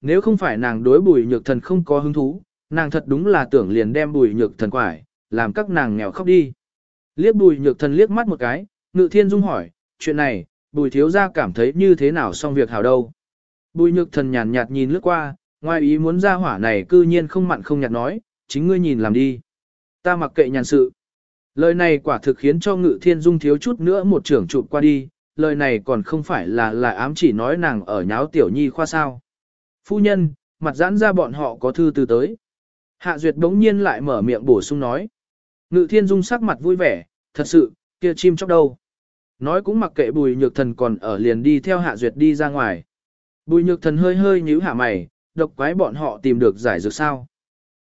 nếu không phải nàng đối bùi nhược thần không có hứng thú, nàng thật đúng là tưởng liền đem bùi nhược thần quải, làm các nàng nghèo khóc đi. Liếc bùi nhược thần liếc mắt một cái, ngự thiên dung hỏi, chuyện này, bùi thiếu gia cảm thấy như thế nào xong việc hảo đâu. Bùi nhược thần nhàn nhạt nhìn lướt qua, ngoài ý muốn ra hỏa này cư nhiên không mặn không nhạt nói, chính ngươi nhìn làm đi. Ta mặc kệ nhàn sự. Lời này quả thực khiến cho ngự thiên dung thiếu chút nữa một trưởng chụp qua đi, lời này còn không phải là là ám chỉ nói nàng ở nháo tiểu nhi khoa sao. Phu nhân, mặt giãn ra bọn họ có thư từ tới. Hạ Duyệt bỗng nhiên lại mở miệng bổ sung nói. Ngự thiên dung sắc mặt vui vẻ, thật sự, kia chim chóc đâu. Nói cũng mặc kệ bùi nhược thần còn ở liền đi theo Hạ Duyệt đi ra ngoài. Bùi nhược thần hơi hơi nhíu hạ mày, độc quái bọn họ tìm được giải dược sao.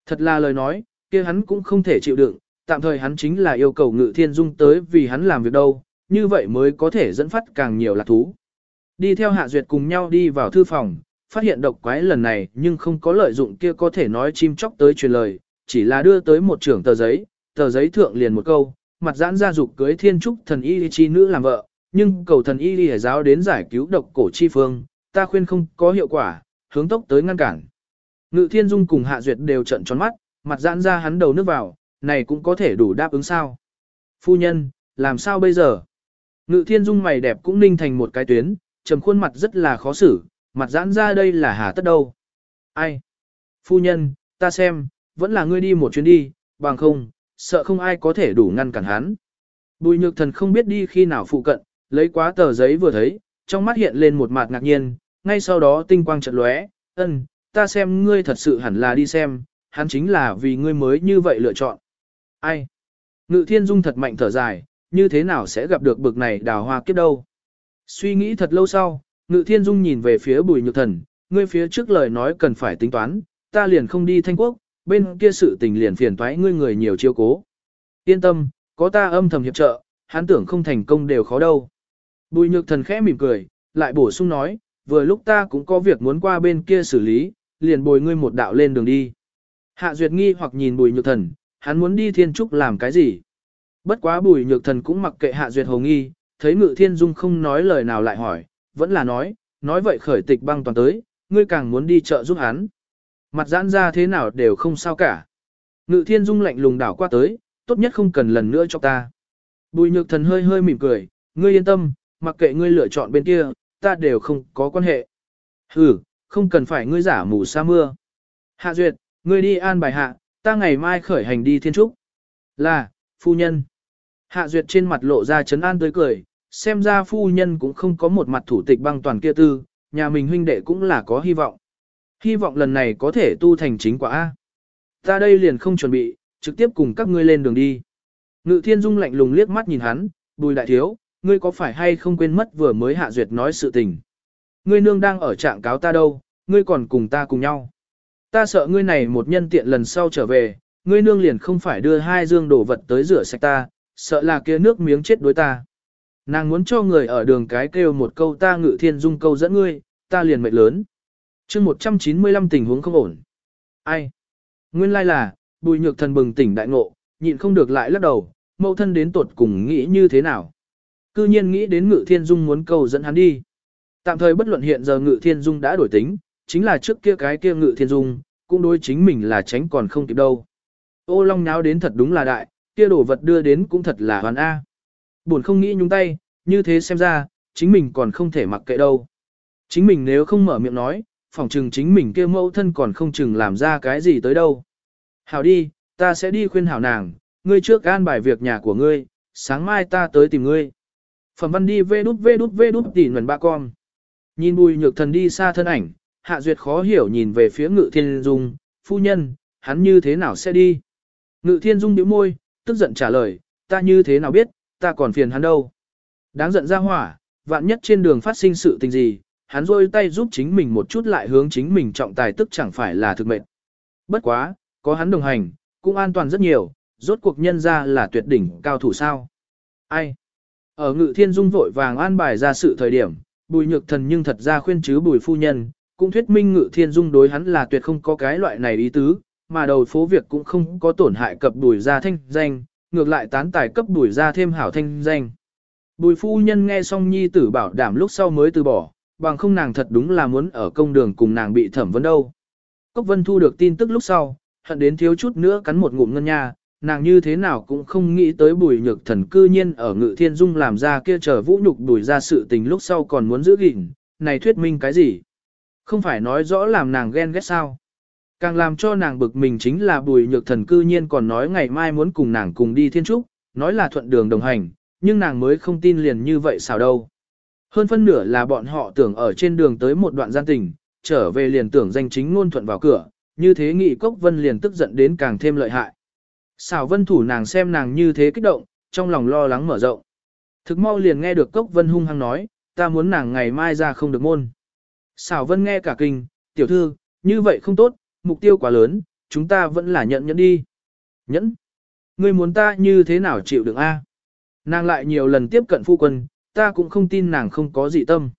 Thật là lời nói, kia hắn cũng không thể chịu đựng, tạm thời hắn chính là yêu cầu ngự thiên dung tới vì hắn làm việc đâu, như vậy mới có thể dẫn phát càng nhiều lạc thú. Đi theo Hạ Duyệt cùng nhau đi vào thư phòng, phát hiện độc quái lần này nhưng không có lợi dụng kia có thể nói chim chóc tới truyền lời, chỉ là đưa tới một trưởng tờ giấy, tờ giấy thượng liền một câu, mặt giãn ra dục cưới thiên trúc thần y chi nữ làm vợ, nhưng cầu thần y đi giáo đến giải cứu độc cổ chi phương, ta khuyên không có hiệu quả, hướng tốc tới ngăn cản. Ngự thiên dung cùng hạ duyệt đều trận tròn mắt, mặt giãn ra hắn đầu nước vào, này cũng có thể đủ đáp ứng sao. Phu nhân, làm sao bây giờ? Ngự thiên dung mày đẹp cũng ninh thành một cái tuyến, trầm khuôn mặt rất là khó xử, mặt giãn ra đây là hà tất đâu. Ai? Phu nhân, ta xem, vẫn là ngươi đi một chuyến đi, bằng không, sợ không ai có thể đủ ngăn cản hắn. Bùi nhược thần không biết đi khi nào phụ cận, lấy quá tờ giấy vừa thấy, trong mắt hiện lên một mặt ngạc nhiên, ngay sau đó tinh quang chợt lóe, ân, ta xem ngươi thật sự hẳn là đi xem, hắn chính là vì ngươi mới như vậy lựa chọn. Ai? Ngự thiên dung thật mạnh thở dài, như thế nào sẽ gặp được bực này đào hoa kiếp đâu? Suy nghĩ thật lâu sau, ngự thiên dung nhìn về phía bùi nhược thần, ngươi phía trước lời nói cần phải tính toán, ta liền không đi thanh quốc, bên kia sự tình liền phiền toái ngươi người nhiều chiêu cố. Yên tâm, có ta âm thầm hiệp trợ, hắn tưởng không thành công đều khó đâu. Bùi nhược thần khẽ mỉm cười, lại bổ sung nói, vừa lúc ta cũng có việc muốn qua bên kia xử lý, liền bồi ngươi một đạo lên đường đi. Hạ Duyệt nghi hoặc nhìn bùi nhược thần, hắn muốn đi thiên trúc làm cái gì? Bất quá bùi nhược thần cũng mặc kệ Hạ Duyệt hồ nghi, thấy ngự thiên dung không nói lời nào lại hỏi, vẫn là nói, nói vậy khởi tịch băng toàn tới, ngươi càng muốn đi chợ giúp hắn. Mặt giãn ra thế nào đều không sao cả. Ngự thiên dung lạnh lùng đảo qua tới, tốt nhất không cần lần nữa cho ta. Bùi nhược thần hơi hơi mỉm cười, ngươi yên tâm, mặc kệ ngươi lựa chọn bên kia, ta đều không có quan hệ. Ừ, không cần phải ngươi giả mù sa mưa. Hạ duyệt, ngươi đi an bài hạ, ta ngày mai khởi hành đi thiên trúc. Là, phu nhân. Hạ duyệt trên mặt lộ ra chấn an tới cười, xem ra phu nhân cũng không có một mặt thủ tịch băng toàn kia tư, nhà mình huynh đệ cũng là có hy vọng. Hy vọng lần này có thể tu thành chính quả A. Ta đây liền không chuẩn bị, trực tiếp cùng các ngươi lên đường đi. Ngự thiên dung lạnh lùng liếc mắt nhìn hắn, bùi đại thiếu, ngươi có phải hay không quên mất vừa mới hạ duyệt nói sự tình. Ngươi nương đang ở trạng cáo ta đâu, ngươi còn cùng ta cùng nhau. Ta sợ ngươi này một nhân tiện lần sau trở về, ngươi nương liền không phải đưa hai dương đồ vật tới rửa sạch ta, sợ là kia nước miếng chết đối ta. Nàng muốn cho người ở đường cái kêu một câu ta ngự thiên dung câu dẫn ngươi, ta liền mệt lớn chương 195 tình huống không ổn. Ai? Nguyên lai là, bùi nhược thần bừng tỉnh đại ngộ, nhịn không được lại lắc đầu, mẫu thân đến tột cùng nghĩ như thế nào. Cư nhiên nghĩ đến ngự thiên dung muốn câu dẫn hắn đi. Tạm thời bất luận hiện giờ ngự thiên dung đã đổi tính, chính là trước kia cái kia ngự thiên dung, cũng đối chính mình là tránh còn không kịp đâu. Ô long nháo đến thật đúng là đại, kia đổ vật đưa đến cũng thật là hoàn A. Buồn không nghĩ nhúng tay, như thế xem ra, chính mình còn không thể mặc kệ đâu. Chính mình nếu không mở miệng nói, phỏng chừng chính mình kia mẫu thân còn không chừng làm ra cái gì tới đâu. Hảo đi, ta sẽ đi khuyên hảo nàng, ngươi trước an bài việc nhà của ngươi, sáng mai ta tới tìm ngươi. Phẩm văn đi vê đút vê đút vê đút tỉ nguồn ba con. Nhìn bùi nhược thần đi xa thân ảnh, hạ duyệt khó hiểu nhìn về phía ngự thiên dung, phu nhân, hắn như thế nào sẽ đi. Ngự thiên dung nhíu môi, tức giận trả lời, ta như thế nào biết, ta còn phiền hắn đâu. Đáng giận ra hỏa, vạn nhất trên đường phát sinh sự tình gì, hắn rôi tay giúp chính mình một chút lại hướng chính mình trọng tài tức chẳng phải là thực mệnh. Bất quá, có hắn đồng hành, cũng an toàn rất nhiều, rốt cuộc nhân ra là tuyệt đỉnh cao thủ sao. Ai? Ở ngự thiên dung vội vàng an bài ra sự thời điểm, bùi nhược thần nhưng thật ra khuyên chứ bùi phu nhân, cũng thuyết minh ngự thiên dung đối hắn là tuyệt không có cái loại này ý tứ, mà đầu phố việc cũng không có tổn hại cập bùi ra thanh danh, ngược lại tán tài cấp đuổi ra thêm hảo thanh danh. Bùi phu nhân nghe xong nhi tử bảo đảm lúc sau mới từ bỏ, bằng không nàng thật đúng là muốn ở công đường cùng nàng bị thẩm vấn đâu. Cốc Vân thu được tin tức lúc sau, hận đến thiếu chút nữa cắn một ngụm ngân nha, nàng như thế nào cũng không nghĩ tới bùi nhược thần cư nhiên ở ngự thiên dung làm ra kia chờ vũ nhục đuổi ra sự tình lúc sau còn muốn giữ gìn, này thuyết minh cái gì? Không phải nói rõ làm nàng ghen ghét sao? Càng làm cho nàng bực mình chính là bùi nhược thần cư nhiên còn nói ngày mai muốn cùng nàng cùng đi thiên trúc, nói là thuận đường đồng hành, nhưng nàng mới không tin liền như vậy sao đâu. Hơn phân nửa là bọn họ tưởng ở trên đường tới một đoạn gian tình, trở về liền tưởng danh chính ngôn thuận vào cửa, như thế nghị cốc vân liền tức giận đến càng thêm lợi hại. Xảo vân thủ nàng xem nàng như thế kích động, trong lòng lo lắng mở rộng. Thực mau liền nghe được cốc vân hung hăng nói, ta muốn nàng ngày mai ra không được môn. Xảo vân nghe cả kinh, tiểu thư, như vậy không tốt, mục tiêu quá lớn, chúng ta vẫn là nhận nhẫn đi. Nhẫn? Ngươi muốn ta như thế nào chịu đựng a? Nàng lại nhiều lần tiếp cận phu quân, ta cũng không tin nàng không có gì tâm.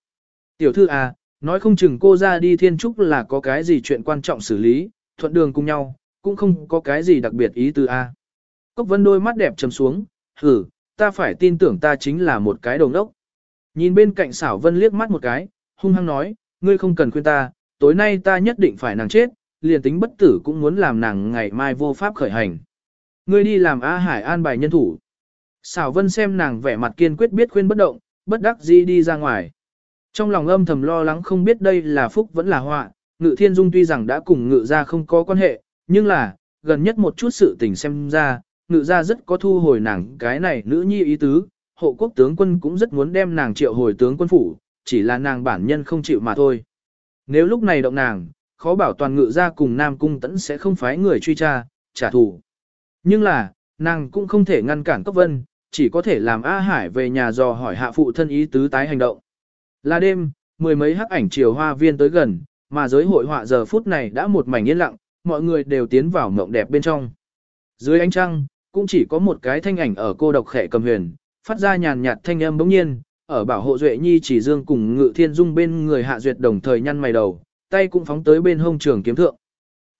Tiểu thư à, nói không chừng cô ra đi thiên trúc là có cái gì chuyện quan trọng xử lý, thuận đường cùng nhau, cũng không có cái gì đặc biệt ý từ a. Cốc vân đôi mắt đẹp trầm xuống, hử, ta phải tin tưởng ta chính là một cái đồng đốc. Nhìn bên cạnh xảo vân liếc mắt một cái, hung hăng nói, ngươi không cần khuyên ta, tối nay ta nhất định phải nàng chết, liền tính bất tử cũng muốn làm nàng ngày mai vô pháp khởi hành. Ngươi đi làm A Hải an bài nhân thủ. Xảo vân xem nàng vẻ mặt kiên quyết biết khuyên bất động, bất đắc dĩ đi ra ngoài. Trong lòng âm thầm lo lắng không biết đây là phúc vẫn là họa, ngự thiên dung tuy rằng đã cùng ngự ra không có quan hệ, nhưng là, gần nhất một chút sự tình xem ra, ngự ra rất có thu hồi nàng cái này nữ nhi ý tứ, hộ quốc tướng quân cũng rất muốn đem nàng triệu hồi tướng quân phủ, chỉ là nàng bản nhân không chịu mà thôi. Nếu lúc này động nàng, khó bảo toàn ngự ra cùng Nam Cung Tẫn sẽ không phái người truy tra, trả thù. Nhưng là, nàng cũng không thể ngăn cản Cốc Vân, chỉ có thể làm A Hải về nhà dò hỏi hạ phụ thân ý tứ tái hành động. Là đêm, mười mấy hắc ảnh chiều hoa viên tới gần, mà giới hội họa giờ phút này đã một mảnh yên lặng, mọi người đều tiến vào mộng đẹp bên trong. Dưới ánh trăng, cũng chỉ có một cái thanh ảnh ở cô độc khẽ cầm huyền, phát ra nhàn nhạt thanh âm bỗng nhiên, ở bảo hộ Duệ Nhi chỉ dương cùng Ngự Thiên Dung bên người hạ duyệt đồng thời nhăn mày đầu, tay cũng phóng tới bên hông trường kiếm thượng.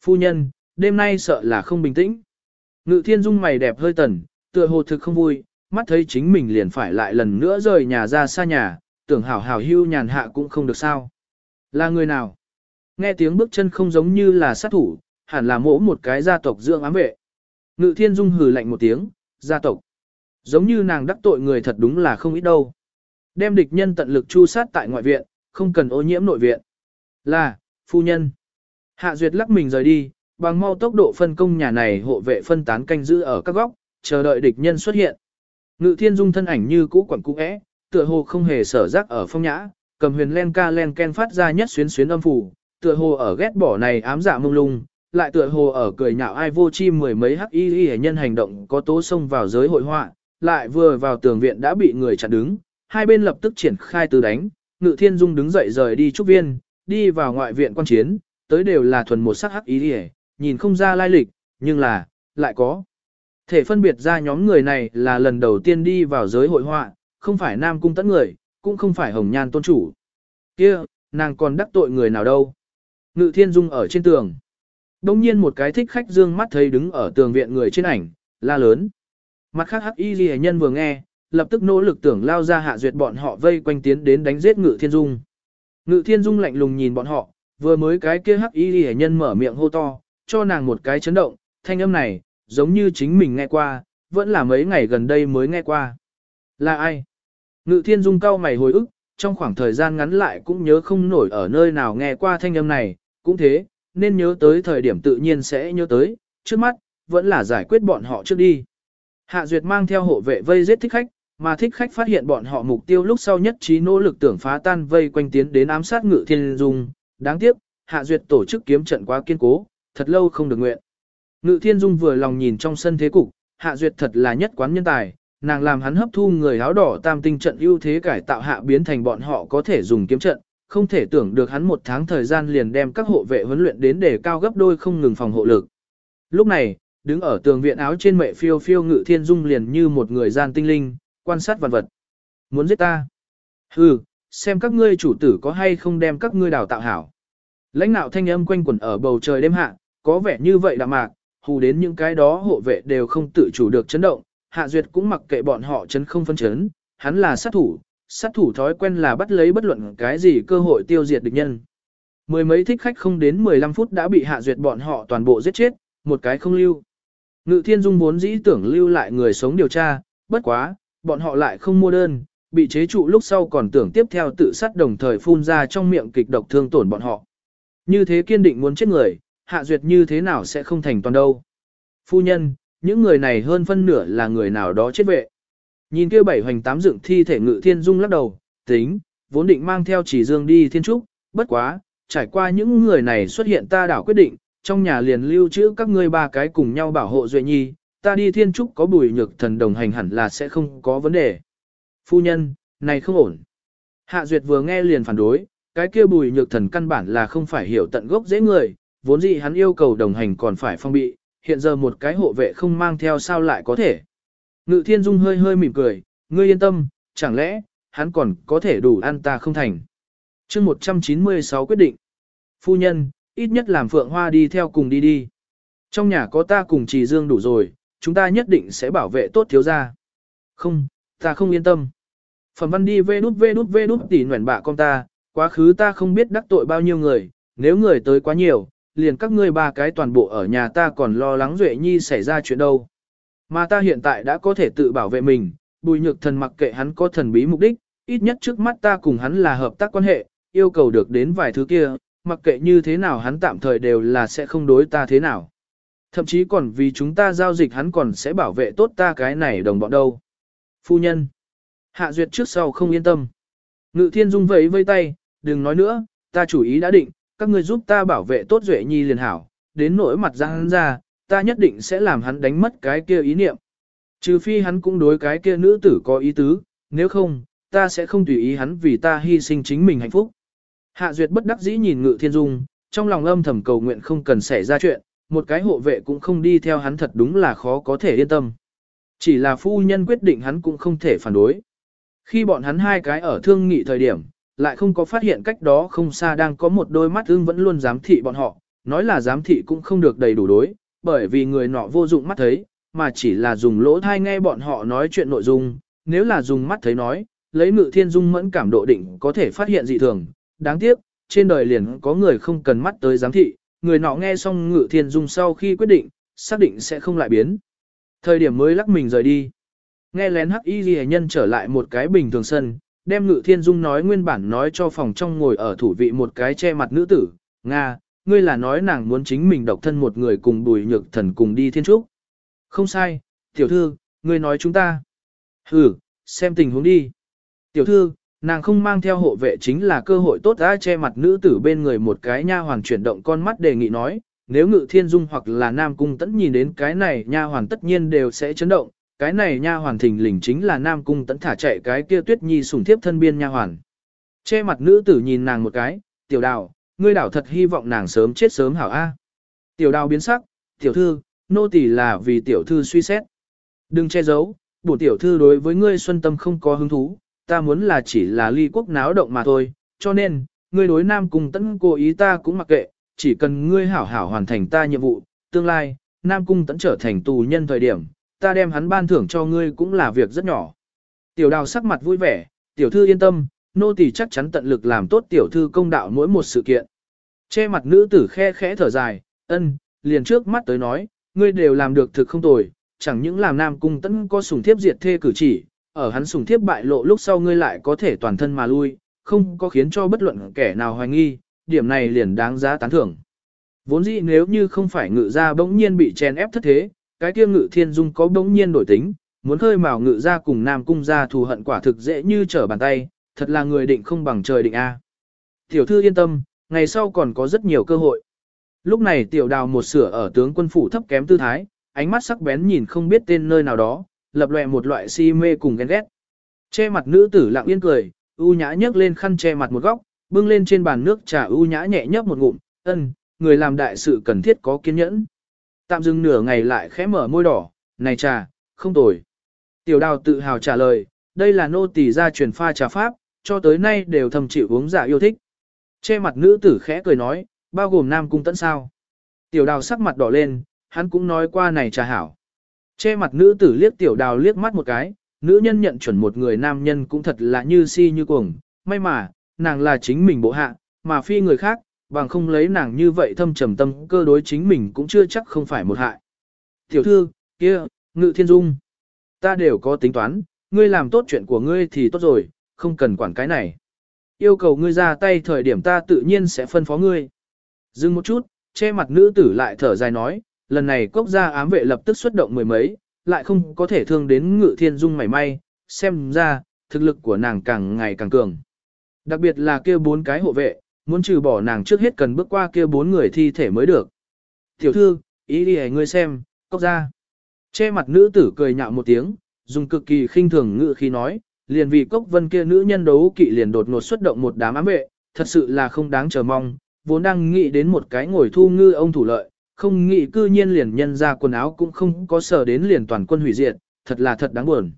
Phu nhân, đêm nay sợ là không bình tĩnh. Ngự Thiên Dung mày đẹp hơi tần, tựa hồ thực không vui, mắt thấy chính mình liền phải lại lần nữa rời nhà ra xa nhà, tưởng hảo hảo hưu nhàn hạ cũng không được sao. Là người nào? Nghe tiếng bước chân không giống như là sát thủ, hẳn là mỗ một cái gia tộc dưỡng ám vệ. Ngự thiên dung hừ lạnh một tiếng, gia tộc. Giống như nàng đắc tội người thật đúng là không ít đâu. Đem địch nhân tận lực chu sát tại ngoại viện, không cần ô nhiễm nội viện. Là, phu nhân. Hạ duyệt lắc mình rời đi, bằng mau tốc độ phân công nhà này hộ vệ phân tán canh giữ ở các góc, chờ đợi địch nhân xuất hiện. Ngự thiên dung thân ảnh như cũ quẩn cũ é, tựa hồ không hề sở giác ở phong nhã, cầm huyền len ca len ken phát ra nhất xuyến xuyến âm phủ, tựa hồ ở ghét bỏ này ám dạ mông lung, lại tựa hồ ở cười nhạo ai vô chi mười mấy hắc y y nhân hành động có tố xông vào giới hội họa, lại vừa vào tường viện đã bị người chặn đứng, hai bên lập tức triển khai từ đánh, Ngự Thiên Dung đứng dậy rời đi trúc viên, đi vào ngoại viện quan chiến, tới đều là thuần một sắc hắc y đi nhìn không ra lai lịch, nhưng là, lại có. Thể phân biệt ra nhóm người này là lần đầu tiên đi vào giới hội họa, không phải nam cung tẫn người, cũng không phải hồng nhan tôn chủ. kia nàng còn đắc tội người nào đâu. Ngự thiên dung ở trên tường. Đông nhiên một cái thích khách dương mắt thấy đứng ở tường viện người trên ảnh, la lớn. Mặt khác hắc y ghi nhân vừa nghe, lập tức nỗ lực tưởng lao ra hạ duyệt bọn họ vây quanh tiến đến đánh giết ngự thiên dung. Ngự thiên dung lạnh lùng nhìn bọn họ, vừa mới cái kia hắc y ghi nhân mở miệng hô to, cho nàng một cái chấn động, thanh âm này, giống như chính mình nghe qua, vẫn là mấy ngày gần đây mới nghe qua. Là ai? Ngự thiên dung cau mày hồi ức, trong khoảng thời gian ngắn lại cũng nhớ không nổi ở nơi nào nghe qua thanh âm này, cũng thế, nên nhớ tới thời điểm tự nhiên sẽ nhớ tới, trước mắt, vẫn là giải quyết bọn họ trước đi. Hạ Duyệt mang theo hộ vệ vây giết thích khách, mà thích khách phát hiện bọn họ mục tiêu lúc sau nhất trí nỗ lực tưởng phá tan vây quanh tiến đến ám sát ngự thiên dung. Đáng tiếc, Hạ Duyệt tổ chức kiếm trận quá kiên cố, thật lâu không được nguyện. Ngự thiên dung vừa lòng nhìn trong sân thế cục, Hạ Duyệt thật là nhất quán nhân tài, nàng làm hắn hấp thu người áo đỏ tam tinh trận ưu thế cải tạo hạ biến thành bọn họ có thể dùng kiếm trận, không thể tưởng được hắn một tháng thời gian liền đem các hộ vệ huấn luyện đến để cao gấp đôi không ngừng phòng hộ lực. Lúc này, đứng ở tường viện áo trên mệ phiêu phiêu ngự thiên dung liền như một người gian tinh linh, quan sát vật vật. Muốn giết ta? Hừ, xem các ngươi chủ tử có hay không đem các ngươi đào tạo hảo. Lãnh nạo thanh âm quanh quẩn ở bầu trời đêm hạ, có vẻ như vậy đạm mạc, hù đến những cái đó hộ vệ đều không tự chủ được chấn động, Hạ Duyệt cũng mặc kệ bọn họ chấn không phân chấn, hắn là sát thủ, sát thủ thói quen là bắt lấy bất luận cái gì cơ hội tiêu diệt địch nhân. Mười mấy thích khách không đến 15 phút đã bị hạ duyệt bọn họ toàn bộ giết chết, một cái không lưu. Ngự thiên dung vốn dĩ tưởng lưu lại người sống điều tra, bất quá, bọn họ lại không mua đơn, bị chế trụ lúc sau còn tưởng tiếp theo tự sát đồng thời phun ra trong miệng kịch độc thương tổn bọn họ. Như thế kiên định muốn chết người, hạ duyệt như thế nào sẽ không thành toàn đâu. Phu nhân, những người này hơn phân nửa là người nào đó chết vệ. Nhìn kia bảy hoành tám dựng thi thể ngự thiên dung lắc đầu, tính, vốn định mang theo chỉ dương đi thiên trúc, bất quá, trải qua những người này xuất hiện ta đảo quyết định, trong nhà liền lưu trữ các ngươi ba cái cùng nhau bảo hộ Duệ Nhi, ta đi thiên trúc có bùi nhược thần đồng hành hẳn là sẽ không có vấn đề. Phu nhân, này không ổn. Hạ Duyệt vừa nghe liền phản đối, cái kia bùi nhược thần căn bản là không phải hiểu tận gốc dễ người, vốn dĩ hắn yêu cầu đồng hành còn phải phong bị, hiện giờ một cái hộ vệ không mang theo sao lại có thể. Ngự thiên dung hơi hơi mỉm cười, ngươi yên tâm, chẳng lẽ, hắn còn có thể đủ ăn ta không thành. chương 196 quyết định. Phu nhân, ít nhất làm phượng hoa đi theo cùng đi đi. Trong nhà có ta cùng trì dương đủ rồi, chúng ta nhất định sẽ bảo vệ tốt thiếu gia. Không, ta không yên tâm. Phẩm văn đi vê đút vê đút vê đút tỉ nguyện bạ con ta, quá khứ ta không biết đắc tội bao nhiêu người, nếu người tới quá nhiều, liền các ngươi ba cái toàn bộ ở nhà ta còn lo lắng Duệ Nhi xảy ra chuyện đâu. Mà ta hiện tại đã có thể tự bảo vệ mình, bùi nhược thần mặc kệ hắn có thần bí mục đích, ít nhất trước mắt ta cùng hắn là hợp tác quan hệ, yêu cầu được đến vài thứ kia, mặc kệ như thế nào hắn tạm thời đều là sẽ không đối ta thế nào. Thậm chí còn vì chúng ta giao dịch hắn còn sẽ bảo vệ tốt ta cái này đồng bọn đâu. Phu nhân. Hạ duyệt trước sau không yên tâm. Ngự thiên dung vẫy vây tay, đừng nói nữa, ta chủ ý đã định, các ngươi giúp ta bảo vệ tốt duệ nhi liền hảo, đến nỗi mặt ra hắn ra, ta nhất định sẽ làm hắn đánh mất cái kia ý niệm. Trừ phi hắn cũng đối cái kia nữ tử có ý tứ, nếu không, ta sẽ không tùy ý hắn vì ta hy sinh chính mình hạnh phúc. Hạ Duyệt bất đắc dĩ nhìn Ngự Thiên Dung, trong lòng âm thầm cầu nguyện không cần xảy ra chuyện, một cái hộ vệ cũng không đi theo hắn thật đúng là khó có thể yên tâm. Chỉ là phu nhân quyết định hắn cũng không thể phản đối. Khi bọn hắn hai cái ở thương nghị thời điểm, lại không có phát hiện cách đó không xa đang có một đôi mắt ưng vẫn luôn giám thị bọn họ, nói là giám thị cũng không được đầy đủ đối, bởi vì người nọ vô dụng mắt thấy, mà chỉ là dùng lỗ thai nghe bọn họ nói chuyện nội dung, nếu là dùng mắt thấy nói, lấy ngự thiên dung mẫn cảm độ định có thể phát hiện dị thường, đáng tiếc, trên đời liền có người không cần mắt tới giám thị, người nọ nghe xong ngự thiên dung sau khi quyết định, xác định sẽ không lại biến. Thời điểm mới lắc mình rời đi. Nghe lén hắc y ghi nhân trở lại một cái bình thường sân, đem ngự thiên dung nói nguyên bản nói cho phòng trong ngồi ở thủ vị một cái che mặt nữ tử, Nga, ngươi là nói nàng muốn chính mình độc thân một người cùng bùi nhược thần cùng đi thiên trúc. Không sai, tiểu thư, ngươi nói chúng ta. Ừ, xem tình huống đi. Tiểu thư, nàng không mang theo hộ vệ chính là cơ hội tốt đã che mặt nữ tử bên người một cái nha hoàn chuyển động con mắt đề nghị nói, nếu ngự thiên dung hoặc là nam cung tẫn nhìn đến cái này nha hoàn tất nhiên đều sẽ chấn động, cái này nha hoàn thình lình chính là nam cung tẫn thả chạy cái kia tuyết nhi sủng thiếp thân biên nha hoàn. Che mặt nữ tử nhìn nàng một cái, tiểu đào, ngươi đảo thật hy vọng nàng sớm chết sớm hảo A. Tiểu đào biến sắc, tiểu thư, nô tỳ là vì tiểu thư suy xét. Đừng che giấu, bổ tiểu thư đối với ngươi xuân tâm không có hứng thú, ta muốn là chỉ là ly quốc náo động mà thôi, cho nên, ngươi đối nam cung tấn cố ý ta cũng mặc kệ, chỉ cần ngươi hảo hảo hoàn thành ta nhiệm vụ, tương lai, nam cung tấn trở thành tù nhân thời điểm, ta đem hắn ban thưởng cho ngươi cũng là việc rất nhỏ. Tiểu đào sắc mặt vui vẻ, tiểu thư yên tâm, nô tỳ chắc chắn tận lực làm tốt tiểu thư công đạo mỗi một sự kiện. Che mặt nữ tử khe khẽ thở dài, ân, liền trước mắt tới nói, ngươi đều làm được thực không tồi, chẳng những làm nam cung tấn có sủng thiếp diệt thê cử chỉ, ở hắn sùng thiếp bại lộ lúc sau ngươi lại có thể toàn thân mà lui, không có khiến cho bất luận kẻ nào hoài nghi, điểm này liền đáng giá tán thưởng. Vốn dĩ nếu như không phải ngự ra bỗng nhiên bị chen ép thất thế, cái kia ngự thiên dung có bỗng nhiên đổi tính, muốn khơi mào ngự ra cùng nam cung ra thù hận quả thực dễ như trở bàn tay, thật là người định không bằng trời định A. Tiểu thư yên tâm, ngày sau còn có rất nhiều cơ hội. Lúc này tiểu đào một sửa ở tướng quân phủ thấp kém tư thái, ánh mắt sắc bén nhìn không biết tên nơi nào đó, lập lòe một loại si mê cùng ghen ghét. Che mặt nữ tử lặng yên cười, u nhã nhấc lên khăn che mặt một góc, bưng lên trên bàn nước trà u nhã nhẹ nhấp một ngụm, ân, người làm đại sự cần thiết có kiên nhẫn. Tạm dừng nửa ngày lại khẽ mở môi đỏ, này trà, không tồi. Tiểu đào tự hào trả lời, đây là nô tỳ gia truyền pha trà pháp, cho tới nay đều thầm chịu uống giả yêu thích. Che mặt nữ tử khẽ cười nói, bao gồm nam cung tẫn sao. Tiểu đào sắc mặt đỏ lên, hắn cũng nói qua này trà hảo. Che mặt nữ tử liếc tiểu đào liếc mắt một cái, nữ nhân nhận chuẩn một người nam nhân cũng thật là như si như cuồng, may mà, nàng là chính mình bộ hạ, mà phi người khác, bằng không lấy nàng như vậy thâm trầm tâm cơ đối chính mình cũng chưa chắc không phải một hại. Tiểu thư, kia, ngự thiên dung, ta đều có tính toán, ngươi làm tốt chuyện của ngươi thì tốt rồi, không cần quản cái này. Yêu cầu ngươi ra tay thời điểm ta tự nhiên sẽ phân phó ngươi. Dừng một chút, che mặt nữ tử lại thở dài nói, lần này cốc gia ám vệ lập tức xuất động mười mấy, lại không có thể thương đến ngự thiên dung mảy may, xem ra, thực lực của nàng càng ngày càng cường. Đặc biệt là kia bốn cái hộ vệ, muốn trừ bỏ nàng trước hết cần bước qua kia bốn người thi thể mới được. Tiểu thư, ý đi ngươi xem, cốc gia. Che mặt nữ tử cười nhạo một tiếng, dùng cực kỳ khinh thường ngự khi nói, liền vì cốc vân kia nữ nhân đấu kỵ liền đột ngột xuất động một đám ám vệ, thật sự là không đáng chờ mong, vốn đang nghĩ đến một cái ngồi thu ngư ông thủ lợi, không nghĩ cư nhiên liền nhân ra quần áo cũng không có sở đến liền toàn quân hủy diệt, thật là thật đáng buồn.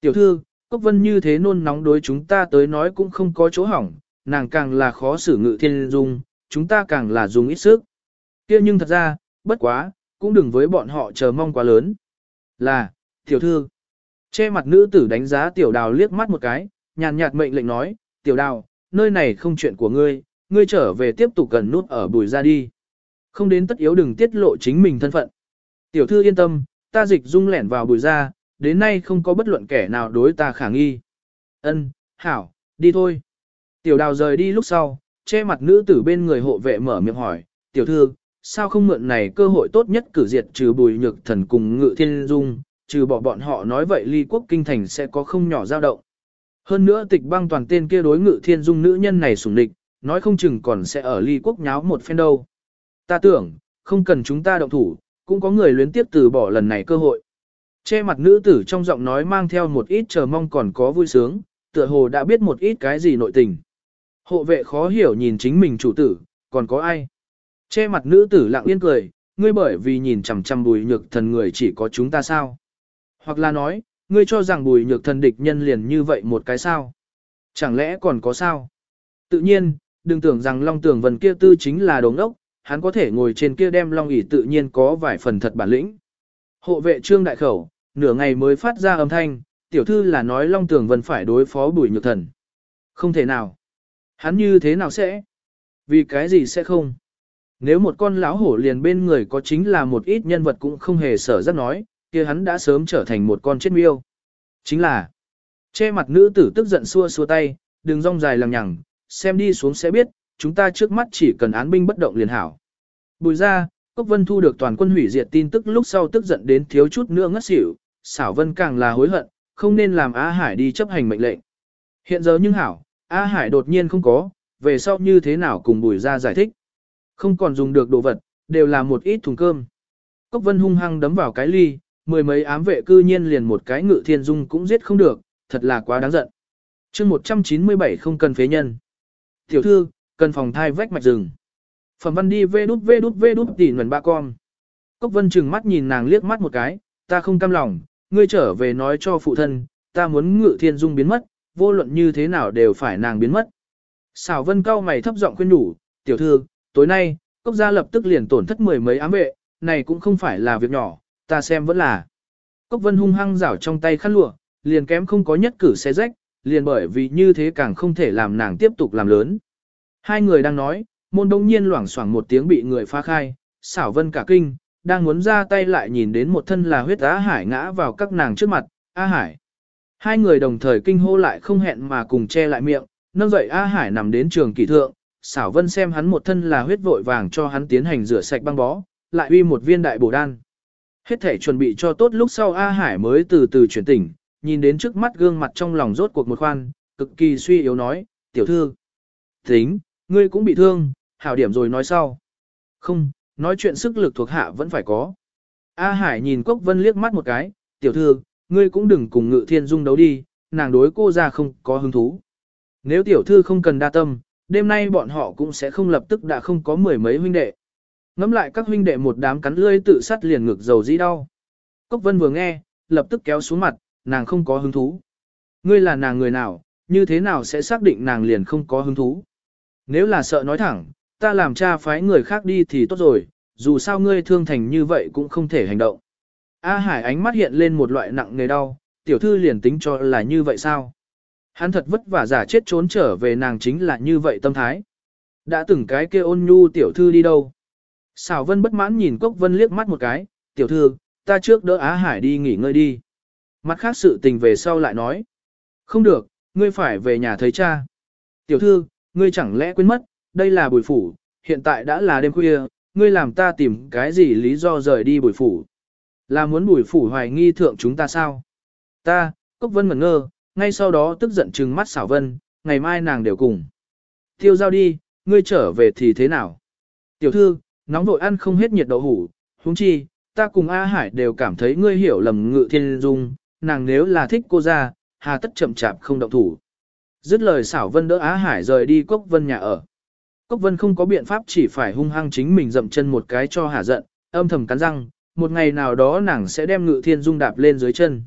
Tiểu thư, cốc vân như thế nôn nóng đối chúng ta tới nói cũng không có chỗ hỏng, nàng càng là khó xử ngự thiên dung, chúng ta càng là dùng ít sức. kia nhưng thật ra, bất quá, cũng đừng với bọn họ chờ mong quá lớn. Là, tiểu thư, che mặt nữ tử đánh giá tiểu đào liếc mắt một cái, nhàn nhạt mệnh lệnh nói, tiểu đào, nơi này không chuyện của ngươi, ngươi trở về tiếp tục gần nút ở bùi ra đi. Không đến tất yếu đừng tiết lộ chính mình thân phận. Tiểu thư yên tâm, ta dịch dung lẻn vào bùi ra, đến nay không có bất luận kẻ nào đối ta khả nghi. Ân, hảo, đi thôi. Tiểu đào rời đi lúc sau, che mặt nữ tử bên người hộ vệ mở miệng hỏi, tiểu thư, sao không mượn này cơ hội tốt nhất cử diệt trừ bùi nhược thần cùng ngự thiên dung, trừ bỏ bọn họ nói vậy ly quốc kinh thành sẽ có không nhỏ dao động. Hơn nữa tịch băng toàn tên kia đối ngự thiên dung nữ nhân này sủng địch, nói không chừng còn sẽ ở ly quốc nháo một phen đâu. Ta tưởng, không cần chúng ta động thủ, cũng có người luyến tiếp từ bỏ lần này cơ hội. Che mặt nữ tử trong giọng nói mang theo một ít chờ mong còn có vui sướng, tựa hồ đã biết một ít cái gì nội tình. Hộ vệ khó hiểu nhìn chính mình chủ tử, còn có ai? Che mặt nữ tử lặng yên cười, ngươi bởi vì nhìn chằm chằm bùi nhược thần người chỉ có chúng ta sao? Hoặc là nói, ngươi cho rằng bùi nhược thần địch nhân liền như vậy một cái sao? Chẳng lẽ còn có sao? Tự nhiên, đừng tưởng rằng Long Tường Vân kia tư chính là đồ ngốc hắn có thể ngồi trên kia đem Long ỷ tự nhiên có vài phần thật bản lĩnh. Hộ vệ trương đại khẩu, nửa ngày mới phát ra âm thanh, tiểu thư là nói Long Tường Vân phải đối phó bùi nhược thần. Không thể nào. Hắn như thế nào sẽ? Vì cái gì sẽ không? Nếu một con lão hổ liền bên người có chính là một ít nhân vật cũng không hề sở rất nói, kia hắn đã sớm trở thành một con chết miêu. Chính là, che mặt nữ tử tức giận xua xua tay, đừng rong dài lằng nhằng, xem đi xuống sẽ biết, chúng ta trước mắt chỉ cần án binh bất động liền hảo. Bùi ra, Cốc Vân thu được toàn quân hủy diệt tin tức lúc sau tức giận đến thiếu chút nữa ngất xỉu, xảo Vân càng là hối hận, không nên làm a Hải đi chấp hành mệnh lệnh. Hiện giờ nhưng hảo, a Hải đột nhiên không có, về sau như thế nào cùng bùi ra giải thích. Không còn dùng được đồ vật, đều là một ít thùng cơm. Cốc Vân hung hăng đấm vào cái ly, mười mấy ám vệ cư nhiên liền một cái ngự thiên dung cũng giết không được, thật là quá đáng giận. chương 197 không cần phế nhân. Tiểu thư, cần phòng thai vách mạch rừng. Phẩm văn đi vê đút vê đút vê đút tỉ nguồn ba con. Cốc Vân chừng mắt nhìn nàng liếc mắt một cái, ta không cam lòng, ngươi trở về nói cho phụ thân, ta muốn ngự thiên dung biến mất, vô luận như thế nào đều phải nàng biến mất. Xảo Vân cao mày thấp giọng khuyên nhủ, tiểu thư, tối nay, cốc gia lập tức liền tổn thất mười mấy ám vệ, này cũng không phải là việc nhỏ, ta xem vẫn là. Cốc vân hung hăng rảo trong tay khăn lụa, liền kém không có nhất cử xe rách, liền bởi vì như thế càng không thể làm nàng tiếp tục làm lớn. Hai người đang nói, môn đông nhiên loảng xoảng một tiếng bị người phá khai, xảo vân cả kinh, đang muốn ra tay lại nhìn đến một thân là huyết á hải ngã vào các nàng trước mặt, A Hải. Hai người đồng thời kinh hô lại không hẹn mà cùng che lại miệng, nâng dậy A Hải nằm đến trường kỳ thượng, xảo vân xem hắn một thân là huyết vội vàng cho hắn tiến hành rửa sạch băng bó, lại uy một viên đại bổ đan. Hết thể chuẩn bị cho tốt lúc sau A Hải mới từ từ chuyển tỉnh, nhìn đến trước mắt gương mặt trong lòng rốt cuộc một khoan, cực kỳ suy yếu nói, tiểu thư. Tính, ngươi cũng bị thương, hảo điểm rồi nói sau. Không, nói chuyện sức lực thuộc hạ vẫn phải có. A Hải nhìn Cốc Vân liếc mắt một cái, tiểu thư, ngươi cũng đừng cùng ngự thiên dung đấu đi, nàng đối cô ra không có hứng thú. Nếu tiểu thư không cần đa tâm, đêm nay bọn họ cũng sẽ không lập tức đã không có mười mấy huynh đệ. Ngắm lại các huynh đệ một đám cắn lươi tự sắt liền ngực dầu dĩ đau. Cốc vân vừa nghe, lập tức kéo xuống mặt, nàng không có hứng thú. Ngươi là nàng người nào, như thế nào sẽ xác định nàng liền không có hứng thú? Nếu là sợ nói thẳng, ta làm cha phái người khác đi thì tốt rồi, dù sao ngươi thương thành như vậy cũng không thể hành động. A Hải ánh mắt hiện lên một loại nặng nề đau, tiểu thư liền tính cho là như vậy sao? Hắn thật vất vả giả chết trốn trở về nàng chính là như vậy tâm thái. Đã từng cái kia ôn nhu tiểu thư đi đâu? Xảo vân bất mãn nhìn Cốc Vân liếc mắt một cái, tiểu thư, ta trước đỡ Á Hải đi nghỉ ngơi đi. Mặt khác sự tình về sau lại nói. Không được, ngươi phải về nhà thấy cha. Tiểu thư, ngươi chẳng lẽ quên mất, đây là bùi phủ, hiện tại đã là đêm khuya, ngươi làm ta tìm cái gì lý do rời đi bùi phủ. Là muốn bùi phủ hoài nghi thượng chúng ta sao? Ta, Cốc Vân ngẩn ngơ, ngay sau đó tức giận trừng mắt xảo vân, ngày mai nàng đều cùng. Tiêu giao đi, ngươi trở về thì thế nào? Tiểu thư, nóng vội ăn không hết nhiệt đậu hủ, huống chi, ta cùng A Hải đều cảm thấy ngươi hiểu lầm ngự thiên dung, nàng nếu là thích cô ra, hà tất chậm chạp không động thủ. Dứt lời xảo vân đỡ Á Hải rời đi Cốc Vân nhà ở. Cốc Vân không có biện pháp chỉ phải hung hăng chính mình dậm chân một cái cho hà giận, âm thầm cắn răng, một ngày nào đó nàng sẽ đem ngự thiên dung đạp lên dưới chân.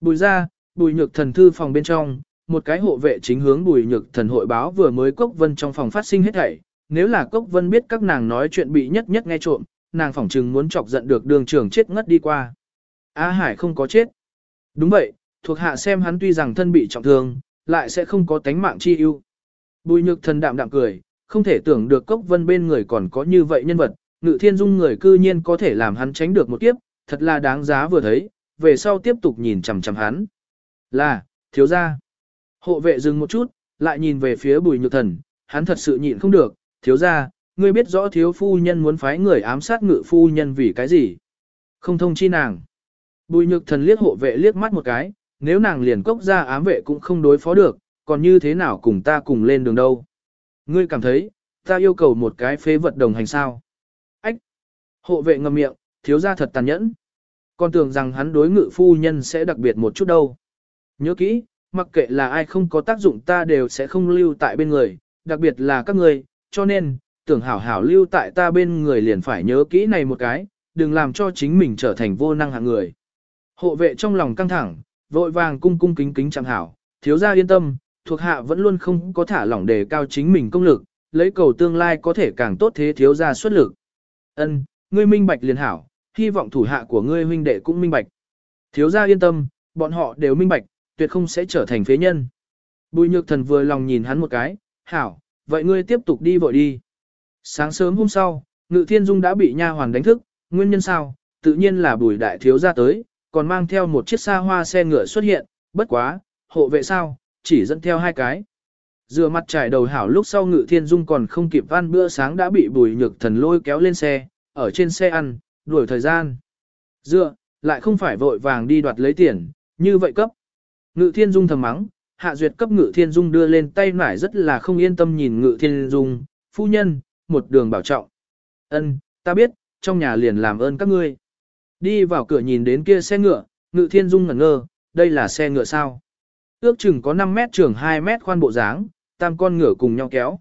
Bùi ra, bùi nhược thần thư phòng bên trong, một cái hộ vệ chính hướng bùi nhược thần hội báo vừa mới Cốc Vân trong phòng phát sinh hết thảy. Nếu là Cốc Vân biết các nàng nói chuyện bị nhất nhất nghe trộm, nàng phỏng chừng muốn chọc giận được đường Trường chết ngất đi qua. Á Hải không có chết. Đúng vậy, thuộc hạ xem hắn tuy rằng thân bị trọng thương, lại sẽ không có tánh mạng chi ưu. Bùi nhược thần đạm đạm cười, không thể tưởng được Cốc Vân bên người còn có như vậy nhân vật, ngự thiên dung người cư nhiên có thể làm hắn tránh được một kiếp, thật là đáng giá vừa thấy, về sau tiếp tục nhìn chằm chằm hắn. Là, thiếu gia. Hộ vệ dừng một chút, lại nhìn về phía bùi nhược thần, hắn thật sự nhịn không được, thiếu gia, ngươi biết rõ thiếu phu nhân muốn phái người ám sát ngự phu nhân vì cái gì? Không thông chi nàng. Bùi nhược thần liếc hộ vệ liếc mắt một cái, nếu nàng liền cốc ra ám vệ cũng không đối phó được, còn như thế nào cùng ta cùng lên đường đâu? Ngươi cảm thấy, ta yêu cầu một cái phế vật đồng hành sao? Ách! Hộ vệ ngậm miệng, thiếu gia thật tàn nhẫn. Còn tưởng rằng hắn đối ngự phu nhân sẽ đặc biệt một chút đâu. Nhớ kỹ, mặc kệ là ai không có tác dụng ta đều sẽ không lưu tại bên người, đặc biệt là các ngươi, cho nên, tưởng hảo hảo lưu tại ta bên người liền phải nhớ kỹ này một cái, đừng làm cho chính mình trở thành vô năng hạng người. Hộ vệ trong lòng căng thẳng, vội vàng cung cung kính kính chẳng hảo, thiếu gia yên tâm, thuộc hạ vẫn luôn không có thả lỏng đề cao chính mình công lực, lấy cầu tương lai có thể càng tốt thế thiếu gia xuất lực. Ân, ngươi minh bạch liền hảo, hy vọng thủ hạ của ngươi huynh đệ cũng minh bạch. Thiếu gia yên tâm, bọn họ đều minh bạch, tuyệt không sẽ trở thành phế nhân. Bùi nhược thần vừa lòng nhìn hắn một cái, hảo, vậy ngươi tiếp tục đi vội đi. Sáng sớm hôm sau, Ngự Thiên Dung đã bị nha hoàn đánh thức, nguyên nhân sao, tự nhiên là bùi đại thiếu gia tới, còn mang theo một chiếc xa hoa xe ngựa xuất hiện, bất quá, hộ vệ sao, chỉ dẫn theo hai cái. Dựa mặt trải đầu hảo lúc sau Ngự Thiên Dung còn không kịp ăn bữa sáng đã bị bùi nhược thần lôi kéo lên xe, ở trên xe ăn, đuổi thời gian. Dựa, lại không phải vội vàng đi đoạt lấy tiền, như vậy cấp. Ngự Thiên Dung thầm mắng, Hạ Duyệt cấp Ngự Thiên Dung đưa lên tay nải rất là không yên tâm nhìn Ngự Thiên Dung, phu nhân, một đường bảo trọng. Ân, ta biết, trong nhà liền làm ơn các ngươi. Đi vào cửa nhìn đến kia xe ngựa, Ngự Thiên Dung ngẩn ngơ, đây là xe ngựa sao? Ước chừng có 5 mét trường 2 mét khoan bộ dáng, tam con ngựa cùng nhau kéo.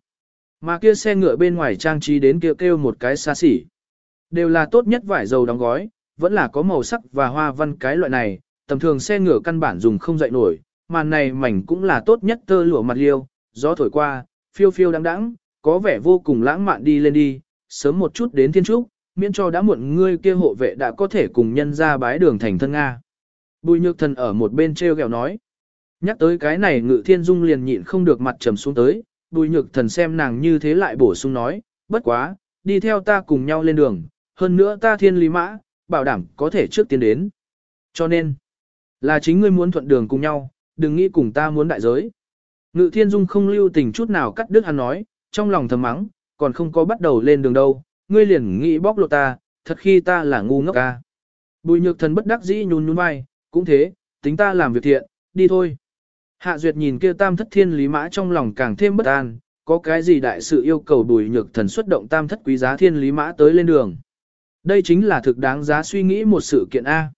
Mà kia xe ngựa bên ngoài trang trí đến kia kêu, kêu một cái xa xỉ. Đều là tốt nhất vải dầu đóng gói, vẫn là có màu sắc và hoa văn cái loại này, tầm thường xe ngựa căn bản dùng không dậy nổi, màn này mảnh cũng là tốt nhất tơ lụa mặt liêu, gió thổi qua, phiêu phiêu đắng đắng, có vẻ vô cùng lãng mạn đi lên đi, sớm một chút đến thiên trúc, miễn cho đã muộn ngươi kia hộ vệ đã có thể cùng nhân ra bái đường thành thân Nga. Bùi nhược thần ở một bên treo gẹo nói. Nhắc tới cái này ngự thiên dung liền nhịn không được mặt trầm xuống tới, bùi nhược thần xem nàng như thế lại bổ sung nói, bất quá, đi theo ta cùng nhau lên đường, hơn nữa ta thiên lý mã, bảo đảm có thể trước tiến đến. Cho nên, là chính ngươi muốn thuận đường cùng nhau, đừng nghĩ cùng ta muốn đại giới. Ngự thiên dung không lưu tình chút nào cắt đứt hắn nói, trong lòng thầm mắng, còn không có bắt đầu lên đường đâu, ngươi liền nghĩ bóc lột ta, thật khi ta là ngu ngốc ca. Bùi nhược thần bất đắc dĩ nhún nhún vai, cũng thế, tính ta làm việc thiện, đi thôi. Hạ duyệt nhìn kia tam thất thiên lý mã trong lòng càng thêm bất an, có cái gì đại sự yêu cầu bùi nhược thần xuất động tam thất quý giá thiên lý mã tới lên đường. Đây chính là thực đáng giá suy nghĩ một sự kiện A.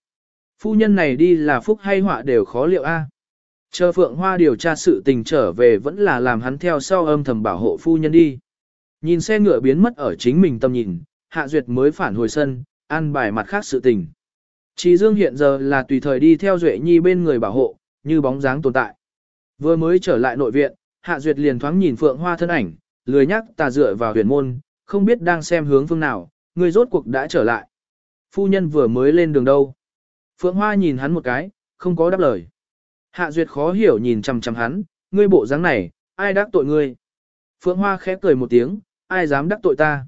Phu nhân này đi là phúc hay họa đều khó liệu A. Chờ Phượng Hoa điều tra sự tình trở về vẫn là làm hắn theo sau âm thầm bảo hộ phu nhân đi. Nhìn xe ngựa biến mất ở chính mình tâm nhìn, Hạ Duyệt mới phản hồi sân, ăn bài mặt khác sự tình. Chỉ Dương hiện giờ là tùy thời đi theo Duệ Nhi bên người bảo hộ, như bóng dáng tồn tại. Vừa mới trở lại nội viện, Hạ Duyệt liền thoáng nhìn Phượng Hoa thân ảnh, lười nhắc tà dựa vào huyền môn, không biết đang xem hướng phương nào, người rốt cuộc đã trở lại. Phu nhân vừa mới lên đường đâu. Phượng Hoa nhìn hắn một cái, không có đáp lời. Hạ Duyệt khó hiểu nhìn chằm chằm hắn, ngươi bộ dáng này, ai đắc tội ngươi? Phượng Hoa khẽ cười một tiếng, ai dám đắc tội ta?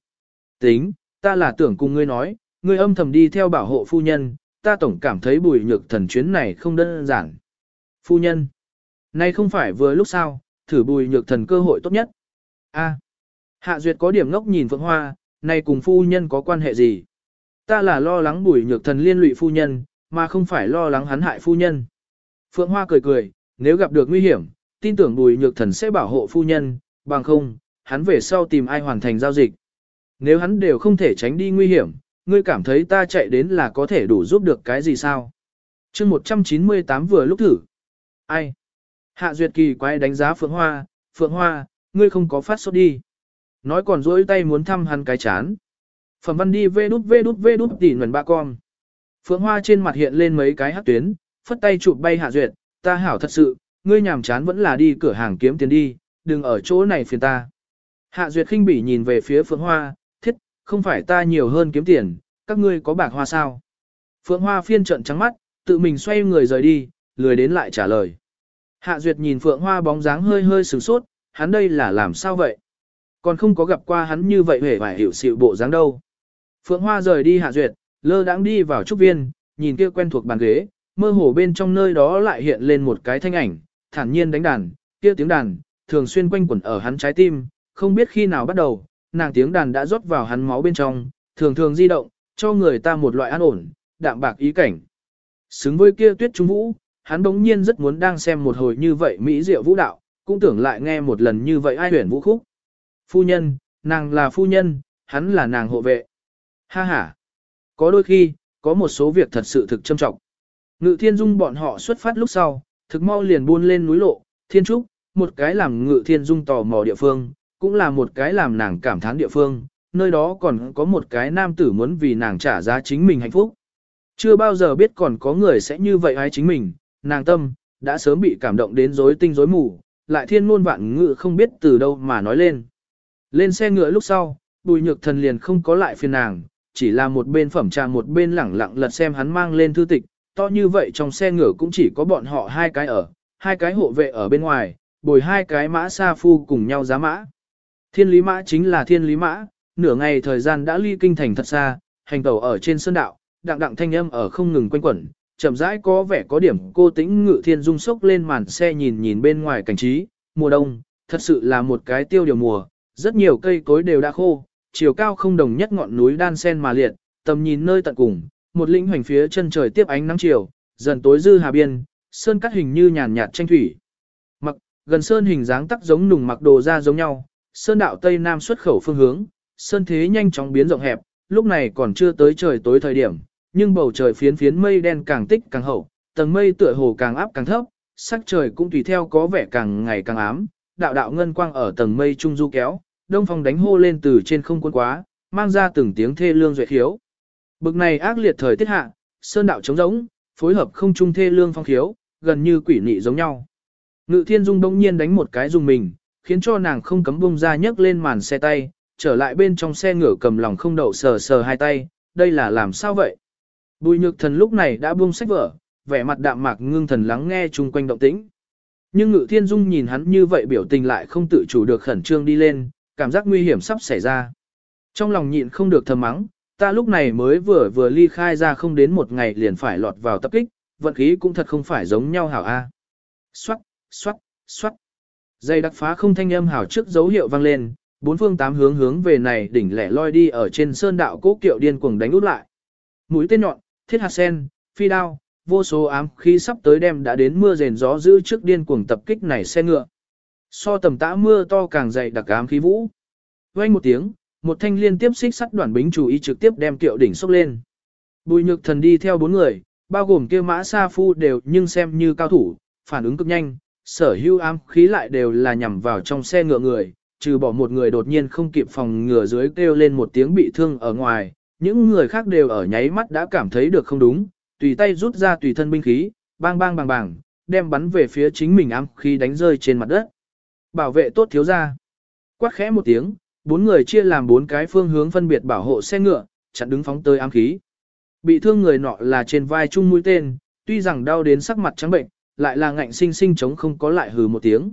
Tính, ta là tưởng cùng ngươi nói, ngươi âm thầm đi theo bảo hộ phu nhân, ta tổng cảm thấy bùi nhược thần chuyến này không đơn giản. Phu nhân, nay không phải vừa lúc sao, thử bùi nhược thần cơ hội tốt nhất. A, Hạ Duyệt có điểm ngốc nhìn Phượng Hoa, nay cùng phu nhân có quan hệ gì? Ta là lo lắng bùi nhược thần liên lụy phu nhân, mà không phải lo lắng hắn hại phu nhân. Phượng Hoa cười cười, nếu gặp được nguy hiểm, tin tưởng bùi nhược thần sẽ bảo hộ phu nhân, bằng không, hắn về sau tìm ai hoàn thành giao dịch. Nếu hắn đều không thể tránh đi nguy hiểm, ngươi cảm thấy ta chạy đến là có thể đủ giúp được cái gì sao? chương 198 vừa lúc thử. Ai? Hạ Duyệt kỳ quay đánh giá Phượng Hoa, Phượng Hoa, ngươi không có phát sốt đi. Nói còn dỗi tay muốn thăm hắn cái chán. Phẩm văn đi vê đút vê đút vê đút tỉ nguồn ba con. Phượng Hoa trên mặt hiện lên mấy cái hát tuyến, phất tay chụp bay Hạ Duyệt, ta hảo thật sự, ngươi nhàm chán vẫn là đi cửa hàng kiếm tiền đi, đừng ở chỗ này phiền ta. Hạ Duyệt khinh bỉ nhìn về phía Phượng Hoa, thiết, không phải ta nhiều hơn kiếm tiền, các ngươi có bạc hoa sao? Phượng Hoa phiên trận trắng mắt, tự mình xoay người rời đi, lười đến lại trả lời. Hạ Duyệt nhìn Phượng Hoa bóng dáng hơi hơi sửng sốt, hắn đây là làm sao vậy? Còn không có gặp qua hắn như vậy hề phải hiểu sự bộ dáng đâu. Phượng Hoa rời đi Hạ Duyệt, lơ đãng đi vào trúc viên, nhìn kia quen thuộc bàn ghế, mơ hồ bên trong nơi đó lại hiện lên một cái thanh ảnh, thản nhiên đánh đàn, kia tiếng đàn, thường xuyên quanh quẩn ở hắn trái tim, không biết khi nào bắt đầu, nàng tiếng đàn đã rót vào hắn máu bên trong, thường thường di động, cho người ta một loại an ổn, đạm bạc ý cảnh. Xứng với kia tuyết trung vũ, hắn đống nhiên rất muốn đang xem một hồi như vậy mỹ diệu vũ đạo, cũng tưởng lại nghe một lần như vậy ai huyền vũ khúc. Phu nhân, nàng là phu nhân, hắn là nàng hộ vệ. Ha ha. Có đôi khi, có một số việc thật sự thực châm trọng. Ngự thiên dung bọn họ xuất phát lúc sau, thực mau liền buôn lên núi lộ, thiên trúc, một cái làm ngự thiên dung tò mò địa phương, cũng là một cái làm nàng cảm thán địa phương, nơi đó còn có một cái nam tử muốn vì nàng trả giá chính mình hạnh phúc. Chưa bao giờ biết còn có người sẽ như vậy hay chính mình, nàng tâm, đã sớm bị cảm động đến rối tinh rối mù, lại thiên ngôn vạn ngự không biết từ đâu mà nói lên. Lên xe ngựa lúc sau, bùi nhược thần liền không có lại phiền nàng, chỉ là một bên phẩm trà một bên lẳng lặng lật xem hắn mang lên thư tịch, to như vậy trong xe ngựa cũng chỉ có bọn họ hai cái ở, hai cái hộ vệ ở bên ngoài, bồi hai cái mã sa phu cùng nhau giá mã. Thiên lý mã chính là thiên lý mã, nửa ngày thời gian đã ly kinh thành thật xa, hành tẩu ở trên sơn đạo, đặng đặng thanh âm ở không ngừng quanh quẩn, chậm rãi có vẻ có điểm cô tĩnh ngự thiên dung sốc lên màn xe nhìn nhìn bên ngoài cảnh trí, mùa đông, thật sự là một cái tiêu điều mùa, rất nhiều cây cối đều đã khô, chiều cao không đồng nhất ngọn núi đan sen mà liệt, tầm nhìn nơi tận cùng, một lĩnh hoành phía chân trời tiếp ánh nắng chiều, dần tối dư hà biên, sơn cắt hình như nhàn nhạt tranh thủy. Mặc, gần sơn hình dáng tắc giống nùng mặc đồ ra giống nhau, sơn đạo tây nam xuất khẩu phương hướng, sơn thế nhanh chóng biến rộng hẹp, lúc này còn chưa tới trời tối thời điểm, nhưng bầu trời phiến phiến mây đen càng tích càng hậu, tầng mây tựa hồ càng áp càng thấp, sắc trời cũng tùy theo có vẻ càng ngày càng ám, đạo đạo ngân quang ở tầng mây trung du kéo, đông phong đánh hô lên từ trên không quân quá, mang ra từng tiếng thê lương duệ khiếu. Bực này ác liệt thời tiết hạ, sơn đạo trống rỗng, phối hợp không trung thê lương phong khiếu, gần như quỷ nị giống nhau. Ngự thiên dung đông nhiên đánh một cái dùng mình, khiến cho nàng không cấm bung ra nhấc lên màn xe tay, trở lại bên trong xe ngửa cầm lòng không đậu sờ sờ hai tay, đây là làm sao vậy? Bùi nhược thần lúc này đã buông sách vở, vẻ mặt đạm mạc ngưng thần lắng nghe chung quanh động tĩnh. Nhưng ngự thiên dung nhìn hắn như vậy biểu tình lại không tự chủ được khẩn trương đi lên, cảm giác nguy hiểm sắp xảy ra. Trong lòng nhịn không được thầm mắng, ta lúc này mới vừa vừa ly khai ra không đến một ngày liền phải lọt vào tập kích, vận khí cũng thật không phải giống nhau hảo a. Xoát, xoát, xoát. Dây đặc phá không thanh âm hào trước dấu hiệu vang lên, bốn phương tám hướng hướng về này đỉnh lẻ loi đi ở trên sơn đạo cố kiệu điên cuồng đánh út lại. Mũi tên nhọn, thiết hạt sen, phi đao, vô số ám khí sắp tới đem đã đến mưa rền gió giữ trước điên cuồng tập kích này xe ngựa. So tầm tã mưa to càng dày đặc ám khí vũ. Vang một tiếng, một thanh liên tiếp xích sắt đoạn bính chủ ý trực tiếp đem kiệu đỉnh sốc lên. Bùi nhược thần đi theo bốn người, bao gồm kia mã sa phu đều nhưng xem như cao thủ, phản ứng cực nhanh, sở hữu ám khí lại đều là nhằm vào trong xe ngựa người, trừ bỏ một người đột nhiên không kịp phòng ngừa dưới kêu lên một tiếng bị thương ở ngoài, những người khác đều ở nháy mắt đã cảm thấy được không đúng, tùy tay rút ra tùy thân binh khí, bang bang bang bang, đem bắn về phía chính mình ám khí đánh rơi trên mặt đất. Bảo vệ tốt thiếu gia. Quát khẽ một tiếng, bốn người chia làm bốn cái phương hướng phân biệt bảo hộ xe ngựa, chặn đứng phóng tới ám khí. Bị thương người nọ là trên vai chung mũi tên, tuy rằng đau đến sắc mặt trắng bệnh, lại là ngạnh sinh sinh chống không có lại hừ một tiếng.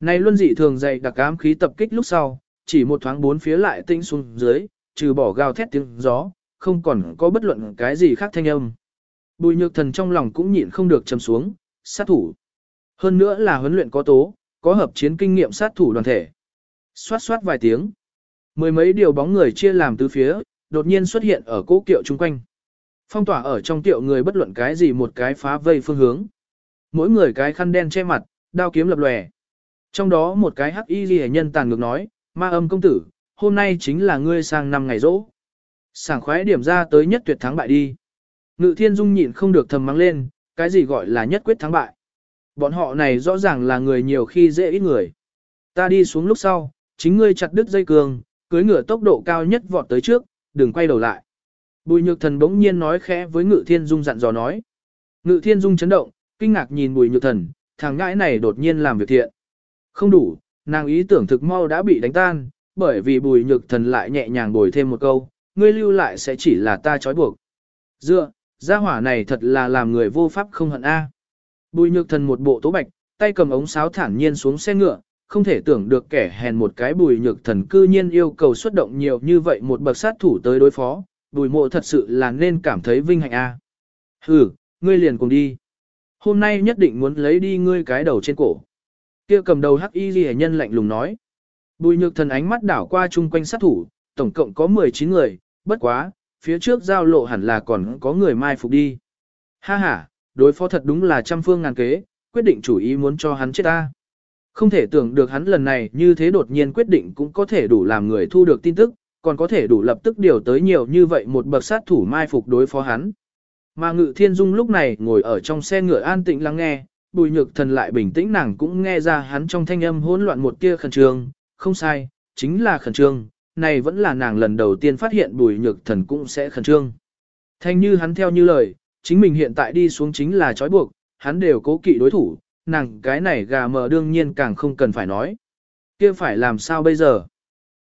Này luân dị thường dày đặc ám khí tập kích lúc sau, chỉ một thoáng bốn phía lại tinh xuống dưới, trừ bỏ gào thét tiếng gió, không còn có bất luận cái gì khác thanh âm. Bùi nhược thần trong lòng cũng nhịn không được trầm xuống, sát thủ. Hơn nữa là huấn luyện có tố, có hợp chiến kinh nghiệm sát thủ đoàn thể. Xoát xoát vài tiếng. Mười mấy điều bóng người chia làm tứ phía, đột nhiên xuất hiện ở cố kiệu chung quanh. Phong tỏa ở trong tiệu người bất luận cái gì một cái phá vây phương hướng. Mỗi người cái khăn đen che mặt, đao kiếm lập lòe. Trong đó một cái hắc y ghi nhân tàn ngược nói, ma âm công tử, hôm nay chính là ngươi sang năm ngày rỗ. Sảng khoái điểm ra tới nhất tuyệt thắng bại đi. Ngự thiên dung nhịn không được thầm mắng lên, cái gì gọi là nhất quyết thắng bại. Bọn họ này rõ ràng là người nhiều khi dễ ít người. Ta đi xuống lúc sau, chính ngươi chặt đứt dây cường, cưới ngựa tốc độ cao nhất vọt tới trước, đừng quay đầu lại. Bùi nhược thần bỗng nhiên nói khẽ với ngự thiên dung dặn dò nói. Ngự thiên dung chấn động, kinh ngạc nhìn bùi nhược thần, thằng ngãi này đột nhiên làm việc thiện. Không đủ, nàng ý tưởng thực mau đã bị đánh tan, bởi vì bùi nhược thần lại nhẹ nhàng bồi thêm một câu, ngươi lưu lại sẽ chỉ là ta trói buộc. Dựa, gia hỏa này thật là làm người vô pháp không hận a. Bùi nhược thần một bộ tố bạch, tay cầm ống sáo thản nhiên xuống xe ngựa, không thể tưởng được kẻ hèn một cái bùi nhược thần cư nhiên yêu cầu xuất động nhiều như vậy một bậc sát thủ tới đối phó, bùi mộ thật sự là nên cảm thấy vinh hạnh a. À. Hừ, ngươi liền cùng đi. Hôm nay nhất định muốn lấy đi ngươi cái đầu trên cổ. Kia cầm đầu hắc y ghi nhân lạnh lùng nói. Bùi nhược thần ánh mắt đảo qua chung quanh sát thủ, tổng cộng có 19 người, bất quá, phía trước giao lộ hẳn là còn có người mai phục đi. Ha ha, đối phó thật đúng là trăm phương ngàn kế, quyết định chủ ý muốn cho hắn chết ta. Không thể tưởng được hắn lần này như thế đột nhiên quyết định cũng có thể đủ làm người thu được tin tức, còn có thể đủ lập tức điều tới nhiều như vậy một bậc sát thủ mai phục đối phó hắn. Mà Ngự Thiên Dung lúc này ngồi ở trong xe ngựa an tĩnh lắng nghe, bùi nhược thần lại bình tĩnh nàng cũng nghe ra hắn trong thanh âm hỗn loạn một tia khẩn trương, không sai, chính là khẩn trương, này vẫn là nàng lần đầu tiên phát hiện bùi nhược thần cũng sẽ khẩn trương. Thanh như hắn theo như lời, chính mình hiện tại đi xuống chính là trói buộc, hắn đều cố kỵ đối thủ, nàng cái này gà mờ đương nhiên càng không cần phải nói. kia phải làm sao bây giờ?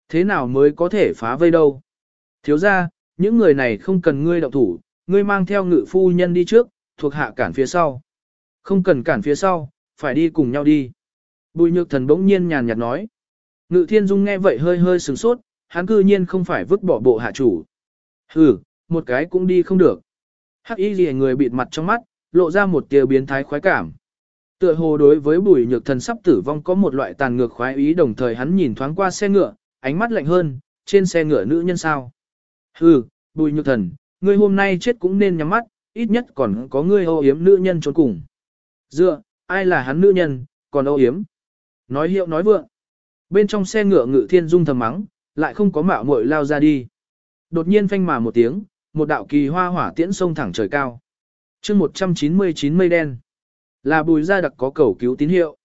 Thế nào mới có thể phá vây đâu? Thiếu ra, những người này không cần ngươi động thủ, ngươi mang theo ngự phu nhân đi trước, thuộc hạ cản phía sau. Không cần cản phía sau, phải đi cùng nhau đi. Bùi nhược thần bỗng nhiên nhàn nhạt nói. Ngự thiên dung nghe vậy hơi hơi sửng sốt, hắn cư nhiên không phải vứt bỏ bộ hạ chủ. Hừ, một cái cũng đi không được. Hắc y gì người bịt mặt trong mắt, lộ ra một tia biến thái khoái cảm. Tựa hồ đối với bùi nhược thần sắp tử vong có một loại tàn ngược khoái ý đồng thời hắn nhìn thoáng qua xe ngựa, ánh mắt lạnh hơn, trên xe ngựa nữ nhân sao. Hừ, bùi nhược thần, ngươi hôm nay chết cũng nên nhắm mắt, ít nhất còn có ngươi ô yếm nữ nhân trốn cùng. Dựa, ai là hắn nữ nhân, còn ô yếm. Nói hiệu nói vượng. Bên trong xe ngựa ngự thiên dung thầm mắng, lại không có mạo muội lao ra đi. Đột nhiên phanh mà một tiếng, một đạo kỳ hoa hỏa tiễn sông thẳng trời cao. chương 199 mây đen. Là bùi Gia đặc có cầu cứu tín hiệu.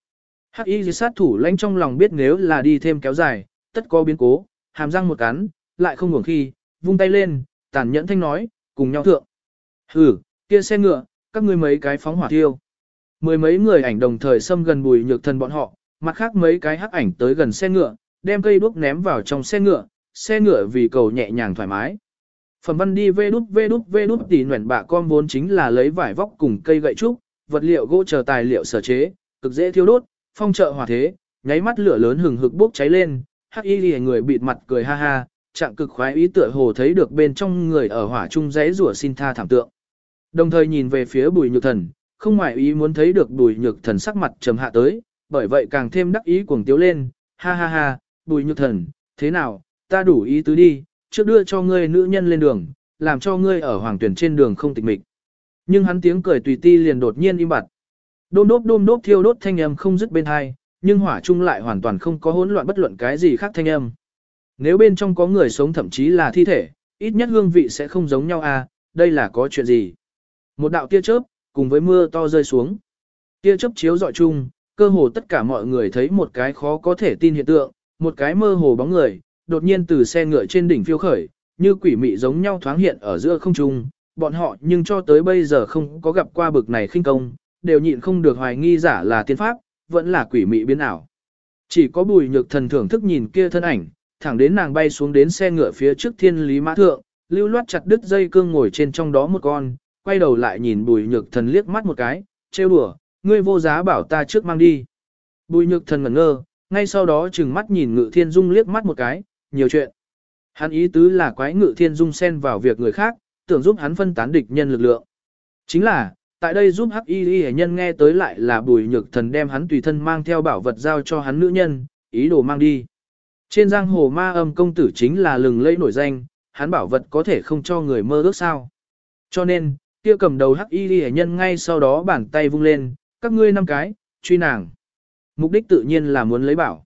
Hắc y sát thủ lãnh trong lòng biết nếu là đi thêm kéo dài, tất có biến cố, hàm răng một cắn, lại không ngủng khi, vung tay lên, tàn nhẫn thanh nói, cùng nhau thượng. Hử, kia xe ngựa, các ngươi mấy cái phóng hỏa thiêu. Mười mấy người ảnh đồng thời xâm gần bùi nhược thần bọn họ, mặt khác mấy cái hắc ảnh tới gần xe ngựa, đem cây đuốc ném vào trong xe ngựa, xe ngựa vì cầu nhẹ nhàng thoải mái. Phẩm văn đi vê đút vê đút vê đút tỉ nguyện bạ con vốn chính là lấy vải vóc cùng cây gậy trúc, vật liệu gỗ chờ tài liệu sở chế, cực dễ thiêu đốt, phong trợ hỏa thế, nháy mắt lửa lớn hừng hực bốc cháy lên, hắc y lìa người bịt mặt cười ha ha, trạng cực khoái ý tựa hồ thấy được bên trong người ở hỏa trung rẽ rủa xin tha thảm tượng. Đồng thời nhìn về phía bùi nhược thần, không ngoại ý muốn thấy được bùi nhược thần sắc mặt trầm hạ tới, bởi vậy càng thêm đắc ý cuồng tiếu lên, ha ha ha, bùi nhược thần, thế nào, ta đủ ý tứ đi, trước đưa cho ngươi nữ nhân lên đường, làm cho ngươi ở hoàng tuyển trên đường không tịch mịch. Nhưng hắn tiếng cười tùy ti liền đột nhiên im bặt. Đôm đốp đôm đốp thiêu đốt thanh âm không dứt bên hai, nhưng hỏa trung lại hoàn toàn không có hỗn loạn bất luận cái gì khác thanh âm. Nếu bên trong có người sống thậm chí là thi thể, ít nhất hương vị sẽ không giống nhau à, đây là có chuyện gì? Một đạo tia chớp, cùng với mưa to rơi xuống. Tia chớp chiếu dọi chung, cơ hồ tất cả mọi người thấy một cái khó có thể tin hiện tượng, một cái mơ hồ bóng người, đột nhiên từ xe ngựa trên đỉnh phiêu khởi, như quỷ mị giống nhau thoáng hiện ở giữa không trung, bọn họ nhưng cho tới bây giờ không có gặp qua bực này khinh công, đều nhịn không được hoài nghi giả là tiên pháp, vẫn là quỷ mị biến ảo. Chỉ có bùi nhược thần thưởng thức nhìn kia thân ảnh, thẳng đến nàng bay xuống đến xe ngựa phía trước thiên lý mã thượng, lưu loát chặt đứt dây cương ngồi trên trong đó một con, quay đầu lại nhìn bùi nhược thần liếc mắt một cái, trêu đùa, ngươi vô giá bảo ta trước mang đi. Bùi nhược thần ngẩn ngơ, ngay sau đó chừng mắt nhìn ngự thiên dung liếc mắt một cái, nhiều chuyện. Hắn ý tứ là quái ngự thiên dung xen vào việc người khác, tưởng giúp hắn phân tán địch nhân lực lượng. Chính là, tại đây giúp hắc y y nhân nghe tới lại là bùi nhược thần đem hắn tùy thân mang theo bảo vật giao cho hắn nữ nhân, ý đồ mang đi. Trên giang hồ ma âm công tử chính là lừng lẫy nổi danh, hắn bảo vật có thể không cho người mơ ước sao. Cho nên, kia cầm đầu hắc y y nhân ngay sau đó bàn tay vung lên, các ngươi năm cái, truy nàng. Mục đích tự nhiên là muốn lấy bảo.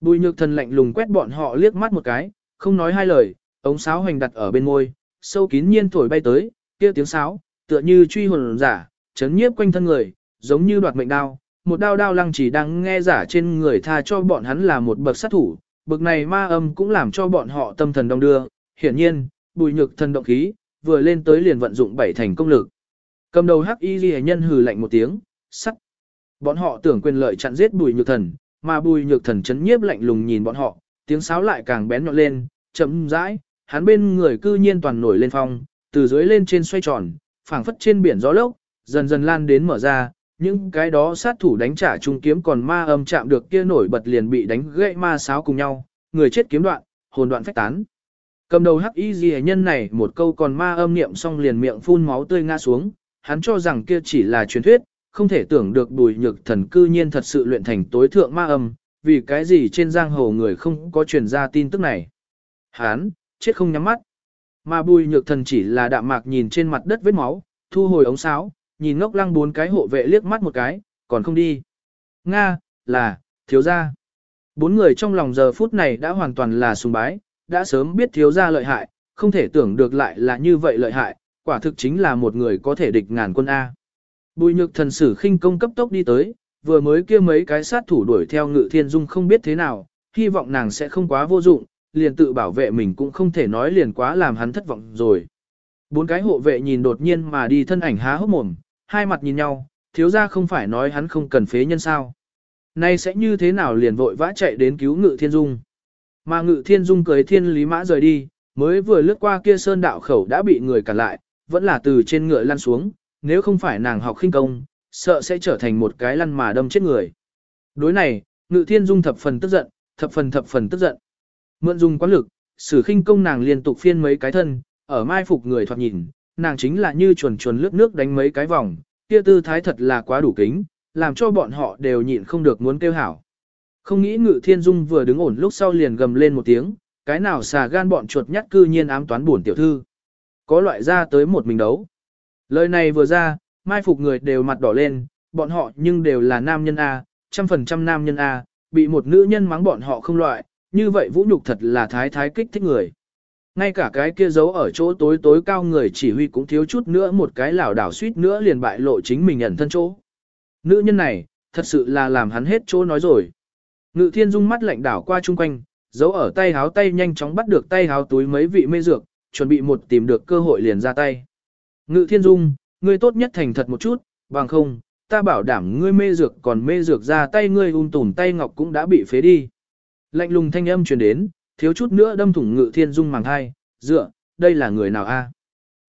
Bùi nhược thần lạnh lùng quét bọn họ liếc mắt một cái, không nói hai lời, ống sáo hoành đặt ở bên môi, sâu kín nhiên thổi bay tới, kia tiếng sáo, tựa như truy hồn giả, chấn nhiếp quanh thân người, giống như đoạt mệnh đao. Một đao đao lăng chỉ đang nghe giả trên người tha cho bọn hắn là một bậc sát thủ, bực này ma âm cũng làm cho bọn họ tâm thần đông đưa. Hiển nhiên, bùi nhược thần động khí, vừa lên tới liền vận dụng bảy thành công lực. Cầm đầu hắc y ghi nhân hừ lạnh một tiếng, sắt. Bọn họ tưởng quyền lợi chặn giết bùi nhược thần, mà bùi nhược thần chấn nhiếp lạnh lùng nhìn bọn họ, tiếng sáo lại càng bén nhọn lên, chậm rãi, hắn bên người cư nhiên toàn nổi lên phong, từ dưới lên trên xoay tròn, phảng phất trên biển gió lốc, dần dần lan đến mở ra, những cái đó sát thủ đánh trả trung kiếm còn ma âm chạm được kia nổi bật liền bị đánh gãy ma sáo cùng nhau, người chết kiếm đoạn, hồn đoạn phách tán. Cầm đầu hắc y gì nhân này một câu còn ma âm niệm xong liền miệng phun máu tươi ngã xuống, hắn cho rằng kia chỉ là truyền thuyết, không thể tưởng được bùi nhược thần cư nhiên thật sự luyện thành tối thượng ma âm, vì cái gì trên giang hồ người không có truyền ra tin tức này. Hắn, chết không nhắm mắt. Mà bùi nhược thần chỉ là đạm mạc nhìn trên mặt đất vết máu, thu hồi ống sáo, nhìn ngốc lăng bốn cái hộ vệ liếc mắt một cái, còn không đi. Nga, là, thiếu gia. Bốn người trong lòng giờ phút này đã hoàn toàn là sùng bái, đã sớm biết thiếu gia lợi hại, không thể tưởng được lại là như vậy lợi hại, quả thực chính là một người có thể địch ngàn quân A. Bùi nhược thần sử khinh công cấp tốc đi tới, vừa mới kia mấy cái sát thủ đuổi theo ngự thiên dung không biết thế nào, hy vọng nàng sẽ không quá vô dụng, liền tự bảo vệ mình cũng không thể nói liền quá làm hắn thất vọng rồi. Bốn cái hộ vệ nhìn đột nhiên mà đi thân ảnh há hốc mồm, hai mặt nhìn nhau, thiếu ra không phải nói hắn không cần phế nhân sao. Nay sẽ như thế nào liền vội vã chạy đến cứu ngự thiên dung. Mà ngự thiên dung cưới thiên lý mã rời đi, mới vừa lướt qua kia sơn đạo khẩu đã bị người cản lại, vẫn là từ trên ngựa lăn xuống, nếu không phải nàng học khinh công, sợ sẽ trở thành một cái lăn mà đâm chết người. Đối này, ngự thiên dung thập phần tức giận, thập phần thập phần tức giận. Mượn dùng quán lực, sử khinh công nàng liên tục phiên mấy cái thân, ở mai phục người thoạt nhìn, nàng chính là như chuồn chuồn lướt nước đánh mấy cái vòng, kia tư thái thật là quá đủ kính, làm cho bọn họ đều nhịn không được muốn kêu hảo. Không nghĩ ngự thiên dung vừa đứng ổn lúc sau liền gầm lên một tiếng, cái nào xà gan bọn chuột nhắt cư nhiên ám toán buồn tiểu thư. Có loại ra tới một mình đấu. Lời này vừa ra, mai phục người đều mặt đỏ lên, bọn họ nhưng đều là nam nhân A, trăm phần trăm nam nhân A, bị một nữ nhân mắng bọn họ không loại, như vậy vũ nhục thật là thái thái kích thích người. Ngay cả cái kia giấu ở chỗ tối tối cao người chỉ huy cũng thiếu chút nữa một cái lảo đảo suýt nữa liền bại lộ chính mình ẩn thân chỗ. Nữ nhân này, thật sự là làm hắn hết chỗ nói rồi. Ngự thiên dung mắt lạnh đảo qua chung quanh, giấu ở tay háo tay nhanh chóng bắt được tay háo túi mấy vị mê dược, chuẩn bị một tìm được cơ hội liền ra tay. Ngự thiên dung, ngươi tốt nhất thành thật một chút, bằng không, ta bảo đảm ngươi mê dược còn mê dược ra tay ngươi ung tùn tay ngọc cũng đã bị phế đi. Lạnh lùng thanh âm truyền đến, thiếu chút nữa đâm thủng ngự thiên dung màng hai, dựa, đây là người nào a?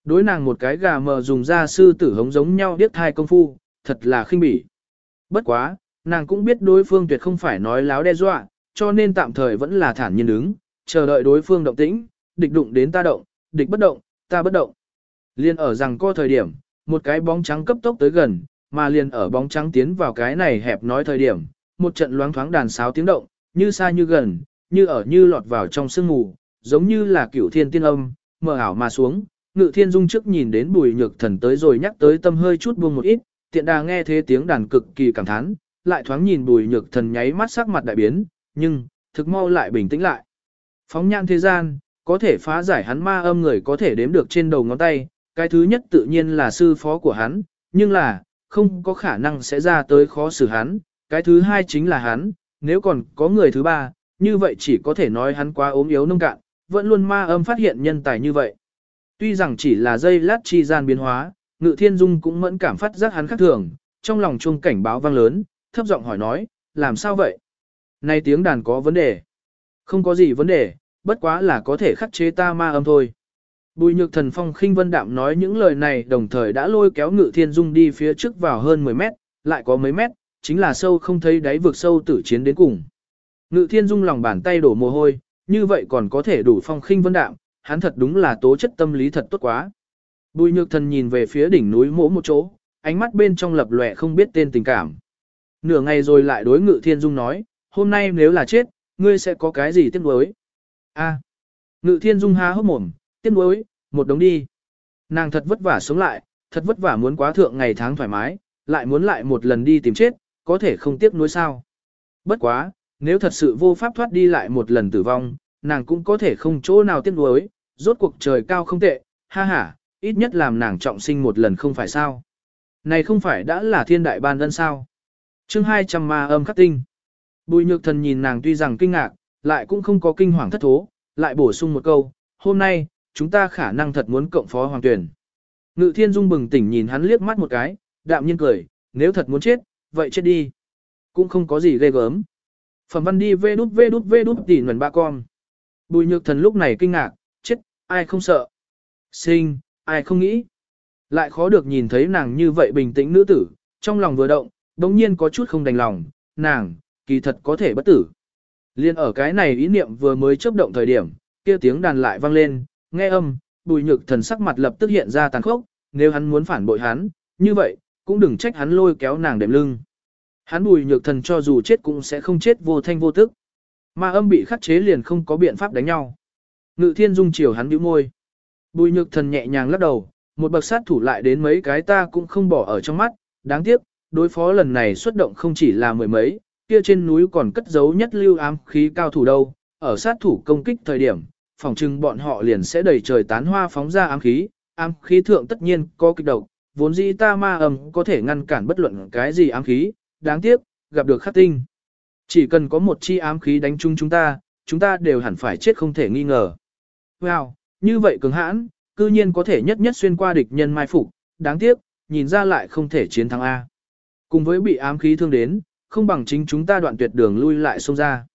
Đối nàng một cái gà mờ dùng ra sư tử hống giống nhau điếc thai công phu, thật là khinh bỉ. Bất quá, nàng cũng biết đối phương tuyệt không phải nói láo đe dọa, cho nên tạm thời vẫn là thản nhiên đứng, chờ đợi đối phương động tĩnh, địch đụng đến ta động, địch bất động, ta bất động. Liên ở rằng co thời điểm, một cái bóng trắng cấp tốc tới gần, mà liền ở bóng trắng tiến vào cái này hẹp nói thời điểm, một trận loáng thoáng đàn sáo tiếng động, như xa như gần, như ở như lọt vào trong sương mù, giống như là cửu thiên tiên âm, mờ ảo mà xuống. Ngự thiên dung trước nhìn đến bùi nhược thần tới rồi nhắc tới tâm hơi chút buông một ít, tiện đà nghe thế tiếng đàn cực kỳ cảm thán, lại thoáng nhìn bùi nhược thần nháy mắt sắc mặt đại biến, nhưng, thực mau lại bình tĩnh lại. Phóng nhãn thế gian, có thể phá giải hắn ma âm người có thể đếm được trên đầu ngón tay, cái thứ nhất tự nhiên là sư phó của hắn, nhưng là, không có khả năng sẽ ra tới khó xử hắn, cái thứ hai chính là hắn, nếu còn có người thứ ba, như vậy chỉ có thể nói hắn quá ốm yếu nông cạn, vẫn luôn ma âm phát hiện nhân tài như vậy. Tuy rằng chỉ là dây lát chi gian biến hóa, Ngự Thiên Dung cũng mẫn cảm phát giác hắn khác thường, trong lòng chuông cảnh báo vang lớn, thấp giọng hỏi nói, làm sao vậy? nay tiếng đàn có vấn đề. Không có gì vấn đề, bất quá là có thể khắc chế ta ma âm thôi. Bùi nhược thần phong khinh vân đạm nói những lời này đồng thời đã lôi kéo ngự thiên dung đi phía trước vào hơn 10 mét, lại có mấy mét, chính là sâu không thấy đáy vực sâu tử chiến đến cùng. Ngự thiên dung lòng bàn tay đổ mồ hôi, như vậy còn có thể đủ phong khinh vân đạm, hắn thật đúng là tố chất tâm lý thật tốt quá. Bùi nhược thần nhìn về phía đỉnh núi mỗ một chỗ, ánh mắt bên trong lập lòe không biết tên tình cảm. Nửa ngày rồi lại đối ngự thiên dung nói, hôm nay nếu là chết, ngươi sẽ có cái gì tiếc nuối? A. Ngự thiên dung há hốc mồm, tiếc nuối, một đống đi. Nàng thật vất vả sống lại, thật vất vả muốn quá thượng ngày tháng thoải mái, lại muốn lại một lần đi tìm chết, có thể không tiếc nuối sao. Bất quá, nếu thật sự vô pháp thoát đi lại một lần tử vong, nàng cũng có thể không chỗ nào tiếc nuối, rốt cuộc trời cao không tệ, ha ha, ít nhất làm nàng trọng sinh một lần không phải sao. Này không phải đã là thiên đại ban ân sao. chương 200 ma âm khắc tinh. Bùi nhược thần nhìn nàng tuy rằng kinh ngạc, lại cũng không có kinh hoàng thất thố, lại bổ sung một câu, hôm nay, chúng ta khả năng thật muốn cộng phó hoàng tuyển. Ngự thiên dung bừng tỉnh nhìn hắn liếc mắt một cái, đạm nhiên cười, nếu thật muốn chết, vậy chết đi. Cũng không có gì ghê gớm. Phẩm văn đi vê đút vê đút vê đút tỉ nguồn ba con. Bùi nhược thần lúc này kinh ngạc, chết, ai không sợ. Sinh, ai không nghĩ. Lại khó được nhìn thấy nàng như vậy bình tĩnh nữ tử, trong lòng vừa động, đồng nhiên có chút không đành lòng, nàng, kỳ thật có thể bất tử. Liên ở cái này ý niệm vừa mới chấp động thời điểm, kia tiếng đàn lại vang lên, nghe âm, bùi nhược thần sắc mặt lập tức hiện ra tàn khốc, nếu hắn muốn phản bội hắn, như vậy, cũng đừng trách hắn lôi kéo nàng đệm lưng. Hắn bùi nhược thần cho dù chết cũng sẽ không chết vô thanh vô tức. Mà âm bị khắc chế liền không có biện pháp đánh nhau. Ngự thiên dung chiều hắn bĩu môi. Bùi nhược thần nhẹ nhàng lắc đầu, một bậc sát thủ lại đến mấy cái ta cũng không bỏ ở trong mắt, đáng tiếc, đối phó lần này xuất động không chỉ là mười mấy, kia trên núi còn cất giấu nhất lưu ám khí cao thủ đâu, ở sát thủ công kích thời điểm, phòng trưng bọn họ liền sẽ đầy trời tán hoa phóng ra ám khí, ám khí thượng tất nhiên có kịch độc, vốn dĩ ta ma âm có thể ngăn cản bất luận cái gì ám khí, đáng tiếc, gặp được khắc tinh. Chỉ cần có một chi ám khí đánh chung chúng ta, chúng ta đều hẳn phải chết không thể nghi ngờ. Wow, như vậy cứng hãn, cư nhiên có thể nhất nhất xuyên qua địch nhân mai phục, đáng tiếc, nhìn ra lại không thể chiến thắng A. Cùng với bị ám khí thương đến, không bằng chính chúng ta đoạn tuyệt đường lui lại xông ra.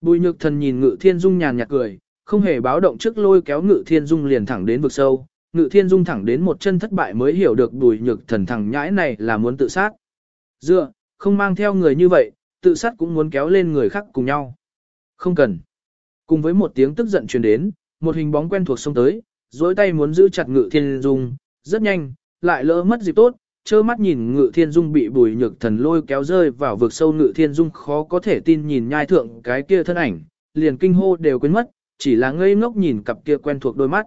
Bùi nhược thần nhìn ngự thiên dung nhàn nhạt cười, không hề báo động trước lôi kéo ngự thiên dung liền thẳng đến vực sâu. Ngự thiên dung thẳng đến một chân thất bại mới hiểu được bùi nhược thần thẳng nhãi này là muốn tự sát. Dựa, không mang theo người như vậy, tự sát cũng muốn kéo lên người khác cùng nhau. Không cần. Cùng với một tiếng tức giận truyền đến, một hình bóng quen thuộc xông tới, dối tay muốn giữ chặt ngự thiên dung, rất nhanh, lại lỡ mất dịp tốt, trơ mắt nhìn ngự thiên dung bị bùi nhược thần lôi kéo rơi vào vực sâu ngự thiên dung khó có thể tin nhìn nhai thượng cái kia thân ảnh, liền kinh hô đều quên mất, chỉ là ngây ngốc nhìn cặp kia quen thuộc đôi mắt.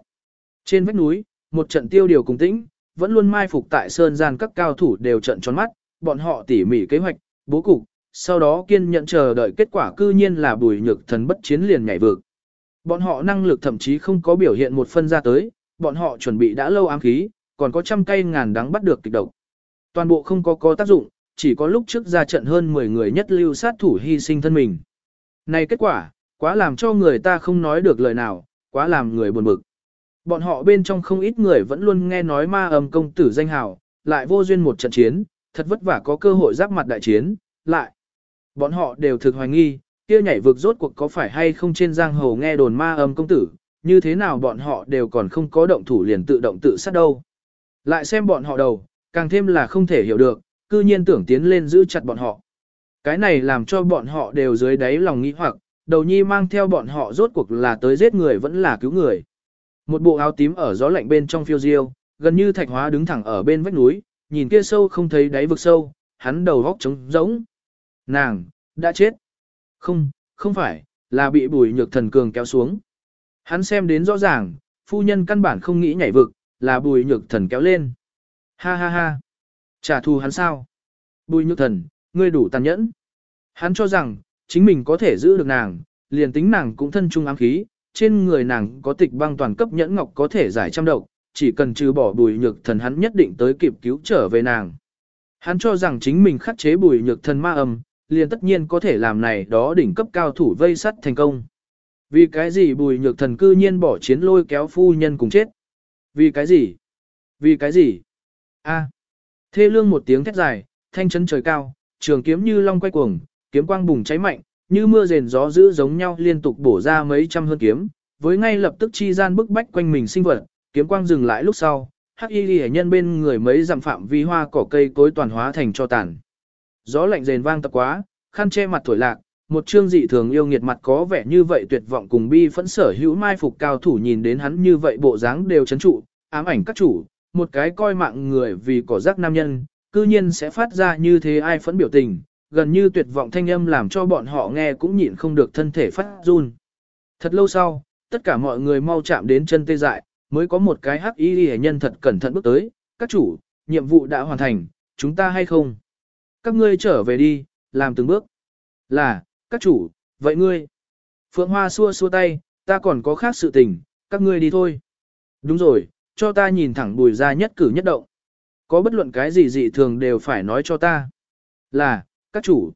Trên vách núi, một trận tiêu điều cùng tĩnh, vẫn luôn mai phục tại sơn gian các cao thủ đều trận tròn mắt, bọn họ tỉ mỉ kế hoạch, bố cục, sau đó kiên nhẫn chờ đợi kết quả cư nhiên là bùi nhược thần bất chiến liền nhảy vực. Bọn họ năng lực thậm chí không có biểu hiện một phân ra tới, bọn họ chuẩn bị đã lâu ám khí, còn có trăm cây ngàn đắng bắt được kịch độc. Toàn bộ không có có tác dụng, chỉ có lúc trước ra trận hơn 10 người nhất lưu sát thủ hy sinh thân mình. Này kết quả, quá làm cho người ta không nói được lời nào, quá làm người buồn bực. Bọn họ bên trong không ít người vẫn luôn nghe nói ma âm công tử danh hào, lại vô duyên một trận chiến, thật vất vả có cơ hội giáp mặt đại chiến, lại. Bọn họ đều thực hoài nghi, kia nhảy vực rốt cuộc có phải hay không trên giang hồ nghe đồn ma âm công tử, như thế nào bọn họ đều còn không có động thủ liền tự động tự sát đâu. Lại xem bọn họ đầu, càng thêm là không thể hiểu được, cư nhiên tưởng tiến lên giữ chặt bọn họ. Cái này làm cho bọn họ đều dưới đáy lòng nghĩ hoặc, đầu nhi mang theo bọn họ rốt cuộc là tới giết người vẫn là cứu người. Một bộ áo tím ở gió lạnh bên trong phiêu diêu, gần như thạch hóa đứng thẳng ở bên vách núi, nhìn kia sâu không thấy đáy vực sâu, hắn đầu góc trống rỗng. Nàng, đã chết. Không, không phải, là bị bùi nhược thần cường kéo xuống. Hắn xem đến rõ ràng, phu nhân căn bản không nghĩ nhảy vực, là bùi nhược thần kéo lên. Ha ha ha. Trả thù hắn sao? Bùi nhược thần, ngươi đủ tàn nhẫn. Hắn cho rằng, chính mình có thể giữ được nàng, liền tính nàng cũng thân trung ám khí, trên người nàng có tịch băng toàn cấp nhẫn ngọc có thể giải trăm độc, chỉ cần trừ bỏ bùi nhược thần hắn nhất định tới kịp cứu trở về nàng. Hắn cho rằng chính mình khắc chế bùi nhược thần ma âm, liền tất nhiên có thể làm này đó đỉnh cấp cao thủ vây sắt thành công. Vì cái gì bùi nhược thần cư nhiên bỏ chiến lôi kéo phu nhân cùng chết? Vì cái gì? Vì cái gì? A. À. Thê lương một tiếng thét dài, thanh chấn trời cao, trường kiếm như long quay cuồng, kiếm quang bùng cháy mạnh, như mưa rền gió dữ giống nhau liên tục bổ ra mấy trăm hơn kiếm, với ngay lập tức chi gian bức bách quanh mình sinh vật, kiếm quang dừng lại lúc sau, hắc y ghi nhân bên người mấy dặm phạm vi hoa cỏ cây cối toàn hóa thành cho tàn. Gió lạnh rền vang tập quá, khăn che mặt thổi lạc, một trương dị thường yêu nghiệt mặt có vẻ như vậy tuyệt vọng cùng bi phẫn sở hữu mai phục cao thủ nhìn đến hắn như vậy bộ dáng đều chấn trụ, ám ảnh các chủ, một cái coi mạng người vì cỏ rác nam nhân, cư nhiên sẽ phát ra như thế ai phẫn biểu tình, gần như tuyệt vọng thanh âm làm cho bọn họ nghe cũng nhịn không được thân thể phát run. Thật lâu sau, tất cả mọi người mau chạm đến chân tê dại, mới có một cái hắc y hệ nhân thật cẩn thận bước tới, các chủ, nhiệm vụ đã hoàn thành, chúng ta hay không? Các ngươi trở về đi, làm từng bước. Là, các chủ, vậy ngươi? Phượng Hoa xua xua tay, ta còn có khác sự tình, các ngươi đi thôi. Đúng rồi, cho ta nhìn thẳng bùi ra nhất cử nhất động. Có bất luận cái gì dị thường đều phải nói cho ta. Là, các chủ.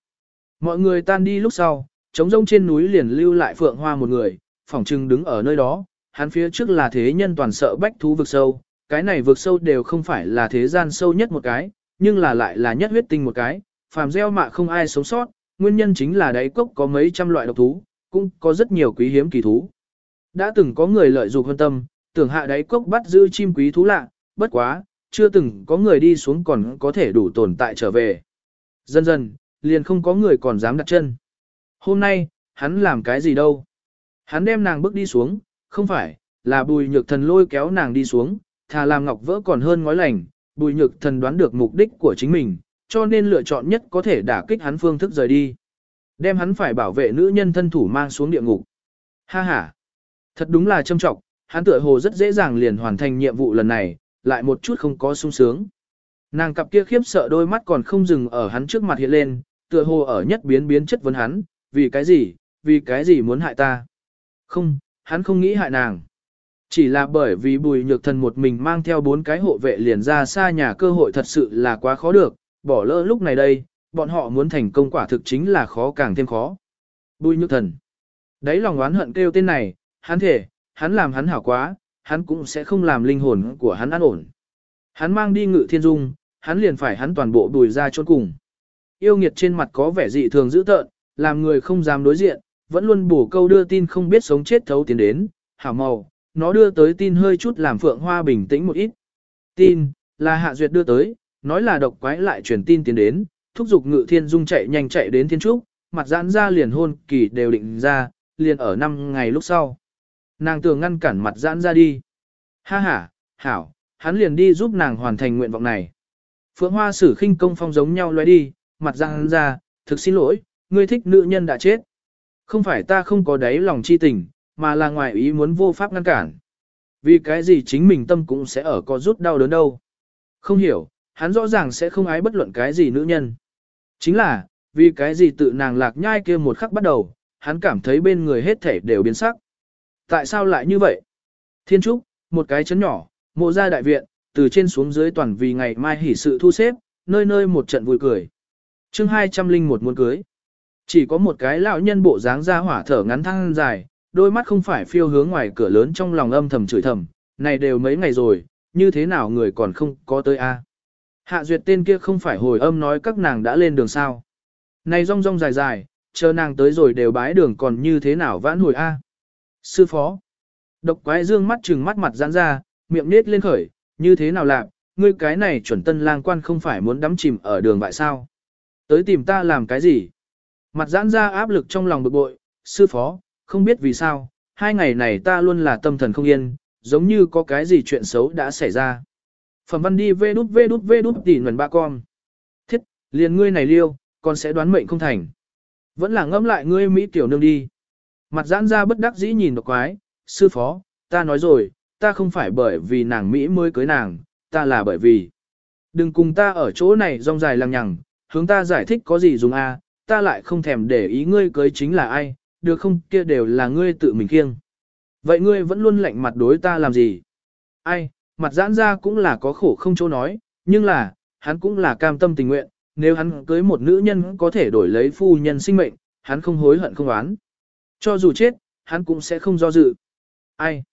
Mọi người tan đi lúc sau, trống rông trên núi liền lưu lại Phượng Hoa một người, phỏng trưng đứng ở nơi đó, hắn phía trước là thế nhân toàn sợ bách thú vực sâu, cái này vực sâu đều không phải là thế gian sâu nhất một cái, nhưng là lại là nhất huyết tinh một cái, phàm gieo mạ không ai sống sót, nguyên nhân chính là đáy cốc có mấy trăm loại độc thú, cũng có rất nhiều quý hiếm kỳ thú. Đã từng có người lợi dụng hơn tâm, tưởng hạ đáy cốc bắt giữ chim quý thú lạ, bất quá, chưa từng có người đi xuống còn có thể đủ tồn tại trở về. Dần dần, liền không có người còn dám đặt chân. Hôm nay, hắn làm cái gì đâu? Hắn đem nàng bước đi xuống, không phải, là bùi nhược thần lôi kéo nàng đi xuống, thà làm ngọc vỡ còn hơn ngói lành, bùi nhược thần đoán được mục đích của chính mình, cho nên lựa chọn nhất có thể đả kích hắn phương thức rời đi. Đem hắn phải bảo vệ nữ nhân thân thủ mang xuống địa ngục. Ha ha! Thật đúng là châm trọng, hắn tựa hồ rất dễ dàng liền hoàn thành nhiệm vụ lần này, lại một chút không có sung sướng. Nàng cặp kia khiếp sợ đôi mắt còn không dừng ở hắn trước mặt hiện lên, tựa hồ ở nhất biến biến chất vấn hắn, vì cái gì, vì cái gì muốn hại ta. Không, hắn không nghĩ hại nàng. Chỉ là bởi vì bùi nhược thần một mình mang theo bốn cái hộ vệ liền ra xa nhà cơ hội thật sự là quá khó được, bỏ lỡ lúc này đây, bọn họ muốn thành công quả thực chính là khó càng thêm khó. Bùi nhược thần. Đấy lòng oán hận kêu tên này, hắn thể, hắn làm hắn hảo quá, hắn cũng sẽ không làm linh hồn của hắn an ổn. Hắn mang đi ngự thiên dung, hắn liền phải hắn toàn bộ bùi ra chôn cùng. Yêu nghiệt trên mặt có vẻ dị thường dữ tợn, làm người không dám đối diện, vẫn luôn bổ câu đưa tin không biết sống chết thấu tiến đến, hảo màu, nó đưa tới tin hơi chút làm Phượng Hoa bình tĩnh một ít. Tin, là Hạ Duyệt đưa tới, nói là độc quái lại truyền tin tiến đến, thúc giục ngự thiên dung chạy nhanh chạy đến thiên trúc, mặt giãn ra liền hôn kỳ đều định ra, liền ở năm ngày lúc sau. Nàng tưởng ngăn cản mặt giãn ra đi. Ha ha, hảo, hắn liền đi giúp nàng hoàn thành nguyện vọng này. Phượng Hoa sử khinh công phong giống nhau lóe đi, mặt giãn ra, thực xin lỗi, ngươi thích nữ nhân đã chết. Không phải ta không có đáy lòng chi tình, mà là ngoài ý muốn vô pháp ngăn cản. Vì cái gì chính mình tâm cũng sẽ ở có rút đau đớn đâu. Không hiểu, hắn rõ ràng sẽ không ái bất luận cái gì nữ nhân. Chính là, vì cái gì tự nàng lạc nhai kia một khắc bắt đầu, hắn cảm thấy bên người hết thể đều biến sắc. Tại sao lại như vậy? Thiên Trúc, một cái chấn nhỏ, mộ gia đại viện, từ trên xuống dưới toàn vì ngày mai hỉ sự thu xếp, nơi nơi một trận vui cười. chương 201 muốn cưới. Chỉ có một cái lão nhân bộ dáng ra hỏa thở ngắn thăng dài, đôi mắt không phải phiêu hướng ngoài cửa lớn trong lòng âm thầm chửi thầm, này đều mấy ngày rồi, như thế nào người còn không có tới a? Hạ duyệt tên kia không phải hồi âm nói các nàng đã lên đường sao. Này rong rong dài dài, chờ nàng tới rồi đều bái đường còn như thế nào vãn hồi a? Sư phó. Độc quái dương mắt trừng mắt mặt giãn ra, miệng nết lên khởi, như thế nào làm, ngươi cái này chuẩn tân lang quan không phải muốn đắm chìm ở đường bại sao? Tới tìm ta làm cái gì? Mặt giãn ra áp lực trong lòng bực bội, sư phó, không biết vì sao, hai ngày này ta luôn là tâm thần không yên, giống như có cái gì chuyện xấu đã xảy ra. Phẩm văn đi vê đút vê đút vê đút tỉ nguồn ba con. Thiết, liền ngươi này liêu, con sẽ đoán mệnh không thành. Vẫn là ngẫm lại ngươi Mỹ tiểu nương đi. Mặt giãn ra bất đắc dĩ nhìn độc quái, sư phó, ta nói rồi, ta không phải bởi vì nàng Mỹ mới cưới nàng, ta là bởi vì. Đừng cùng ta ở chỗ này rong dài lằng nhằng, hướng ta giải thích có gì dùng a, ta lại không thèm để ý ngươi cưới chính là ai, được không kia đều là ngươi tự mình kiêng. Vậy ngươi vẫn luôn lạnh mặt đối ta làm gì? Ai, mặt giãn ra cũng là có khổ không chỗ nói, nhưng là, hắn cũng là cam tâm tình nguyện, nếu hắn cưới một nữ nhân có thể đổi lấy phu nhân sinh mệnh, hắn không hối hận không oán. Cho dù chết, hắn cũng sẽ không do dự. Ai?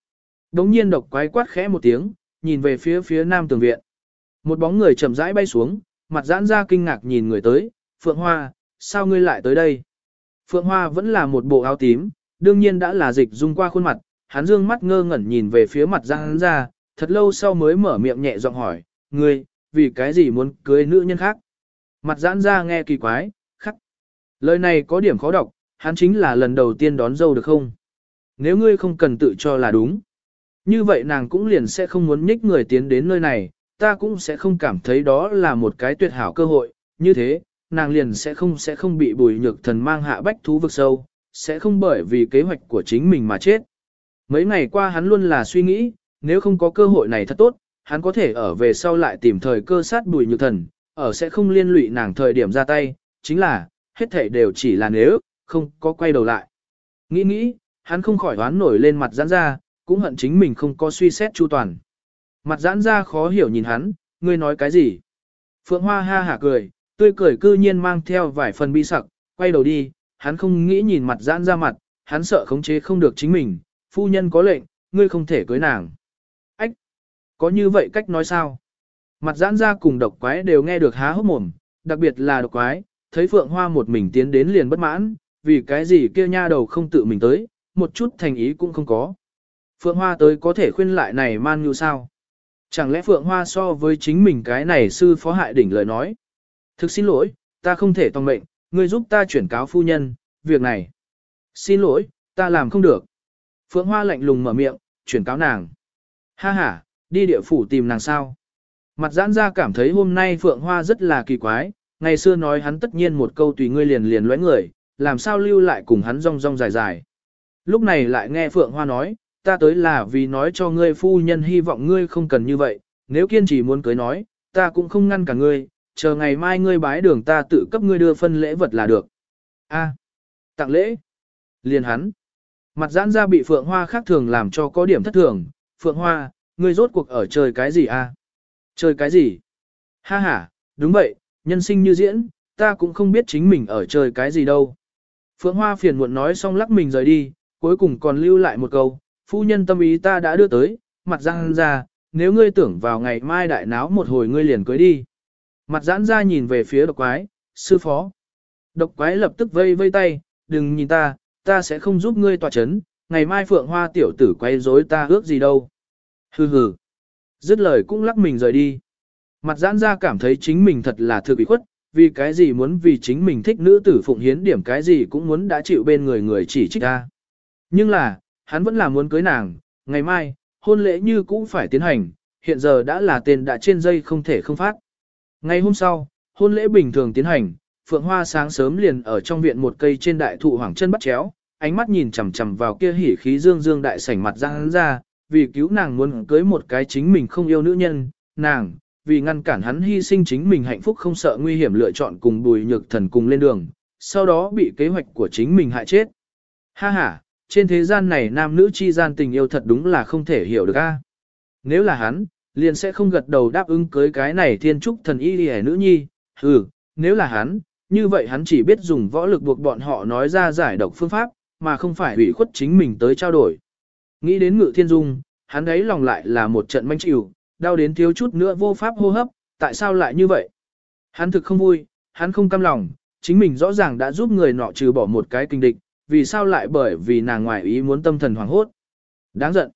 Đống nhiên độc quái quát khẽ một tiếng, nhìn về phía phía nam tường viện. Một bóng người chậm rãi bay xuống, mặt giãn ra kinh ngạc nhìn người tới, Phượng Hoa, sao ngươi lại tới đây? Phượng Hoa vẫn là một bộ áo tím, đương nhiên đã là dịch dung qua khuôn mặt, hắn dương mắt ngơ ngẩn nhìn về phía mặt giãn ra, thật lâu sau mới mở miệng nhẹ giọng hỏi, ngươi, vì cái gì muốn cưới nữ nhân khác? Mặt giãn ra nghe kỳ quái, khắc. Lời này có điểm khó đọc, hắn chính là lần đầu tiên đón dâu được không? Nếu ngươi không cần tự cho là đúng. Như vậy nàng cũng liền sẽ không muốn nhích người tiến đến nơi này, ta cũng sẽ không cảm thấy đó là một cái tuyệt hảo cơ hội, như thế, nàng liền sẽ không sẽ không bị bùi nhược thần mang hạ bách thú vực sâu, sẽ không bởi vì kế hoạch của chính mình mà chết. Mấy ngày qua hắn luôn là suy nghĩ, nếu không có cơ hội này thật tốt, hắn có thể ở về sau lại tìm thời cơ sát bùi nhược thần, ở sẽ không liên lụy nàng thời điểm ra tay, chính là, hết thể đều chỉ là nếu, không có quay đầu lại. Nghĩ nghĩ, hắn không khỏi đoán nổi lên mặt giãn ra, cũng hận chính mình không có suy xét chu toàn. Mặt giãn ra khó hiểu nhìn hắn, ngươi nói cái gì? Phượng Hoa ha hả cười, tươi cười cư nhiên mang theo vài phần bi sặc, quay đầu đi, hắn không nghĩ nhìn mặt giãn ra mặt, hắn sợ khống chế không được chính mình, phu nhân có lệnh, ngươi không thể cưới nàng. Ách! Có như vậy cách nói sao? Mặt giãn ra cùng độc quái đều nghe được há hốc mồm, đặc biệt là độc quái, thấy Phượng Hoa một mình tiến đến liền bất mãn, vì cái gì kia nha đầu không tự mình tới, một chút thành ý cũng không có. Phượng Hoa tới có thể khuyên lại này man như sao? Chẳng lẽ Phượng Hoa so với chính mình cái này sư phó hại đỉnh lời nói? Thực xin lỗi, ta không thể tòng mệnh, ngươi giúp ta chuyển cáo phu nhân, việc này. Xin lỗi, ta làm không được. Phượng Hoa lạnh lùng mở miệng, chuyển cáo nàng. Ha ha, đi địa phủ tìm nàng sao? Mặt giãn ra cảm thấy hôm nay Phượng Hoa rất là kỳ quái, ngày xưa nói hắn tất nhiên một câu tùy ngươi liền liền lóe người, làm sao lưu lại cùng hắn rong rong dài dài. Lúc này lại nghe Phượng Hoa nói, ta tới là vì nói cho ngươi phu nhân hy vọng ngươi không cần như vậy, nếu kiên trì muốn cưới nói, ta cũng không ngăn cả ngươi, chờ ngày mai ngươi bái đường ta tự cấp ngươi đưa phân lễ vật là được. A, tặng lễ. Liền hắn. Mặt giãn ra bị Phượng Hoa khác thường làm cho có điểm thất thường. Phượng Hoa, ngươi rốt cuộc ở chơi cái gì a? Chơi cái gì? Ha ha, đúng vậy, nhân sinh như diễn, ta cũng không biết chính mình ở chơi cái gì đâu. Phượng Hoa phiền muộn nói xong lắc mình rời đi, cuối cùng còn lưu lại một câu, phu nhân tâm ý ta đã đưa tới, mặt giãn ra, nếu ngươi tưởng vào ngày mai đại náo một hồi ngươi liền cưới đi. Mặt giãn ra nhìn về phía độc quái, sư phó. Độc quái lập tức vây vây tay, đừng nhìn ta, ta sẽ không giúp ngươi tỏa chấn, ngày mai phượng hoa tiểu tử quay rối ta ước gì đâu. Hừ hừ. Dứt lời cũng lắc mình rời đi. Mặt giãn ra cảm thấy chính mình thật là thực bị khuất, vì cái gì muốn vì chính mình thích nữ tử phụng hiến điểm cái gì cũng muốn đã chịu bên người người chỉ trích ta. Nhưng là, hắn vẫn là muốn cưới nàng, ngày mai, hôn lễ như cũ phải tiến hành, hiện giờ đã là tên đã trên dây không thể không phát. Ngày hôm sau, hôn lễ bình thường tiến hành, Phượng Hoa sáng sớm liền ở trong viện một cây trên đại thụ hoàng chân bắt chéo, ánh mắt nhìn chằm chằm vào kia hỉ khí dương dương đại sảnh mặt ra hắn ra, vì cứu nàng muốn cưới một cái chính mình không yêu nữ nhân, nàng, vì ngăn cản hắn hy sinh chính mình hạnh phúc không sợ nguy hiểm lựa chọn cùng bùi nhược thần cùng lên đường, sau đó bị kế hoạch của chính mình hại chết. Ha ha, trên thế gian này nam nữ chi gian tình yêu thật đúng là không thể hiểu được a. Nếu là hắn, liền sẽ không gật đầu đáp ứng cưới cái này thiên trúc thần y hề nữ nhi, ừ, nếu là hắn, như vậy hắn chỉ biết dùng võ lực buộc bọn họ nói ra giải độc phương pháp, mà không phải ủy khuất chính mình tới trao đổi. Nghĩ đến ngự thiên dung, hắn ấy lòng lại là một trận manh chịu, đau đến thiếu chút nữa vô pháp hô hấp, tại sao lại như vậy? Hắn thực không vui, hắn không cam lòng, chính mình rõ ràng đã giúp người nọ trừ bỏ một cái kinh địch, vì sao lại bởi vì nàng ngoại ý muốn tâm thần hoảng hốt. Đáng giận.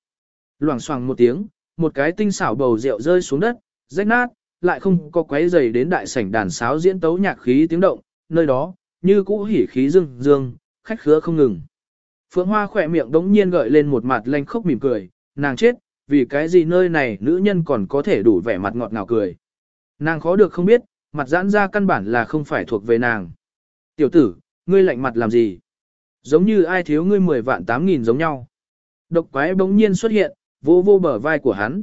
Loảng xoảng một tiếng, một cái tinh xảo bầu rượu rơi xuống đất, rách nát, lại không có quấy dày đến đại sảnh đàn sáo diễn tấu nhạc khí tiếng động, nơi đó, như cũ hỉ khí dương dương, khách khứa không ngừng. Phượng Hoa khỏe miệng đống nhiên gợi lên một mặt lanh khốc mỉm cười, nàng chết, vì cái gì nơi này nữ nhân còn có thể đủ vẻ mặt ngọt ngào cười. Nàng khó được không biết, mặt giãn ra căn bản là không phải thuộc về nàng. Tiểu tử, ngươi lạnh mặt làm gì? Giống như ai thiếu ngươi 10 vạn 8 nghìn giống nhau. Độc quái bỗng nhiên xuất hiện, vô vô bờ vai của hắn.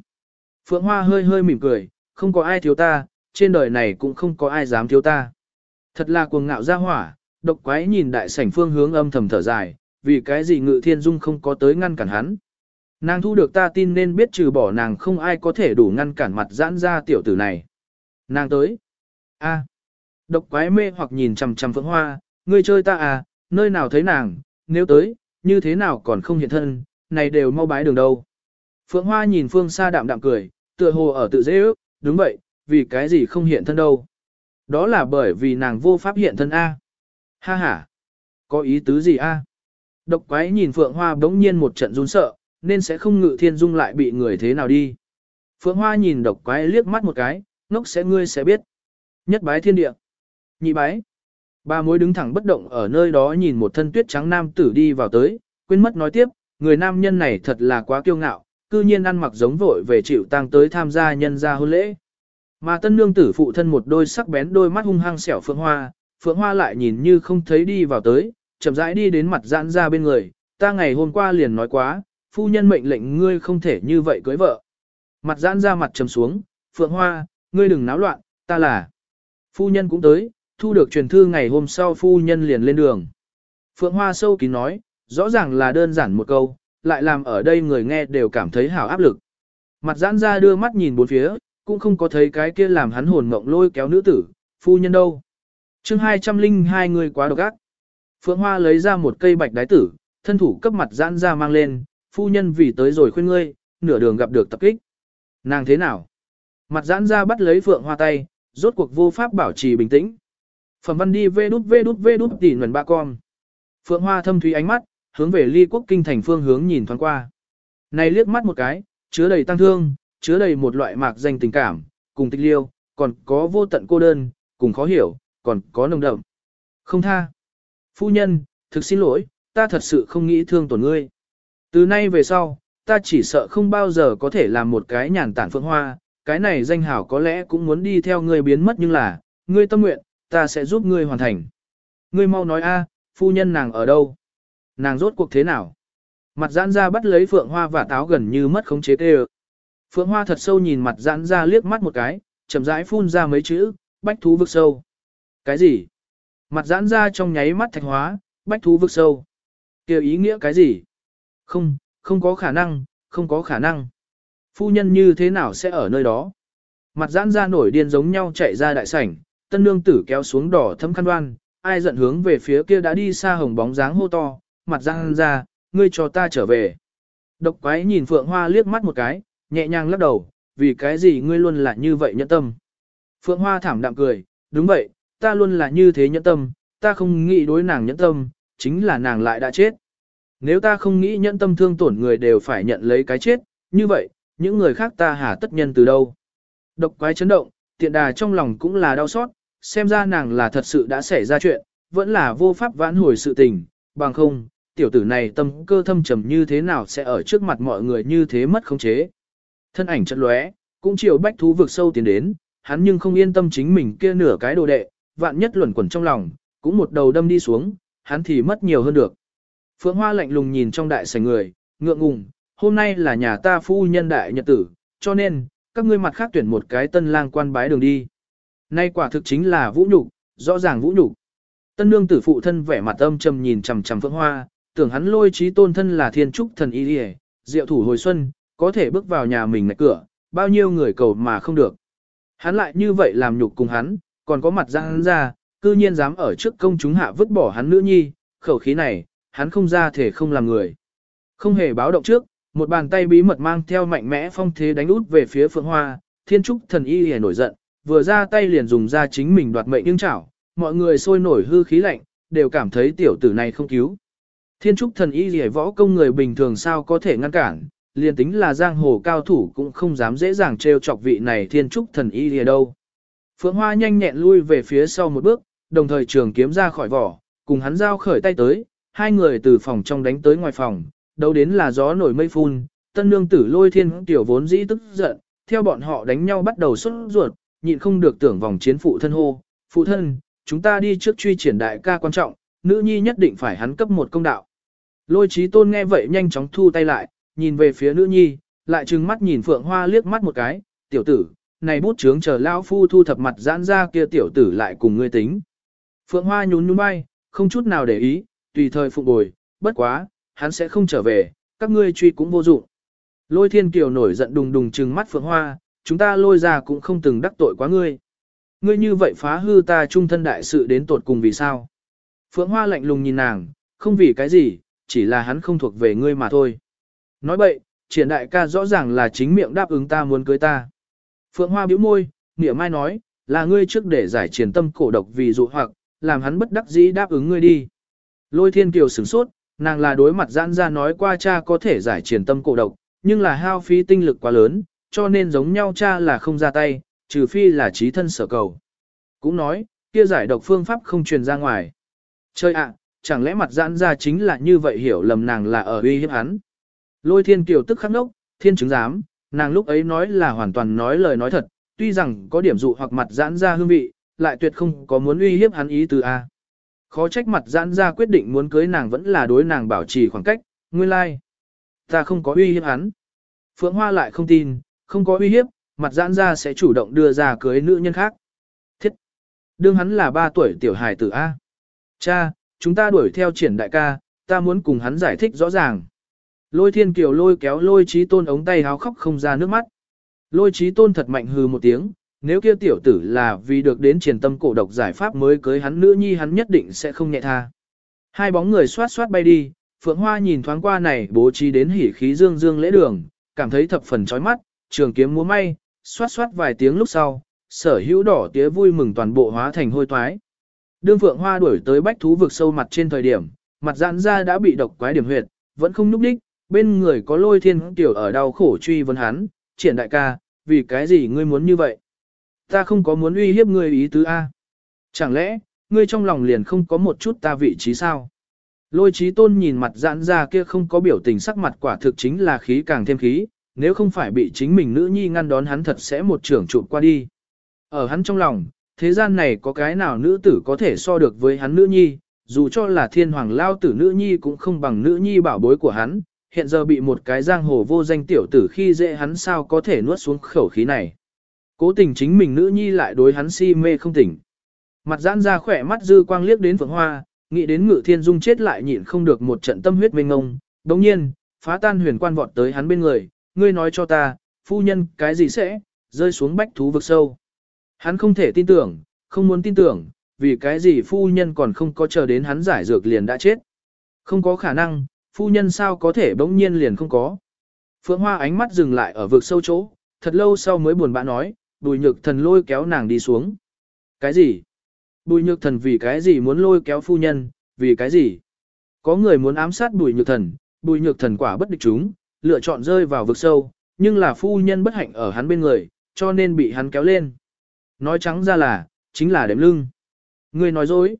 Phượng Hoa hơi hơi mỉm cười, không có ai thiếu ta, trên đời này cũng không có ai dám thiếu ta. Thật là cuồng ngạo ra hỏa, độc quái nhìn đại sảnh phương hướng âm thầm thở dài, vì cái gì ngự thiên dung không có tới ngăn cản hắn. Nàng thu được ta tin nên biết trừ bỏ nàng không ai có thể đủ ngăn cản mặt giãn ra tiểu tử này. Nàng tới. a Độc quái mê hoặc nhìn chằm chằm phượng hoa, ngươi chơi ta à, nơi nào thấy nàng, nếu tới, như thế nào còn không hiện thân, này đều mau bái đường đâu. Phượng Hoa nhìn phương xa đạm đạm cười, tựa hồ ở tự dễ ước, đúng vậy, vì cái gì không hiện thân đâu. Đó là bởi vì nàng vô pháp hiện thân A. Ha ha, có ý tứ gì A? Độc quái nhìn Phượng Hoa bỗng nhiên một trận run sợ, nên sẽ không ngự thiên dung lại bị người thế nào đi. Phượng Hoa nhìn độc quái liếc mắt một cái, ngốc sẽ ngươi sẽ biết. Nhất bái thiên địa. Nhị bái. Ba mối đứng thẳng bất động ở nơi đó nhìn một thân tuyết trắng nam tử đi vào tới, quên mất nói tiếp, người nam nhân này thật là quá kiêu ngạo, cư nhiên ăn mặc giống vội về chịu tang tới tham gia nhân gia hôn lễ. Mà tân nương tử phụ thân một đôi sắc bén đôi mắt hung hăng xẻo phượng hoa, phượng hoa lại nhìn như không thấy đi vào tới, chậm rãi đi đến mặt giãn ra bên người, ta ngày hôm qua liền nói quá, phu nhân mệnh lệnh ngươi không thể như vậy cưới vợ. Mặt giãn ra mặt trầm xuống, phượng hoa, ngươi đừng náo loạn, ta là. Phu nhân cũng tới, thu được truyền thư ngày hôm sau phu nhân liền lên đường. Phượng hoa sâu kín nói, rõ ràng là đơn giản một câu, lại làm ở đây người nghe đều cảm thấy hảo áp lực. Mặt giãn ra đưa mắt nhìn bốn phía, cũng không có thấy cái kia làm hắn hồn mộng lôi kéo nữ tử, phu nhân đâu. chương 202 người quá độc ác. Phượng Hoa lấy ra một cây bạch đái tử, thân thủ cấp mặt giãn ra mang lên, phu nhân vì tới rồi khuyên ngươi, nửa đường gặp được tập kích. Nàng thế nào? Mặt giãn ra bắt lấy Phượng Hoa tay, rốt cuộc vô pháp bảo trì bình tĩnh. Phẩm văn đi vê đút vê đút vê đút tỉ nguồn ba con. Phượng Hoa thâm thúy ánh mắt, hướng về ly quốc kinh thành phương hướng nhìn thoáng qua. Này liếc mắt một cái, chứa đầy tăng thương, chứa đầy một loại mạc danh tình cảm, cùng tịch liêu, còn có vô tận cô đơn, cùng khó hiểu, còn có nồng đậm. Không tha. Phu nhân, thực xin lỗi, ta thật sự không nghĩ thương tổn ngươi. Từ nay về sau, ta chỉ sợ không bao giờ có thể làm một cái nhàn tản phượng hoa, cái này danh hảo có lẽ cũng muốn đi theo ngươi biến mất nhưng là, ngươi tâm nguyện, ta sẽ giúp ngươi hoàn thành. Ngươi mau nói a, phu nhân nàng ở đâu? Nàng rốt cuộc thế nào? Mặt giãn ra bắt lấy phượng hoa và táo gần như mất khống chế tê Phượng hoa thật sâu nhìn mặt giãn ra liếc mắt một cái, chậm rãi phun ra mấy chữ, bách thú vực sâu. Cái gì? Mặt giãn ra trong nháy mắt thạch hóa, bách thú vực sâu. Kêu ý nghĩa cái gì? Không, không có khả năng, không có khả năng. Phu nhân như thế nào sẽ ở nơi đó? Mặt giãn ra nổi điên giống nhau chạy ra đại sảnh, tân nương tử kéo xuống đỏ thâm khăn đoan, ai giận hướng về phía kia đã đi xa hồng bóng dáng hô to, mặt răng ra, ngươi cho ta trở về. Độc quái nhìn Phượng Hoa liếc mắt một cái, nhẹ nhàng lắc đầu, vì cái gì ngươi luôn là như vậy nhẫn tâm. Phượng Hoa thảm đạm cười, đúng vậy, ta luôn là như thế nhẫn tâm, ta không nghĩ đối nàng nhẫn tâm, chính là nàng lại đã chết. Nếu ta không nghĩ nhẫn tâm thương tổn người đều phải nhận lấy cái chết, như vậy, những người khác ta hà tất nhân từ đâu. Độc quái chấn động, tiện đà trong lòng cũng là đau xót, xem ra nàng là thật sự đã xảy ra chuyện, vẫn là vô pháp vãn hồi sự tình, bằng không, tiểu tử này tâm cơ thâm trầm như thế nào sẽ ở trước mặt mọi người như thế mất khống chế. Thân ảnh chất lóe, cũng chiều bách thú vực sâu tiến đến, hắn nhưng không yên tâm chính mình kia nửa cái đồ đệ, vạn nhất luẩn quẩn trong lòng, cũng một đầu đâm đi xuống, hắn thì mất nhiều hơn được. Phượng Hoa lạnh lùng nhìn trong đại sảnh người, ngượng ngùng, hôm nay là nhà ta phu nhân đại nhật tử, cho nên, các ngươi mặt khác tuyển một cái tân lang quan bái đường đi. Nay quả thực chính là vũ nhục, rõ ràng vũ nhục. Tân nương tử phụ thân vẻ mặt âm trầm nhìn chằm chằm Phượng Hoa, tưởng hắn lôi trí tôn thân là thiên trúc thần y điề, diệu thủ hồi xuân, có thể bước vào nhà mình ngạch cửa, bao nhiêu người cầu mà không được. Hắn lại như vậy làm nhục cùng hắn, còn có mặt ra hắn ra, cư nhiên dám ở trước công chúng hạ vứt bỏ hắn nữ nhi, khẩu khí này, hắn không ra thể không làm người. Không hề báo động trước, một bàn tay bí mật mang theo mạnh mẽ phong thế đánh út về phía Phượng Hoa, Thiên Trúc thần y hề nổi giận, vừa ra tay liền dùng ra chính mình đoạt mệnh nhưng chảo, mọi người sôi nổi hư khí lạnh, đều cảm thấy tiểu tử này không cứu. Thiên Trúc thần y hề võ công người bình thường sao có thể ngăn cản, liền tính là giang hồ cao thủ cũng không dám dễ dàng trêu chọc vị này Thiên Trúc thần y hề đâu. Phượng Hoa nhanh nhẹn lui về phía sau một bước, đồng thời trường kiếm ra khỏi vỏ, cùng hắn giao khởi tay tới, hai người từ phòng trong đánh tới ngoài phòng, đâu đến là gió nổi mây phun, tân nương tử lôi thiên tiểu vốn dĩ tức giận, theo bọn họ đánh nhau bắt đầu xuất ruột, nhịn không được tưởng vòng chiến phụ thân hô, phụ thân, chúng ta đi trước truy triển đại ca quan trọng, nữ nhi nhất định phải hắn cấp một công đạo. Lôi trí tôn nghe vậy nhanh chóng thu tay lại, nhìn về phía nữ nhi, lại trừng mắt nhìn phượng hoa liếc mắt một cái, tiểu tử, này bút chướng chờ lao phu thu thập mặt giãn ra kia tiểu tử lại cùng ngươi tính. Phượng hoa nhún nhún bay, không chút nào để ý, tùy thời phục bồi, bất quá, hắn sẽ không trở về, các ngươi truy cũng vô dụng. Lôi thiên kiều nổi giận đùng đùng trừng mắt phượng hoa, chúng ta lôi ra cũng không từng đắc tội quá ngươi. Ngươi như vậy phá hư ta trung thân đại sự đến tột cùng vì sao? Phượng hoa lạnh lùng nhìn nàng, không vì cái gì, chỉ là hắn không thuộc về ngươi mà thôi. Nói bậy, triển đại ca rõ ràng là chính miệng đáp ứng ta muốn cưới ta. Phượng hoa bĩu môi, nghĩa mai nói, là ngươi trước để giải triển tâm cổ độc vì dụ hoặc, làm hắn bất đắc dĩ đáp ứng ngươi đi. Lôi thiên kiều sửng sốt, nàng là đối mặt giãn ra nói qua cha có thể giải triển tâm cổ độc, nhưng là hao phí tinh lực quá lớn, cho nên giống nhau cha là không ra tay, trừ phi là trí thân sở cầu. Cũng nói, kia giải độc phương pháp không truyền ra ngoài. Chơi ạ, chẳng lẽ mặt giãn ra chính là như vậy hiểu lầm nàng là ở uy hiếp hắn. Lôi thiên kiều tức khắc nốc, thiên chứng giám, nàng lúc ấy nói là hoàn toàn nói lời nói thật, tuy rằng có điểm dụ hoặc mặt giãn ra hương vị, lại tuyệt không có muốn uy hiếp hắn ý từ A. Khó trách mặt giãn ra quyết định muốn cưới nàng vẫn là đối nàng bảo trì khoảng cách, nguyên lai. Like. Ta không có uy hiếp hắn. Phượng Hoa lại không tin, không có uy hiếp, mặt giãn ra sẽ chủ động đưa ra cưới nữ nhân khác. Thiết! Đương hắn là ba tuổi tiểu hài tử A. Cha, chúng ta đuổi theo triển đại ca, ta muốn cùng hắn giải thích rõ ràng. Lôi thiên kiều lôi kéo lôi trí tôn ống tay háo khóc không ra nước mắt. Lôi trí tôn thật mạnh hừ một tiếng, nếu kia tiểu tử là vì được đến triển tâm cổ độc giải pháp mới cưới hắn nữ nhi hắn nhất định sẽ không nhẹ tha. Hai bóng người xoát xoát bay đi, Phượng Hoa nhìn thoáng qua này bố trí đến hỉ khí dương dương lễ đường, cảm thấy thập phần chói mắt, trường kiếm múa may, xoát xoát vài tiếng lúc sau, sở hữu đỏ tía vui mừng toàn bộ hóa thành hôi toái. Đương Phượng Hoa đuổi tới bách thú vực sâu mặt trên thời điểm, mặt giãn ra đã bị độc quái điểm huyệt, vẫn không núp đích, bên người có lôi thiên tiểu ở đau khổ truy vấn hắn, triển đại ca, vì cái gì ngươi muốn như vậy? Ta không có muốn uy hiếp ngươi ý tứ A. Chẳng lẽ, ngươi trong lòng liền không có một chút ta vị trí sao? Lôi trí tôn nhìn mặt giãn ra kia không có biểu tình sắc mặt quả thực chính là khí càng thêm khí, nếu không phải bị chính mình nữ nhi ngăn đón hắn thật sẽ một trưởng trụ qua đi. Ở hắn trong lòng, thế gian này có cái nào nữ tử có thể so được với hắn nữ nhi, dù cho là thiên hoàng lao tử nữ nhi cũng không bằng nữ nhi bảo bối của hắn, hiện giờ bị một cái giang hồ vô danh tiểu tử khi dễ hắn sao có thể nuốt xuống khẩu khí này. Cố tình chính mình nữ nhi lại đối hắn si mê không tỉnh. Mặt giãn ra khỏe mắt dư quang liếc đến phượng hoa, nghĩ đến ngự thiên dung chết lại nhịn không được một trận tâm huyết mênh ngông. Đồng nhiên, phá tan huyền quan vọt tới hắn bên người, ngươi nói cho ta, phu nhân cái gì sẽ, rơi xuống bách thú vực sâu. Hắn không thể tin tưởng, không muốn tin tưởng, vì cái gì phu nhân còn không có chờ đến hắn giải dược liền đã chết. Không có khả năng, phu nhân sao có thể bỗng nhiên liền không có. Phượng Hoa ánh mắt dừng lại ở vực sâu chỗ, thật lâu sau mới buồn bã nói, bùi nhược thần lôi kéo nàng đi xuống. Cái gì? Bùi nhược thần vì cái gì muốn lôi kéo phu nhân, vì cái gì? Có người muốn ám sát bùi nhược thần, bùi nhược thần quả bất địch chúng, lựa chọn rơi vào vực sâu, nhưng là phu nhân bất hạnh ở hắn bên người, cho nên bị hắn kéo lên. Nói trắng ra là, chính là đệm lưng. Ngươi nói dối.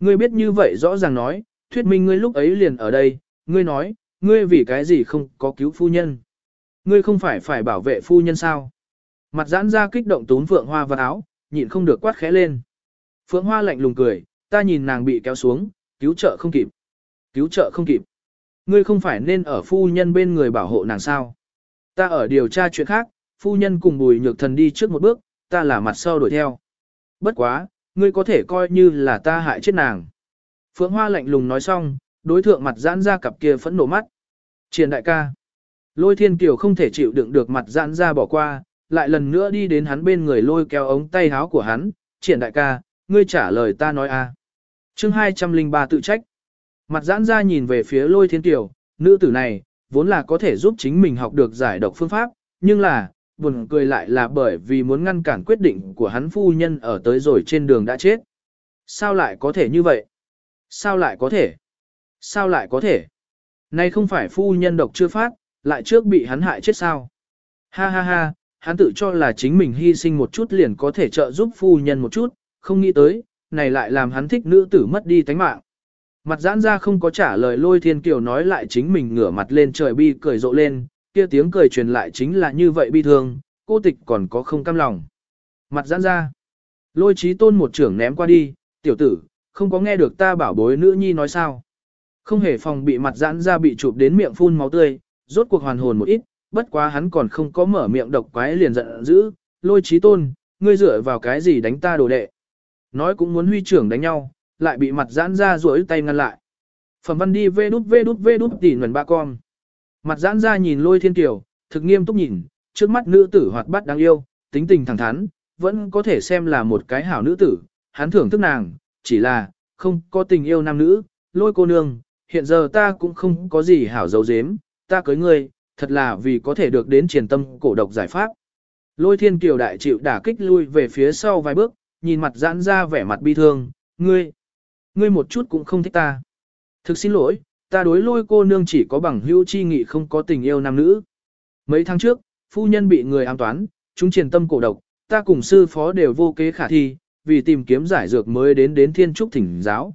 Ngươi biết như vậy rõ ràng nói, thuyết minh ngươi lúc ấy liền ở đây, ngươi nói, ngươi vì cái gì không có cứu phu nhân. Ngươi không phải phải bảo vệ phu nhân sao. Mặt giãn ra kích động tún Phượng Hoa vào áo, nhịn không được quát khẽ lên. Phượng Hoa lạnh lùng cười, ta nhìn nàng bị kéo xuống, cứu trợ không kịp. Cứu trợ không kịp. Ngươi không phải nên ở phu nhân bên người bảo hộ nàng sao. Ta ở điều tra chuyện khác, phu nhân cùng bùi nhược thần đi trước một bước, ta là mặt sau đuổi theo. Bất quá, ngươi có thể coi như là ta hại chết nàng. Phượng Hoa lạnh lùng nói xong, đối thượng mặt giãn ra cặp kia phẫn nộ mắt. Triền đại ca. Lôi thiên kiều không thể chịu đựng được mặt giãn ra bỏ qua, lại lần nữa đi đến hắn bên người lôi kéo ống tay háo của hắn. Triển đại ca, ngươi trả lời ta nói a. À. Chương 203 tự trách. Mặt giãn ra nhìn về phía lôi thiên kiều, nữ tử này, vốn là có thể giúp chính mình học được giải độc phương pháp, nhưng là, buồn cười lại là bởi vì muốn ngăn cản quyết định của hắn phu nhân ở tới rồi trên đường đã chết. Sao lại có thể như vậy? Sao lại có thể? Sao lại có thể? nay không phải phu nhân độc chưa phát, lại trước bị hắn hại chết sao? Ha ha ha, hắn tự cho là chính mình hy sinh một chút liền có thể trợ giúp phu nhân một chút, không nghĩ tới, này lại làm hắn thích nữ tử mất đi tánh mạng. Mặt giãn ra không có trả lời lôi thiên kiều nói lại chính mình ngửa mặt lên trời bi cười rộ lên, kia tiếng cười truyền lại chính là như vậy bi thương, cô tịch còn có không cam lòng. Mặt giãn ra, lôi trí tôn một trưởng ném qua đi, tiểu tử, không có nghe được ta bảo bối nữ nhi nói sao. Không hề phòng bị mặt giãn ra bị chụp đến miệng phun máu tươi, rốt cuộc hoàn hồn một ít, bất quá hắn còn không có mở miệng độc quái liền giận dữ, lôi trí tôn, ngươi dựa vào cái gì đánh ta đồ đệ. Nói cũng muốn huy trưởng đánh nhau, lại bị mặt giãn ra rủi tay ngăn lại. Phẩm văn đi vê đút vê đút vê đút tỉ nguồn ba con. Mặt giãn ra nhìn lôi thiên tiểu, thực nghiêm túc nhìn, trước mắt nữ tử hoạt bát đáng yêu, tính tình thẳng thắn, vẫn có thể xem là một cái hảo nữ tử, hắn thưởng thức nàng, chỉ là, không có tình yêu nam nữ, lôi cô nương, hiện giờ ta cũng không có gì hảo dấu dếm, ta cưới ngươi, thật là vì có thể được đến triển tâm cổ độc giải pháp. Lôi thiên kiều đại chịu đả kích lui về phía sau vài bước, nhìn mặt giãn ra vẻ mặt bi thương, ngươi, ngươi một chút cũng không thích ta. Thực xin lỗi, ta đối lôi cô nương chỉ có bằng hữu chi nghị không có tình yêu nam nữ. Mấy tháng trước, phu nhân bị người ám toán, chúng triền tâm cổ độc, ta cùng sư phó đều vô kế khả thi, vì tìm kiếm giải dược mới đến đến thiên trúc thỉnh giáo.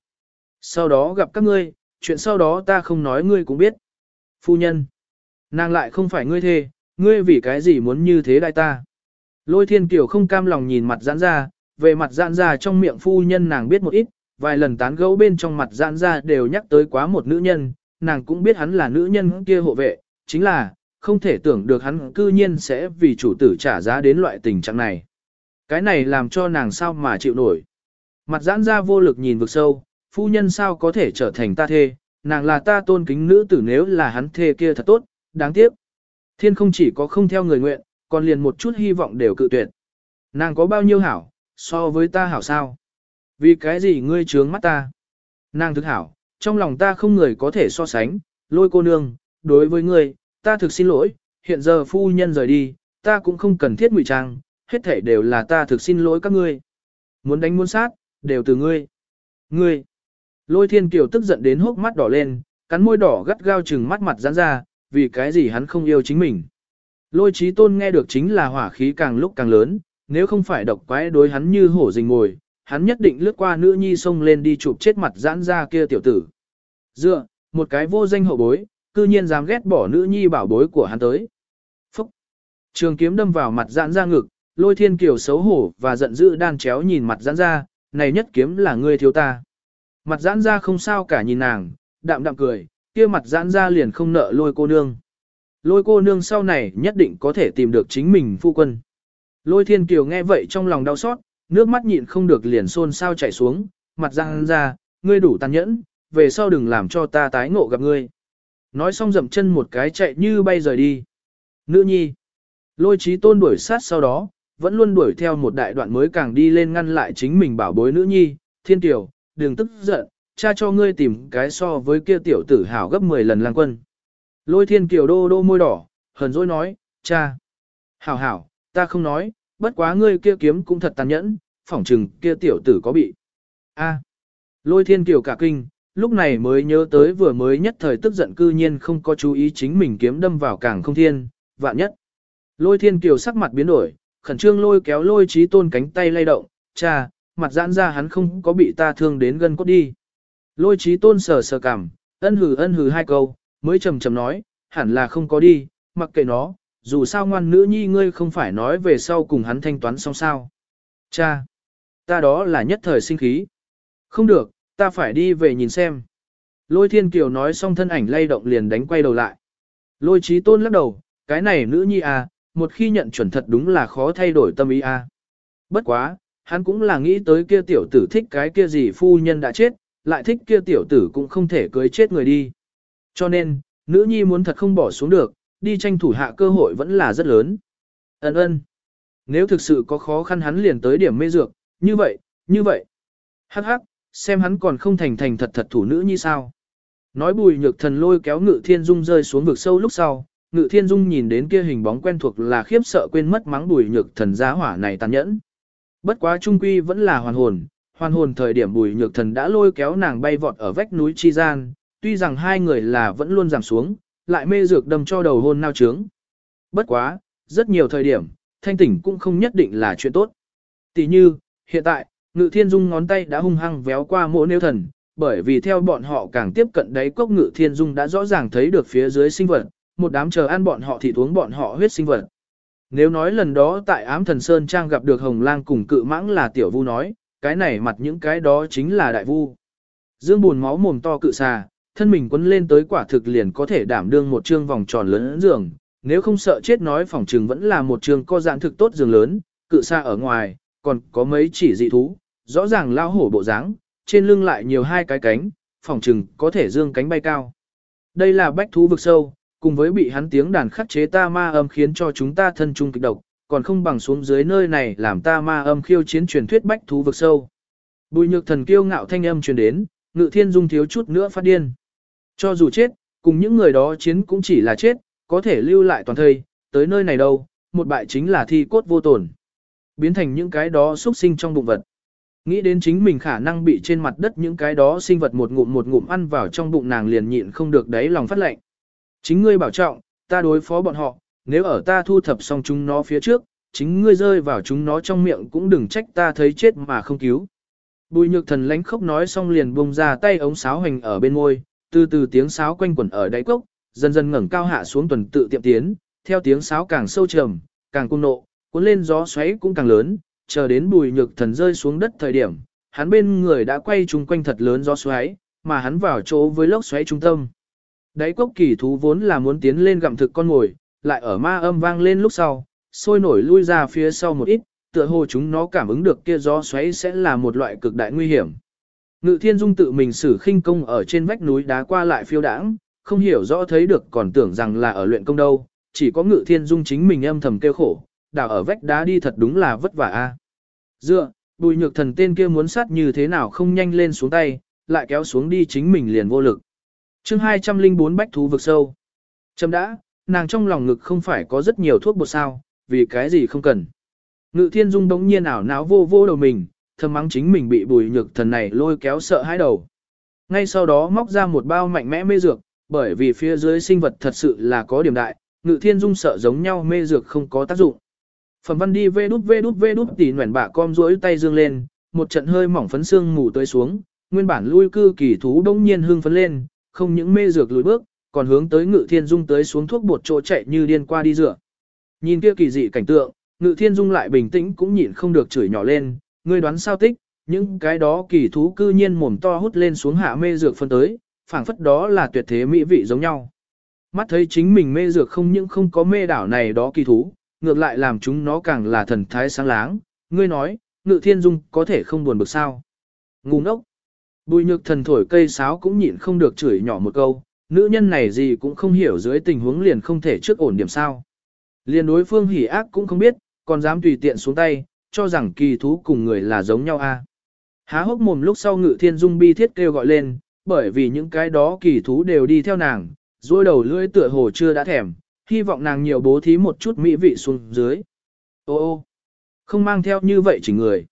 Sau đó gặp các ngươi, chuyện sau đó ta không nói ngươi cũng biết. Phu nhân, nàng lại không phải ngươi thê, ngươi vì cái gì muốn như thế đại ta. Lôi thiên kiều không cam lòng nhìn mặt giãn ra, về mặt giãn ra trong miệng phu nhân nàng biết một ít, vài lần tán gẫu bên trong mặt giãn ra đều nhắc tới quá một nữ nhân, nàng cũng biết hắn là nữ nhân kia hộ vệ, chính là, không thể tưởng được hắn cư nhiên sẽ vì chủ tử trả giá đến loại tình trạng này. Cái này làm cho nàng sao mà chịu nổi. Mặt giãn ra vô lực nhìn vực sâu, phu nhân sao có thể trở thành ta thê, nàng là ta tôn kính nữ tử nếu là hắn thê kia thật tốt, đáng tiếc. Thiên không chỉ có không theo người nguyện, còn liền một chút hy vọng đều cự tuyệt. Nàng có bao nhiêu hảo, so với ta hảo sao? Vì cái gì ngươi trướng mắt ta? Nàng thực hảo, trong lòng ta không người có thể so sánh, lôi cô nương, đối với ngươi, ta thực xin lỗi, hiện giờ phu nhân rời đi, ta cũng không cần thiết ngụy trang, hết thể đều là ta thực xin lỗi các ngươi. Muốn đánh muốn sát, đều từ ngươi. Ngươi. Lôi thiên kiều tức giận đến hốc mắt đỏ lên, cắn môi đỏ gắt gao chừng mắt mặt giãn ra, vì cái gì hắn không yêu chính mình. Lôi trí tôn nghe được chính là hỏa khí càng lúc càng lớn, nếu không phải độc quái đối hắn như hổ rình ngồi, hắn nhất định lướt qua nữ nhi xông lên đi chụp chết mặt giãn ra kia tiểu tử. Dựa, một cái vô danh hậu bối, cư nhiên dám ghét bỏ nữ nhi bảo bối của hắn tới. Phúc! Trường kiếm đâm vào mặt giãn ra ngực, lôi thiên kiều xấu hổ và giận dữ đan chéo nhìn mặt giãn ra, này nhất kiếm là ngươi thiếu ta. Mặt giãn ra không sao cả nhìn nàng, đạm đạm cười, kia mặt giãn ra liền không nợ lôi cô nương. Lôi cô nương sau này nhất định có thể tìm được chính mình phu quân. Lôi thiên kiều nghe vậy trong lòng đau xót, nước mắt nhịn không được liền xôn sao chảy xuống, mặt răng ra, ngươi đủ tàn nhẫn, về sau đừng làm cho ta tái ngộ gặp ngươi. Nói xong dậm chân một cái chạy như bay rời đi. Nữ nhi. Lôi trí tôn đuổi sát sau đó, vẫn luôn đuổi theo một đại đoạn mới càng đi lên ngăn lại chính mình bảo bối nữ nhi, thiên tiểu, đừng tức giận, cha cho ngươi tìm cái so với kia tiểu tử hảo gấp 10 lần lang quân. Lôi thiên kiều đô đô môi đỏ, hờn dỗi nói, cha. Hảo hảo, ta không nói, bất quá ngươi kia kiếm cũng thật tàn nhẫn, phỏng chừng kia tiểu tử có bị. a lôi thiên kiều cả kinh, lúc này mới nhớ tới vừa mới nhất thời tức giận cư nhiên không có chú ý chính mình kiếm đâm vào càng không thiên, vạn nhất. Lôi thiên kiều sắc mặt biến đổi, khẩn trương lôi kéo lôi trí tôn cánh tay lay động, cha, mặt giãn ra hắn không có bị ta thương đến gần cốt đi. Lôi trí tôn sờ sờ cảm, ân hừ ân hừ hai câu, mới trầm trầm nói, hẳn là không có đi, mặc kệ nó, dù sao ngoan nữ nhi ngươi không phải nói về sau cùng hắn thanh toán xong sao. Cha, ta đó là nhất thời sinh khí. Không được, ta phải đi về nhìn xem. Lôi thiên kiều nói xong thân ảnh lay động liền đánh quay đầu lại. Lôi trí tôn lắc đầu, cái này nữ nhi à, một khi nhận chuẩn thật đúng là khó thay đổi tâm ý à. Bất quá, hắn cũng là nghĩ tới kia tiểu tử thích cái kia gì phu nhân đã chết, lại thích kia tiểu tử cũng không thể cưới chết người đi. Cho nên, nữ nhi muốn thật không bỏ xuống được, đi tranh thủ hạ cơ hội vẫn là rất lớn. Ấn ơn. Nếu thực sự có khó khăn hắn liền tới điểm mê dược, như vậy, như vậy. Hắc hắc, xem hắn còn không thành thành thật thật thủ nữ như sao. Nói bùi nhược thần lôi kéo ngự thiên dung rơi xuống vực sâu lúc sau, ngự thiên dung nhìn đến kia hình bóng quen thuộc là khiếp sợ quên mất mắng bùi nhược thần giá hỏa này tàn nhẫn. Bất quá trung quy vẫn là hoàn hồn, hoàn hồn thời điểm bùi nhược thần đã lôi kéo nàng bay vọt ở vách núi chi gian, tuy rằng hai người là vẫn luôn giảm xuống, lại mê dược đâm cho đầu hôn nao trướng. Bất quá, rất nhiều thời điểm, thanh tỉnh cũng không nhất định là chuyện tốt. Tỷ như, hiện tại, ngự thiên dung ngón tay đã hung hăng véo qua mỗ nêu thần, bởi vì theo bọn họ càng tiếp cận đáy cốc ngự thiên dung đã rõ ràng thấy được phía dưới sinh vật, một đám chờ ăn bọn họ thì uống bọn họ huyết sinh vật. Nếu nói lần đó tại ám thần Sơn Trang gặp được Hồng Lang cùng cự mãng là tiểu vu nói, cái này mặt những cái đó chính là đại vu. Dương buồn máu mồm to cự xà, thân mình quấn lên tới quả thực liền có thể đảm đương một trương vòng tròn lớn giường, nếu không sợ chết nói phòng trừng vẫn là một trường co dạng thực tốt giường lớn, cự xa ở ngoài, còn có mấy chỉ dị thú, rõ ràng lao hổ bộ dáng, trên lưng lại nhiều hai cái cánh, phòng trừng có thể dương cánh bay cao. Đây là bách thú vực sâu, cùng với bị hắn tiếng đàn khắc chế ta ma âm khiến cho chúng ta thân trung kịch độc, còn không bằng xuống dưới nơi này làm ta ma âm khiêu chiến truyền thuyết bách thú vực sâu. Bùi nhược thần kiêu ngạo thanh âm truyền đến, ngự thiên dung thiếu chút nữa phát điên. Cho dù chết, cùng những người đó chiến cũng chỉ là chết, có thể lưu lại toàn thây, tới nơi này đâu, một bại chính là thi cốt vô tổn. Biến thành những cái đó xuất sinh trong bụng vật. Nghĩ đến chính mình khả năng bị trên mặt đất những cái đó sinh vật một ngụm một ngụm ăn vào trong bụng nàng liền nhịn không được đấy lòng phát lệnh. Chính ngươi bảo trọng, ta đối phó bọn họ, nếu ở ta thu thập xong chúng nó phía trước, chính ngươi rơi vào chúng nó trong miệng cũng đừng trách ta thấy chết mà không cứu. Bùi nhược thần lánh khóc nói xong liền bông ra tay ống sáo hành ở bên môi, từ từ tiếng sáo quanh quẩn ở đáy cốc, dần dần ngẩng cao hạ xuống tuần tự tiệm tiến, theo tiếng sáo càng sâu trầm, càng cung nộ, cuốn lên gió xoáy cũng càng lớn, chờ đến bùi nhược thần rơi xuống đất thời điểm, hắn bên người đã quay chung quanh thật lớn gió xoáy, mà hắn vào chỗ với lốc xoáy trung tâm. Đáy cốc kỳ thú vốn là muốn tiến lên gặm thực con ngồi, lại ở ma âm vang lên lúc sau, sôi nổi lui ra phía sau một ít, tựa hồ chúng nó cảm ứng được kia gió xoáy sẽ là một loại cực đại nguy hiểm. Ngự thiên dung tự mình sử khinh công ở trên vách núi đá qua lại phiêu đãng, không hiểu rõ thấy được còn tưởng rằng là ở luyện công đâu, chỉ có ngự thiên dung chính mình âm thầm kêu khổ, đào ở vách đá đi thật đúng là vất vả a. Dựa, bùi nhược thần tên kia muốn sát như thế nào không nhanh lên xuống tay, lại kéo xuống đi chính mình liền vô lực. chương 204 bách thú vực sâu. Châm đã, nàng trong lòng ngực không phải có rất nhiều thuốc bột sao, vì cái gì không cần. Ngự thiên dung đống nhiên ảo náo vô vô đầu mình, thầm mắng chính mình bị bùi nhược thần này lôi kéo sợ hãi đầu. Ngay sau đó móc ra một bao mạnh mẽ mê dược, bởi vì phía dưới sinh vật thật sự là có điểm đại, ngự thiên dung sợ giống nhau mê dược không có tác dụng. Phẩm văn đi vê đút vê đút vê đút tỉ nguyện bả com rỗi tay dương lên, một trận hơi mỏng phấn xương mù tới xuống, nguyên bản lui cư kỳ thú đông nhiên hưng phấn lên, không những mê dược lùi bước, còn hướng tới ngự thiên dung tới xuống thuốc bột chỗ chạy như điên qua đi rửa Nhìn kia kỳ dị cảnh tượng, ngự thiên dung lại bình tĩnh cũng nhịn không được chửi nhỏ lên, ngươi đoán sao tích, những cái đó kỳ thú cư nhiên mồm to hút lên xuống hạ mê dược phân tới, phảng phất đó là tuyệt thế mỹ vị giống nhau. Mắt thấy chính mình mê dược không những không có mê đảo này đó kỳ thú, ngược lại làm chúng nó càng là thần thái sáng láng, ngươi nói, ngự thiên dung có thể không buồn bực sao. Ngu ngốc. Bùi nhược thần thổi cây sáo cũng nhịn không được chửi nhỏ một câu, nữ nhân này gì cũng không hiểu dưới tình huống liền không thể trước ổn điểm sao. Liền đối phương hỉ ác cũng không biết, còn dám tùy tiện xuống tay, cho rằng kỳ thú cùng người là giống nhau a. Há hốc mồm lúc sau ngự thiên dung bi thiết kêu gọi lên, bởi vì những cái đó kỳ thú đều đi theo nàng, dôi đầu lưỡi tựa hồ chưa đã thèm, hy vọng nàng nhiều bố thí một chút mỹ vị xuống dưới. Ô ô, không mang theo như vậy chỉ người.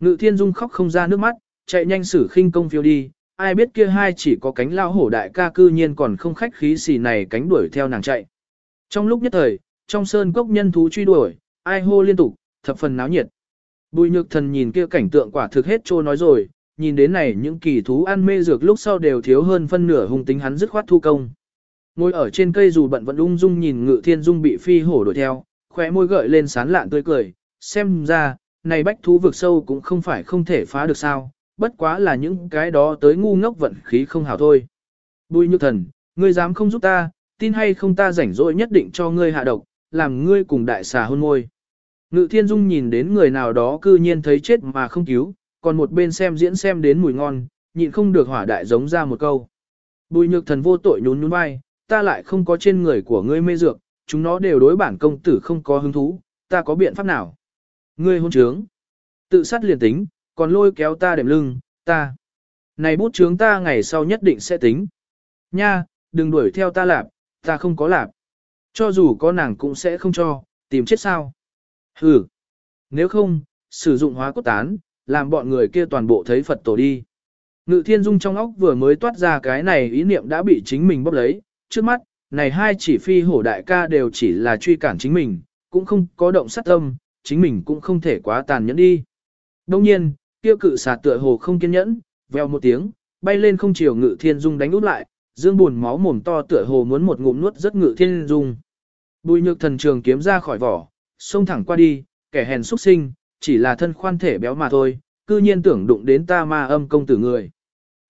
Ngự thiên dung khóc không ra nước mắt, chạy nhanh xử khinh công phiêu đi, ai biết kia hai chỉ có cánh lao hổ đại ca cư nhiên còn không khách khí xì này cánh đuổi theo nàng chạy. Trong lúc nhất thời, trong sơn cốc nhân thú truy đuổi, ai hô liên tục, thập phần náo nhiệt. Bùi nhược thần nhìn kia cảnh tượng quả thực hết trô nói rồi, nhìn đến này những kỳ thú ăn mê dược lúc sau đều thiếu hơn phân nửa hung tính hắn dứt khoát thu công. Ngồi ở trên cây dù bận vẫn ung dung nhìn ngự thiên dung bị phi hổ đuổi theo, khóe môi gợi lên sán lạn tươi cười, xem ra, này bách thú vực sâu cũng không phải không thể phá được sao, bất quá là những cái đó tới ngu ngốc vận khí không hảo thôi. Bùi nhược thần, ngươi dám không giúp ta, tin hay không ta rảnh rỗi nhất định cho ngươi hạ độc, làm ngươi cùng đại xà hôn môi. Ngự thiên dung nhìn đến người nào đó cư nhiên thấy chết mà không cứu, còn một bên xem diễn xem đến mùi ngon, nhịn không được hỏa đại giống ra một câu. Bùi nhược thần vô tội nhún nhún vai, ta lại không có trên người của ngươi mê dược, chúng nó đều đối bản công tử không có hứng thú, ta có biện pháp nào? Ngươi hôn trướng, tự sát liền tính, còn lôi kéo ta đệm lưng, ta. Này bút trướng ta ngày sau nhất định sẽ tính. Nha, đừng đuổi theo ta lạp, ta không có lạp. Cho dù có nàng cũng sẽ không cho, tìm chết sao. Hừ. Nếu không, sử dụng hóa cốt tán, làm bọn người kia toàn bộ thấy Phật tổ đi. Ngự thiên dung trong óc vừa mới toát ra cái này ý niệm đã bị chính mình bóp lấy, trước mắt, này hai chỉ phi hổ đại ca đều chỉ là truy cản chính mình, cũng không có động sát tâm, chính mình cũng không thể quá tàn nhẫn đi. Đông nhiên, kia cự xà tựa hồ không kiên nhẫn, veo một tiếng, bay lên không chiều ngự thiên dung đánh út lại, dương buồn máu mồm to tựa hồ muốn một ngụm nuốt rất ngự thiên dung. Bùi nhược thần trường kiếm ra khỏi vỏ, xông thẳng qua đi, kẻ hèn xuất sinh, chỉ là thân khoan thể béo mà thôi, cư nhiên tưởng đụng đến ta ma âm công tử người.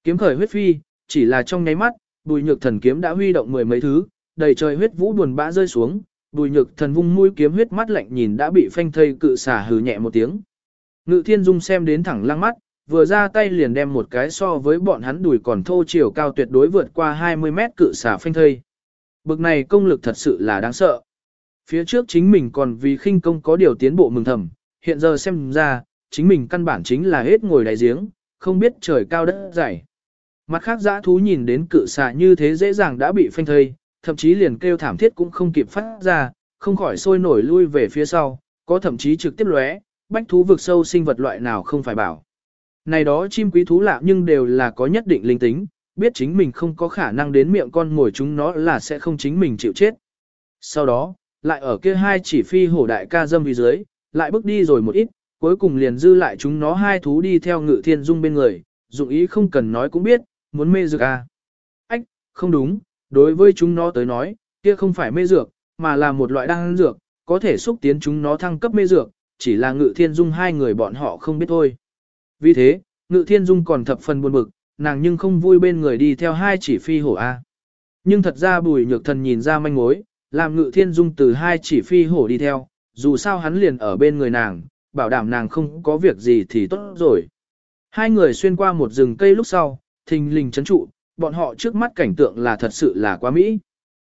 Kiếm khởi huyết phi, chỉ là trong nháy mắt, bùi nhược thần kiếm đã huy động mười mấy thứ, đầy trời huyết vũ buồn bã rơi xuống, bùi nhược thần vung mũi kiếm huyết mắt lạnh nhìn đã bị phanh thây cự xả hừ nhẹ một tiếng. Ngự thiên dung xem đến thẳng lăng mắt, vừa ra tay liền đem một cái so với bọn hắn đùi còn thô chiều cao tuyệt đối vượt qua 20 mét cự xả phanh thây. Bực này công lực thật sự là đáng sợ. Phía trước chính mình còn vì khinh công có điều tiến bộ mừng thầm, hiện giờ xem ra, chính mình căn bản chính là hết ngồi đáy giếng, không biết trời cao đất dày. Mặt khác giã thú nhìn đến cự xà như thế dễ dàng đã bị phanh thây, thậm chí liền kêu thảm thiết cũng không kịp phát ra, không khỏi sôi nổi lui về phía sau, có thậm chí trực tiếp lóe, bách thú vực sâu sinh vật loại nào không phải bảo. Này đó chim quý thú lạ nhưng đều là có nhất định linh tính, biết chính mình không có khả năng đến miệng con ngồi chúng nó là sẽ không chính mình chịu chết. Sau đó, lại ở kia hai chỉ phi hổ đại ca dâm vì dưới, lại bước đi rồi một ít, cuối cùng liền dư lại chúng nó hai thú đi theo ngự thiên dung bên người, dụng ý không cần nói cũng biết, muốn mê dược à. Ách, không đúng, đối với chúng nó tới nói, kia không phải mê dược, mà là một loại đan dược, có thể xúc tiến chúng nó thăng cấp mê dược, chỉ là ngự thiên dung hai người bọn họ không biết thôi. Vì thế, ngự thiên dung còn thập phần buồn bực, nàng nhưng không vui bên người đi theo hai chỉ phi hổ A. Nhưng thật ra bùi nhược thần nhìn ra manh mối, làm ngự thiên dung từ hai chỉ phi hổ đi theo, dù sao hắn liền ở bên người nàng, bảo đảm nàng không có việc gì thì tốt rồi. Hai người xuyên qua một rừng cây lúc sau, thình lình chấn trụ, bọn họ trước mắt cảnh tượng là thật sự là quá mỹ.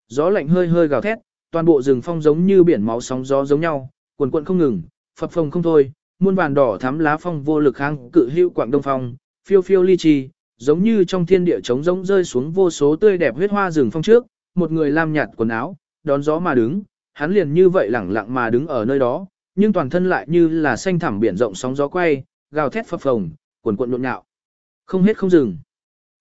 Gió lạnh hơi hơi gào thét, toàn bộ rừng phong giống như biển máu sóng gió giống nhau, cuồn cuộn không ngừng, phập phồng không thôi, muôn vàn đỏ thắm lá phong vô lực kháng cự hữu quảng đông phong, phiêu phiêu ly chi, giống như trong thiên địa trống rỗng rơi xuống vô số tươi đẹp huyết hoa rừng phong trước, một người lam nhạt quần áo, đón gió mà đứng, hắn liền như vậy lẳng lặng mà đứng ở nơi đó, nhưng toàn thân lại như là xanh thẳm biển rộng sóng gió quay, gào thét phập phồng, cuồn cuộn nhộn nhạo. Không hết không dừng.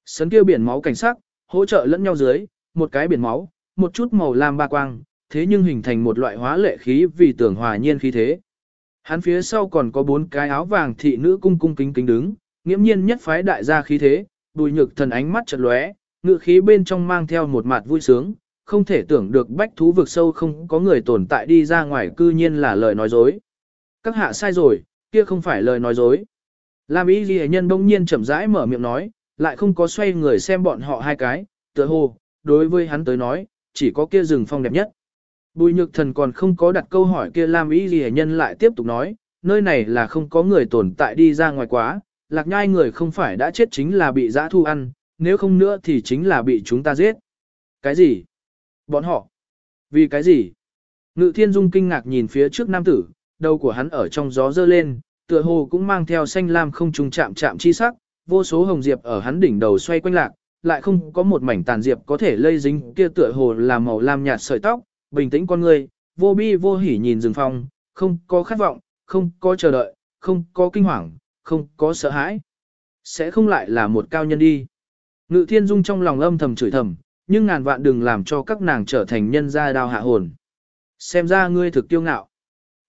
Sấn kia biển máu cảnh sắc, hỗ trợ lẫn nhau dưới, một cái biển máu, một chút màu lam ba quang, thế nhưng hình thành một loại hóa lệ khí vì tưởng hòa nhiên khí thế. Hắn phía sau còn có bốn cái áo vàng thị nữ cung cung kính kính đứng, nghiễm nhiên nhất phái đại gia khí thế, bùi nhược thần ánh mắt chợt lóe, ngự khí bên trong mang theo một mặt vui sướng, không thể tưởng được bách thú vực sâu không có người tồn tại đi ra ngoài cư nhiên là lời nói dối. Các hạ sai rồi, kia không phải lời nói dối. Lam ý ghi nhân bỗng nhiên chậm rãi mở miệng nói, lại không có xoay người xem bọn họ hai cái, tựa hồ, đối với hắn tới nói, chỉ có kia rừng phong đẹp nhất. Bùi nhược thần còn không có đặt câu hỏi kia Lam ý ghi nhân lại tiếp tục nói, nơi này là không có người tồn tại đi ra ngoài quá, lạc nhai người không phải đã chết chính là bị giã thu ăn, nếu không nữa thì chính là bị chúng ta giết. Cái gì? Bọn họ? Vì cái gì? Ngự thiên dung kinh ngạc nhìn phía trước nam tử, đầu của hắn ở trong gió dơ lên, tựa hồ cũng mang theo xanh lam không trùng chạm chạm chi sắc, vô số hồng diệp ở hắn đỉnh đầu xoay quanh lạc, lại không có một mảnh tàn diệp có thể lây dính kia tựa hồ là màu lam nhạt sợi tóc, bình tĩnh con người, vô bi vô hỉ nhìn rừng phong, không có khát vọng, không có chờ đợi, không có kinh hoàng, không có sợ hãi. Sẽ không lại là một cao nhân đi. Ngự thiên dung trong lòng âm thầm chửi thầm, nhưng ngàn vạn đừng làm cho các nàng trở thành nhân gia đao hạ hồn. Xem ra ngươi thực tiêu ngạo.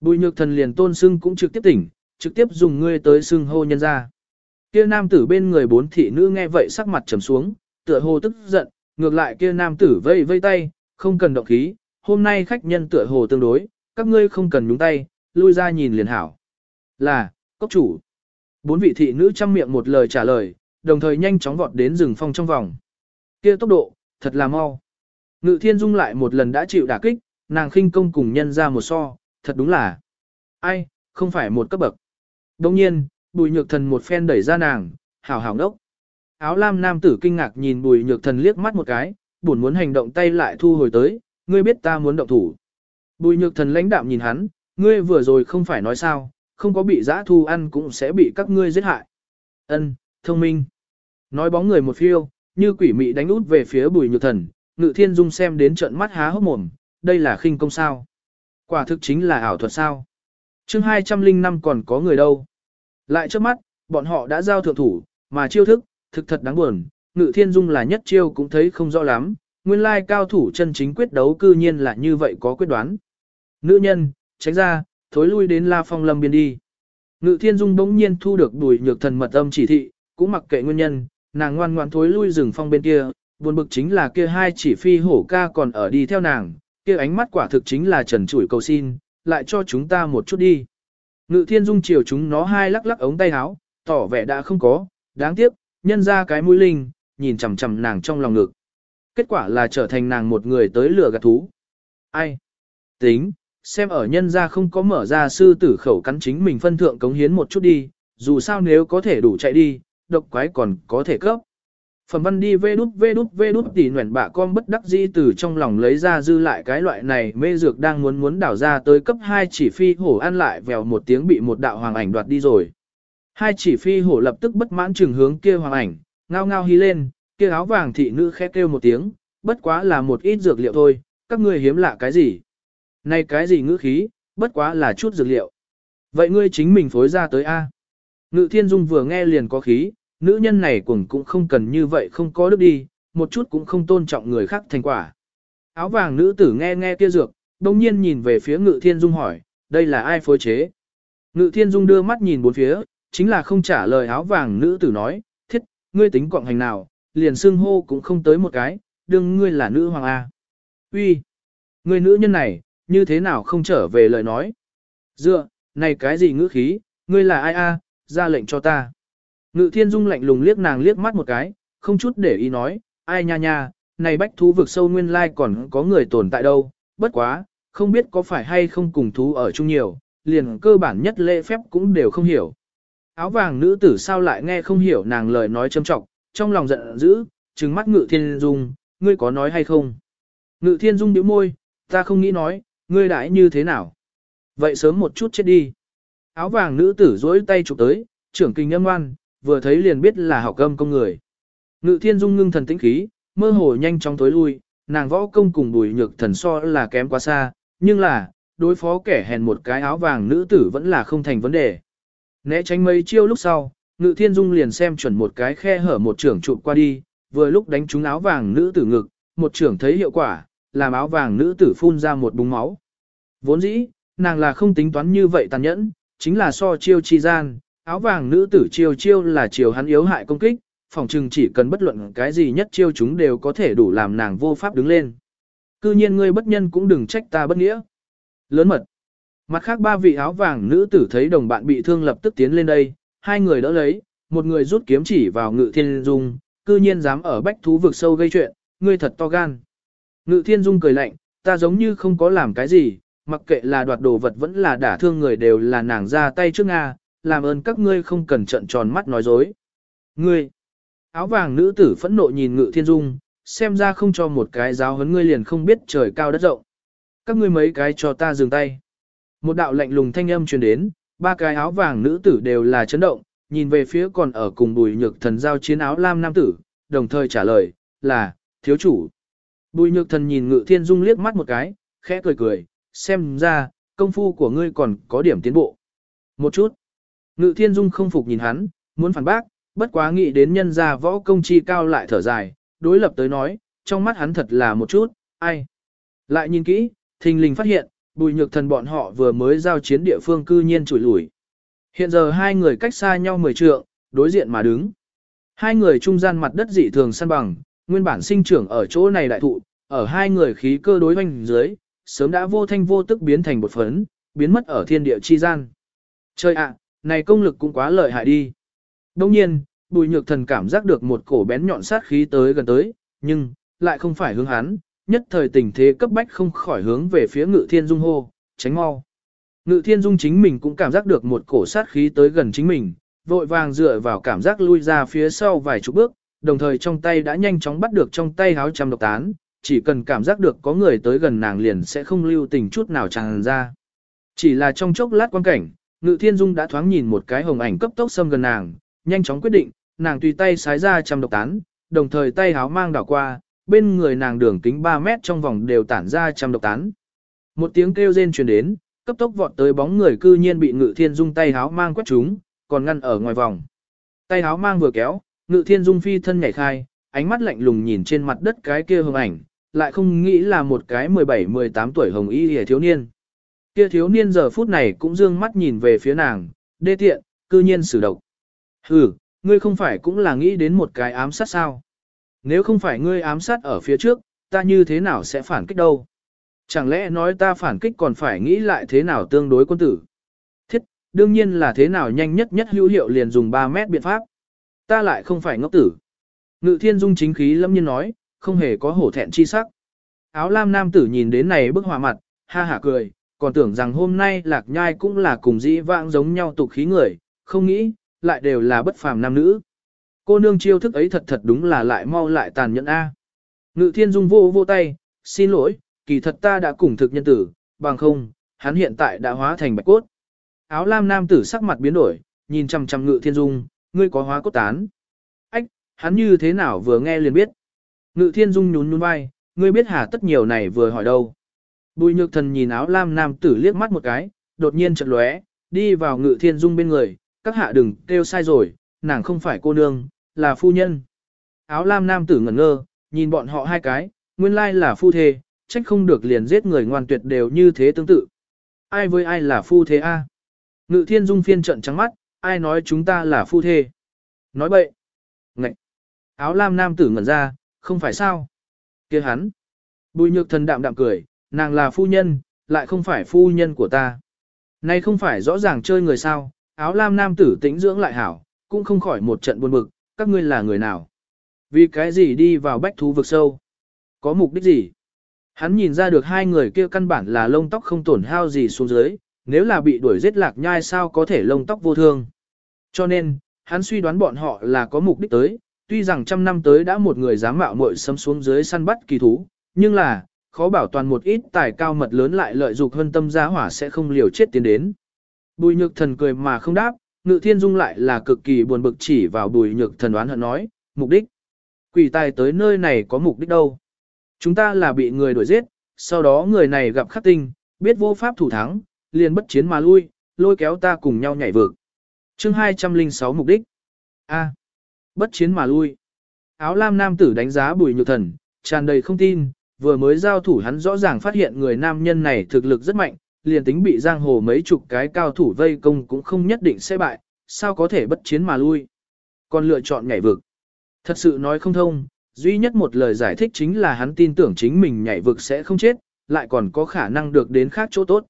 Bùi nhược thần liền tôn sưng cũng trực tiếp tỉnh, trực tiếp dùng ngươi tới sưng hô nhân gia. Kia nam tử bên người bốn thị nữ nghe vậy sắc mặt trầm xuống, tựa hồ tức giận, ngược lại kia nam tử vây vây tay, không cần động khí, hôm nay khách nhân tựa hồ tương đối, các ngươi không cần nhúng tay, lui ra nhìn liền hảo. Là, cốc chủ. Bốn vị thị nữ chăm miệng một lời trả lời, đồng thời nhanh chóng vọt đến rừng phong trong vòng. Kia tốc độ, thật là mau. Ngự thiên dung lại một lần đã chịu đả kích, nàng khinh công cùng nhân ra một so, thật đúng là. Ai, không phải một cấp bậc. Đồng nhiên, bùi nhược thần một phen đẩy ra nàng, hảo hảo đốc. Áo lam nam tử kinh ngạc nhìn bùi nhược thần liếc mắt một cái, buồn muốn hành động tay lại thu hồi tới, ngươi biết ta muốn động thủ. Bùi nhược thần lãnh đạm nhìn hắn, ngươi vừa rồi không phải nói sao, không có bị giã thu ăn cũng sẽ bị các ngươi giết hại. Ân, thông minh. Nói bóng người một phiêu, như quỷ mị đánh út về phía bùi nhược thần, ngự thiên dung xem đến trận mắt há hốc mồm, đây là khinh công sao. Quả thực chính là ảo thuật sao. chương 205 còn có người đâu. Lại trước mắt, bọn họ đã giao thượng thủ, mà chiêu thức, thực thật đáng buồn, ngự thiên dung là nhất chiêu cũng thấy không rõ lắm, nguyên lai cao thủ chân chính quyết đấu cư nhiên là như vậy có quyết đoán. Nữ nhân, tránh ra, thối lui đến La Phong Lâm biên đi. Ngự Thiên Dung bỗng nhiên thu được đùi nhược thần mật âm chỉ thị, cũng mặc kệ nguyên nhân, nàng ngoan ngoãn thối lui rừng phong bên kia, buồn bực chính là kia hai chỉ phi hổ ca còn ở đi theo nàng, kia ánh mắt quả thực chính là trần chủi cầu xin, lại cho chúng ta một chút đi. Ngự Thiên Dung chiều chúng nó hai lắc lắc ống tay áo, tỏ vẻ đã không có, đáng tiếc, nhân ra cái mũi linh, nhìn chằm chằm nàng trong lòng ngực. Kết quả là trở thành nàng một người tới lửa gạt thú. Ai? Tính, xem ở nhân ra không có mở ra sư tử khẩu cắn chính mình phân thượng cống hiến một chút đi, dù sao nếu có thể đủ chạy đi, độc quái còn có thể cấp. Phẩm văn đi vê đút vê đút vê đút tỉ nguyện bạ con bất đắc dĩ từ trong lòng lấy ra dư lại cái loại này mê dược đang muốn muốn đảo ra tới cấp 2 chỉ phi hổ ăn lại vèo một tiếng bị một đạo hoàng ảnh đoạt đi rồi. Hai chỉ phi hổ lập tức bất mãn trừng hướng kia hoàng ảnh, ngao ngao hí lên, kia áo vàng thị nữ khẽ kêu một tiếng, bất quá là một ít dược liệu thôi, các ngươi hiếm lạ cái gì. Này cái gì ngữ khí, bất quá là chút dược liệu. Vậy ngươi chính mình phối ra tới A. Ngự thiên dung vừa nghe liền có khí, nữ nhân này cũng cũng không cần như vậy không có đức đi, một chút cũng không tôn trọng người khác thành quả. Áo vàng nữ tử nghe nghe kia dược, đồng nhiên nhìn về phía Ngự Thiên Dung hỏi, đây là ai phối chế? Ngự Thiên Dung đưa mắt nhìn bốn phía, chính là không trả lời áo vàng nữ tử nói, thiết, ngươi tính quọng hành nào, liền xương hô cũng không tới một cái, đương ngươi là nữ hoàng A. Uy, Ngươi nữ nhân này, như thế nào không trở về lời nói? Dựa, này cái gì ngữ khí, ngươi là ai A, ra lệnh cho ta. Ngự Thiên Dung lạnh lùng liếc nàng liếc mắt một cái, không chút để ý nói, ai nha nha, này bách thú vực sâu nguyên lai còn có người tồn tại đâu, bất quá, không biết có phải hay không cùng thú ở chung nhiều, liền cơ bản nhất lễ phép cũng đều không hiểu. Áo vàng nữ tử sao lại nghe không hiểu nàng lời nói châm trọng, trong lòng giận dữ, trừng mắt ngự thiên dung, ngươi có nói hay không? Ngự thiên dung nhíu môi, ta không nghĩ nói, ngươi đãi như thế nào? Vậy sớm một chút chết đi. Áo vàng nữ tử dối tay chụp tới, trưởng kinh âm ngoan, vừa thấy liền biết là học âm công người. Ngự thiên dung ngưng thần tĩnh khí, mơ hồ nhanh chóng tối lui, nàng võ công cùng bùi nhược thần so là kém quá xa, nhưng là, đối phó kẻ hèn một cái áo vàng nữ tử vẫn là không thành vấn đề. Né tránh mấy chiêu lúc sau, ngự thiên dung liền xem chuẩn một cái khe hở một trưởng trụ qua đi, vừa lúc đánh trúng áo vàng nữ tử ngực, một trưởng thấy hiệu quả, làm áo vàng nữ tử phun ra một búng máu. Vốn dĩ, nàng là không tính toán như vậy tàn nhẫn, chính là so chiêu chi gian, áo vàng nữ tử chiêu chiêu là chiều hắn yếu hại công kích, phòng trừng chỉ cần bất luận cái gì nhất chiêu chúng đều có thể đủ làm nàng vô pháp đứng lên. Cư nhiên ngươi bất nhân cũng đừng trách ta bất nghĩa. Lớn mật. Mặt khác ba vị áo vàng nữ tử thấy đồng bạn bị thương lập tức tiến lên đây, hai người đỡ lấy, một người rút kiếm chỉ vào ngự thiên dung, cư nhiên dám ở bách thú vực sâu gây chuyện, ngươi thật to gan. Ngự thiên dung cười lạnh, ta giống như không có làm cái gì, mặc kệ là đoạt đồ vật vẫn là đả thương người đều là nàng ra tay trước Nga, làm ơn các ngươi không cần trận tròn mắt nói dối. Ngươi, áo vàng nữ tử phẫn nộ nhìn ngự thiên dung, xem ra không cho một cái giáo huấn ngươi liền không biết trời cao đất rộng. Các ngươi mấy cái cho ta dừng tay. Một đạo lạnh lùng thanh âm truyền đến, ba cái áo vàng nữ tử đều là chấn động, nhìn về phía còn ở cùng bùi nhược thần giao chiến áo lam nam tử, đồng thời trả lời, là, thiếu chủ. Bùi nhược thần nhìn ngự thiên dung liếc mắt một cái, khẽ cười cười, xem ra, công phu của ngươi còn có điểm tiến bộ. Một chút. Ngự thiên dung không phục nhìn hắn, muốn phản bác, bất quá nghĩ đến nhân gia võ công chi cao lại thở dài, đối lập tới nói, trong mắt hắn thật là một chút, ai. Lại nhìn kỹ, thình lình phát hiện, bùi nhược thần bọn họ vừa mới giao chiến địa phương cư nhiên chủi lủi. Hiện giờ hai người cách xa nhau mười trượng, đối diện mà đứng. Hai người trung gian mặt đất dị thường săn bằng, nguyên bản sinh trưởng ở chỗ này đại thụ, ở hai người khí cơ đối hoành dưới, sớm đã vô thanh vô tức biến thành một phấn, biến mất ở thiên địa chi gian. Trời ạ, này công lực cũng quá lợi hại đi. Đông nhiên, bùi nhược thần cảm giác được một cổ bén nhọn sát khí tới gần tới, nhưng, lại không phải hướng hắn, nhất thời tình thế cấp bách không khỏi hướng về phía ngự thiên dung hô, tránh mau. Ngự thiên dung chính mình cũng cảm giác được một cổ sát khí tới gần chính mình, vội vàng dựa vào cảm giác lui ra phía sau vài chục bước, đồng thời trong tay đã nhanh chóng bắt được trong tay háo trăm độc tán, chỉ cần cảm giác được có người tới gần nàng liền sẽ không lưu tình chút nào tràn ra. Chỉ là trong chốc lát quan cảnh, Ngự Thiên Dung đã thoáng nhìn một cái hồng ảnh cấp tốc xâm gần nàng, nhanh chóng quyết định, nàng tùy tay sái ra trăm độc tán, đồng thời tay háo mang đảo qua, bên người nàng đường kính 3 mét trong vòng đều tản ra trăm độc tán. Một tiếng kêu rên truyền đến, cấp tốc vọt tới bóng người cư nhiên bị Ngự Thiên Dung tay háo mang quét trúng, còn ngăn ở ngoài vòng. Tay háo mang vừa kéo, Ngự Thiên Dung phi thân nhảy khai, ánh mắt lạnh lùng nhìn trên mặt đất cái kia hồng ảnh, lại không nghĩ là một cái 17-18 tuổi hồng y hề thiếu niên. Kia thiếu niên giờ phút này cũng dương mắt nhìn về phía nàng, đê tiện, cư nhiên xử độc. Hừ, ngươi không phải cũng là nghĩ đến một cái ám sát sao? Nếu không phải ngươi ám sát ở phía trước, ta như thế nào sẽ phản kích đâu? Chẳng lẽ nói ta phản kích còn phải nghĩ lại thế nào tương đối quân tử? Thiết, đương nhiên là thế nào nhanh nhất nhất hữu hiệu liền dùng 3 mét biện pháp. Ta lại không phải ngốc tử. Ngự thiên dung chính khí lâm nhiên nói, không hề có hổ thẹn chi sắc. Áo lam nam tử nhìn đến này bức họa mặt, ha hả cười, còn tưởng rằng hôm nay lạc nhai cũng là cùng dĩ vãng giống nhau tục khí người, không nghĩ, lại đều là bất phàm nam nữ. Cô nương chiêu thức ấy thật thật đúng là lại mau lại tàn nhẫn A. Ngự thiên dung vô vô tay, xin lỗi, kỳ thật ta đã cùng thực nhân tử, bằng không, hắn hiện tại đã hóa thành bạch cốt. Áo lam nam tử sắc mặt biến đổi, nhìn chằm chằm ngự thiên dung, ngươi có hóa cốt tán. Ách, hắn như thế nào vừa nghe liền biết. Ngự thiên dung nhún nhún vai, ngươi biết hà tất nhiều này vừa hỏi đâu. Bùi nhược thần nhìn áo lam nam tử liếc mắt một cái, đột nhiên chợt lóe, đi vào ngự thiên dung bên người, các hạ đừng kêu sai rồi, nàng không phải cô nương, là phu nhân. Áo lam nam tử ngẩn ngơ, nhìn bọn họ hai cái, nguyên lai là phu thê, trách không được liền giết người ngoan tuyệt đều như thế tương tự. Ai với ai là phu thê a? Ngự thiên dung phiên trận trắng mắt, ai nói chúng ta là phu thê? Nói bậy. Ngậy. Áo lam nam tử ngẩn ra, không phải sao? kia hắn. Bùi nhược thần đạm đạm cười, nàng là phu nhân, lại không phải phu nhân của ta. Nay không phải rõ ràng chơi người sao, áo lam nam tử tĩnh dưỡng lại hảo, cũng không khỏi một trận buồn bực, các ngươi là người nào? Vì cái gì đi vào bách thú vực sâu? Có mục đích gì? Hắn nhìn ra được hai người kia căn bản là lông tóc không tổn hao gì xuống dưới, nếu là bị đuổi giết lạc nhai sao có thể lông tóc vô thương. Cho nên, hắn suy đoán bọn họ là có mục đích tới, tuy rằng trăm năm tới đã một người dám mạo muội xâm xuống dưới săn bắt kỳ thú, nhưng là, khó bảo toàn một ít tài cao mật lớn lại lợi dụng hơn tâm gia hỏa sẽ không liều chết tiến đến. Bùi nhược thần cười mà không đáp, ngự thiên dung lại là cực kỳ buồn bực chỉ vào bùi nhược thần đoán hận nói, mục đích. Quỷ tài tới nơi này có mục đích đâu. Chúng ta là bị người đuổi giết, sau đó người này gặp khắc tinh, biết vô pháp thủ thắng, liền bất chiến mà lui, lôi kéo ta cùng nhau nhảy vực. chương 206 mục đích. A. bất chiến mà lui. Áo lam nam tử đánh giá bùi nhược thần, tràn đầy không tin, vừa mới giao thủ hắn rõ ràng phát hiện người nam nhân này thực lực rất mạnh, liền tính bị giang hồ mấy chục cái cao thủ vây công cũng không nhất định sẽ bại, sao có thể bất chiến mà lui. Còn lựa chọn nhảy vực. Thật sự nói không thông, duy nhất một lời giải thích chính là hắn tin tưởng chính mình nhảy vực sẽ không chết, lại còn có khả năng được đến khác chỗ tốt.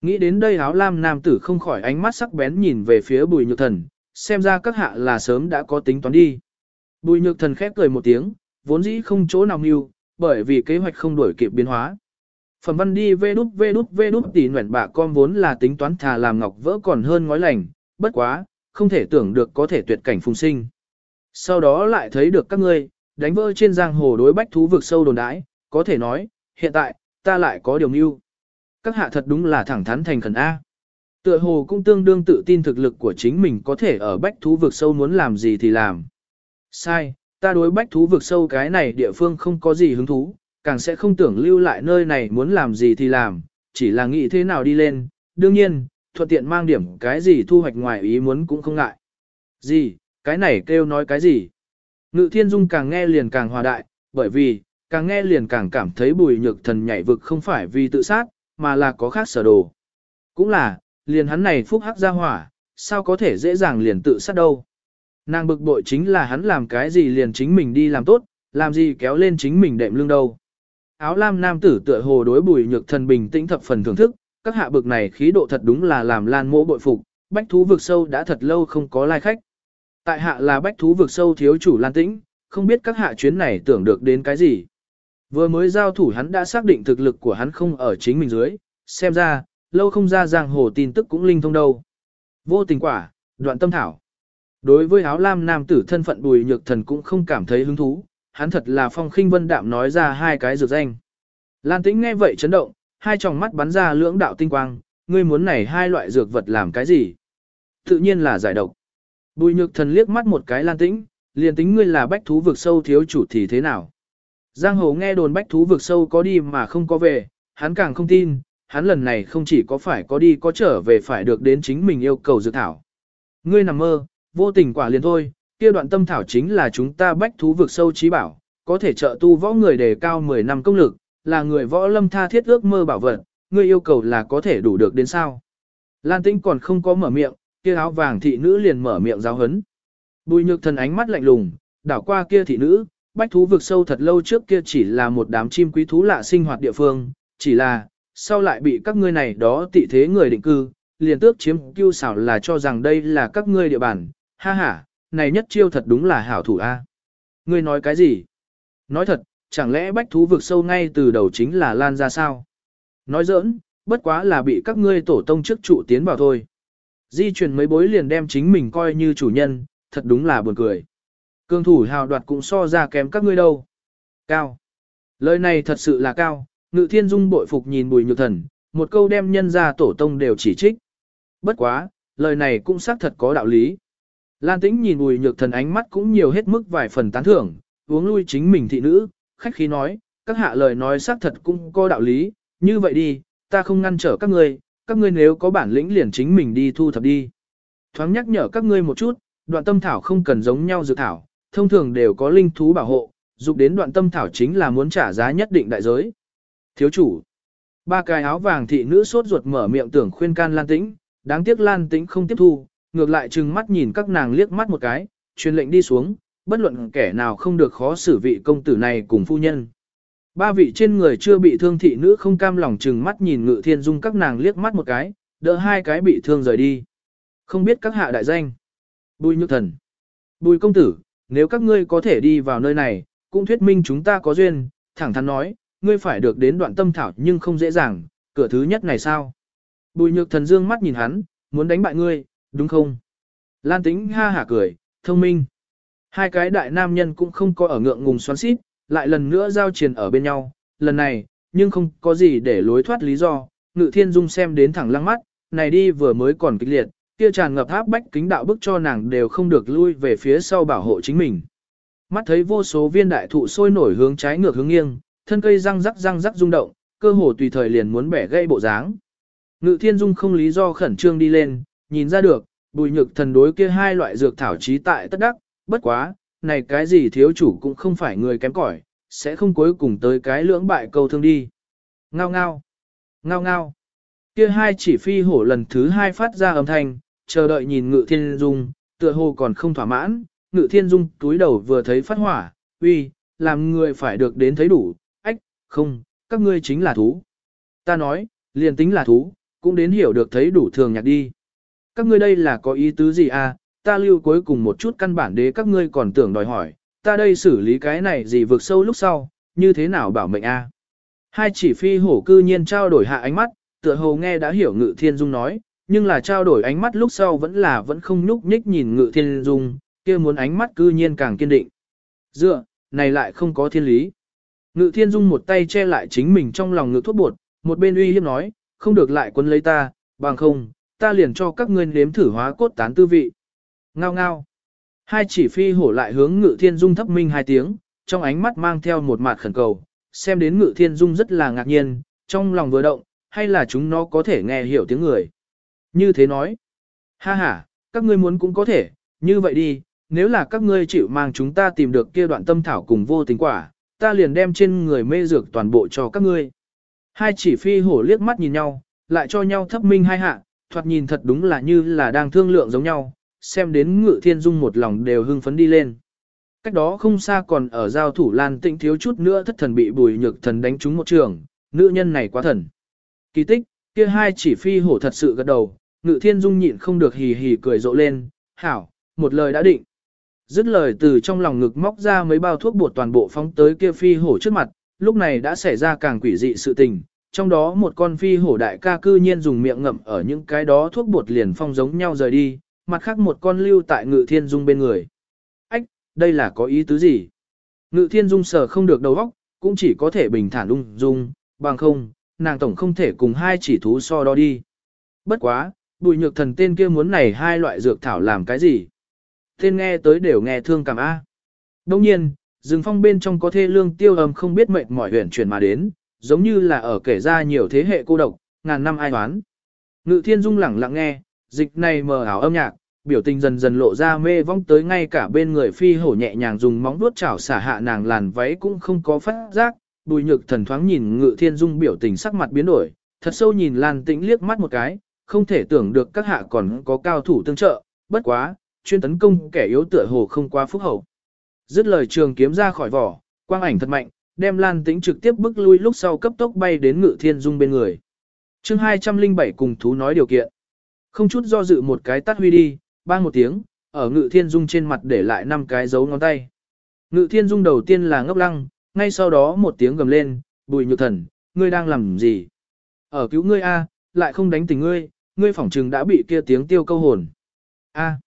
Nghĩ đến đây áo lam nam tử không khỏi ánh mắt sắc bén nhìn về phía bùi nhược thần, xem ra các hạ là sớm đã có tính toán đi. Bùi nhược thần khép cười một tiếng, vốn dĩ không chỗ nào mưu, bởi vì kế hoạch không đổi kịp biến hóa. Phẩm văn đi vê đút vê đút vê đút tỉ nguyện bạ con vốn là tính toán thà làm ngọc vỡ còn hơn ngói lành, bất quá, không thể tưởng được có thể tuyệt cảnh phùng sinh. Sau đó lại thấy được các ngươi, đánh vỡ trên giang hồ đối bách thú vực sâu đồn đãi, có thể nói, hiện tại, ta lại có điều mưu. Các hạ thật đúng là thẳng thắn thành khẩn A. Tựa hồ cũng tương đương tự tin thực lực của chính mình có thể ở bách thú vực sâu muốn làm gì thì làm. Sai, ta đối bách thú vực sâu cái này địa phương không có gì hứng thú, càng sẽ không tưởng lưu lại nơi này muốn làm gì thì làm, chỉ là nghĩ thế nào đi lên, đương nhiên, thuận tiện mang điểm cái gì thu hoạch ngoài ý muốn cũng không ngại. Gì, cái này kêu nói cái gì? Ngự thiên dung càng nghe liền càng hòa đại, bởi vì, càng nghe liền càng cảm thấy bùi nhược thần nhảy vực không phải vì tự sát, mà là có khác sở đồ. Cũng là, liền hắn này phúc hắc ra hỏa, sao có thể dễ dàng liền tự sát đâu. Nàng bực bội chính là hắn làm cái gì liền chính mình đi làm tốt, làm gì kéo lên chính mình đệm lưng đâu. Áo lam nam tử tựa hồ đối bùi nhược thần bình tĩnh thập phần thưởng thức, các hạ bực này khí độ thật đúng là làm lan mỗ bội phục, bách thú vực sâu đã thật lâu không có lai khách. Tại hạ là bách thú vực sâu thiếu chủ lan tĩnh, không biết các hạ chuyến này tưởng được đến cái gì. Vừa mới giao thủ hắn đã xác định thực lực của hắn không ở chính mình dưới, xem ra, lâu không ra giang hồ tin tức cũng linh thông đâu. Vô tình quả, đoạn tâm thảo. Đối với áo lam nam tử thân phận bùi nhược thần cũng không cảm thấy hứng thú, hắn thật là phong khinh vân đạm nói ra hai cái dược danh. Lan tĩnh nghe vậy chấn động, hai tròng mắt bắn ra lưỡng đạo tinh quang, ngươi muốn này hai loại dược vật làm cái gì? Tự nhiên là giải độc. Bùi nhược thần liếc mắt một cái lan tĩnh, liền tính ngươi là bách thú vực sâu thiếu chủ thì thế nào? Giang hồ nghe đồn bách thú vực sâu có đi mà không có về, hắn càng không tin, hắn lần này không chỉ có phải có đi có trở về phải được đến chính mình yêu cầu dược thảo. Ngươi nằm mơ, vô tình quả liền thôi, kia đoạn tâm thảo chính là chúng ta bách thú vực sâu trí bảo, có thể trợ tu võ người đề cao 10 năm công lực, là người võ lâm tha thiết ước mơ bảo vật, ngươi yêu cầu là có thể đủ được đến sao. Lan Tĩnh còn không có mở miệng, kia áo vàng thị nữ liền mở miệng giáo hấn. Bùi nhược thần ánh mắt lạnh lùng, đảo qua kia thị nữ, bách thú vực sâu thật lâu trước kia chỉ là một đám chim quý thú lạ sinh hoạt địa phương, chỉ là, sau lại bị các ngươi này đó tị thế người định cư, liền tước chiếm cưu xảo là cho rằng đây là các ngươi địa bàn, ha ha, này nhất chiêu thật đúng là hảo thủ a. Ngươi nói cái gì? Nói thật, chẳng lẽ bách thú vực sâu ngay từ đầu chính là lan ra sao? Nói giỡn, bất quá là bị các ngươi tổ tông trước trụ tiến vào thôi. Di chuyển mấy bối liền đem chính mình coi như chủ nhân, thật đúng là buồn cười. Cương thủ hào đoạt cũng so ra kém các ngươi đâu. Cao. Lời này thật sự là cao, ngự thiên dung bội phục nhìn bùi nhược thần, một câu đem nhân ra tổ tông đều chỉ trích. Bất quá, lời này cũng xác thật có đạo lý. Lan tĩnh nhìn bùi nhược thần ánh mắt cũng nhiều hết mức vài phần tán thưởng, uống lui chính mình thị nữ, khách khí nói, các hạ lời nói xác thật cũng có đạo lý, như vậy đi, ta không ngăn trở các ngươi, các ngươi nếu có bản lĩnh liền chính mình đi thu thập đi. Thoáng nhắc nhở các ngươi một chút, đoạn tâm thảo không cần giống nhau dự thảo, thông thường đều có linh thú bảo hộ, dục đến đoạn tâm thảo chính là muốn trả giá nhất định đại giới. Thiếu chủ. Ba cái áo vàng thị nữ sốt ruột mở miệng tưởng khuyên can Lan Tĩnh, đáng tiếc Lan Tĩnh không tiếp thu, ngược lại trừng mắt nhìn các nàng liếc mắt một cái, truyền lệnh đi xuống, bất luận kẻ nào không được khó xử vị công tử này cùng phu nhân. Ba vị trên người chưa bị thương thị nữ không cam lòng trừng mắt nhìn ngự thiên dung các nàng liếc mắt một cái, đỡ hai cái bị thương rời đi. Không biết các hạ đại danh. Bùi nhược thần. Bùi công tử, nếu các ngươi có thể đi vào nơi này, cũng thuyết minh chúng ta có duyên, thẳng thắn nói, ngươi phải được đến đoạn tâm thảo nhưng không dễ dàng, cửa thứ nhất này sao? Bùi nhược thần dương mắt nhìn hắn, muốn đánh bại ngươi, đúng không? Lan tính ha hả cười, thông minh. Hai cái đại nam nhân cũng không có ở ngượng ngùng xoắn xít, lại lần nữa giao triền ở bên nhau, lần này, nhưng không có gì để lối thoát lý do, ngự thiên dung xem đến thẳng lăng mắt, này đi vừa mới còn kịch liệt, kia tràn ngập áp bách kính đạo bức cho nàng đều không được lui về phía sau bảo hộ chính mình. Mắt thấy vô số viên đại thụ sôi nổi hướng trái ngược hướng nghiêng, thân cây răng rắc răng rắc rung động, cơ hồ tùy thời liền muốn bẻ gãy bộ dáng. Ngự thiên dung không lý do khẩn trương đi lên, nhìn ra được, bùi nhược thần đối kia hai loại dược thảo trí tại tất đắc, bất quá, này cái gì thiếu chủ cũng không phải người kém cỏi, sẽ không cuối cùng tới cái lưỡng bại câu thương đi. Ngao ngao, ngao ngao. Kia hai chỉ phi hổ lần thứ hai phát ra âm thanh, chờ đợi nhìn ngự thiên dung, tựa hồ còn không thỏa mãn, ngự thiên dung túi đầu vừa thấy phát hỏa, uy, làm người phải được đến thấy đủ, ách, không, các ngươi chính là thú. Ta nói, liền tính là thú, cũng đến hiểu được thấy đủ thường nhạc đi. Các ngươi đây là có ý tứ gì à, ta lưu cuối cùng một chút căn bản đế các ngươi còn tưởng đòi hỏi, ta đây xử lý cái này gì vượt sâu lúc sau, như thế nào bảo mệnh a? À? Hai chỉ phi hổ cư nhiên trao đổi hạ ánh mắt, tựa hồ nghe đã hiểu ngự thiên dung nói, nhưng là trao đổi ánh mắt lúc sau vẫn là vẫn không nhúc nhích nhìn ngự thiên dung, kia muốn ánh mắt cư nhiên càng kiên định. Dựa, này lại không có thiên lý. Ngự thiên dung một tay che lại chính mình trong lòng ngự thuốc bột, một bên uy hiếp nói, không được lại quân lấy ta, bằng không, ta liền cho các ngươi nếm thử hóa cốt tán tư vị. Ngao ngao. Hai chỉ phi hổ lại hướng ngự thiên dung thấp minh hai tiếng, trong ánh mắt mang theo một mặt khẩn cầu, xem đến ngự thiên dung rất là ngạc nhiên, trong lòng vừa động, hay là chúng nó có thể nghe hiểu tiếng người. Như thế nói, ha ha, các ngươi muốn cũng có thể, như vậy đi, nếu là các ngươi chịu mang chúng ta tìm được kia đoạn tâm thảo cùng vô tình quả, ta liền đem trên người mê dược toàn bộ cho các ngươi. Hai chỉ phi hổ liếc mắt nhìn nhau, lại cho nhau thấp minh hai hạ, thoạt nhìn thật đúng là như là đang thương lượng giống nhau, xem đến ngự thiên dung một lòng đều hưng phấn đi lên. Cách đó không xa còn ở giao thủ lan tĩnh thiếu chút nữa thất thần bị bùi nhược thần đánh trúng một trường, nữ nhân này quá thần. Kỳ tích, kia hai chỉ phi hổ thật sự gật đầu, ngự thiên dung nhịn không được hì hì cười rộ lên, hảo, một lời đã định. Dứt lời từ trong lòng ngực móc ra mấy bao thuốc bột toàn bộ phóng tới kia phi hổ trước mặt, lúc này đã xảy ra càng quỷ dị sự tình, trong đó một con phi hổ đại ca cư nhiên dùng miệng ngậm ở những cái đó thuốc bột liền phong giống nhau rời đi, mặt khác một con lưu tại ngự thiên dung bên người. Ách, đây là có ý tứ gì? Ngự thiên dung sở không được đầu óc, cũng chỉ có thể bình thản ung dung, bằng không, nàng tổng không thể cùng hai chỉ thú so đo đi. Bất quá, bùi nhược thần tên kia muốn này hai loại dược thảo làm cái gì? Tên nghe tới đều nghe thương cảm A. Đông nhiên, rừng phong bên trong có thê lương tiêu âm không biết mệt mỏi huyền chuyển mà đến, giống như là ở kể ra nhiều thế hệ cô độc, ngàn năm ai oán. Ngự thiên dung lẳng lặng nghe, dịch này mờ ảo âm nhạc, biểu tình dần dần lộ ra mê vong tới ngay cả bên người phi hổ nhẹ nhàng dùng móng vuốt chảo xả hạ nàng làn váy cũng không có phát giác, bùi nhược thần thoáng nhìn ngự thiên dung biểu tình sắc mặt biến đổi, thật sâu nhìn lan tĩnh liếc mắt một cái, không thể tưởng được các hạ còn có cao thủ tương trợ, bất quá, chuyên tấn công kẻ yếu tựa hồ không qua phúc hậu. Dứt lời trường kiếm ra khỏi vỏ, quang ảnh thật mạnh, đem lan tĩnh trực tiếp bước lui lúc sau cấp tốc bay đến ngự thiên dung bên người. chương 207 cùng thú nói điều kiện. Không chút do dự một cái tắt huy đi, bang một tiếng, ở ngự thiên dung trên mặt để lại năm cái dấu ngón tay. Ngự thiên dung đầu tiên là ngốc lăng, ngay sau đó một tiếng gầm lên, bùi nhược thần, ngươi đang làm gì? Ở cứu ngươi A, lại không đánh tỉnh ngươi, ngươi phỏng trừng đã bị kia tiếng tiêu câu hồn. A,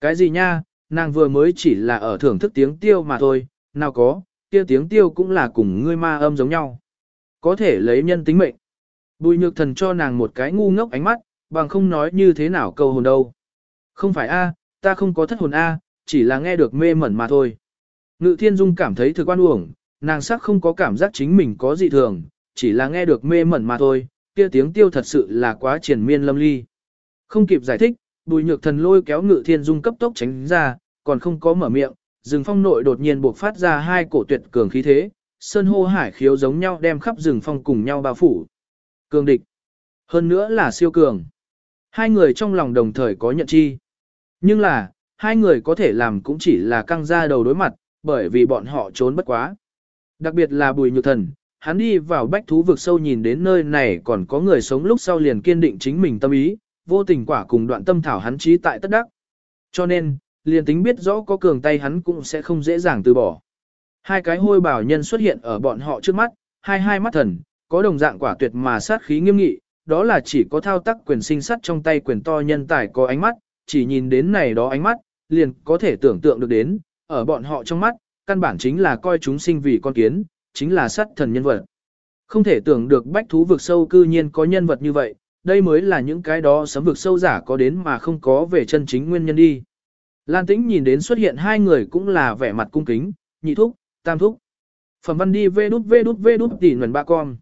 cái gì nha, nàng vừa mới chỉ là ở thưởng thức tiếng tiêu mà thôi, nào có, kia tiếng tiêu cũng là cùng ngươi ma âm giống nhau. Có thể lấy nhân tính mệnh. Bùi nhược thần cho nàng một cái ngu ngốc ánh mắt, bằng không nói như thế nào câu hồn đâu. Không phải A, ta không có thất hồn A, chỉ là nghe được mê mẩn mà thôi. Ngự thiên dung cảm thấy thực quan uổng, nàng sắc không có cảm giác chính mình có gì thường, chỉ là nghe được mê mẩn mà thôi, kia tiếng tiêu thật sự là quá triền miên lâm ly. Không kịp giải thích, bùi nhược thần lôi kéo ngự thiên dung cấp tốc tránh ra, còn không có mở miệng, rừng phong nội đột nhiên buộc phát ra hai cổ tuyệt cường khí thế, sơn hô hải khiếu giống nhau đem khắp rừng phong cùng nhau bao phủ. Cường địch. Hơn nữa là siêu cường. Hai người trong lòng đồng thời có nhận chi. Nhưng là, hai người có thể làm cũng chỉ là căng ra đầu đối mặt, bởi vì bọn họ trốn bất quá. Đặc biệt là bùi nhược thần, hắn đi vào bách thú vực sâu nhìn đến nơi này còn có người sống lúc sau liền kiên định chính mình tâm ý, vô tình quả cùng đoạn tâm thảo hắn trí tại tất đắc. Cho nên, liền tính biết rõ có cường tay hắn cũng sẽ không dễ dàng từ bỏ. Hai cái hôi bảo nhân xuất hiện ở bọn họ trước mắt, hai hai mắt thần, có đồng dạng quả tuyệt mà sát khí nghiêm nghị, đó là chỉ có thao tác quyền sinh sắt trong tay quyền to nhân tài có ánh mắt, chỉ nhìn đến này đó ánh mắt, liền có thể tưởng tượng được đến, ở bọn họ trong mắt, căn bản chính là coi chúng sinh vì con kiến, chính là sát thần nhân vật. Không thể tưởng được bách thú vực sâu cư nhiên có nhân vật như vậy, đây mới là những cái đó sấm vực sâu giả có đến mà không có về chân chính nguyên nhân đi. Lan tĩnh nhìn đến xuất hiện hai người cũng là vẻ mặt cung kính, nhị thúc, tam thúc. Phẩm văn đi vê đút vê đút vê đút tỉ nguồn ba con.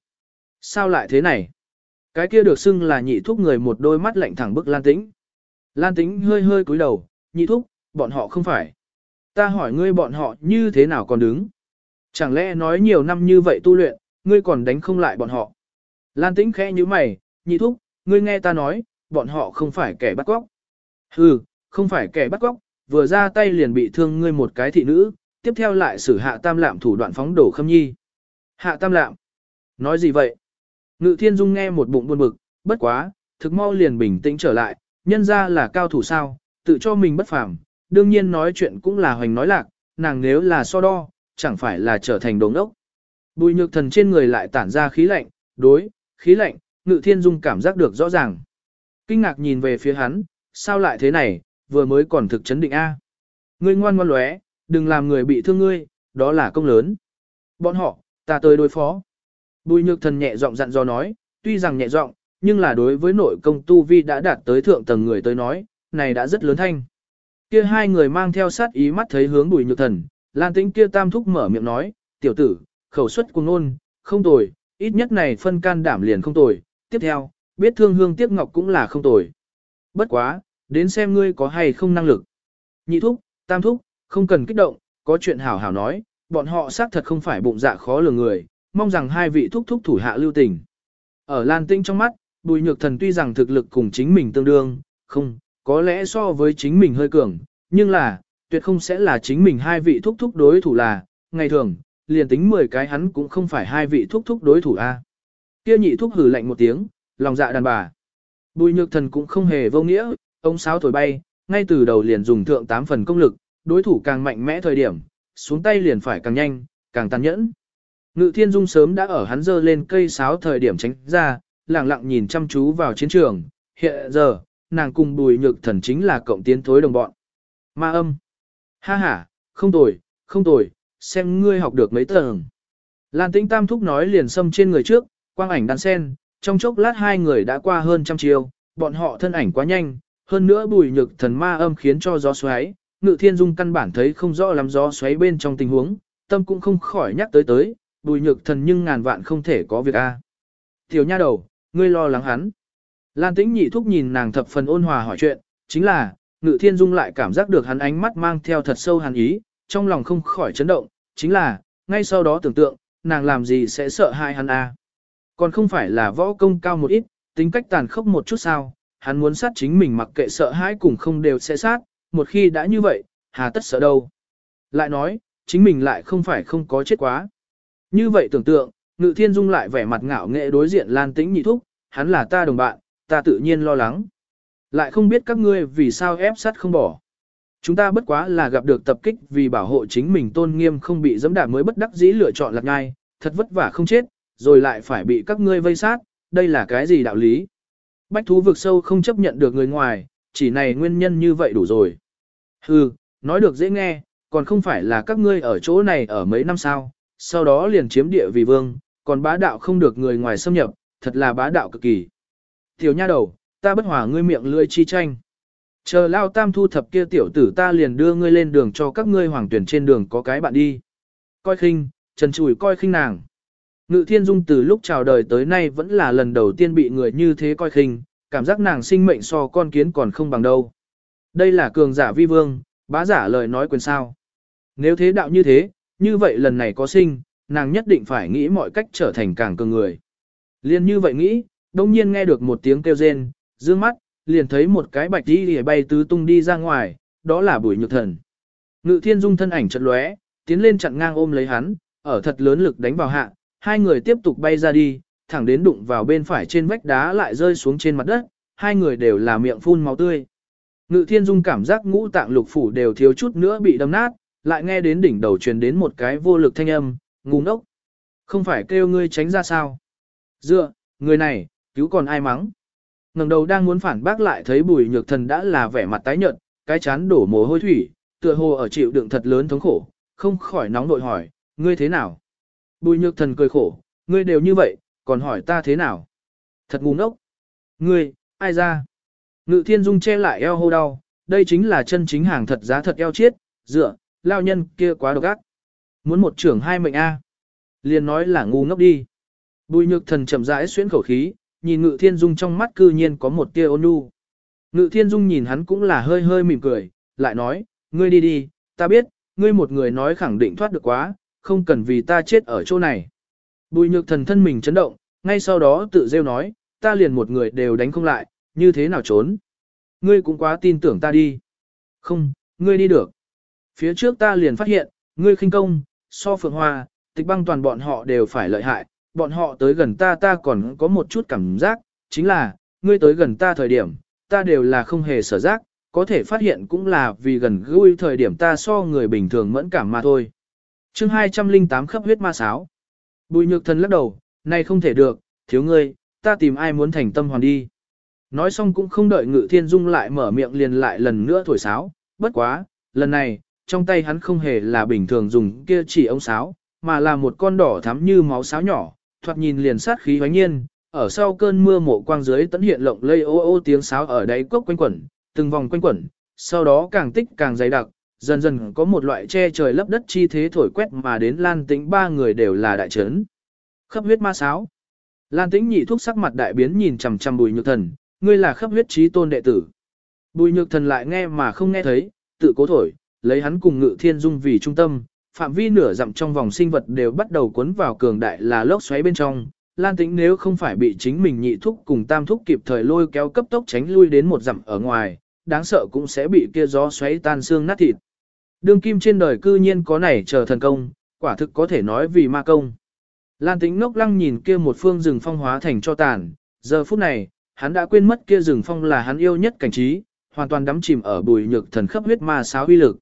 Sao lại thế này? Cái kia được xưng là nhị thúc người một đôi mắt lạnh thẳng bức Lan tĩnh. Lan tĩnh hơi hơi cúi đầu, nhị thúc, bọn họ không phải. Ta hỏi ngươi bọn họ như thế nào còn đứng? Chẳng lẽ nói nhiều năm như vậy tu luyện, ngươi còn đánh không lại bọn họ? Lan tĩnh khẽ như mày, nhị thúc, ngươi nghe ta nói, bọn họ không phải kẻ bắt cóc. Hừ, không phải kẻ bắt cóc, vừa ra tay liền bị thương ngươi một cái thị nữ, tiếp theo lại xử hạ tam lạm thủ đoạn phóng đổ khâm nhi. Hạ tam lạm? Nói gì vậy? Ngự thiên dung nghe một bụng buồn bực, bất quá, thực mau liền bình tĩnh trở lại, nhân ra là cao thủ sao, tự cho mình bất phàm, đương nhiên nói chuyện cũng là hoành nói lạc, nàng nếu là so đo, chẳng phải là trở thành đống ốc. Bùi nhược thần trên người lại tản ra khí lạnh, đối, khí lạnh, ngự thiên dung cảm giác được rõ ràng. Kinh ngạc nhìn về phía hắn, sao lại thế này, vừa mới còn thực chấn định A. Ngươi ngoan ngoan lóe, đừng làm người bị thương ngươi, đó là công lớn. Bọn họ, ta tới đối phó. Bùi nhược thần nhẹ giọng dặn dò nói, tuy rằng nhẹ giọng, nhưng là đối với nội công tu vi đã đạt tới thượng tầng người tới nói, này đã rất lớn thanh. Kia hai người mang theo sát ý mắt thấy hướng bùi nhược thần, Lan tĩnh kia tam thúc mở miệng nói, tiểu tử, khẩu suất cùng nôn, không tồi, ít nhất này phân can đảm liền không tồi, tiếp theo, biết thương hương tiếc ngọc cũng là không tồi. Bất quá, đến xem ngươi có hay không năng lực. Nhị thúc, tam thúc, không cần kích động, có chuyện hảo hảo nói, bọn họ xác thật không phải bụng dạ khó lường người, mong rằng hai vị thúc thúc thủ hạ lưu tình. Ở Lan Tinh trong mắt, Bùi Nhược Thần tuy rằng thực lực cùng chính mình tương đương, không, có lẽ so với chính mình hơi cường, nhưng là, tuyệt không sẽ là chính mình hai vị thúc thúc đối thủ là, ngày thường, liền tính 10 cái hắn cũng không phải hai vị thúc thúc đối thủ a. Kia nhị thúc hừ lạnh một tiếng, lòng dạ đàn bà. Bùi Nhược Thần cũng không hề vô nghĩa, ông sáo thổi bay, ngay từ đầu liền dùng thượng 8 phần công lực, đối thủ càng mạnh mẽ thời điểm, xuống tay liền phải càng nhanh, càng tàn nhẫn. Ngự thiên dung sớm đã ở hắn dơ lên cây sáo thời điểm tránh ra, lặng lặng nhìn chăm chú vào chiến trường, hiện giờ, nàng cùng bùi nhược thần chính là cộng tiến thối đồng bọn. Ma âm. Ha ha, không tồi, không tồi, xem ngươi học được mấy tầng. Lan tĩnh tam thúc nói liền xâm trên người trước, quang ảnh đan sen, trong chốc lát hai người đã qua hơn trăm chiều, bọn họ thân ảnh quá nhanh, hơn nữa bùi nhược thần ma âm khiến cho gió xoáy, ngự thiên dung căn bản thấy không rõ lắm gió xoáy bên trong tình huống, tâm cũng không khỏi nhắc tới tới, bùi nhược thần nhưng ngàn vạn không thể có việc a. Tiểu nha đầu, ngươi lo lắng hắn. Lan tĩnh nhị thúc nhìn nàng thập phần ôn hòa hỏi chuyện, chính là, ngự thiên dung lại cảm giác được hắn ánh mắt mang theo thật sâu hàn ý, trong lòng không khỏi chấn động, chính là, ngay sau đó tưởng tượng, nàng làm gì sẽ sợ hại hắn a? Còn không phải là võ công cao một ít, tính cách tàn khốc một chút sao, hắn muốn sát chính mình mặc kệ sợ hãi cùng không đều sẽ sát, một khi đã như vậy, hà tất sợ đâu. Lại nói, chính mình lại không phải không có chết quá. Như vậy tưởng tượng, Ngự Thiên Dung lại vẻ mặt ngạo nghệ đối diện Lan Tĩnh nhị thúc, hắn là ta đồng bạn, ta tự nhiên lo lắng. Lại không biết các ngươi vì sao ép sát không bỏ. Chúng ta bất quá là gặp được tập kích vì bảo hộ chính mình tôn nghiêm không bị dẫm đạp mới bất đắc dĩ lựa chọn lạc ngai, thật vất vả không chết, rồi lại phải bị các ngươi vây sát, đây là cái gì đạo lý? Bách thú vực sâu không chấp nhận được người ngoài, chỉ này nguyên nhân như vậy đủ rồi. Hừ, nói được dễ nghe, còn không phải là các ngươi ở chỗ này ở mấy năm sao, sau đó liền chiếm địa vì vương, còn bá đạo không được người ngoài xâm nhập, thật là bá đạo cực kỳ. Tiểu nha đầu, ta bất hòa ngươi miệng lươi chi tranh. Chờ lao tam thu thập kia tiểu tử ta liền đưa ngươi lên đường cho các ngươi hoàng tuyển trên đường có cái bạn đi. Coi khinh, trần chùi coi khinh nàng. Ngự thiên dung từ lúc chào đời tới nay vẫn là lần đầu tiên bị người như thế coi khinh, cảm giác nàng sinh mệnh so con kiến còn không bằng đâu. Đây là cường giả vi vương, bá giả lời nói quyền sao. Nếu thế đạo như thế, như vậy lần này có sinh, nàng nhất định phải nghĩ mọi cách trở thành càng cường người. Liên như vậy nghĩ, đông nhiên nghe được một tiếng kêu rên, dương mắt, liền thấy một cái bạch đi lìa bay tứ tung đi ra ngoài, đó là bùi nhược thần. Ngự thiên dung thân ảnh chật lóe, tiến lên chặn ngang ôm lấy hắn, ở thật lớn lực đánh vào hạ, hai người tiếp tục bay ra đi, thẳng đến đụng vào bên phải trên vách đá lại rơi xuống trên mặt đất, hai người đều là miệng phun máu tươi. Ngự thiên dung cảm giác ngũ tạng lục phủ đều thiếu chút nữa bị đâm nát, lại nghe đến đỉnh đầu truyền đến một cái vô lực thanh âm, ngu ngốc. Không phải kêu ngươi tránh ra sao? Dựa, người này, cứu còn ai mắng? ngẩng đầu đang muốn phản bác lại thấy bùi nhược thần đã là vẻ mặt tái nhợt, cái chán đổ mồ hôi thủy, tựa hồ ở chịu đựng thật lớn thống khổ, không khỏi nóng nội hỏi, ngươi thế nào? Bùi nhược thần cười khổ, ngươi đều như vậy, còn hỏi ta thế nào? Thật ngu ngốc. Ngươi, ai ra? Ngự thiên dung che lại eo hô đau, đây chính là chân chính hàng thật giá thật eo chiết, dựa, lao nhân kia quá độc ác. Muốn một trưởng hai mệnh A. Liền nói là ngu ngốc đi. Bùi nhược thần chậm rãi xuyến khẩu khí, nhìn ngự thiên dung trong mắt cư nhiên có một tia ôn nhu. Ngự thiên dung nhìn hắn cũng là hơi hơi mỉm cười, lại nói, ngươi đi đi, ta biết, ngươi một người nói khẳng định thoát được quá, không cần vì ta chết ở chỗ này. Bùi nhược thần thân mình chấn động, ngay sau đó tự rêu nói, ta liền một người đều đánh không lại, như thế nào trốn. Ngươi cũng quá tin tưởng ta đi. Không, ngươi đi được. Phía trước ta liền phát hiện, ngươi khinh công, so phượng hoa, tịch băng toàn bọn họ đều phải lợi hại, bọn họ tới gần ta ta còn có một chút cảm giác, chính là, ngươi tới gần ta thời điểm, ta đều là không hề sở giác, có thể phát hiện cũng là vì gần gũi thời điểm ta so người bình thường mẫn cảm mà thôi chương 208 khắp huyết ma sáo. Bùi nhược thần lắc đầu, này không thể được, thiếu ngươi, ta tìm ai muốn thành tâm hoàn đi. Nói xong cũng không đợi ngự thiên dung lại mở miệng liền lại lần nữa thổi sáo, bất quá, lần này, trong tay hắn không hề là bình thường dùng kia chỉ ống sáo, mà là một con đỏ thắm như máu sáo nhỏ, thoạt nhìn liền sát khí hoánh nhiên, ở sau cơn mưa mộ quang dưới tấn hiện lộng lây ô ô tiếng sáo ở đáy cốc quanh quẩn, từng vòng quanh quẩn, sau đó càng tích càng dày đặc, dần dần có một loại che trời lấp đất chi thế thổi quét mà đến Lan Tĩnh ba người đều là đại trấn. Khắp huyết ma sáo. Lan Tĩnh nhị thuốc sắc mặt đại biến nhìn chằm chằm Bùi Nhược Thần, ngươi là khắp huyết trí tôn đệ tử. Bùi Nhược Thần lại nghe mà không nghe thấy, tự cố thổi, lấy hắn cùng Ngự Thiên Dung vì trung tâm, phạm vi nửa dặm trong vòng sinh vật đều bắt đầu cuốn vào cường đại là lốc xoáy bên trong. Lan Tĩnh nếu không phải bị chính mình nhị thúc cùng tam thúc kịp thời lôi kéo cấp tốc tránh lui đến một dặm ở ngoài, đáng sợ cũng sẽ bị kia gió xoáy tan xương nát thịt. Đương kim trên đời cư nhiên có này chờ thần công, quả thực có thể nói vì ma công. Lan Tĩnh ngốc lăng nhìn kia một phương rừng phong hóa thành cho tàn, giờ phút này, hắn đã quên mất kia rừng phong là hắn yêu nhất cảnh trí, hoàn toàn đắm chìm ở bùi nhược thần khắp huyết ma sáo uy lực.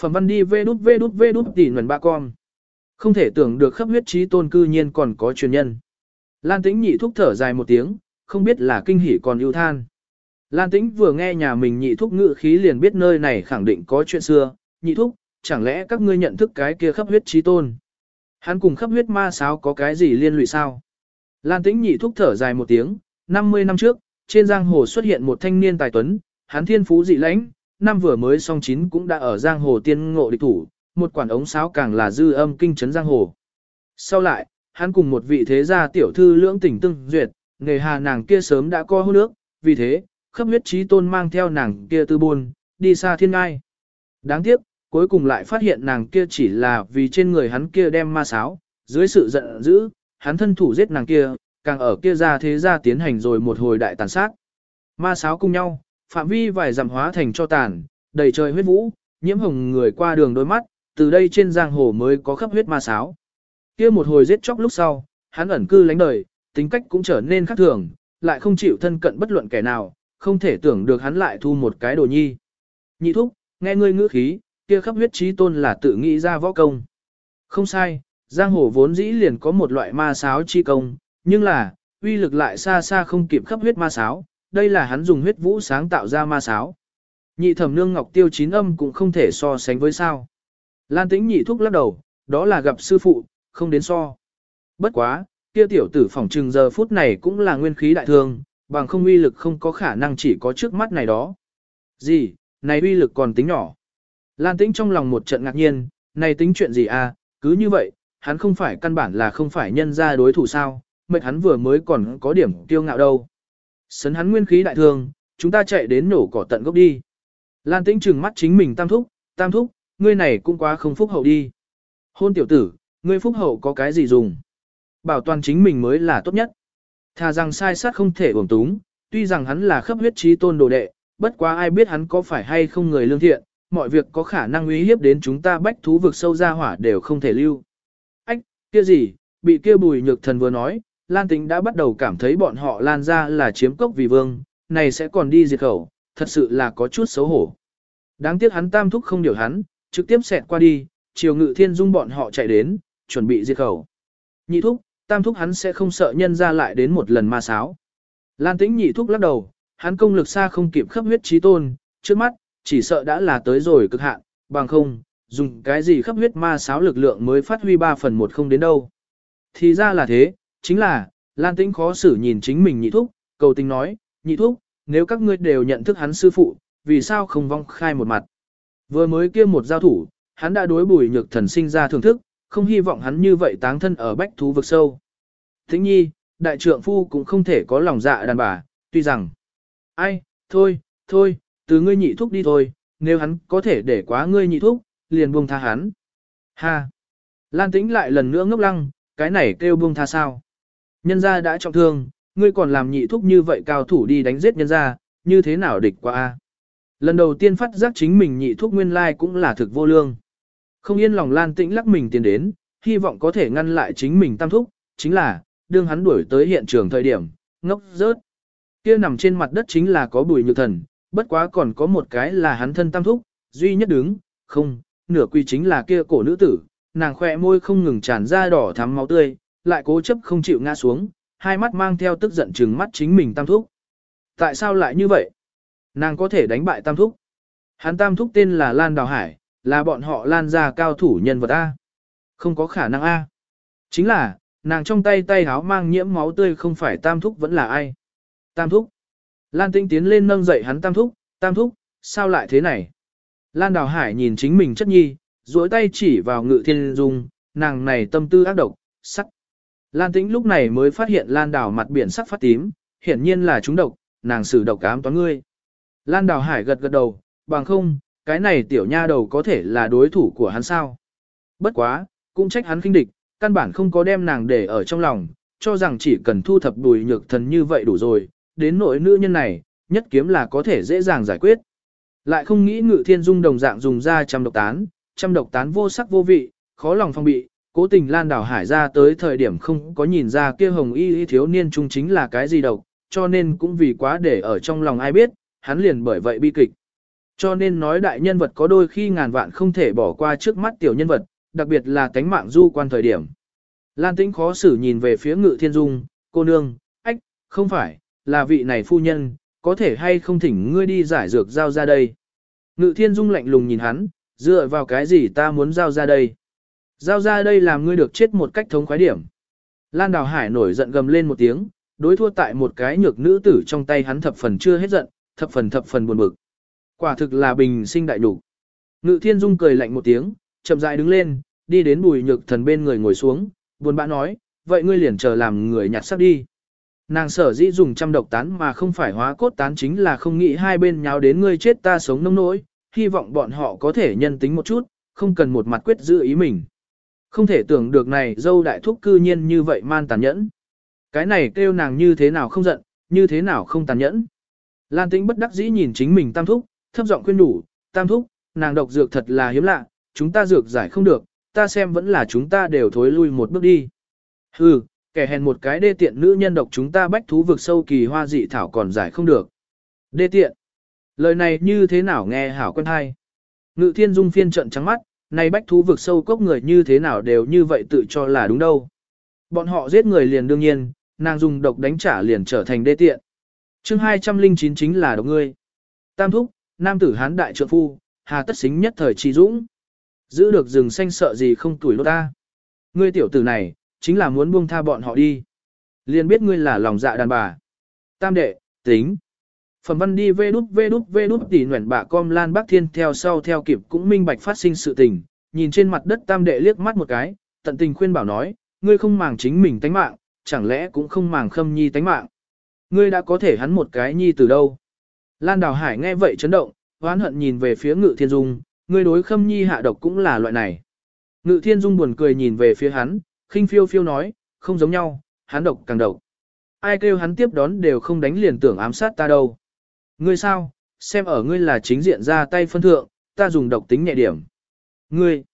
Phẩm văn đi vê đút vê đút vê đút tỉ nguồn ba con. Không thể tưởng được khắp huyết trí tôn cư nhiên còn có truyền nhân. Lan tĩnh nhị thúc thở dài một tiếng, không biết là kinh hỉ còn yêu than. Lan tĩnh vừa nghe nhà mình nhị thúc ngự khí liền biết nơi này khẳng định có chuyện xưa. Nhị thúc, chẳng lẽ các ngươi nhận thức cái kia khắp huyết trí tôn? Hắn cùng khắp huyết ma sáo có cái gì liên lụy sao? Lan tĩnh nhị thúc thở dài một tiếng, 50 năm trước, trên giang hồ xuất hiện một thanh niên tài tuấn, hắn thiên phú dị lãnh, năm vừa mới song chín cũng đã ở giang hồ tiên ngộ địch thủ, một quản ống sáo càng là dư âm kinh chấn giang hồ. Sau lại, hắn cùng một vị thế gia tiểu thư lưỡng tình tương duyệt, nghề hà nàng kia sớm đã co hôn nước, vì thế, khắp huyết trí tôn mang theo nàng kia tư buôn, đi xa thiên ngai. Đáng tiếc, cuối cùng lại phát hiện nàng kia chỉ là vì trên người hắn kia đem ma sáo, dưới sự giận dữ, hắn thân thủ giết nàng kia, càng ở kia ra thế gia tiến hành rồi một hồi đại tàn sát. Ma sáo cùng nhau, phạm vi vài dặm hóa thành cho tàn, đầy trời huyết vũ, nhiễm hồng người qua đường đôi mắt, từ đây trên giang hồ mới có khắp huyết ma sáo. Kia một hồi giết chóc lúc sau, hắn ẩn cư lánh đời, tính cách cũng trở nên khác thường, lại không chịu thân cận bất luận kẻ nào, không thể tưởng được hắn lại thu một cái đồ nhi. Nhị thúc, nghe ngươi ngữ khí, kia khắp huyết trí tôn là tự nghĩ ra võ công. Không sai, giang hồ vốn dĩ liền có một loại ma sáo chi công, nhưng là, uy lực lại xa xa không kịp khắp huyết ma sáo, đây là hắn dùng huyết vũ sáng tạo ra ma sáo. Nhị thẩm nương ngọc tiêu chín âm cũng không thể so sánh với sao. Lan tĩnh nhị thúc lắc đầu, đó là gặp sư phụ, không đến so. Bất quá, kia tiểu tử phỏng trừng giờ phút này cũng là nguyên khí đại thương, bằng không uy lực không có khả năng chỉ có trước mắt này đó. Gì, này uy lực còn tính nhỏ. Lan tĩnh trong lòng một trận ngạc nhiên, này tính chuyện gì à, cứ như vậy, hắn không phải căn bản là không phải nhân ra đối thủ sao, mệt hắn vừa mới còn có điểm tiêu ngạo đâu. Sấn hắn nguyên khí đại thương, chúng ta chạy đến nổ cỏ tận gốc đi. Lan tĩnh trừng mắt chính mình tam thúc, tam thúc, ngươi này cũng quá không phúc hậu đi. Hôn tiểu tử, ngươi phúc hậu có cái gì dùng. Bảo toàn chính mình mới là tốt nhất. Thà rằng sai sát không thể uổng túng, tuy rằng hắn là khắp huyết trí tôn đồ đệ, bất quá ai biết hắn có phải hay không người lương thiện, mọi việc có khả năng uy hiếp đến chúng ta bách thú vực sâu ra hỏa đều không thể lưu. Ách, kia gì, bị kia bùi nhược thần vừa nói, Lan Tĩnh đã bắt đầu cảm thấy bọn họ lan ra là chiếm cốc vì vương, này sẽ còn đi diệt khẩu, thật sự là có chút xấu hổ. Đáng tiếc hắn tam thúc không điều hắn, trực tiếp xẹt qua đi, chiều ngự thiên dung bọn họ chạy đến, chuẩn bị diệt khẩu. Nhị thúc, tam thúc hắn sẽ không sợ nhân ra lại đến một lần ma sáo. Lan tĩnh nhị thúc lắc đầu, hắn công lực xa không kịp khắp huyết trí tôn, trước mắt, chỉ sợ đã là tới rồi cực hạn, bằng không, dùng cái gì khắp huyết ma sáo lực lượng mới phát huy 3 phần một không đến đâu. Thì ra là thế, chính là, Lan tĩnh khó xử nhìn chính mình nhị thúc, cầu tình nói, nhị thúc, nếu các ngươi đều nhận thức hắn sư phụ, vì sao không vong khai một mặt. Vừa mới kia một giao thủ, hắn đã đối bùi nhược thần sinh ra thưởng thức, không hy vọng hắn như vậy táng thân ở bách thú vực sâu. Thính nhi, đại trượng phu cũng không thể có lòng dạ đàn bà, tuy rằng, ai, thôi, thôi, từ ngươi nhị thúc đi thôi, nếu hắn có thể để quá ngươi nhị thúc, liền buông tha hắn. Ha! Lan tĩnh lại lần nữa ngốc lăng, cái này kêu buông tha sao? Nhân gia đã trọng thương, ngươi còn làm nhị thúc như vậy cao thủ đi đánh giết nhân gia, như thế nào địch qua a? Lần đầu tiên phát giác chính mình nhị thúc nguyên lai cũng là thực vô lương. Không yên lòng Lan Tĩnh lắc mình tiến đến, hy vọng có thể ngăn lại chính mình tam thúc, chính là, đương hắn đuổi tới hiện trường thời điểm, ngốc rớt. Kia nằm trên mặt đất chính là có bùi nhược thần, bất quá còn có một cái là hắn thân tam thúc, duy nhất đứng, không, nửa quy chính là kia cổ nữ tử, nàng khỏe môi không ngừng tràn ra đỏ thắm máu tươi, lại cố chấp không chịu ngã xuống, hai mắt mang theo tức giận trừng mắt chính mình tam thúc. Tại sao lại như vậy? Nàng có thể đánh bại tam thúc. Hắn tam thúc tên là Lan Đào Hải, là bọn họ lan ra cao thủ nhân vật A. Không có khả năng A. Chính là, nàng trong tay tay háo mang nhiễm máu tươi không phải tam thúc vẫn là ai. Tam thúc. Lan tinh tiến lên nâng dậy hắn tam thúc, tam thúc, sao lại thế này? Lan Đào Hải nhìn chính mình chất nhi, duỗi tay chỉ vào ngự thiên dung, nàng này tâm tư ác độc, sắc. Lan tĩnh lúc này mới phát hiện Lan Đào mặt biển sắc phát tím, hiển nhiên là chúng độc, nàng xử độc ám toán ngươi. Lan Đào Hải gật gật đầu, bằng không, cái này tiểu nha đầu có thể là đối thủ của hắn sao. Bất quá, cũng trách hắn khinh địch, căn bản không có đem nàng để ở trong lòng, cho rằng chỉ cần thu thập đùi nhược thần như vậy đủ rồi, đến nội nữ nhân này, nhất kiếm là có thể dễ dàng giải quyết. Lại không nghĩ ngự thiên dung đồng dạng dùng ra trăm độc tán, trăm độc tán vô sắc vô vị, khó lòng phong bị, cố tình lan đảo hải ra tới thời điểm không có nhìn ra kia hồng y, y thiếu niên trung chính là cái gì độc, cho nên cũng vì quá để ở trong lòng ai biết, hắn liền bởi vậy bi kịch. Cho nên nói đại nhân vật có đôi khi ngàn vạn không thể bỏ qua trước mắt tiểu nhân vật, đặc biệt là tánh mạng du quan thời điểm. Lan tĩnh khó xử nhìn về phía ngự thiên dung, cô nương, ách, không phải, là vị này phu nhân, có thể hay không thỉnh ngươi đi giải dược giao ra đây. Ngự thiên dung lạnh lùng nhìn hắn, dựa vào cái gì ta muốn giao ra đây. Giao ra đây làm ngươi được chết một cách thống khoái điểm. Lan Đào Hải nổi giận gầm lên một tiếng, đối thua tại một cái nhược nữ tử trong tay hắn thập phần chưa hết giận, thập phần thập phần buồn bực. Quả thực là bình sinh đại đủ. Ngự thiên dung cười lạnh một tiếng, chậm rãi đứng lên, đi đến bùi nhược thần bên người ngồi xuống, buồn bã nói, vậy ngươi liền chờ làm người nhặt xác đi. Nàng sở dĩ dùng trăm độc tán mà không phải hóa cốt tán chính là không nghĩ hai bên nháo đến ngươi chết ta sống nông nỗi, hy vọng bọn họ có thể nhân tính một chút, không cần một mặt quyết giữ ý mình. Không thể tưởng được này dâu đại thúc cư nhiên như vậy man tàn nhẫn. Cái này kêu nàng như thế nào không giận, như thế nào không tàn nhẫn. Lan tĩnh bất đắc dĩ nhìn chính mình tam thúc, thấp giọng khuyên đủ, tam thúc, nàng độc dược thật là hiếm lạ, chúng ta dược giải không được, ta xem vẫn là chúng ta đều thối lui một bước đi. Hừ, kẻ hèn một cái đê tiện nữ nhân độc chúng ta bách thú vực sâu kỳ hoa dị thảo còn giải không được. Đê tiện. Lời này như thế nào nghe hảo quân hay. Ngự thiên dung phiên trận trắng mắt, này bách thú vực sâu cốc người như thế nào đều như vậy tự cho là đúng đâu. Bọn họ giết người liền đương nhiên, nàng dùng độc đánh trả liền trở thành đê tiện. chương 209 chính là độc ngươi. Tam thúc, nam tử hán đại trượng phu, hà tất xính nhất thời trì dũng. Giữ được rừng xanh sợ gì không tuổi lốt ta. Ngươi tiểu tử này, chính là muốn buông tha bọn họ đi. Liền biết ngươi là lòng dạ đàn bà. Tam đệ, tính. Phẩm văn đi vê đút vê đút vê đút tỉ nguyện bà com lan bác thiên theo sau theo kịp cũng minh bạch phát sinh sự tình. Nhìn trên mặt đất tam đệ liếc mắt một cái, tận tình khuyên bảo nói, ngươi không màng chính mình tánh mạng, chẳng lẽ cũng không màng khâm nhi tánh mạng. Ngươi đã có thể hắn một cái nhi từ đâu. Lan Đào Hải nghe vậy chấn động, oán hận nhìn về phía ngự thiên dung, ngươi đối khâm nhi hạ độc cũng là loại này. Ngự thiên dung buồn cười nhìn về phía hắn, khinh phiêu phiêu nói, không giống nhau, hắn độc càng độc. Ai kêu hắn tiếp đón đều không đánh liền tưởng ám sát ta đâu. Ngươi sao, xem ở ngươi là chính diện ra tay phân thượng, ta dùng độc tính nhẹ điểm. Ngươi,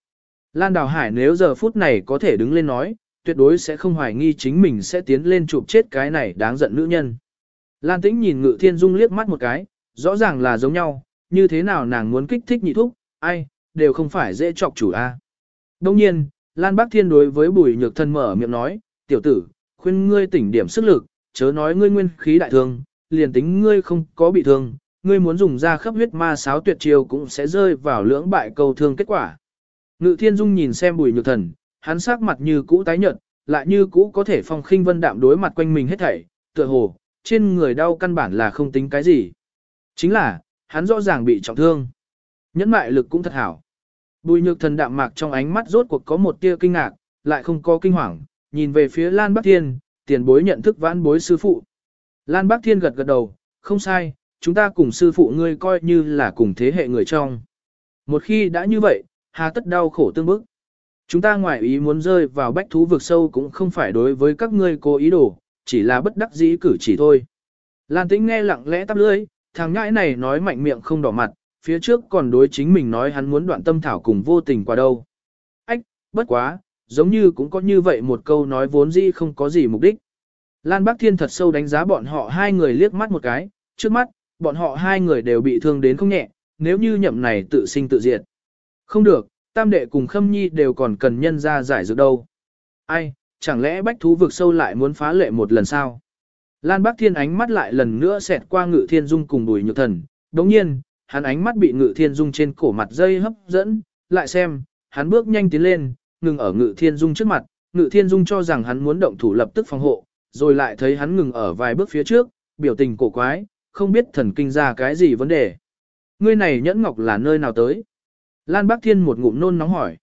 Lan Đào Hải nếu giờ phút này có thể đứng lên nói, tuyệt đối sẽ không hoài nghi chính mình sẽ tiến lên chụp chết cái này đáng giận nữ nhân. Lan Tĩnh nhìn Ngự Thiên Dung liếc mắt một cái, rõ ràng là giống nhau, như thế nào nàng muốn kích thích nhị thúc, ai, đều không phải dễ chọc chủ a. Đông nhiên, Lan Bắc Thiên đối với Bùi Nhược Thần mở miệng nói, tiểu tử, khuyên ngươi tỉnh điểm sức lực, chớ nói ngươi nguyên khí đại thương, liền tính ngươi không có bị thương, ngươi muốn dùng ra khắp huyết ma sáo tuyệt chiêu cũng sẽ rơi vào lưỡng bại cầu thương kết quả. Ngự Thiên Dung nhìn xem Bùi Nhược Thần, hắn sắc mặt như cũ tái nhợt, lại như cũ có thể phong khinh vân đạm đối mặt quanh mình hết thảy, tựa hồ, trên người đau căn bản là không tính cái gì. Chính là, hắn rõ ràng bị trọng thương. Nhẫn mại lực cũng thật hảo. Bùi nhược thần đạm mạc trong ánh mắt rốt cuộc có một tia kinh ngạc, lại không có kinh hoàng, nhìn về phía Lan Bắc Thiên, tiền bối nhận thức vãn bối sư phụ. Lan Bắc Thiên gật gật đầu, không sai, chúng ta cùng sư phụ ngươi coi như là cùng thế hệ người trong. Một khi đã như vậy, hà tất đau khổ tương bức. Chúng ta ngoại ý muốn rơi vào bách thú vực sâu cũng không phải đối với các ngươi cố ý đồ, chỉ là bất đắc dĩ cử chỉ thôi. Lan Tĩnh nghe lặng lẽ tắp lưỡi, thằng ngãi này nói mạnh miệng không đỏ mặt, phía trước còn đối chính mình nói hắn muốn đoạn tâm thảo cùng vô tình qua đâu. Ách, bất quá, giống như cũng có như vậy một câu nói vốn dĩ không có gì mục đích. Lan Bắc Thiên thật sâu đánh giá bọn họ hai người liếc mắt một cái, trước mắt, bọn họ hai người đều bị thương đến không nhẹ, nếu như nhậm này tự sinh tự diệt. Không được, tam đệ cùng khâm nhi đều còn cần nhân ra giải dược đâu. Ai, chẳng lẽ bách thú vực sâu lại muốn phá lệ một lần sao? Lan Bắc Thiên ánh mắt lại lần nữa xẹt qua ngự thiên dung cùng bùi nhược thần, đồng nhiên, hắn ánh mắt bị ngự thiên dung trên cổ mặt dây hấp dẫn, lại xem, hắn bước nhanh tiến lên, ngừng ở ngự thiên dung trước mặt, ngự thiên dung cho rằng hắn muốn động thủ lập tức phòng hộ, rồi lại thấy hắn ngừng ở vài bước phía trước, biểu tình cổ quái, không biết thần kinh ra cái gì vấn đề. Ngươi này nhẫn ngọc là nơi nào tới? Lan Bắc Thiên một ngụm nôn nóng hỏi.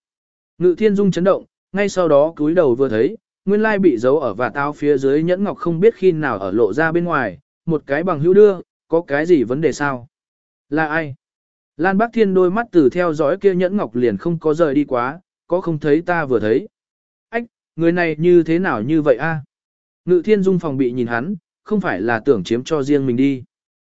Ngự thiên dung chấn động, ngay sau đó cúi đầu vừa thấy, nguyên lai bị giấu ở và tao phía dưới nhẫn ngọc không biết khi nào ở lộ ra bên ngoài, một cái bằng hữu đưa, có cái gì vấn đề sao? Là ai? Lan Bắc Thiên đôi mắt từ theo dõi kia nhẫn ngọc liền không có rời đi quá, có không thấy ta vừa thấy. Ách, người này như thế nào như vậy a? Ngự Thiên Dung phòng bị nhìn hắn, không phải là tưởng chiếm cho riêng mình đi.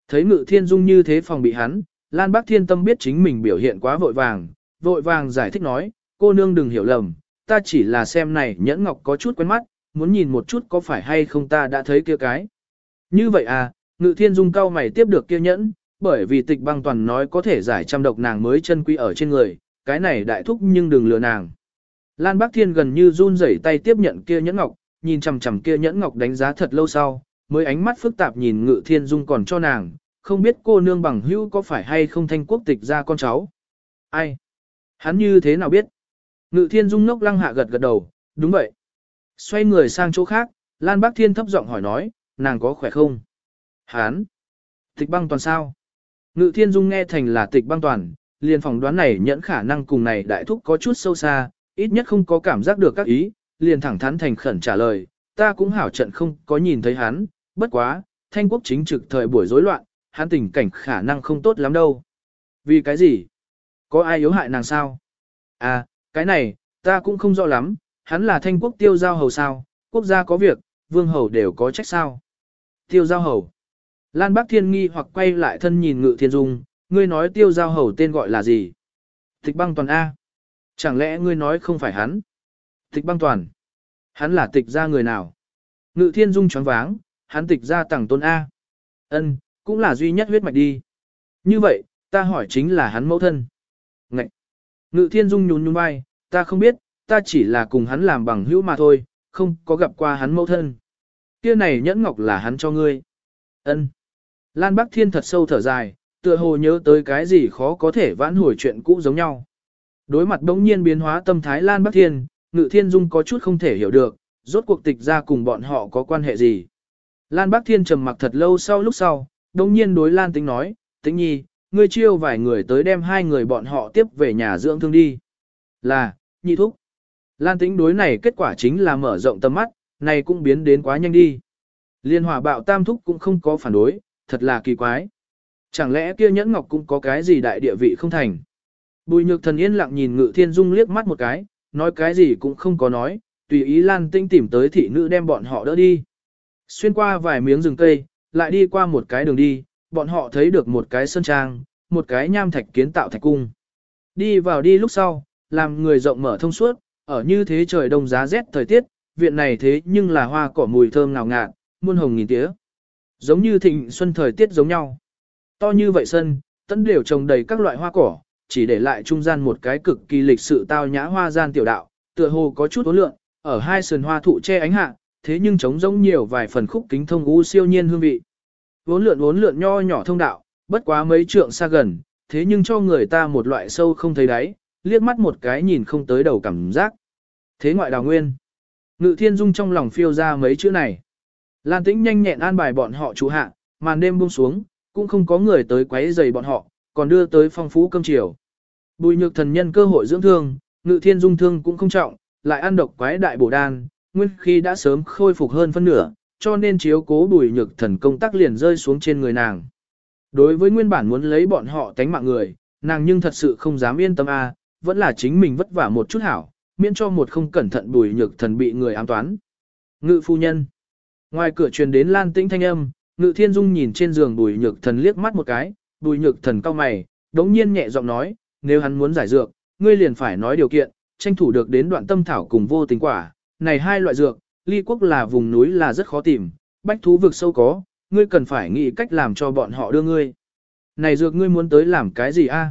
Thấy Ngự Thiên Dung như thế phòng bị hắn, Lan Bắc Thiên Tâm biết chính mình biểu hiện quá vội vàng, vội vàng giải thích nói, cô nương đừng hiểu lầm, ta chỉ là xem này nhẫn ngọc có chút quen mắt, muốn nhìn một chút có phải hay không ta đã thấy kia cái. Như vậy à, Ngự Thiên Dung cao mày tiếp được kia nhẫn, bởi vì tịch băng toàn nói có thể giải trăm độc nàng mới chân quý ở trên người, cái này đại thúc nhưng đừng lừa nàng. Lan Bắc Thiên gần như run rẩy tay tiếp nhận kia nhẫn ngọc, nhìn chằm chằm kia nhẫn ngọc đánh giá thật lâu sau, mới ánh mắt phức tạp nhìn Ngự Thiên Dung còn cho nàng, không biết cô nương bằng hữu có phải hay không thanh quốc tịch ra con cháu. Ai? Hắn như thế nào biết? Ngự Thiên Dung ngốc lăng hạ gật gật đầu, đúng vậy. Xoay người sang chỗ khác, Lan Bắc Thiên thấp giọng hỏi nói, nàng có khỏe không? Hán! Tịch băng toàn sao? Ngự thiên dung nghe thành là tịch băng toàn, liền phỏng đoán này nhẫn khả năng cùng này đại thúc có chút sâu xa, ít nhất không có cảm giác được các ý, liền thẳng thắn thành khẩn trả lời, ta cũng hảo trận không có nhìn thấy hắn, bất quá, thanh quốc chính trực thời buổi rối loạn, hắn tình cảnh khả năng không tốt lắm đâu. Vì cái gì? Có ai yếu hại nàng sao? À, cái này, ta cũng không rõ lắm, hắn là thanh quốc tiêu giao hầu sao, quốc gia có việc, vương hầu đều có trách sao. Tiêu giao hầu. Lan Bắc Thiên nghi hoặc quay lại thân nhìn Ngự Thiên Dung, ngươi nói tiêu giao hầu tên gọi là gì? Tịch băng toàn A. Chẳng lẽ ngươi nói không phải hắn? Tịch băng toàn. Hắn là tịch gia người nào? Ngự Thiên Dung choáng váng, hắn tịch gia tẳng tôn A. Ân, cũng là duy nhất huyết mạch đi. Như vậy, ta hỏi chính là hắn mẫu thân. Ngậy. Ngự Thiên Dung nhún nhún vai, ta không biết, ta chỉ là cùng hắn làm bằng hữu mà thôi, không có gặp qua hắn mẫu thân. Kia này nhẫn ngọc là hắn cho ngươi. Ân. Lan Bắc Thiên thật sâu thở dài, tựa hồ nhớ tới cái gì khó có thể vãn hồi chuyện cũ giống nhau. Đối mặt đống nhiên biến hóa tâm thái Lan Bắc Thiên, Ngự Thiên Dung có chút không thể hiểu được, rốt cuộc tịch ra cùng bọn họ có quan hệ gì. Lan Bắc Thiên trầm mặc thật lâu sau lúc sau, đống nhiên đối Lan Tính nói, Tính nhi, ngươi chiêu vài người tới đem hai người bọn họ tiếp về nhà dưỡng thương đi. Là, nhị thúc. Lan Tính đối này kết quả chính là mở rộng tầm mắt, này cũng biến đến quá nhanh đi. Liên hòa bạo tam thúc cũng không có phản đối, thật là kỳ quái. Chẳng lẽ kia nhẫn ngọc cũng có cái gì đại địa vị không thành? Bùi nhược thần yên lặng nhìn ngự thiên dung liếc mắt một cái, nói cái gì cũng không có nói, tùy ý Lan Tinh tìm tới thị nữ đem bọn họ đỡ đi. Xuyên qua vài miếng rừng cây, lại đi qua một cái đường đi, bọn họ thấy được một cái sân trang, một cái nham thạch kiến tạo thạch cung. Đi vào đi lúc sau, làm người rộng mở thông suốt, ở như thế trời đông giá rét thời tiết, viện này thế nhưng là hoa cỏ mùi thơm ngào ngạt, muôn hồng nghìn tía. Giống như thịnh xuân thời tiết giống nhau. To như vậy sân, tận đều trồng đầy các loại hoa cỏ, chỉ để lại trung gian một cái cực kỳ lịch sự tao nhã hoa gian tiểu đạo, tựa hồ có chút ố lượng, ở hai sườn hoa thụ che ánh hạ, thế nhưng trống rỗng nhiều vài phần khúc kính thông u siêu nhiên hương vị. Vốn lượn vốn lượn nho nhỏ thông đạo, bất quá mấy trượng xa gần, thế nhưng cho người ta một loại sâu không thấy đáy, liếc mắt một cái nhìn không tới đầu cảm giác. Thế ngoại đào nguyên. Ngự thiên dung trong lòng phiêu ra mấy chữ này. Lan tĩnh nhanh nhẹn an bài bọn họ chủ hạ, màn đêm buông xuống, cũng không có người tới quấy rầy bọn họ, còn đưa tới phong phú cơm chiều. Bùi nhược thần nhân cơ hội dưỡng thương, ngự thiên dung thương cũng không trọng, lại ăn độc quái đại bổ đan, nguyên khi đã sớm khôi phục hơn phân nửa, cho nên chiếu cố bùi nhược thần công tác liền rơi xuống trên người nàng. Đối với nguyên bản muốn lấy bọn họ tánh mạng người, nàng nhưng thật sự không dám yên tâm a, vẫn là chính mình vất vả một chút hảo, miễn cho một không cẩn thận bùi nhược thần bị người ám toán. Ngự phu nhân. Ngoài cửa truyền đến lan tĩnh thanh âm, ngự thiên dung nhìn trên giường bùi nhược thần liếc mắt một cái, bùi nhược thần cau mày, đống nhiên nhẹ giọng nói, nếu hắn muốn giải dược, ngươi liền phải nói điều kiện, tranh thủ được đến đoạn tâm thảo cùng vô tình quả. Này hai loại dược, ly quốc là vùng núi là rất khó tìm, bách thú vực sâu có, ngươi cần phải nghĩ cách làm cho bọn họ đưa ngươi. Này dược ngươi muốn tới làm cái gì a?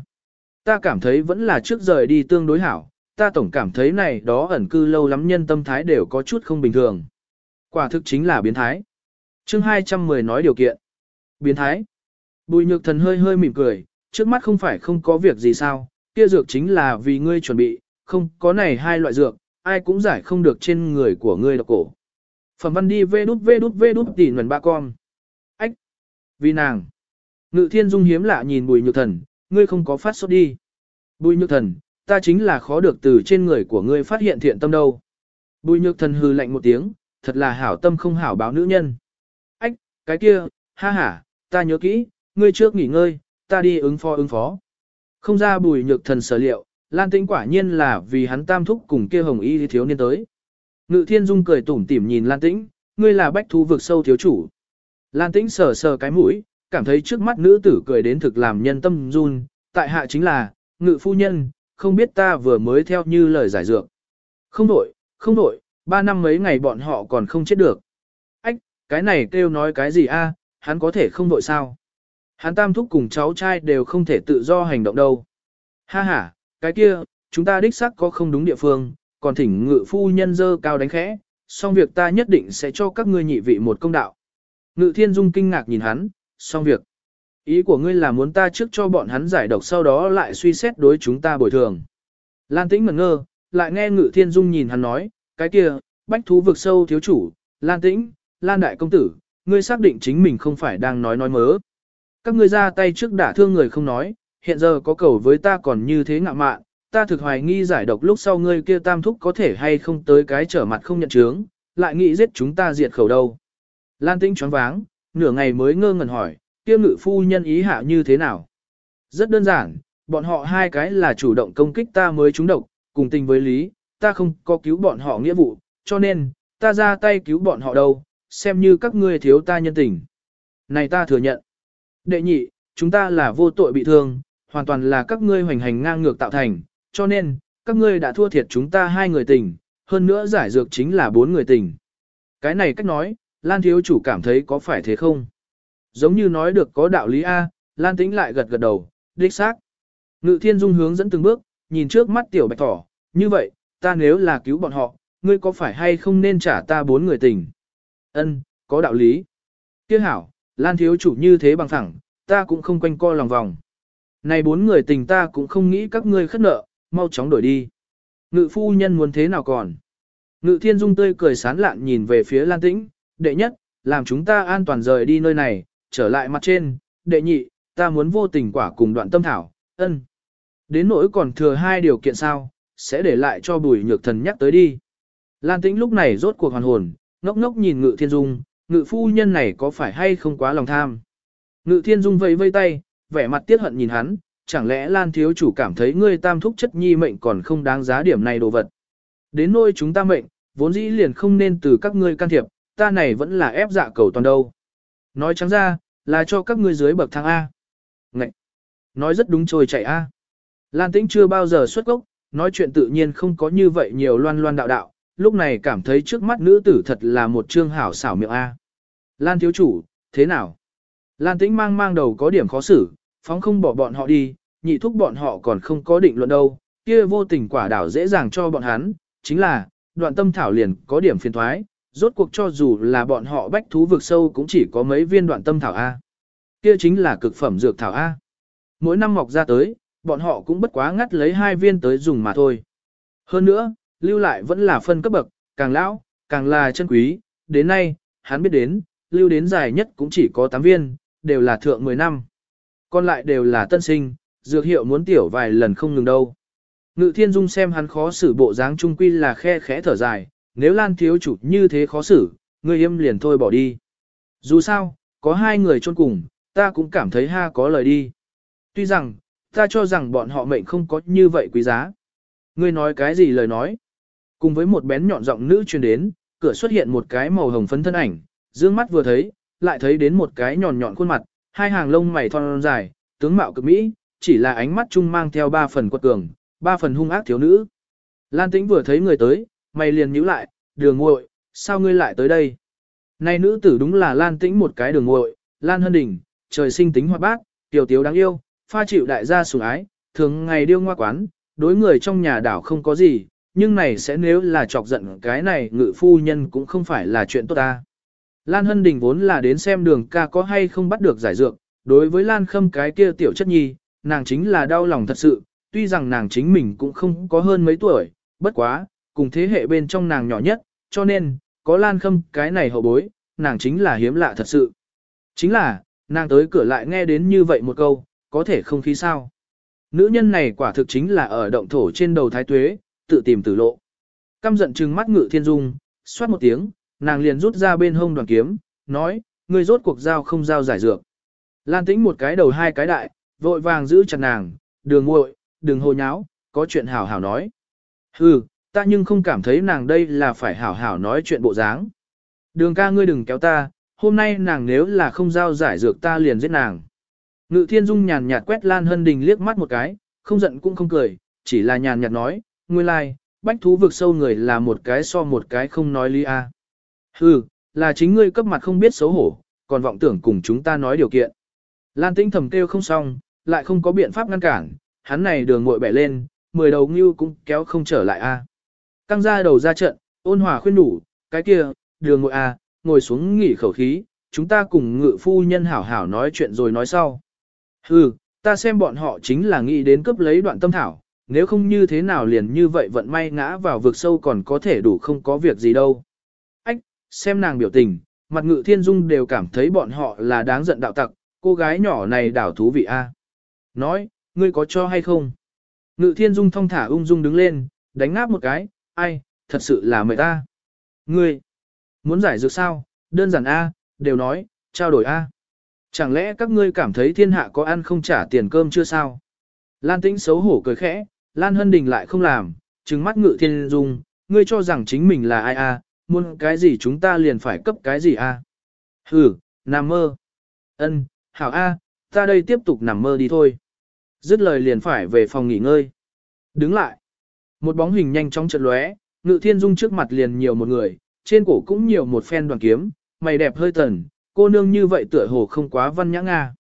Ta cảm thấy vẫn là trước rời đi tương đối hảo, ta tổng cảm thấy này đó ẩn cư lâu lắm nhân tâm thái đều có chút không bình thường. Quả thực chính là biến thái. chương 210 nói điều kiện. Biến thái. Bùi nhược thần hơi hơi mỉm cười, trước mắt không phải không có việc gì sao, kia dược chính là vì ngươi chuẩn bị, không có này hai loại dược, ai cũng giải không được trên người của ngươi độc cổ. Phẩm văn đi vê đút vê đút vê đút tỉ nguồn ba con. Ách! Vì nàng! Ngự thiên dung hiếm lạ nhìn bùi nhược thần, ngươi không có phát sốt đi. Bùi nhược thần, ta chính là khó được từ trên người của ngươi phát hiện thiện tâm đâu. Bùi nhược thần hư lạnh một tiếng, thật là hảo tâm không hảo báo nữ nhân. Ách, cái kia, ha ha, ta nhớ kỹ, ngươi trước nghỉ ngơi, ta đi ứng phó ứng phó. Không ra bùi nhược thần sở liệu, Lan Tĩnh quả nhiên là vì hắn tam thúc cùng kia hồng y thiếu niên tới. Ngự thiên dung cười tủm tỉm nhìn Lan Tĩnh, ngươi là bách thu vực sâu thiếu chủ. Lan Tĩnh sờ sờ cái mũi, cảm thấy trước mắt nữ tử cười đến thực làm nhân tâm run, tại hạ chính là, ngự phu nhân, không biết ta vừa mới theo như lời giải dược. Không đổi, không đổi, ba năm mấy ngày bọn họ còn không chết được. Ách, cái này kêu nói cái gì a? hắn có thể không vội sao? Hắn tam thúc cùng cháu trai đều không thể tự do hành động đâu. Ha ha, cái kia, chúng ta đích xác có không đúng địa phương, còn thỉnh ngự phu nhân dơ cao đánh khẽ, xong việc ta nhất định sẽ cho các ngươi nhị vị một công đạo. Ngự thiên dung kinh ngạc nhìn hắn, xong việc. Ý của ngươi là muốn ta trước cho bọn hắn giải độc sau đó lại suy xét đối chúng ta bồi thường. Lan tĩnh ngẩn ngơ, lại nghe ngự thiên dung nhìn hắn nói, cái kia, bách thú vực sâu thiếu chủ, Lan tĩnh, Lan đại công tử, ngươi xác định chính mình không phải đang nói nói mớ. Các ngươi ra tay trước đả thương người không nói, hiện giờ có cầu với ta còn như thế ngạ mạn, ta thực hoài nghi giải độc lúc sau ngươi kia tam thúc có thể hay không tới cái trở mặt không nhận chướng, lại nghĩ giết chúng ta diệt khẩu đâu. Lan tĩnh choáng váng, nửa ngày mới ngơ ngẩn hỏi, kia ngự phu nhân ý hạ như thế nào? Rất đơn giản, bọn họ hai cái là chủ động công kích ta mới trúng độc, cùng tình với lý, ta không có cứu bọn họ nghĩa vụ, cho nên, ta ra tay cứu bọn họ đâu, xem như các ngươi thiếu ta nhân tình. Này ta thừa nhận. Đệ nhị, chúng ta là vô tội bị thương, hoàn toàn là các ngươi hoành hành ngang ngược tạo thành, cho nên, các ngươi đã thua thiệt chúng ta hai người tình, hơn nữa giải dược chính là bốn người tình. Cái này cách nói, Lan thiếu chủ cảm thấy có phải thế không? Giống như nói được có đạo lý A, Lan tĩnh lại gật gật đầu, đích xác. Ngự thiên dung hướng dẫn từng bước, nhìn trước mắt tiểu bạch thỏ, như vậy, ta nếu là cứu bọn họ, ngươi có phải hay không nên trả ta bốn người tình? Ân, có đạo lý. Tiếc hảo, Lan thiếu chủ như thế bằng thẳng, ta cũng không quanh co lòng vòng. Này bốn người tình ta cũng không nghĩ các ngươi khất nợ, mau chóng đổi đi. Ngự phu nhân muốn thế nào còn? Ngự thiên dung tươi cười sán lạn nhìn về phía Lan tĩnh, đệ nhất, làm chúng ta an toàn rời đi nơi này, trở lại mặt trên, đệ nhị, ta muốn vô tình quả cùng đoạn tâm thảo, ân. Đến nỗi còn thừa hai điều kiện sao, sẽ để lại cho bùi nhược thần nhắc tới đi. Lan tĩnh lúc này rốt cuộc hoàn hồn, ngốc ngốc nhìn ngự thiên dung, ngự phu nhân này có phải hay không quá lòng tham. Ngự thiên dung vây vây tay, vẻ mặt tiết hận nhìn hắn, chẳng lẽ Lan thiếu chủ cảm thấy ngươi tam thúc chất nhi mệnh còn không đáng giá điểm này đồ vật. Đến nôi chúng ta mệnh, vốn dĩ liền không nên từ các ngươi can thiệp, ta này vẫn là ép dạ cầu toàn đâu. Nói trắng ra, là cho các ngươi dưới bậc thang A. Ngậy! Nói rất đúng trôi chạy A. Lan Tĩnh chưa bao giờ xuất gốc, nói chuyện tự nhiên không có như vậy nhiều loan loan đạo đạo, lúc này cảm thấy trước mắt nữ tử thật là một trương hảo xảo miệng A. Lan thiếu chủ, thế nào? Lan Tĩnh mang mang đầu có điểm khó xử, phóng không bỏ bọn họ đi, nhị thúc bọn họ còn không có định luận đâu, kia vô tình quả đảo dễ dàng cho bọn hắn, chính là, đoạn tâm thảo liền có điểm phiền thoái, rốt cuộc cho dù là bọn họ bách thú vực sâu cũng chỉ có mấy viên đoạn tâm thảo A. Kia chính là cực phẩm dược thảo A. Mỗi năm mọc ra tới, bọn họ cũng bất quá ngắt lấy hai viên tới dùng mà thôi. Hơn nữa, lưu lại vẫn là phân cấp bậc, càng lão, càng là chân quý, đến nay, hắn biết đến, lưu đến dài nhất cũng chỉ có 8 viên, đều là thượng 10 năm. Còn lại đều là tân sinh, dược hiệu muốn tiểu vài lần không ngừng đâu. Ngự thiên dung xem hắn khó xử bộ dáng trung quy là khe khẽ thở dài, nếu lan thiếu chủ như thế khó xử, ngươi im liền thôi bỏ đi. Dù sao, có hai người chôn cùng, ta cũng cảm thấy ha có lời đi. Tuy rằng, ta cho rằng bọn họ mệnh không có như vậy quý giá. Ngươi nói cái gì lời nói? Cùng với một bén nhọn giọng nữ truyền đến, cửa xuất hiện một cái màu hồng phấn thân ảnh, dương mắt vừa thấy, lại thấy đến một cái nhọn nhọn khuôn mặt, hai hàng lông mày thon dài, tướng mạo cực mỹ, chỉ là ánh mắt chung mang theo ba phần quật cường, ba phần hung ác thiếu nữ. Lan Tĩnh vừa thấy người tới, mày liền nhíu lại, đường muội, sao ngươi lại tới đây? Này nữ tử đúng là Lan Tĩnh một cái đường muội, Lan Hân Đình, trời sinh tính hoạt bát, tiểu tiểu đáng yêu, pha chịu đại gia sủng ái, thường ngày điêu ngoa quán, đối người trong nhà đảo không có gì, nhưng này sẽ nếu là chọc giận cái này ngự phu nhân cũng không phải là chuyện tốt ta. Lan Hân Đình vốn là đến xem đường ca có hay không bắt được giải dược, đối với Lan Khâm cái kia tiểu chất nhi, nàng chính là đau lòng thật sự, tuy rằng nàng chính mình cũng không có hơn mấy tuổi, bất quá, cùng thế hệ bên trong nàng nhỏ nhất, cho nên, có Lan Khâm cái này hậu bối, nàng chính là hiếm lạ thật sự. Chính là, nàng tới cửa lại nghe đến như vậy một câu, có thể không khí sao. Nữ nhân này quả thực chính là ở động thổ trên đầu thái tuế, tự tìm tử lộ. Căm giận trừng mắt ngự thiên dung, xoát một tiếng, nàng liền rút ra bên hông đoàn kiếm, nói, ngươi rốt cuộc giao không giao giải dược. Lan tĩnh một cái đầu hai cái đại, vội vàng giữ chặt nàng, đường muội, đừng hồ nháo, có chuyện hảo hảo nói. Hừ, ta nhưng không cảm thấy nàng đây là phải hảo hảo nói chuyện bộ dáng. Đường ca ngươi đừng kéo ta, hôm nay nàng nếu là không giao giải dược ta liền giết nàng. Ngự thiên dung nhàn nhạt quét Lan Hân Đình liếc mắt một cái, không giận cũng không cười, chỉ là nhàn nhạt nói, nguyên lai, like, bách thú vực sâu người là một cái so một cái không nói lý a. Hừ, là chính ngươi cấp mặt không biết xấu hổ, còn vọng tưởng cùng chúng ta nói điều kiện. Lan Tĩnh thầm kêu không xong, lại không có biện pháp ngăn cản, hắn này đường ngội bẻ lên, mười đầu ngưu cũng kéo không trở lại a. Căng ra đầu ra trận, ôn hòa khuyên đủ, cái kia, đường ngội a, ngồi xuống nghỉ khẩu khí, chúng ta cùng ngự phu nhân hảo hảo nói chuyện rồi nói sau. Hừ, ta xem bọn họ chính là nghĩ đến cướp lấy đoạn tâm thảo, nếu không như thế nào liền như vậy vận may ngã vào vực sâu còn có thể đủ không có việc gì đâu. Ách, xem nàng biểu tình, mặt ngự thiên dung đều cảm thấy bọn họ là đáng giận đạo tặc, cô gái nhỏ này đảo thú vị a. Nói, ngươi có cho hay không? Ngự thiên dung thong thả ung dung đứng lên, đánh ngáp một cái, ai, thật sự là mệt ta. Ngươi, muốn giải dược sao, đơn giản a, đều nói, trao đổi a. Chẳng lẽ các ngươi cảm thấy thiên hạ có ăn không trả tiền cơm chưa sao? Lan tĩnh xấu hổ cười khẽ, Lan Hân Đình lại không làm, trừng mắt ngự thiên dung, ngươi cho rằng chính mình là ai a, muốn cái gì chúng ta liền phải cấp cái gì a? Hừ, nằm mơ. Ân, hảo a, ta đây tiếp tục nằm mơ đi thôi. Dứt lời liền phải về phòng nghỉ ngơi. Đứng lại. Một bóng hình nhanh chóng chợt lóe, ngự thiên dung trước mặt liền nhiều một người, trên cổ cũng nhiều một phen đoàn kiếm, mày đẹp hơi tần, cô nương như vậy tựa hồ không quá văn nhã nga.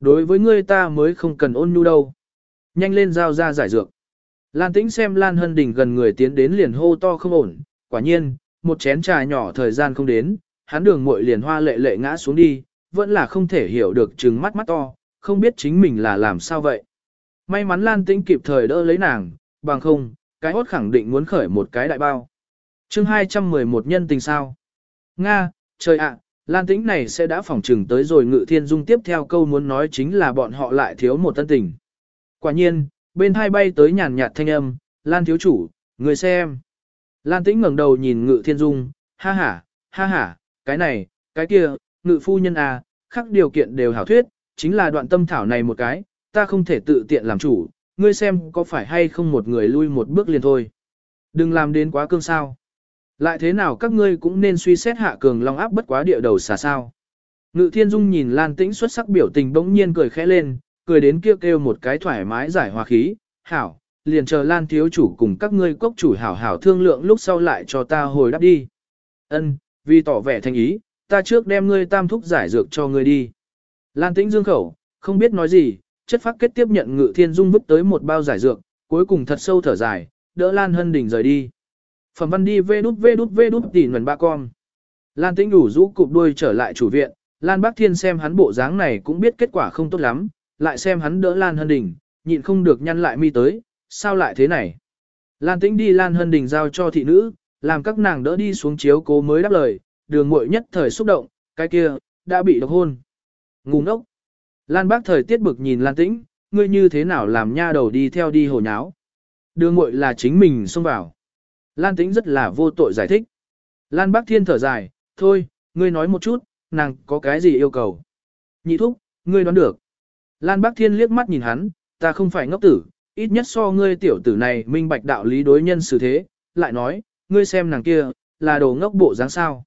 Đối với ngươi ta mới không cần ôn nhu đâu. Nhanh lên giao ra giải dược. Lan tĩnh xem Lan Hân Đình gần người tiến đến liền hô to không ổn, quả nhiên, một chén trà nhỏ thời gian không đến, hắn đường muội liền hoa lệ lệ ngã xuống đi, vẫn là không thể hiểu được trừng mắt mắt to, không biết chính mình là làm sao vậy. May mắn Lan Tĩnh kịp thời đỡ lấy nàng, bằng không, cái hốt khẳng định muốn khởi một cái đại bao. chương 211 nhân tình sao? Nga, trời ạ, Lan Tĩnh này sẽ đã phỏng trừng tới rồi Ngự Thiên Dung tiếp theo câu muốn nói chính là bọn họ lại thiếu một tân tình. Quả nhiên, bên hai bay tới nhàn nhạt thanh âm, Lan thiếu chủ, người xem. Lan Tĩnh ngẩng đầu nhìn Ngự Thiên Dung, ha ha, ha ha, cái này, cái kia, Ngự phu nhân à, khắc điều kiện đều hảo thuyết, chính là đoạn tâm thảo này một cái, ta không thể tự tiện làm chủ, ngươi xem có phải hay không một người lui một bước liền thôi. Đừng làm đến quá cương sao. Lại thế nào các ngươi cũng nên suy xét hạ cường long áp bất quá địa đầu xà sao. Ngự thiên dung nhìn Lan Tĩnh xuất sắc biểu tình bỗng nhiên cười khẽ lên, cười đến kêu kêu một cái thoải mái giải hòa khí, hảo, liền chờ Lan thiếu chủ cùng các ngươi cốc chủ hảo hảo thương lượng lúc sau lại cho ta hồi đáp đi. Ân, vì tỏ vẻ thành ý, ta trước đem ngươi tam thúc giải dược cho ngươi đi. Lan Tĩnh dương khẩu, không biết nói gì, chất phát kết tiếp nhận ngự thiên dung vứt tới một bao giải dược, cuối cùng thật sâu thở dài, đỡ Lan Hân đỉnh rời đi. Phẩm văn đi vê đút vê đút vê đút tỉ nguồn ba con. Lan Tĩnh đủ rũ cụp đuôi trở lại chủ viện, Lan Bắc Thiên xem hắn bộ dáng này cũng biết kết quả không tốt lắm, lại xem hắn đỡ Lan Hân Đình, nhịn không được nhăn lại mi tới, sao lại thế này? Lan Tĩnh đi Lan Hân Đình giao cho thị nữ, làm các nàng đỡ đi xuống chiếu cố mới đáp lời, đường muội nhất thời xúc động, cái kia, đã bị độc hôn. Ngu ngốc. Lan bác thời tiết bực nhìn Lan Tĩnh, ngươi như thế nào làm nha đầu đi theo đi hồ nháo. Đường muội là chính mình xông vào. Lan Tĩnh rất là vô tội giải thích. Lan bác thiên thở dài, thôi, ngươi nói một chút, nàng có cái gì yêu cầu. Nhị thúc, ngươi đoán được. Lan bác thiên liếc mắt nhìn hắn, ta không phải ngốc tử, ít nhất so ngươi tiểu tử này minh bạch đạo lý đối nhân xử thế, lại nói, ngươi xem nàng kia, là đồ ngốc bộ dáng sao.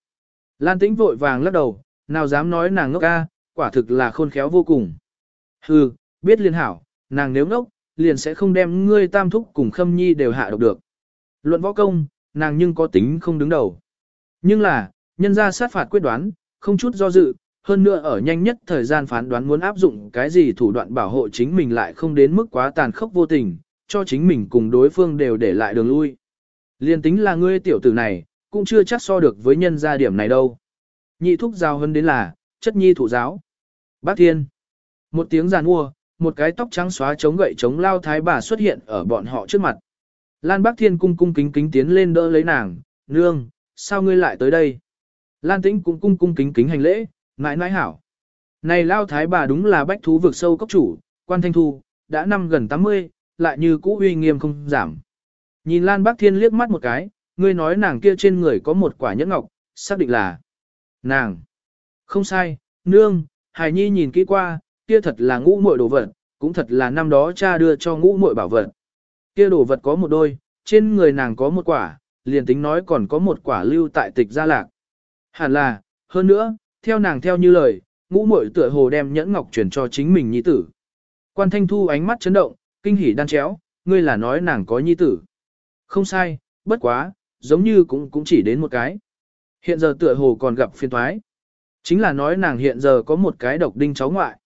Lan tĩnh vội vàng lắc đầu, nào dám nói nàng ngốc ca, quả thực là khôn khéo vô cùng. Hừ, biết liên hảo, nàng nếu ngốc, liền sẽ không đem ngươi tam thúc cùng khâm nhi đều hạ độc được. Luận võ công, nàng nhưng có tính không đứng đầu. Nhưng là, nhân ra sát phạt quyết đoán, không chút do dự, hơn nữa ở nhanh nhất thời gian phán đoán muốn áp dụng cái gì thủ đoạn bảo hộ chính mình lại không đến mức quá tàn khốc vô tình, cho chính mình cùng đối phương đều để lại đường lui. Liên tính là ngươi tiểu tử này, cũng chưa chắc so được với nhân gia điểm này đâu. Nhị thúc giao hơn đến là, chất nhi thủ giáo. Bác Thiên. Một tiếng giàn mua, một cái tóc trắng xóa chống gậy chống lao thái bà xuất hiện ở bọn họ trước mặt. Lan Bác Thiên cung cung kính kính tiến lên đỡ lấy nàng, nương, sao ngươi lại tới đây? Lan Tĩnh cũng cung cung kính kính hành lễ, mãi mãi hảo. Này lao thái bà đúng là bách thú vực sâu cốc chủ, quan thanh thu, đã năm gần 80, lại như cũ uy nghiêm không giảm. Nhìn Lan Bác Thiên liếc mắt một cái, ngươi nói nàng kia trên người có một quả nhẫn ngọc, xác định là nàng. Không sai, nương, Hải Nhi nhìn kỹ qua, kia thật là ngũ muội đồ vật, cũng thật là năm đó cha đưa cho ngũ muội bảo vật. Kia đồ vật có một đôi, trên người nàng có một quả, liền tính nói còn có một quả lưu tại tịch gia lạc. Hẳn là, hơn nữa, theo nàng theo như lời, ngũ muội tựa hồ đem nhẫn ngọc chuyển cho chính mình nhi tử. Quan Thanh Thu ánh mắt chấn động, kinh hỉ đan chéo, ngươi là nói nàng có nhi tử. Không sai, bất quá, giống như cũng cũng chỉ đến một cái. Hiện giờ tựa hồ còn gặp phiên thoái. Chính là nói nàng hiện giờ có một cái độc đinh cháu ngoại.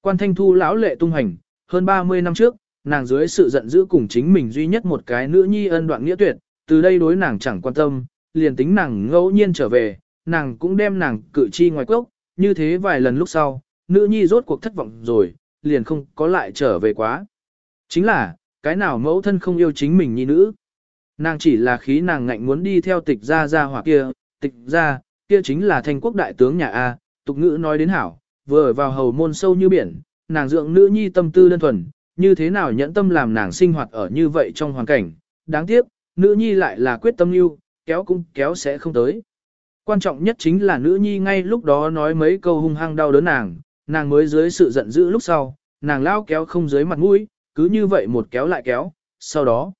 Quan Thanh Thu lão lệ tung hành, hơn 30 năm trước, nàng dưới sự giận dữ cùng chính mình duy nhất một cái nữ nhi ân đoạn nghĩa tuyệt, từ đây đối nàng chẳng quan tâm, liền tính nàng ngẫu nhiên trở về, nàng cũng đem nàng cự chi ngoài quốc như thế vài lần lúc sau, nữ nhi rốt cuộc thất vọng rồi, liền không có lại trở về quá. Chính là, cái nào mẫu thân không yêu chính mình nhi nữ. Nàng chỉ là khí nàng ngạnh muốn đi theo tịch gia gia hoặc kia, tịch gia kia chính là thanh quốc đại tướng nhà A, tục ngữ nói đến hảo, vừa vào hầu môn sâu như biển, nàng dưỡng nữ nhi tâm tư đơn thuần, như thế nào nhẫn tâm làm nàng sinh hoạt ở như vậy trong hoàn cảnh, đáng tiếc, nữ nhi lại là quyết tâm lưu, kéo cũng kéo sẽ không tới. Quan trọng nhất chính là nữ nhi ngay lúc đó nói mấy câu hung hăng đau đớn nàng, nàng mới dưới sự giận dữ lúc sau, nàng lao kéo không dưới mặt mũi, cứ như vậy một kéo lại kéo, sau đó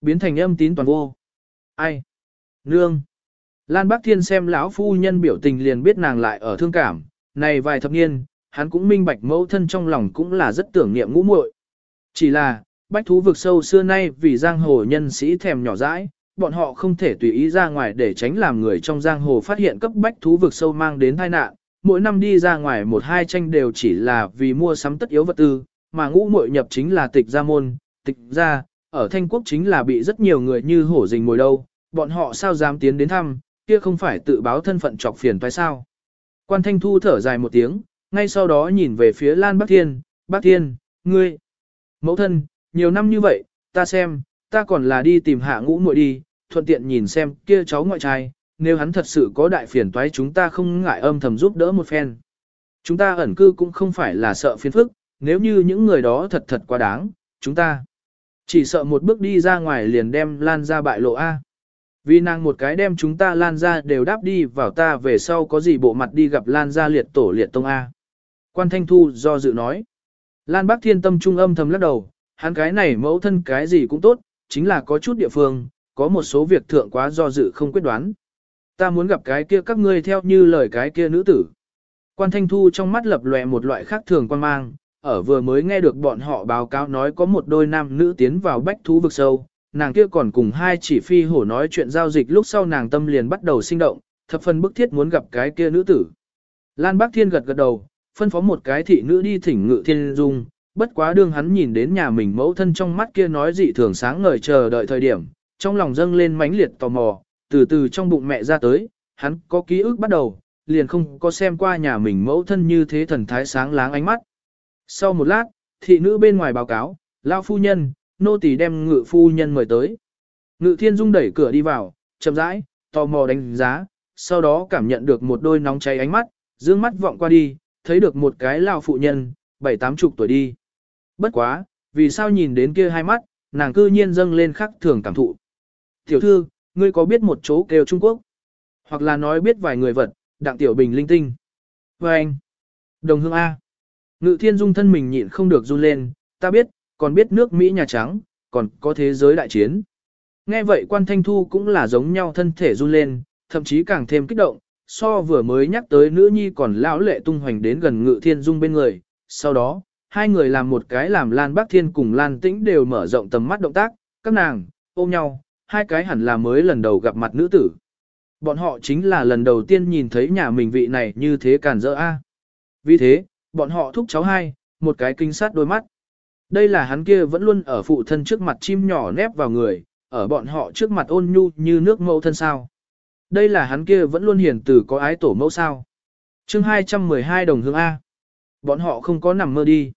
biến thành âm tín toàn vô. Ai? Nương. Lan Bắc Thiên xem lão phu nhân biểu tình liền biết nàng lại ở thương cảm, này vài thập niên, hắn cũng minh bạch mẫu thân trong lòng cũng là rất tưởng niệm ngũ muội. Chỉ là, bách thú vực sâu xưa nay vì giang hồ nhân sĩ thèm nhỏ dãi, bọn họ không thể tùy ý ra ngoài để tránh làm người trong giang hồ phát hiện cấp bách thú vực sâu mang đến tai nạn. Mỗi năm đi ra ngoài một hai tranh đều chỉ là vì mua sắm tất yếu vật tư, mà ngũ muội nhập chính là tịch gia môn, tịch gia, ở Thanh Quốc chính là bị rất nhiều người như hổ rình ngồi đâu, bọn họ sao dám tiến đến thăm, kia không phải tự báo thân phận trọc phiền phải sao. Quan Thanh Thu thở dài một tiếng, ngay sau đó nhìn về phía Lan Bắc Thiên, Bắc Thiên, ngươi, mẫu thân, nhiều năm như vậy, ta xem, ta còn là đi tìm hạ ngũ muội đi, thuận tiện nhìn xem kia cháu ngoại trai, nếu hắn thật sự có đại phiền toái chúng ta không ngại âm thầm giúp đỡ một phen. Chúng ta ẩn cư cũng không phải là sợ phiền phức, nếu như những người đó thật thật quá đáng, chúng ta chỉ sợ một bước đi ra ngoài liền đem lan ra bại lộ A. Vì nàng một cái đem chúng ta lan ra đều đáp đi vào ta về sau có gì bộ mặt đi gặp lan ra liệt tổ liệt tông A. Quan Thanh Thu do dự nói. Lan Bác Thiên Tâm trung âm thầm lắc đầu, hắn cái này mẫu thân cái gì cũng tốt, chính là có chút địa phương, có một số việc thượng quá do dự không quyết đoán. Ta muốn gặp cái kia các ngươi theo như lời cái kia nữ tử. Quan Thanh Thu trong mắt lập lòe một loại khác thường quan mang, ở vừa mới nghe được bọn họ báo cáo nói có một đôi nam nữ tiến vào bách thú vực sâu, nàng kia còn cùng hai chỉ phi hổ nói chuyện giao dịch lúc sau nàng tâm liền bắt đầu sinh động, thập phần bức thiết muốn gặp cái kia nữ tử. Lan Bác Thiên gật gật đầu, phân phó một cái thị nữ đi thỉnh ngự thiên dung, bất quá đương hắn nhìn đến nhà mình mẫu thân trong mắt kia nói dị thường sáng ngời chờ đợi thời điểm, trong lòng dâng lên mãnh liệt tò mò, từ từ trong bụng mẹ ra tới, hắn có ký ức bắt đầu, liền không có xem qua nhà mình mẫu thân như thế thần thái sáng láng ánh mắt. Sau một lát, thị nữ bên ngoài báo cáo, lao phu nhân, nô tỳ đem ngự phu nhân mời tới. Ngự thiên dung đẩy cửa đi vào, chậm rãi, tò mò đánh giá, sau đó cảm nhận được một đôi nóng cháy ánh mắt, dương mắt vọng qua đi, thấy được một cái lao phụ nhân, bảy tám chục tuổi đi. Bất quá, vì sao nhìn đến kia hai mắt, nàng cư nhiên dâng lên khắc thường cảm thụ. Tiểu thư, ngươi có biết một chỗ kêu Trung Quốc? Hoặc là nói biết vài người vật, đặng tiểu bình linh tinh. Và anh, đồng hương A. Ngự thiên dung thân mình nhịn không được run lên, ta biết, còn biết nước Mỹ Nhà Trắng, còn có thế giới đại chiến. Nghe vậy quan thanh thu cũng là giống nhau thân thể run lên, thậm chí càng thêm kích động, so vừa mới nhắc tới nữ nhi còn lão lệ tung hoành đến gần ngự thiên dung bên người. Sau đó, hai người làm một cái làm Lan Bác Thiên cùng Lan Tĩnh đều mở rộng tầm mắt động tác, các nàng, ôm nhau, hai cái hẳn là mới lần đầu gặp mặt nữ tử. Bọn họ chính là lần đầu tiên nhìn thấy nhà mình vị này như thế càn rỡ a. Vì thế, bọn họ thúc cháu hai, một cái kinh sát đôi mắt. Đây là hắn kia vẫn luôn ở phụ thân trước mặt chim nhỏ nép vào người, ở bọn họ trước mặt ôn nhu như nước mẫu thân sao. Đây là hắn kia vẫn luôn hiền từ có ái tổ mẫu sao. chương 212 đồng hương A. Bọn họ không có nằm mơ đi.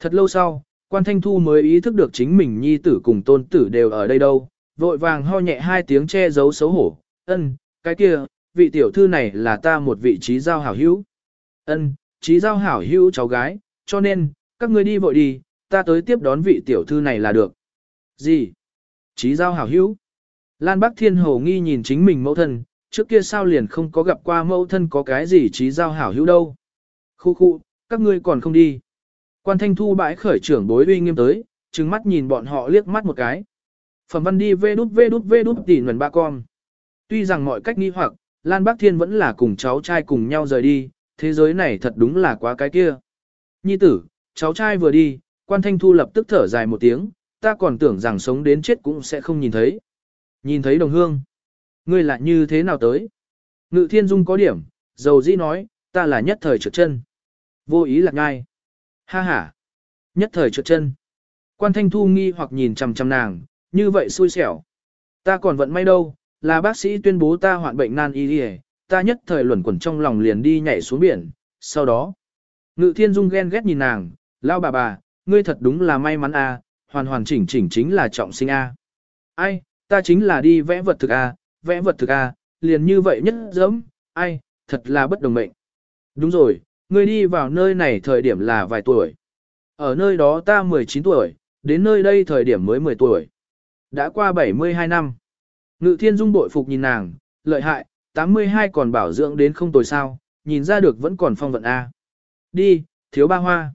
Thật lâu sau, quan thanh thu mới ý thức được chính mình nhi tử cùng tôn tử đều ở đây đâu, vội vàng ho nhẹ hai tiếng che giấu xấu hổ, ân, cái kia, vị tiểu thư này là ta một vị trí giao hảo hữu. ân, trí giao hảo hữu cháu gái, cho nên, các ngươi đi vội đi, ta tới tiếp đón vị tiểu thư này là được. Gì? Trí giao hảo hữu? Lan Bắc Thiên Hồ nghi nhìn chính mình mẫu thân, trước kia sao liền không có gặp qua mẫu thân có cái gì trí giao hảo hữu đâu. Khu khu, các ngươi còn không đi. Quan Thanh Thu bãi khởi trưởng bối uy nghiêm tới, trừng mắt nhìn bọn họ liếc mắt một cái. Phẩm văn đi vê đút vê đút vê đút tỉ nguồn ba con. Tuy rằng mọi cách nghi hoặc, Lan Bắc Thiên vẫn là cùng cháu trai cùng nhau rời đi, thế giới này thật đúng là quá cái kia. Nhi tử, cháu trai vừa đi, quan thanh thu lập tức thở dài một tiếng, ta còn tưởng rằng sống đến chết cũng sẽ không nhìn thấy. Nhìn thấy đồng hương. Ngươi lại như thế nào tới? Ngự thiên dung có điểm, dầu dĩ nói, ta là nhất thời trượt chân. Vô ý lạc ngai. Ha ha. Nhất thời trượt chân. Quan thanh thu nghi hoặc nhìn chằm chằm nàng, như vậy xui xẻo. Ta còn vận may đâu, là bác sĩ tuyên bố ta hoạn bệnh nan y đi ta nhất thời luẩn quẩn trong lòng liền đi nhảy xuống biển, sau đó. Ngự thiên dung ghen ghét nhìn nàng, lao bà bà, ngươi thật đúng là may mắn a, hoàn hoàn chỉnh chỉnh chính là trọng sinh a. Ai, ta chính là đi vẽ vật thực a, vẽ vật thực a, liền như vậy nhất dẫm, ai, thật là bất đồng mệnh. Đúng rồi, ngươi đi vào nơi này thời điểm là vài tuổi. Ở nơi đó ta 19 tuổi, đến nơi đây thời điểm mới 10 tuổi. Đã qua 72 năm. Ngự thiên dung bội phục nhìn nàng, lợi hại, 82 còn bảo dưỡng đến không tồi sao, nhìn ra được vẫn còn phong vận A. Đi, thiếu ba hoa.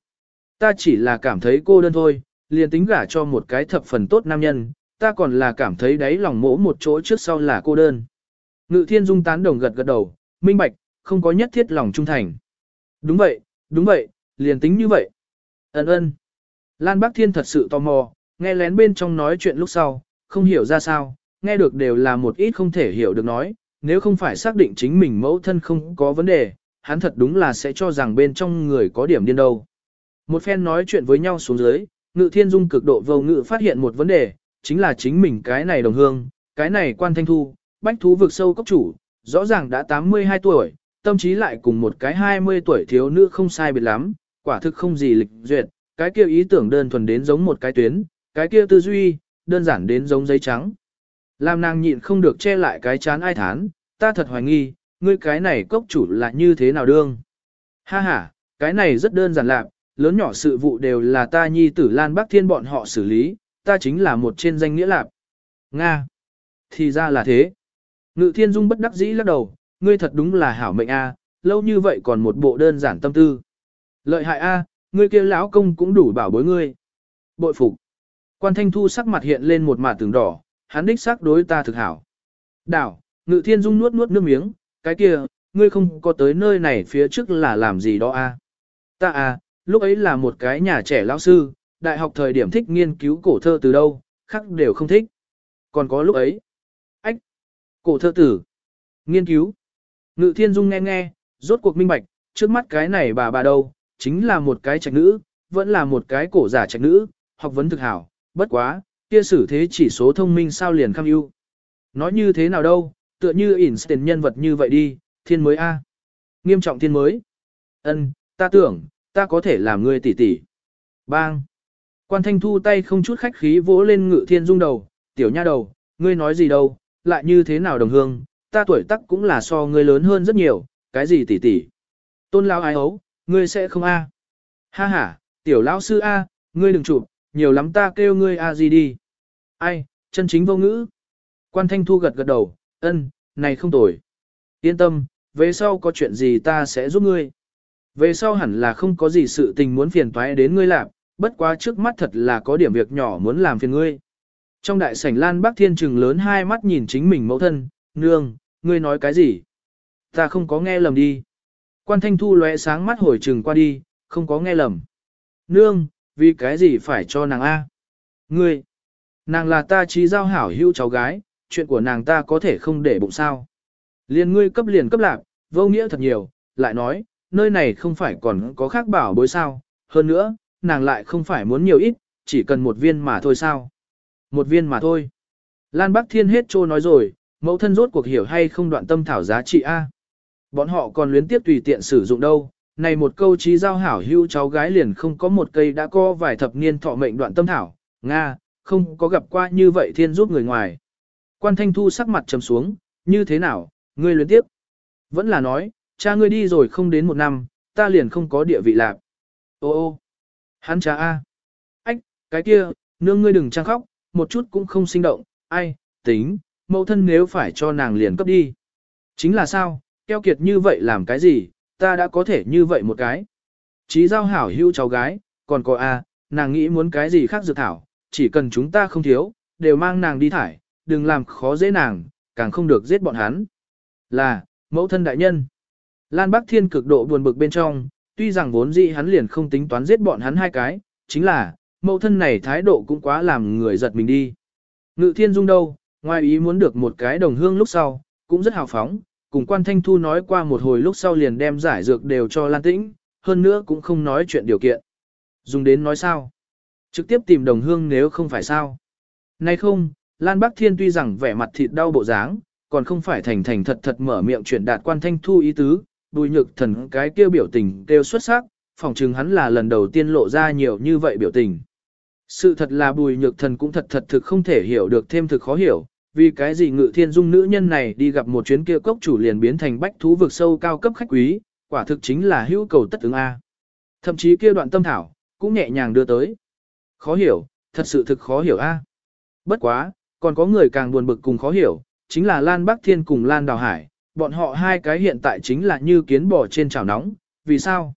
Ta chỉ là cảm thấy cô đơn thôi, liền tính gả cho một cái thập phần tốt nam nhân, ta còn là cảm thấy đáy lòng mỗ một chỗ trước sau là cô đơn. Ngự thiên dung tán đồng gật gật đầu, minh bạch, không có nhất thiết lòng trung thành. Đúng vậy, đúng vậy, liền tính như vậy. Ấn ơn. Lan Bắc Thiên thật sự tò mò, nghe lén bên trong nói chuyện lúc sau, không hiểu ra sao, nghe được đều là một ít không thể hiểu được nói, nếu không phải xác định chính mình mẫu thân không có vấn đề, hắn thật đúng là sẽ cho rằng bên trong người có điểm điên đâu. Một phen nói chuyện với nhau xuống dưới, ngự thiên dung cực độ vô ngự phát hiện một vấn đề, chính là chính mình cái này đồng hương, cái này quan thanh thu, bách thú vực sâu cốc chủ, rõ ràng đã 82 tuổi, tâm trí lại cùng một cái 20 tuổi thiếu nữ không sai biệt lắm, quả thực không gì lịch duyệt, cái kia ý tưởng đơn thuần đến giống một cái tuyến, cái kia tư duy, đơn giản đến giống giấy trắng. Làm nàng nhịn không được che lại cái chán ai thán, ta thật hoài nghi, ngươi cái này cốc chủ là như thế nào đương. Ha ha, cái này rất đơn giản lạc, lớn nhỏ sự vụ đều là ta nhi tử Lan Bắc Thiên bọn họ xử lý, ta chính là một trên danh nghĩa lạp. Nga. Thì ra là thế. Ngự Thiên Dung bất đắc dĩ lắc đầu, ngươi thật đúng là hảo mệnh a, lâu như vậy còn một bộ đơn giản tâm tư. Lợi hại a, ngươi kia lão công cũng đủ bảo bối ngươi. Bội phục. Quan Thanh Thu sắc mặt hiện lên một mả tường đỏ, hắn đích xác đối ta thực hảo. Đảo, ngự thiên dung nuốt nuốt nước miếng, cái kia, ngươi không có tới nơi này phía trước là làm gì đó a? À? Ta à, lúc ấy là một cái nhà trẻ lão sư, đại học thời điểm thích nghiên cứu cổ thơ từ đâu, khác đều không thích. Còn có lúc ấy, ách, cổ thơ tử, nghiên cứu. Ngự thiên dung nghe nghe, rốt cuộc minh bạch, trước mắt cái này bà bà đâu, chính là một cái trạch nữ, vẫn là một cái cổ giả trạch nữ, học vấn thực hảo, bất quá, kia xử thế chỉ số thông minh sao liền kham ưu. Nói như thế nào đâu, tựa như Einstein nhân vật như vậy đi, thiên mới A. Nghiêm trọng thiên mới. ân ta tưởng, ta có thể làm ngươi tỷ tỷ. Bang. Quan thanh thu tay không chút khách khí vỗ lên ngự thiên dung đầu, tiểu nha đầu, ngươi nói gì đâu, lại như thế nào đồng hương, ta tuổi tác cũng là so ngươi lớn hơn rất nhiều, cái gì tỷ tỷ. Tôn lão ái ấu, ngươi sẽ không A. Ha ha, tiểu lão sư A, ngươi đừng chụp, nhiều lắm ta kêu ngươi A gì đi. Ai, chân chính vô ngữ. Quan thanh thu gật gật đầu, ân, này không tồi. Yên tâm, về sau có chuyện gì ta sẽ giúp ngươi. Về sau hẳn là không có gì sự tình muốn phiền toái đến ngươi làm, bất quá trước mắt thật là có điểm việc nhỏ muốn làm phiền ngươi. Trong đại sảnh Lan Bắc Thiên trừng lớn hai mắt nhìn chính mình mẫu thân, nương, ngươi nói cái gì? Ta không có nghe lầm đi. Quan Thanh Thu lóe sáng mắt hồi trừng qua đi, không có nghe lầm. Nương, vì cái gì phải cho nàng A? Ngươi, nàng là ta trí giao hảo hữu cháu gái, chuyện của nàng ta có thể không để bụng sao. Liền ngươi cấp liền cấp lạc, vô nghĩa thật nhiều, lại nói, nơi này không phải còn có khác bảo bối sao, hơn nữa, nàng lại không phải muốn nhiều ít, chỉ cần một viên mà thôi sao. Một viên mà thôi. Lan Bắc Thiên hết trô nói rồi, mẫu thân rốt cuộc hiểu hay không đoạn tâm thảo giá trị A. Bọn họ còn luyến tiếp tùy tiện sử dụng đâu. Này một câu trí giao hảo hưu cháu gái liền không có một cây đã có vài thập niên thọ mệnh đoạn tâm thảo. Nga, không có gặp qua như vậy thiên giúp người ngoài. Quan Thanh Thu sắc mặt trầm xuống, như thế nào, ngươi luyến tiếp. Vẫn là nói, cha ngươi đi rồi không đến một năm, ta liền không có địa vị lạc. Ô ô, hắn cha A. Ách, cái kia, nương ngươi đừng trang khóc, một chút cũng không sinh động, ai, tính, mẫu thân nếu phải cho nàng liền cấp đi. Chính là sao, keo kiệt như vậy làm cái gì, ta đã có thể như vậy một cái. Chí giao hảo hưu cháu gái, còn có A, nàng nghĩ muốn cái gì khác dược thảo, chỉ cần chúng ta không thiếu, đều mang nàng đi thải, đừng làm khó dễ nàng, càng không được giết bọn hắn. Là, mẫu thân đại nhân. Lan Bắc Thiên cực độ buồn bực bên trong, tuy rằng vốn dĩ hắn liền không tính toán giết bọn hắn hai cái, chính là, mẫu thân này thái độ cũng quá làm người giật mình đi. Ngự Thiên Dung đâu, ngoài ý muốn được một cái đồng hương lúc sau, cũng rất hào phóng, cùng quan thanh thu nói qua một hồi lúc sau liền đem giải dược đều cho Lan Tĩnh, hơn nữa cũng không nói chuyện điều kiện. Dùng đến nói sao? Trực tiếp tìm đồng hương nếu không phải sao? Nay không, Lan Bắc Thiên tuy rằng vẻ mặt thịt đau bộ dáng, còn không phải thành thành thật thật mở miệng chuyện đạt quan thanh thu ý tứ, bùi nhược thần cái kêu biểu tình kêu xuất sắc, phỏng chừng hắn là lần đầu tiên lộ ra nhiều như vậy biểu tình. Sự thật là bùi nhược thần cũng thật thật thực không thể hiểu được thêm thực khó hiểu, vì cái gì ngự thiên dung nữ nhân này đi gặp một chuyến kia cốc chủ liền biến thành bách thú vực sâu cao cấp khách quý, quả thực chính là hữu cầu tất ứng A. Thậm chí kia đoạn tâm thảo, cũng nhẹ nhàng đưa tới. Khó hiểu, thật sự thực khó hiểu A. Bất quá, còn có người càng buồn bực cùng khó hiểu, chính là Lan Bắc Thiên cùng Lan Đào Hải, bọn họ hai cái hiện tại chính là như kiến bò trên chảo nóng, vì sao?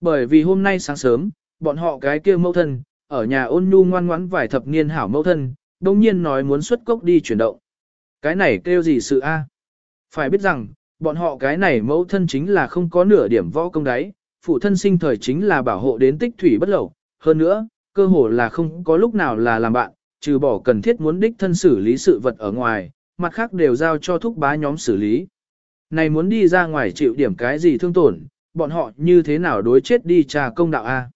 Bởi vì hôm nay sáng sớm, bọn họ cái kia mẫu thân, ở nhà ôn nhu ngoan ngoãn vài thập niên hảo mẫu thân, đồng nhiên nói muốn xuất cốc đi chuyển động. Cái này kêu gì sự a? Phải biết rằng, bọn họ cái này mẫu thân chính là không có nửa điểm võ công đáy, phụ thân sinh thời chính là bảo hộ đến tích thủy bất lẩu, hơn nữa, cơ hồ là không có lúc nào là làm bạn, trừ bỏ cần thiết muốn đích thân xử lý sự vật ở ngoài, mặt khác đều giao cho thúc bá nhóm xử lý. Này muốn đi ra ngoài chịu điểm cái gì thương tổn, bọn họ như thế nào đối chết đi trà công đạo A.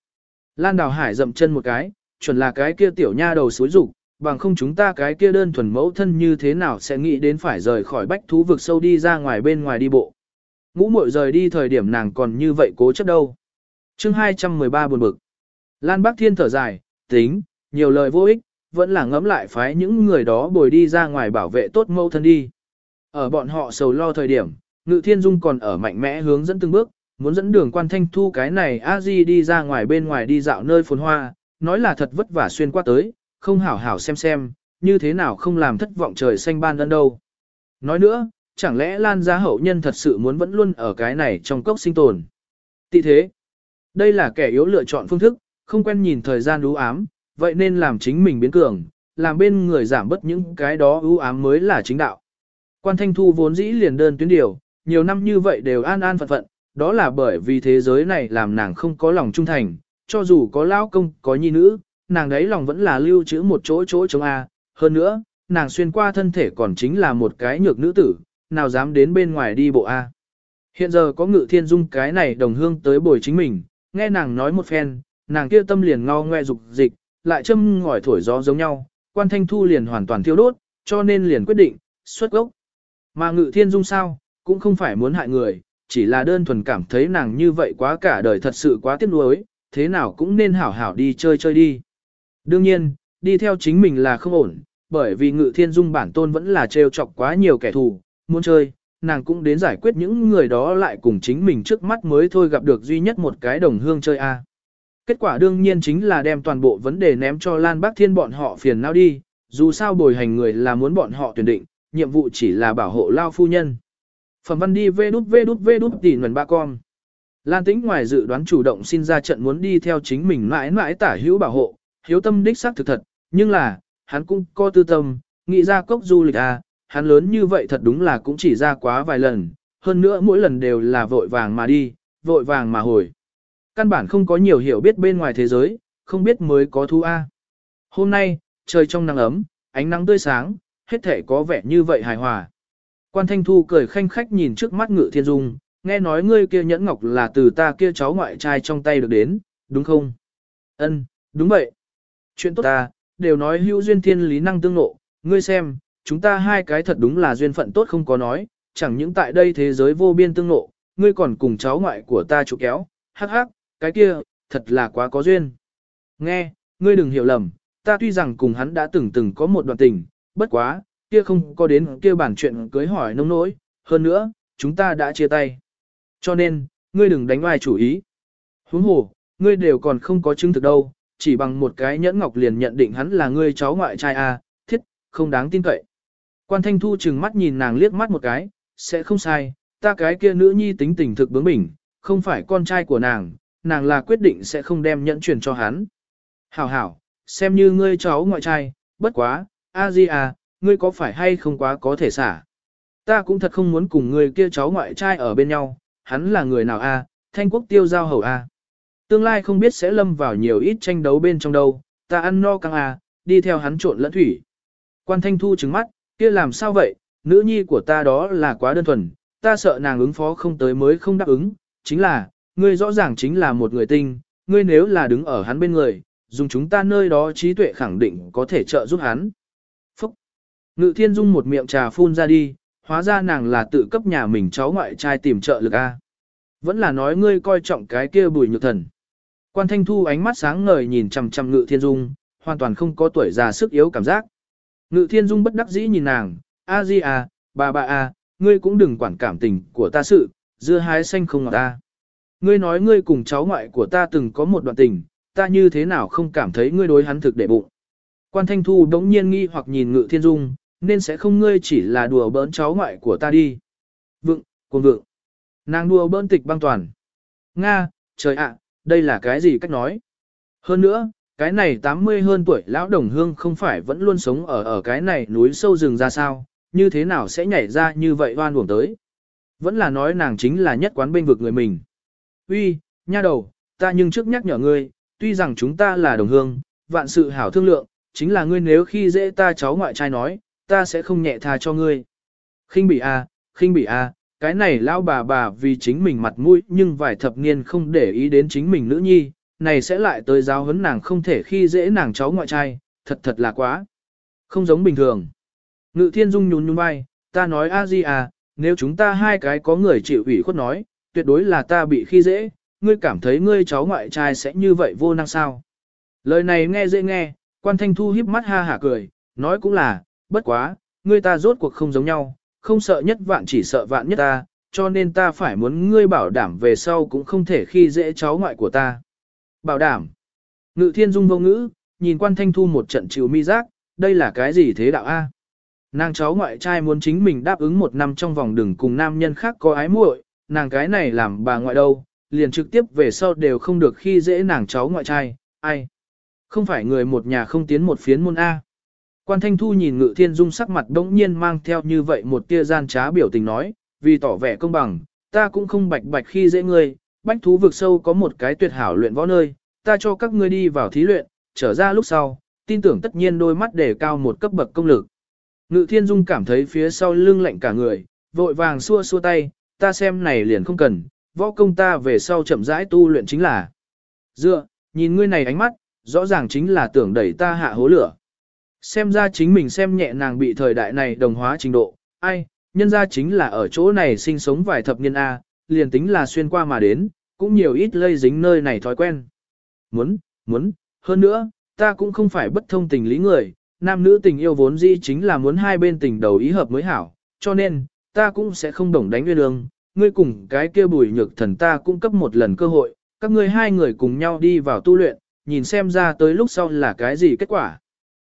Lan Đào Hải dậm chân một cái, chuẩn là cái kia tiểu nha đầu suối rục, bằng không chúng ta cái kia đơn thuần mẫu thân như thế nào sẽ nghĩ đến phải rời khỏi bách thú vực sâu đi ra ngoài bên ngoài đi bộ. Ngũ muội rời đi thời điểm nàng còn như vậy cố chấp đâu. chương 213 buồn bực. Lan Bắc Thiên thở dài, tính, nhiều lời vô ích, vẫn là ngẫm lại phái những người đó bồi đi ra ngoài bảo vệ tốt mẫu thân đi. Ở bọn họ sầu lo thời điểm, Ngự Thiên Dung còn ở mạnh mẽ hướng dẫn từng bước, muốn dẫn đường quan thanh thu cái này a di đi ra ngoài bên ngoài đi dạo nơi phồn hoa, nói là thật vất vả xuyên qua tới, không hảo hảo xem xem, như thế nào không làm thất vọng trời xanh ban ân đâu. Nói nữa, chẳng lẽ Lan gia hậu nhân thật sự muốn vẫn luôn ở cái này trong cốc sinh tồn. Tị thế, đây là kẻ yếu lựa chọn phương thức, không quen nhìn thời gian đú ám, vậy nên làm chính mình biến cường, làm bên người giảm bớt những cái đó ưu ám mới là chính đạo. Quan Thanh Thu vốn dĩ liền đơn tuyến điều, nhiều năm như vậy đều an an phận phận, đó là bởi vì thế giới này làm nàng không có lòng trung thành, cho dù có lao công, có nhi nữ, nàng đấy lòng vẫn là lưu trữ một chỗ chỗ chống A, hơn nữa, nàng xuyên qua thân thể còn chính là một cái nhược nữ tử, nào dám đến bên ngoài đi bộ A. Hiện giờ có ngự thiên dung cái này đồng hương tới bồi chính mình, nghe nàng nói một phen, nàng kia tâm liền ngao ngoe dục dịch, lại châm ngòi thổi gió giống nhau, quan thanh thu liền hoàn toàn thiêu đốt, cho nên liền quyết định, xuất gốc. Mà ngự thiên dung sao, cũng không phải muốn hại người, chỉ là đơn thuần cảm thấy nàng như vậy quá cả đời thật sự quá tiếc nuối, thế nào cũng nên hảo hảo đi chơi chơi đi. Đương nhiên, đi theo chính mình là không ổn, bởi vì ngự thiên dung bản tôn vẫn là trêu chọc quá nhiều kẻ thù, muốn chơi, nàng cũng đến giải quyết những người đó lại cùng chính mình trước mắt mới thôi gặp được duy nhất một cái đồng hương chơi a. Kết quả đương nhiên chính là đem toàn bộ vấn đề ném cho Lan Bác Thiên bọn họ phiền não đi, dù sao bồi hành người là muốn bọn họ tuyển định, nhiệm vụ chỉ là bảo hộ Lao phu nhân. Phẩm văn đi vê đút vê đút vê đút tỉ nguồn ba con. Lan tĩnh ngoài dự đoán chủ động xin ra trận muốn đi theo chính mình mãi mãi tả hữu bảo hộ, hiếu tâm đích xác thực thật, nhưng là, hắn cũng có tư tâm, nghĩ ra cốc du lịch à, hắn lớn như vậy thật đúng là cũng chỉ ra quá vài lần, hơn nữa mỗi lần đều là vội vàng mà đi, vội vàng mà hồi. Căn bản không có nhiều hiểu biết bên ngoài thế giới, không biết mới có thú A. Hôm nay, trời trong nắng ấm, ánh nắng tươi sáng, hết thể có vẻ như vậy hài hòa. Quan Thanh Thu cười khanh khách nhìn trước mắt Ngự Thiên Dung, nghe nói ngươi kia nhẫn ngọc là từ ta kia cháu ngoại trai trong tay được đến, đúng không? Ân, đúng vậy. Chuyện tốt ta, đều nói hữu duyên thiên lý năng tương nộ, ngươi xem, chúng ta hai cái thật đúng là duyên phận tốt không có nói, chẳng những tại đây thế giới vô biên tương nộ, ngươi còn cùng cháu ngoại của ta chụp kéo, hắc hắc, cái kia, thật là quá có duyên. Nghe, ngươi đừng hiểu lầm, ta tuy rằng cùng hắn đã từng từng có một đoạn tình, bất quá, kia không có đến kia bản chuyện cưới hỏi nông nỗi, hơn nữa, chúng ta đã chia tay. Cho nên, ngươi đừng đánh vai chủ ý. Huống hồ, ngươi đều còn không có chứng thực đâu, chỉ bằng một cái nhẫn ngọc liền nhận định hắn là ngươi cháu ngoại trai a, thiết, không đáng tin cậy. Quan Thanh Thu chừng mắt nhìn nàng liếc mắt một cái, sẽ không sai, ta cái kia nữ nhi tính tình thực bướng bỉnh, không phải con trai của nàng, nàng là quyết định sẽ không đem nhẫn truyền cho hắn. Hảo hảo, xem như ngươi cháu ngoại trai, bất quá, a di à, ngươi có phải hay không quá có thể xả. Ta cũng thật không muốn cùng người kia cháu ngoại trai ở bên nhau, hắn là người nào a? thanh quốc tiêu giao hầu a. Tương lai không biết sẽ lâm vào nhiều ít tranh đấu bên trong đâu, ta ăn no căng a, đi theo hắn trộn lẫn thủy. Quan thanh thu trừng mắt, kia làm sao vậy, nữ nhi của ta đó là quá đơn thuần, ta sợ nàng ứng phó không tới mới không đáp ứng, chính là, ngươi rõ ràng chính là một người tinh, ngươi nếu là đứng ở hắn bên người, dùng chúng ta nơi đó trí tuệ khẳng định có thể trợ giúp hắn. Ngự thiên dung một miệng trà phun ra đi, hóa ra nàng là tự cấp nhà mình cháu ngoại trai tìm trợ lực A. Vẫn là nói ngươi coi trọng cái kia bùi nhược thần. Quan thanh thu ánh mắt sáng ngời nhìn chằm chằm ngự thiên dung, hoàn toàn không có tuổi già sức yếu cảm giác. Ngự thiên dung bất đắc dĩ nhìn nàng, a di a, bà bà a, ngươi cũng đừng quản cảm tình của ta sự, dưa hái xanh không ngọt ta. Ngươi nói ngươi cùng cháu ngoại của ta từng có một đoạn tình, ta như thế nào không cảm thấy ngươi đối hắn thực để bụng. Quan Thanh Thu đống nhiên nghi hoặc nhìn Ngự Thiên Dung, nên sẽ không ngươi chỉ là đùa bỡn cháu ngoại của ta đi. vượng cuồng vượng Nàng đùa bỡn tịch băng toàn. Nga, trời ạ, đây là cái gì cách nói? Hơn nữa, cái này 80 hơn tuổi lão đồng hương không phải vẫn luôn sống ở ở cái này núi sâu rừng ra sao, như thế nào sẽ nhảy ra như vậy oan uổng tới. Vẫn là nói nàng chính là nhất quán bên vực người mình. Uy, nha đầu, ta nhưng trước nhắc nhở ngươi, tuy rằng chúng ta là đồng hương, vạn sự hảo thương lượng, chính là ngươi nếu khi dễ ta cháu ngoại trai nói, ta sẽ không nhẹ tha cho ngươi. khinh bị a, à, khinh bị a, à, cái này lão bà bà vì chính mình mặt mũi nhưng vài thập niên không để ý đến chính mình nữ nhi, này sẽ lại tới giáo huấn nàng không thể khi dễ nàng cháu ngoại trai, thật thật là quá. Không giống bình thường. Ngự thiên dung nhún nhún vai, ta nói a di à, nếu chúng ta hai cái có người chịu ủy khuất nói, tuyệt đối là ta bị khi dễ, ngươi cảm thấy ngươi cháu ngoại trai sẽ như vậy vô năng sao. Lời này nghe dễ nghe, quan thanh thu híp mắt ha hả cười, nói cũng là, bất quá, ngươi ta rốt cuộc không giống nhau, không sợ nhất vạn chỉ sợ vạn nhất ta, cho nên ta phải muốn ngươi bảo đảm về sau cũng không thể khi dễ cháu ngoại của ta. Bảo đảm. Ngự thiên dung vô ngữ, nhìn quan thanh thu một trận chịu mi giác, đây là cái gì thế đạo A? Nàng cháu ngoại trai muốn chính mình đáp ứng một năm trong vòng đừng cùng nam nhân khác có ái muội, nàng cái này làm bà ngoại đâu, liền trực tiếp về sau đều không được khi dễ nàng cháu ngoại trai, ai? Không phải người một nhà không tiến một phiến môn A. Quan Thanh Thu nhìn Ngự Thiên Dung sắc mặt đống nhiên mang theo như vậy một tia gian trá biểu tình nói, vì tỏ vẻ công bằng, ta cũng không bạch bạch khi dễ ngươi, bách thú vực sâu có một cái tuyệt hảo luyện võ nơi, ta cho các ngươi đi vào thí luyện, trở ra lúc sau, tin tưởng tất nhiên đôi mắt để cao một cấp bậc công lực. Ngự Thiên Dung cảm thấy phía sau lưng lạnh cả người, vội vàng xua xua tay, ta xem này liền không cần, võ công ta về sau chậm rãi tu luyện chính là. Dựa, nhìn ngươi này ánh mắt, rõ ràng chính là tưởng đẩy ta hạ hố lửa. Xem ra chính mình xem nhẹ nàng bị thời đại này đồng hóa trình độ, ai, nhân ra chính là ở chỗ này sinh sống vài thập niên A, liền tính là xuyên qua mà đến, cũng nhiều ít lây dính nơi này thói quen. Muốn, muốn, hơn nữa, ta cũng không phải bất thông tình lý người, nam nữ tình yêu vốn dĩ chính là muốn hai bên tình đầu ý hợp mới hảo, cho nên, ta cũng sẽ không đồng đánh nguyên lương, ngươi cùng cái kia bùi nhược thần ta cũng cấp một lần cơ hội, các ngươi hai người cùng nhau đi vào tu luyện, nhìn xem ra tới lúc sau là cái gì kết quả.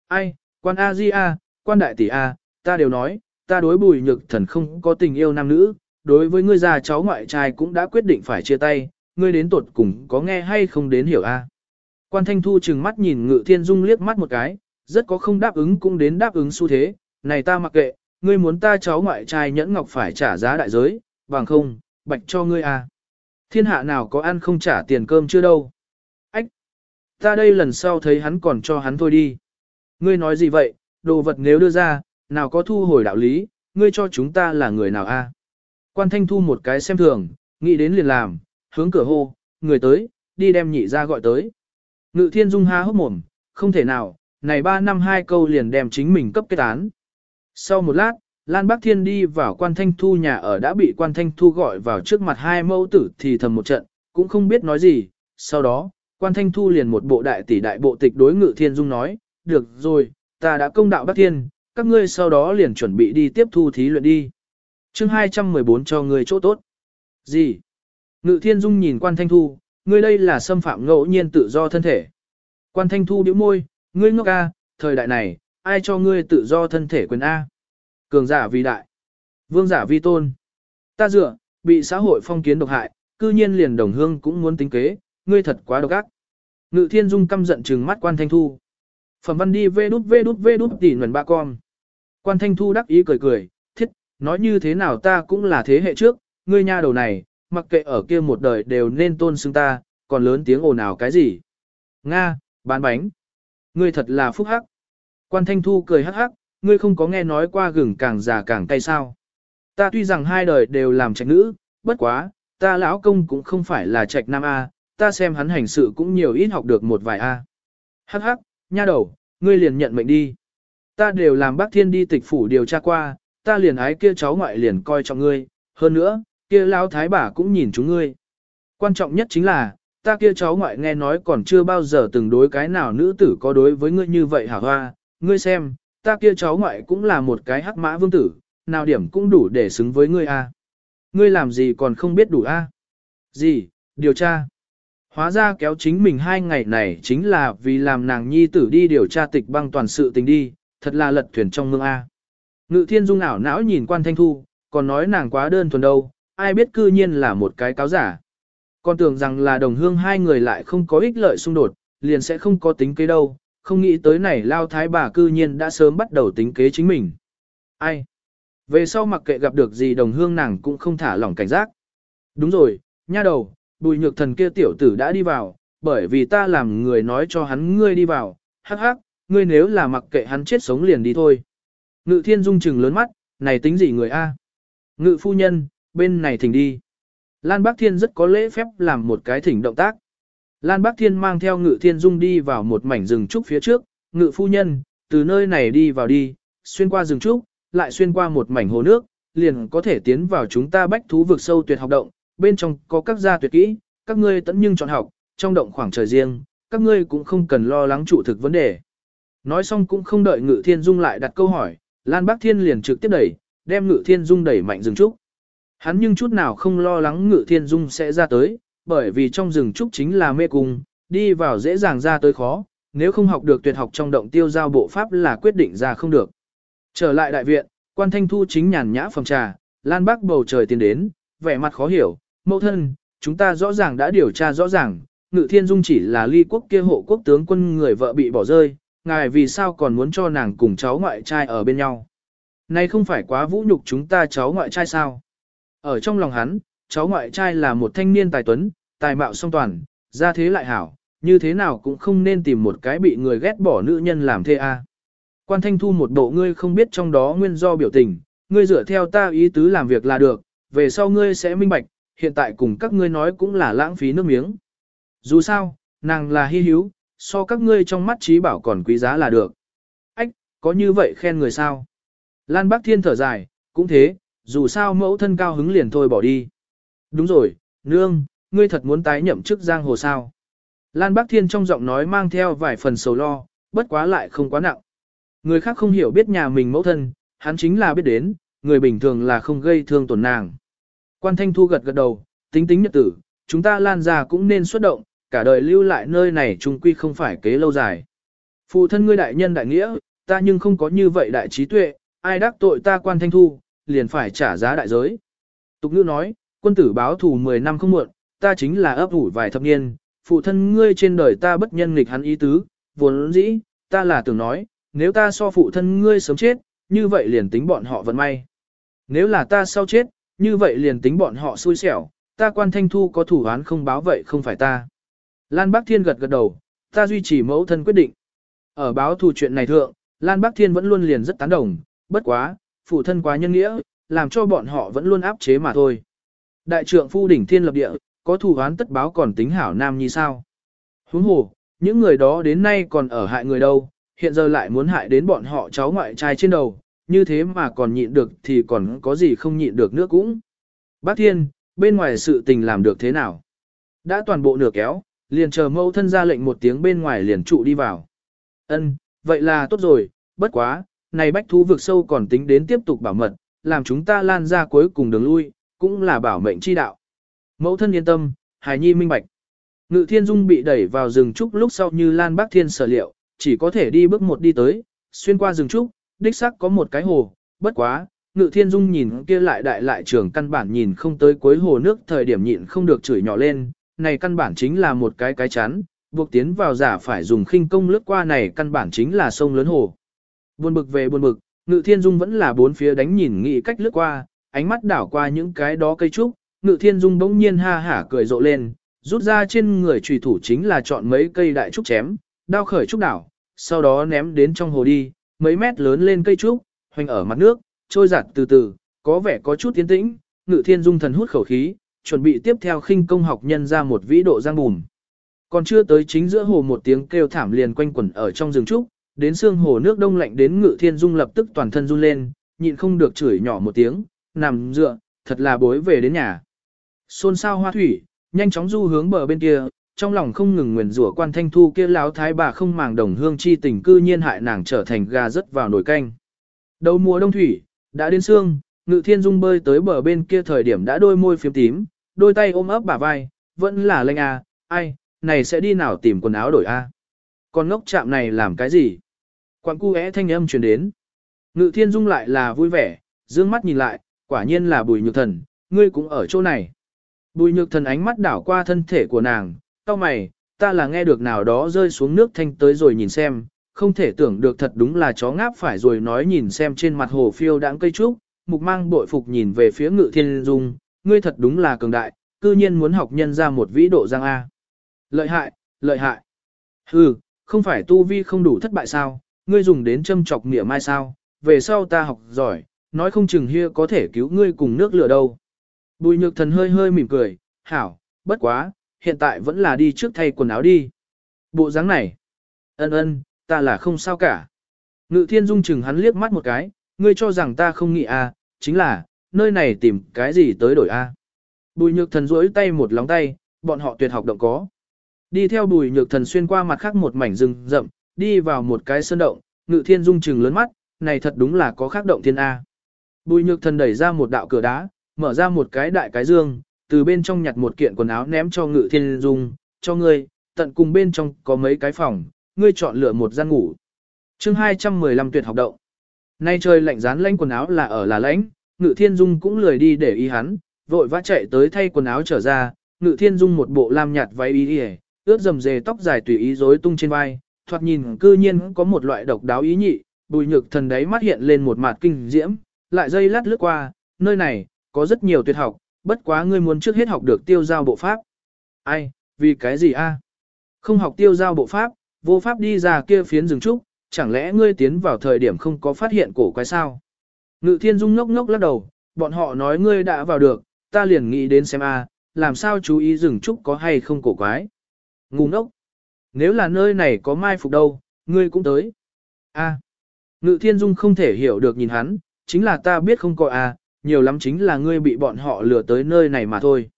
Ai, quan A Di A, quan đại tỷ A, ta đều nói, ta đối bùi nhược thần không có tình yêu nam nữ, đối với ngươi già cháu ngoại trai cũng đã quyết định phải chia tay, ngươi đến tuột cùng có nghe hay không đến hiểu A. Quan Thanh Thu chừng mắt nhìn Ngự Thiên Dung liếc mắt một cái, rất có không đáp ứng cũng đến đáp ứng xu thế, này ta mặc kệ, ngươi muốn ta cháu ngoại trai nhẫn ngọc phải trả giá đại giới, bằng không, bạch cho ngươi à. Thiên hạ nào có ăn không trả tiền cơm chưa đâu. Ách! Ta đây lần sau thấy hắn còn cho hắn thôi đi. Ngươi nói gì vậy, đồ vật nếu đưa ra, nào có thu hồi đạo lý, ngươi cho chúng ta là người nào a? Quan thanh thu một cái xem thường, nghĩ đến liền làm, hướng cửa hô, người tới, đi đem nhị ra gọi tới. Ngự thiên dung há hốc mồm, không thể nào, này ba năm hai câu liền đem chính mình cấp kết án. Sau một lát, Lan Bắc Thiên đi vào quan thanh thu nhà ở đã bị quan thanh thu gọi vào trước mặt hai mẫu tử thì thầm một trận, cũng không biết nói gì. Sau đó, quan thanh thu liền một bộ đại tỷ đại bộ tịch đối ngự thiên dung nói, được rồi, ta đã công đạo bác Thiên, các ngươi sau đó liền chuẩn bị đi tiếp thu thí luyện đi. chương 214 cho ngươi chỗ tốt. Gì? Ngự thiên dung nhìn quan thanh thu, ngươi đây là xâm phạm ngẫu nhiên tự do thân thể. Quan thanh thu điếu môi, ngươi ngốc a, thời đại này, ai cho ngươi tự do thân thể quyền A. Cường giả vi đại. Vương giả vi tôn. Ta dựa, bị xã hội phong kiến độc hại, cư nhiên liền đồng hương cũng muốn tính kế, ngươi thật quá độc ác. Ngự thiên dung căm giận trừng mắt quan thanh thu. Phẩm văn đi vê đút vê đút vê đút tỉ nguồn ba con. Quan thanh thu đắc ý cười cười, thiết, nói như thế nào ta cũng là thế hệ trước, ngươi nha đầu này, mặc kệ ở kia một đời đều nên tôn xưng ta, còn lớn tiếng ồn ào cái gì. Nga, bán bánh. Ngươi thật là phúc hắc. Quan thanh thu cười hắc hắc, ngươi không có nghe nói qua gừng càng già càng cay sao. Ta tuy rằng hai đời đều làm trạch nữ, bất quá, ta lão công cũng không phải là trạch nam A, ta xem hắn hành sự cũng nhiều ít học được một vài A. Hắc hắc, nha đầu, ngươi liền nhận mệnh đi. Ta đều làm bác thiên đi tịch phủ điều tra qua, ta liền ái kia cháu ngoại liền coi trọng ngươi, hơn nữa, kia lão thái bà cũng nhìn chúng ngươi. Quan trọng nhất chính là, ta kia cháu ngoại nghe nói còn chưa bao giờ từng đối cái nào nữ tử có đối với ngươi như vậy hả hoa, ngươi xem, ta kia cháu ngoại cũng là một cái hắc mã vương tử, nào điểm cũng đủ để xứng với ngươi a. Ngươi làm gì còn không biết đủ a? Gì, điều tra. Hóa ra kéo chính mình hai ngày này chính là vì làm nàng nhi tử đi điều tra tịch băng toàn sự tình đi, thật là lật thuyền trong mương A. Ngự thiên dung ảo não nhìn quan thanh thu, còn nói nàng quá đơn thuần đâu, ai biết cư nhiên là một cái cáo giả. Con tưởng rằng là đồng hương hai người lại không có ích lợi xung đột, liền sẽ không có tính kế đâu, không nghĩ tới này lao thái bà cư nhiên đã sớm bắt đầu tính kế chính mình. Ai? Về sau mặc kệ gặp được gì đồng hương nàng cũng không thả lỏng cảnh giác. Đúng rồi, nha đầu, bùi nhược thần kia tiểu tử đã đi vào, bởi vì ta làm người nói cho hắn ngươi đi vào, hắc hắc, ngươi nếu là mặc kệ hắn chết sống liền đi thôi. Ngự thiên dung trừng lớn mắt, này tính gì người a? Ngự phu nhân, bên này thỉnh đi. Lan Bác Thiên rất có lễ phép làm một cái thỉnh động tác. Lan Bác Thiên mang theo Ngự Thiên Dung đi vào một mảnh rừng trúc phía trước, Ngự phu nhân, từ nơi này đi vào đi, xuyên qua rừng trúc, lại xuyên qua một mảnh hồ nước, liền có thể tiến vào chúng ta bách thú vực sâu tuyệt học động, bên trong có các gia tuyệt kỹ, các ngươi tận nhưng chọn học, trong động khoảng trời riêng, các ngươi cũng không cần lo lắng trụ thực vấn đề. Nói xong cũng không đợi Ngự Thiên Dung lại đặt câu hỏi, Lan Bác Thiên liền trực tiếp đẩy, đem Ngự Thiên Dung đẩy mạnh rừng trúc. Hắn nhưng chút nào không lo lắng Ngự Thiên Dung sẽ ra tới, bởi vì trong rừng trúc chính là mê cung, đi vào dễ dàng ra tới khó, nếu không học được tuyệt học trong động tiêu giao bộ pháp là quyết định ra không được. Trở lại đại viện, quan thanh thu chính nhàn nhã phòng trà, Lan Bác bầu trời tiến đến, vẻ mặt khó hiểu, mẫu thân, chúng ta rõ ràng đã điều tra rõ ràng, Ngự Thiên Dung chỉ là ly quốc kia hộ quốc tướng quân người vợ bị bỏ rơi, ngài vì sao còn muốn cho nàng cùng cháu ngoại trai ở bên nhau. Này không phải quá vũ nhục chúng ta cháu ngoại trai sao? Ở trong lòng hắn, cháu ngoại trai là một thanh niên tài tuấn, tài mạo song toàn, ra thế lại hảo, như thế nào cũng không nên tìm một cái bị người ghét bỏ nữ nhân làm thê a. Quan Thanh Thu một bộ ngươi không biết trong đó nguyên do biểu tình, ngươi dựa theo ta ý tứ làm việc là được, về sau ngươi sẽ minh bạch, hiện tại cùng các ngươi nói cũng là lãng phí nước miếng. Dù sao, nàng là hy hữu, so các ngươi trong mắt trí bảo còn quý giá là được. Ách, có như vậy khen người sao? Lan Bác Thiên thở dài, cũng thế, dù sao mẫu thân cao hứng liền thôi bỏ đi. Đúng rồi, nương, ngươi thật muốn tái nhậm chức giang hồ sao. Lan Bác Thiên trong giọng nói mang theo vài phần sầu lo, bất quá lại không quá nặng. Người khác không hiểu biết nhà mình mẫu thân, hắn chính là biết đến, người bình thường là không gây thương tổn nàng. Quan Thanh Thu gật gật đầu, tính tính nhật tử, chúng ta lan ra cũng nên xuất động, cả đời lưu lại nơi này chung quy không phải kế lâu dài. Phụ thân ngươi đại nhân đại nghĩa, ta nhưng không có như vậy đại trí tuệ, ai đắc tội ta quan thanh thu, liền phải trả giá đại giới. Tục ngữ nói, quân tử báo thù 10 năm không muộn, ta chính là ấp ủ vài thập niên, phụ thân ngươi trên đời ta bất nhân nghịch hắn ý tứ, vốn dĩ, ta là tưởng nói, nếu ta so phụ thân ngươi sớm chết, như vậy liền tính bọn họ vận may. Nếu là ta sau chết, như vậy liền tính bọn họ xui xẻo, ta quan thanh thu có thủ án không báo vậy không phải ta. Lan Bác Thiên gật gật đầu, ta duy trì mẫu thân quyết định. Ở báo thù chuyện này thượng, Lan Bác Thiên vẫn luôn liền rất tán đồng, bất quá, phụ thân quá nhân nghĩa, làm cho bọn họ vẫn luôn áp chế mà thôi. Đại trưởng phu đỉnh thiên lập địa, có thủ án tất báo còn tính hảo nam như sao. Huống hồ, những người đó đến nay còn ở hại người đâu, hiện giờ lại muốn hại đến bọn họ cháu ngoại trai trên đầu, như thế mà còn nhịn được thì còn có gì không nhịn được nữa cũng. Bác Thiên, bên ngoài sự tình làm được thế nào? Đã toàn bộ nửa kéo, liền chờ mâu thân ra lệnh một tiếng bên ngoài liền trụ đi vào. Ân, vậy là tốt rồi, bất quá, này bách thú vực sâu còn tính đến tiếp tục bảo mật, làm chúng ta lan ra cuối cùng đường lui, cũng là bảo mệnh chi đạo. Mẫu thân yên tâm, hài nhi minh bạch. Ngự thiên dung bị đẩy vào rừng trúc lúc sau như lan bác thiên sở liệu, chỉ có thể đi bước một đi tới, xuyên qua rừng trúc, đích xác có một cái hồ, bất quá, ngự thiên dung nhìn kia lại đại lại trường căn bản nhìn không tới cuối hồ nước thời điểm nhịn không được chửi nhỏ lên, này căn bản chính là một cái cái chắn, buộc tiến vào giả phải dùng khinh công lướt qua này căn bản chính là sông lớn hồ. Buồn bực về buồn bực, ngự thiên dung vẫn là bốn phía đánh nhìn nghĩ cách lướt qua, ánh mắt đảo qua những cái đó cây trúc, ngự thiên dung bỗng nhiên ha hả cười rộ lên, rút ra trên người trùy thủ chính là chọn mấy cây đại trúc chém, đao khởi trúc đảo, sau đó ném đến trong hồ đi, mấy mét lớn lên cây trúc, hoành ở mặt nước, trôi giặt từ từ, có vẻ có chút tiến tĩnh, ngự thiên dung thần hút khẩu khí, chuẩn bị tiếp theo khinh công học nhân ra một vĩ độ giang bùn. Còn chưa tới chính giữa hồ một tiếng kêu thảm liền quanh quẩn ở trong rừng trúc, đến xương hồ nước đông lạnh đến ngự thiên dung lập tức toàn thân run lên, nhịn không được chửi nhỏ một tiếng, nằm dựa, thật là bối về đến nhà. Xôn xao hoa thủy, nhanh chóng du hướng bờ bên kia, trong lòng không ngừng nguyền rủa quan thanh thu kia láo thái bà không màng đồng hương chi tình cư nhiên hại nàng trở thành gà rớt vào nồi canh. Đầu mùa đông thủy, đã đến sương ngự thiên dung bơi tới bờ bên kia thời điểm đã đôi môi phiếm tím, đôi tay ôm ấp bả vai, vẫn là lệnh à, ai, này sẽ đi nào tìm quần áo đổi a? À? Con ngốc chạm này làm cái gì? Quảng cu é thanh âm truyền đến. Ngự thiên dung lại là vui vẻ, dương mắt nhìn lại, quả nhiên là bùi nhược thần, ngươi cũng ở chỗ này. Bùi nhược thần ánh mắt đảo qua thân thể của nàng, tao mày, ta là nghe được nào đó rơi xuống nước thanh tới rồi nhìn xem, không thể tưởng được thật đúng là chó ngáp phải rồi nói nhìn xem trên mặt hồ phiêu đãng cây trúc, mục mang bội phục nhìn về phía ngự thiên dung, ngươi thật đúng là cường đại, cư nhiên muốn học nhân ra một vĩ độ giang A. Lợi hại, lợi hại. Hừ, không phải tu vi không đủ thất bại sao, ngươi dùng đến châm chọc nghĩa mai sao, về sau ta học giỏi, nói không chừng hia có thể cứu ngươi cùng nước lửa đâu. Bùi nhược thần hơi hơi mỉm cười, hảo, bất quá, hiện tại vẫn là đi trước thay quần áo đi. Bộ dáng này, ân ân, ta là không sao cả. Ngự thiên dung chừng hắn liếc mắt một cái, ngươi cho rằng ta không nghĩ à, chính là, nơi này tìm cái gì tới đổi A. Bùi nhược thần duỗi tay một lóng tay, bọn họ tuyệt học động có. Đi theo bùi nhược thần xuyên qua mặt khác một mảnh rừng rậm, đi vào một cái sơn động, ngự thiên dung chừng lớn mắt, này thật đúng là có khác động thiên A. Bùi nhược thần đẩy ra một đạo cửa đá, mở ra một cái đại cái dương, từ bên trong nhặt một kiện quần áo ném cho ngự thiên dung, cho ngươi, tận cùng bên trong có mấy cái phòng, ngươi chọn lựa một gian ngủ. chương 215 tuyệt học động. Nay trời lạnh rán lanh quần áo là ở là lãnh, Ngự Thiên Dung cũng lười đi để ý hắn, vội vã chạy tới thay quần áo trở ra, Ngự Thiên Dung một bộ lam nhạt váy y y, ướt dầm dề tóc dài tùy ý rối tung trên vai, thoạt nhìn cư nhiên có một loại độc đáo ý nhị, bùi nhược thần đấy mắt hiện lên một mặt kinh diễm, lại dây lát lướt qua, nơi này, có rất nhiều tuyệt học, bất quá ngươi muốn trước hết học được tiêu giao bộ pháp. Ai, vì cái gì a? Không học tiêu giao bộ pháp, vô pháp đi ra kia phiến rừng trúc, chẳng lẽ ngươi tiến vào thời điểm không có phát hiện cổ quái sao? Ngự thiên dung ngốc ngốc lắc đầu, bọn họ nói ngươi đã vào được, ta liền nghĩ đến xem a, làm sao chú ý rừng trúc có hay không cổ quái. Ngu ngốc. Nếu là nơi này có mai phục đâu, ngươi cũng tới. A. Ngự thiên dung không thể hiểu được nhìn hắn, chính là ta biết không có a, nhiều lắm chính là ngươi bị bọn họ lừa tới nơi này mà thôi.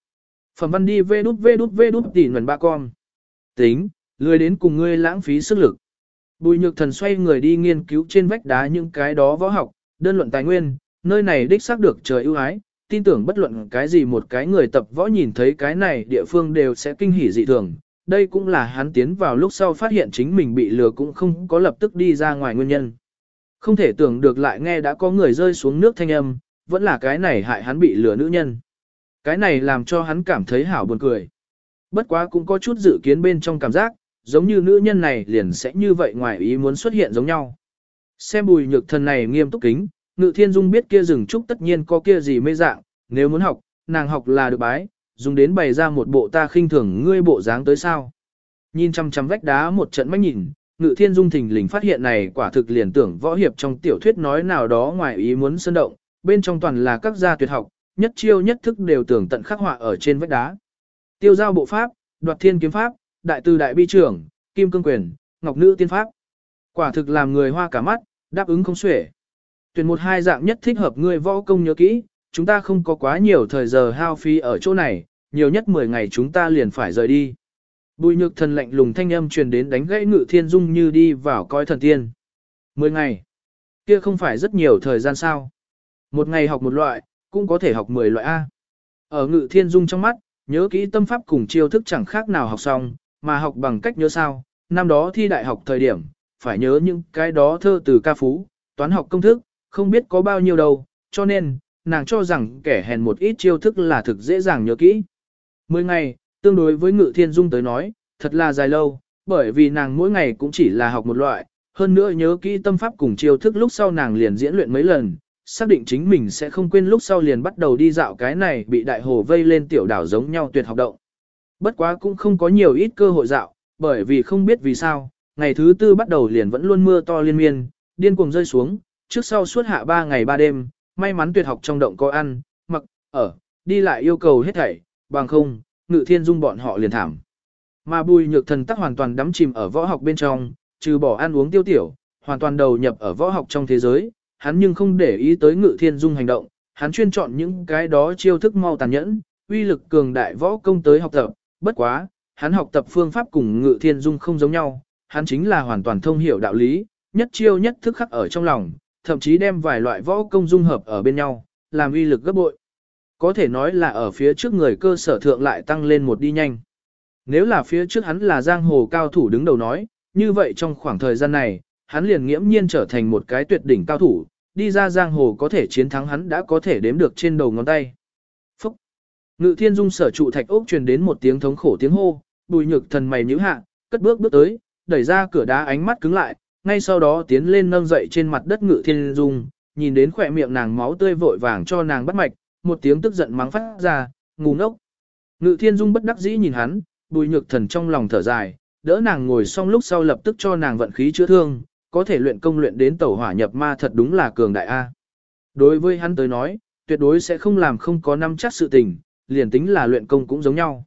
Phẩm văn đi vê đút vê đút vê đút tỉ nguồn ba con. Tính, lười đến cùng ngươi lãng phí sức lực. Bùi nhược thần xoay người đi nghiên cứu trên vách đá những cái đó võ học, đơn luận tài nguyên, nơi này đích xác được trời ưu ái, tin tưởng bất luận cái gì một cái người tập võ nhìn thấy cái này địa phương đều sẽ kinh hỉ dị thường. Đây cũng là hắn tiến vào lúc sau phát hiện chính mình bị lừa cũng không có lập tức đi ra ngoài nguyên nhân. Không thể tưởng được lại nghe đã có người rơi xuống nước thanh âm, vẫn là cái này hại hắn bị lừa nữ nhân. Cái này làm cho hắn cảm thấy hảo buồn cười. Bất quá cũng có chút dự kiến bên trong cảm giác, giống như nữ nhân này liền sẽ như vậy ngoài ý muốn xuất hiện giống nhau. Xem bùi nhược thần này nghiêm túc kính, ngự thiên dung biết kia rừng trúc tất nhiên có kia gì mê dạng, nếu muốn học, nàng học là được bái, dùng đến bày ra một bộ ta khinh thường ngươi bộ dáng tới sao. Nhìn chăm chăm vách đá một trận mắt nhìn, ngự thiên dung thình lình phát hiện này quả thực liền tưởng võ hiệp trong tiểu thuyết nói nào đó ngoài ý muốn sơn động, bên trong toàn là các gia tuyệt học, nhất chiêu nhất thức đều tưởng tận khắc họa ở trên vách đá. Tiêu giao bộ pháp, đoạt thiên kiếm pháp, đại từ đại bi trưởng, kim cương quyền, ngọc nữ tiên pháp. Quả thực làm người hoa cả mắt, đáp ứng không xuể. Tuyển một hai dạng nhất thích hợp người võ công nhớ kỹ, chúng ta không có quá nhiều thời giờ hao phí ở chỗ này, nhiều nhất 10 ngày chúng ta liền phải rời đi. Bùi nhược thần lạnh lùng thanh âm truyền đến đánh gãy ngự thiên dung như đi vào coi thần tiên. 10 ngày. Kia không phải rất nhiều thời gian sao. Một ngày học một loại, cũng có thể học 10 loại A. Ở ngự thiên dung trong mắt, nhớ kỹ tâm pháp cùng chiêu thức chẳng khác nào học xong, mà học bằng cách nhớ sao. Năm đó thi đại học thời điểm, phải nhớ những cái đó thơ từ ca phú, toán học công thức, không biết có bao nhiêu đâu, cho nên, nàng cho rằng kẻ hèn một ít chiêu thức là thực dễ dàng nhớ kỹ. Mười ngày, tương đối với ngự thiên dung tới nói, thật là dài lâu, bởi vì nàng mỗi ngày cũng chỉ là học một loại, hơn nữa nhớ kỹ tâm pháp cùng chiêu thức lúc sau nàng liền diễn luyện mấy lần, xác định chính mình sẽ không quên lúc sau liền bắt đầu đi dạo cái này bị đại hồ vây lên tiểu đảo giống nhau tuyệt học động. Bất quá cũng không có nhiều ít cơ hội dạo, bởi vì không biết vì sao, ngày thứ tư bắt đầu liền vẫn luôn mưa to liên miên, điên cuồng rơi xuống, trước sau suốt hạ ba ngày ba đêm, may mắn tuyệt học trong động có ăn, mặc, ở, đi lại yêu cầu hết thảy, bằng không, ngự thiên dung bọn họ liền thảm. Mà bùi nhược thần tắc hoàn toàn đắm chìm ở võ học bên trong, trừ bỏ ăn uống tiêu tiểu, hoàn toàn đầu nhập ở võ học trong thế giới, hắn nhưng không để ý tới ngự thiên dung hành động, hắn chuyên chọn những cái đó chiêu thức mau tàn nhẫn, uy lực cường đại võ công tới học tập, bất quá, hắn học tập phương pháp cùng ngự thiên dung không giống nhau, hắn chính là hoàn toàn thông hiểu đạo lý, nhất chiêu nhất thức khắc ở trong lòng, thậm chí đem vài loại võ công dung hợp ở bên nhau, làm uy lực gấp bội. Có thể nói là ở phía trước người cơ sở thượng lại tăng lên một đi nhanh. Nếu là phía trước hắn là giang hồ cao thủ đứng đầu nói, như vậy trong khoảng thời gian này, hắn liền nghiễm nhiên trở thành một cái tuyệt đỉnh cao thủ, đi ra giang hồ có thể chiến thắng hắn đã có thể đếm được trên đầu ngón tay. Phúc! Ngự thiên dung sở trụ thạch ốc truyền đến một tiếng thống khổ tiếng hô, bùi nhược thần mày nhíu hạ, cất bước bước tới, đẩy ra cửa đá ánh mắt cứng lại, ngay sau đó tiến lên nâng dậy trên mặt đất ngự thiên dung, nhìn đến khỏe miệng nàng máu tươi vội vàng cho nàng bắt mạch, một tiếng tức giận mắng phát ra, ngu ngốc. Ngự thiên dung bất đắc dĩ nhìn hắn, bùi nhược thần trong lòng thở dài, đỡ nàng ngồi xong lúc sau lập tức cho nàng vận khí chữa thương, có thể luyện công luyện đến tẩu hỏa nhập ma thật đúng là cường đại A. Đối với hắn tới nói, tuyệt đối sẽ không làm không có năm chắc sự tình, liền tính là luyện công cũng giống nhau.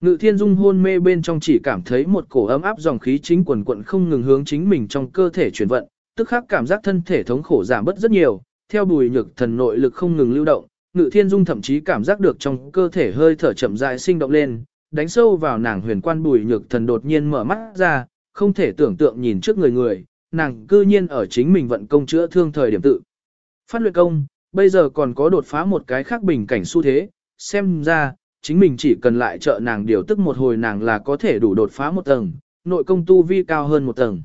Ngự thiên dung hôn mê bên trong chỉ cảm thấy một cổ ấm áp dòng khí chính quần quận không ngừng hướng chính mình trong cơ thể chuyển vận, tức khắc cảm giác thân thể thống khổ giảm bớt rất nhiều, theo bùi nhược thần nội lực không ngừng lưu động, ngự thiên dung thậm chí cảm giác được trong cơ thể hơi thở chậm rãi sinh động lên, đánh sâu vào nàng huyền quan bùi nhược thần đột nhiên mở mắt ra, không thể tưởng tượng nhìn trước người người, nàng cư nhiên ở chính mình vận công chữa thương thời điểm tự. Phát luyện công, bây giờ còn có đột phá một cái khác bình cảnh xu thế, xem ra, chính mình chỉ cần lại trợ nàng điều tức một hồi nàng là có thể đủ đột phá một tầng, nội công tu vi cao hơn một tầng.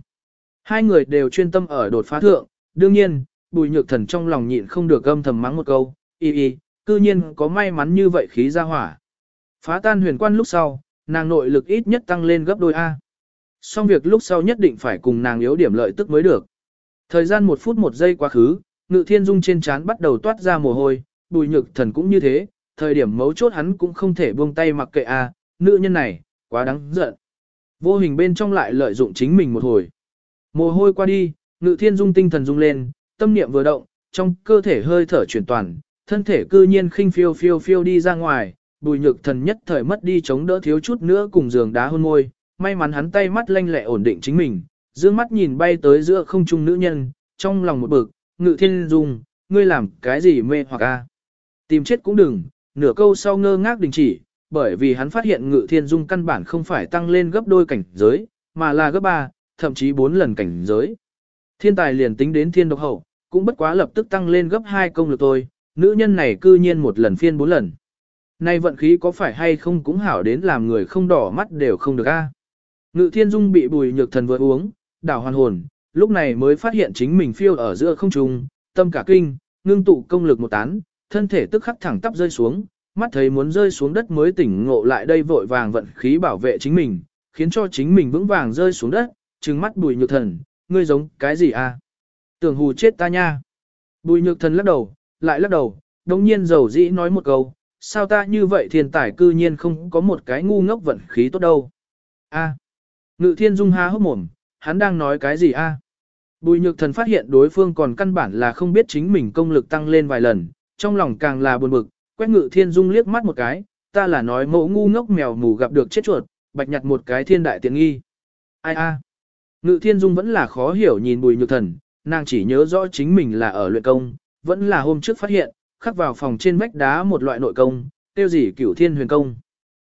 Hai người đều chuyên tâm ở đột phá thượng, đương nhiên, bùi nhược thần trong lòng nhịn không được âm thầm mắng một câu, y y, cư nhiên có may mắn như vậy khí ra hỏa. Phá tan huyền quan lúc sau, nàng nội lực ít nhất tăng lên gấp đôi A. Xong việc lúc sau nhất định phải cùng nàng yếu điểm lợi tức mới được. Thời gian một phút một giây quá khứ, ngự thiên dung trên trán bắt đầu toát ra mồ hôi, bùi nhược thần cũng như thế, thời điểm mấu chốt hắn cũng không thể buông tay mặc kệ a, à, nữ nhân này, quá đáng giận. Vô hình bên trong lại lợi dụng chính mình một hồi. Mồ hôi qua đi, ngự thiên dung tinh thần dung lên, tâm niệm vừa động, trong cơ thể hơi thở chuyển toàn, thân thể cư nhiên khinh phiêu phiêu phiêu đi ra ngoài, bùi nhược thần nhất thời mất đi chống đỡ thiếu chút nữa cùng giường đá hôn môi, may mắn hắn tay mắt lanh lẹ ổn định chính mình, dương mắt nhìn bay tới giữa không trung nữ nhân, trong lòng một bực, ngự thiên dung, ngươi làm cái gì mê hoặc a? Tìm chết cũng đừng, nửa câu sau ngơ ngác đình chỉ, bởi vì hắn phát hiện ngự thiên dung căn bản không phải tăng lên gấp đôi cảnh giới, mà là gấp ba, thậm chí bốn lần cảnh giới. Thiên tài liền tính đến thiên độc hậu, cũng bất quá lập tức tăng lên gấp hai công lực thôi, nữ nhân này cư nhiên một lần phiên bốn lần. Nay vận khí có phải hay không cũng hảo đến làm người không đỏ mắt đều không được a. Ngự thiên dung bị bùi nhược thần vừa uống, đảo hoàn hồn, lúc này mới phát hiện chính mình phiêu ở giữa không trung, tâm cả kinh, ngưng tụ công lực một tán, thân thể tức khắc thẳng tắp rơi xuống, mắt thấy muốn rơi xuống đất mới tỉnh ngộ lại đây vội vàng vận khí bảo vệ chính mình, khiến cho chính mình vững vàng rơi xuống đất, trừng mắt bùi nhược thần, ngươi giống cái gì à? Tưởng hù chết ta nha. Bùi nhược thần lắc đầu, lại lắc đầu, đồng nhiên dầu dĩ nói một câu, sao ta như vậy thiên tài cư nhiên không có một cái ngu ngốc vận khí tốt đâu. A. Ngự thiên dung há hốc mồm, hắn đang nói cái gì a? Bùi nhược thần phát hiện đối phương còn căn bản là không biết chính mình công lực tăng lên vài lần, trong lòng càng là buồn bực, quét ngự thiên dung liếc mắt một cái, ta là nói mẫu ngu ngốc mèo mù gặp được chết chuột, bạch nhặt một cái thiên đại tiện nghi. Ai a? Ngự thiên dung vẫn là khó hiểu nhìn bùi nhược thần, nàng chỉ nhớ rõ chính mình là ở luyện công, vẫn là hôm trước phát hiện, khắc vào phòng trên vách đá một loại nội công, tiêu gì cửu thiên huyền công.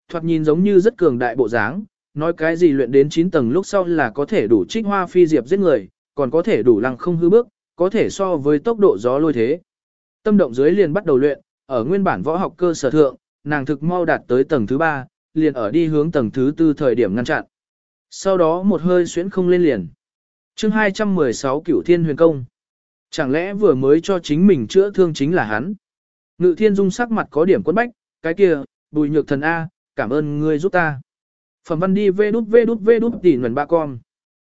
Thoạt nhìn giống như rất cường đại bộ dáng, nói cái gì luyện đến 9 tầng lúc sau là có thể đủ trích hoa phi diệp giết người, còn có thể đủ lăng không hư bước, có thể so với tốc độ gió lôi thế. Tâm động dưới liền bắt đầu luyện, ở nguyên bản võ học cơ sở thượng, nàng thực mau đạt tới tầng thứ 3, liền ở đi hướng tầng thứ 4 thời điểm ngăn chặn. Sau đó một hơi xuyễn không lên liền. chương 216 cửu thiên huyền công. Chẳng lẽ vừa mới cho chính mình chữa thương chính là hắn? Ngự thiên dung sắc mặt có điểm quấn bách, cái kia, bùi nhược thần A, cảm ơn ngươi giúp ta. Phẩm văn đi vê đút vê đút vê đút tỉ nguồn ba con.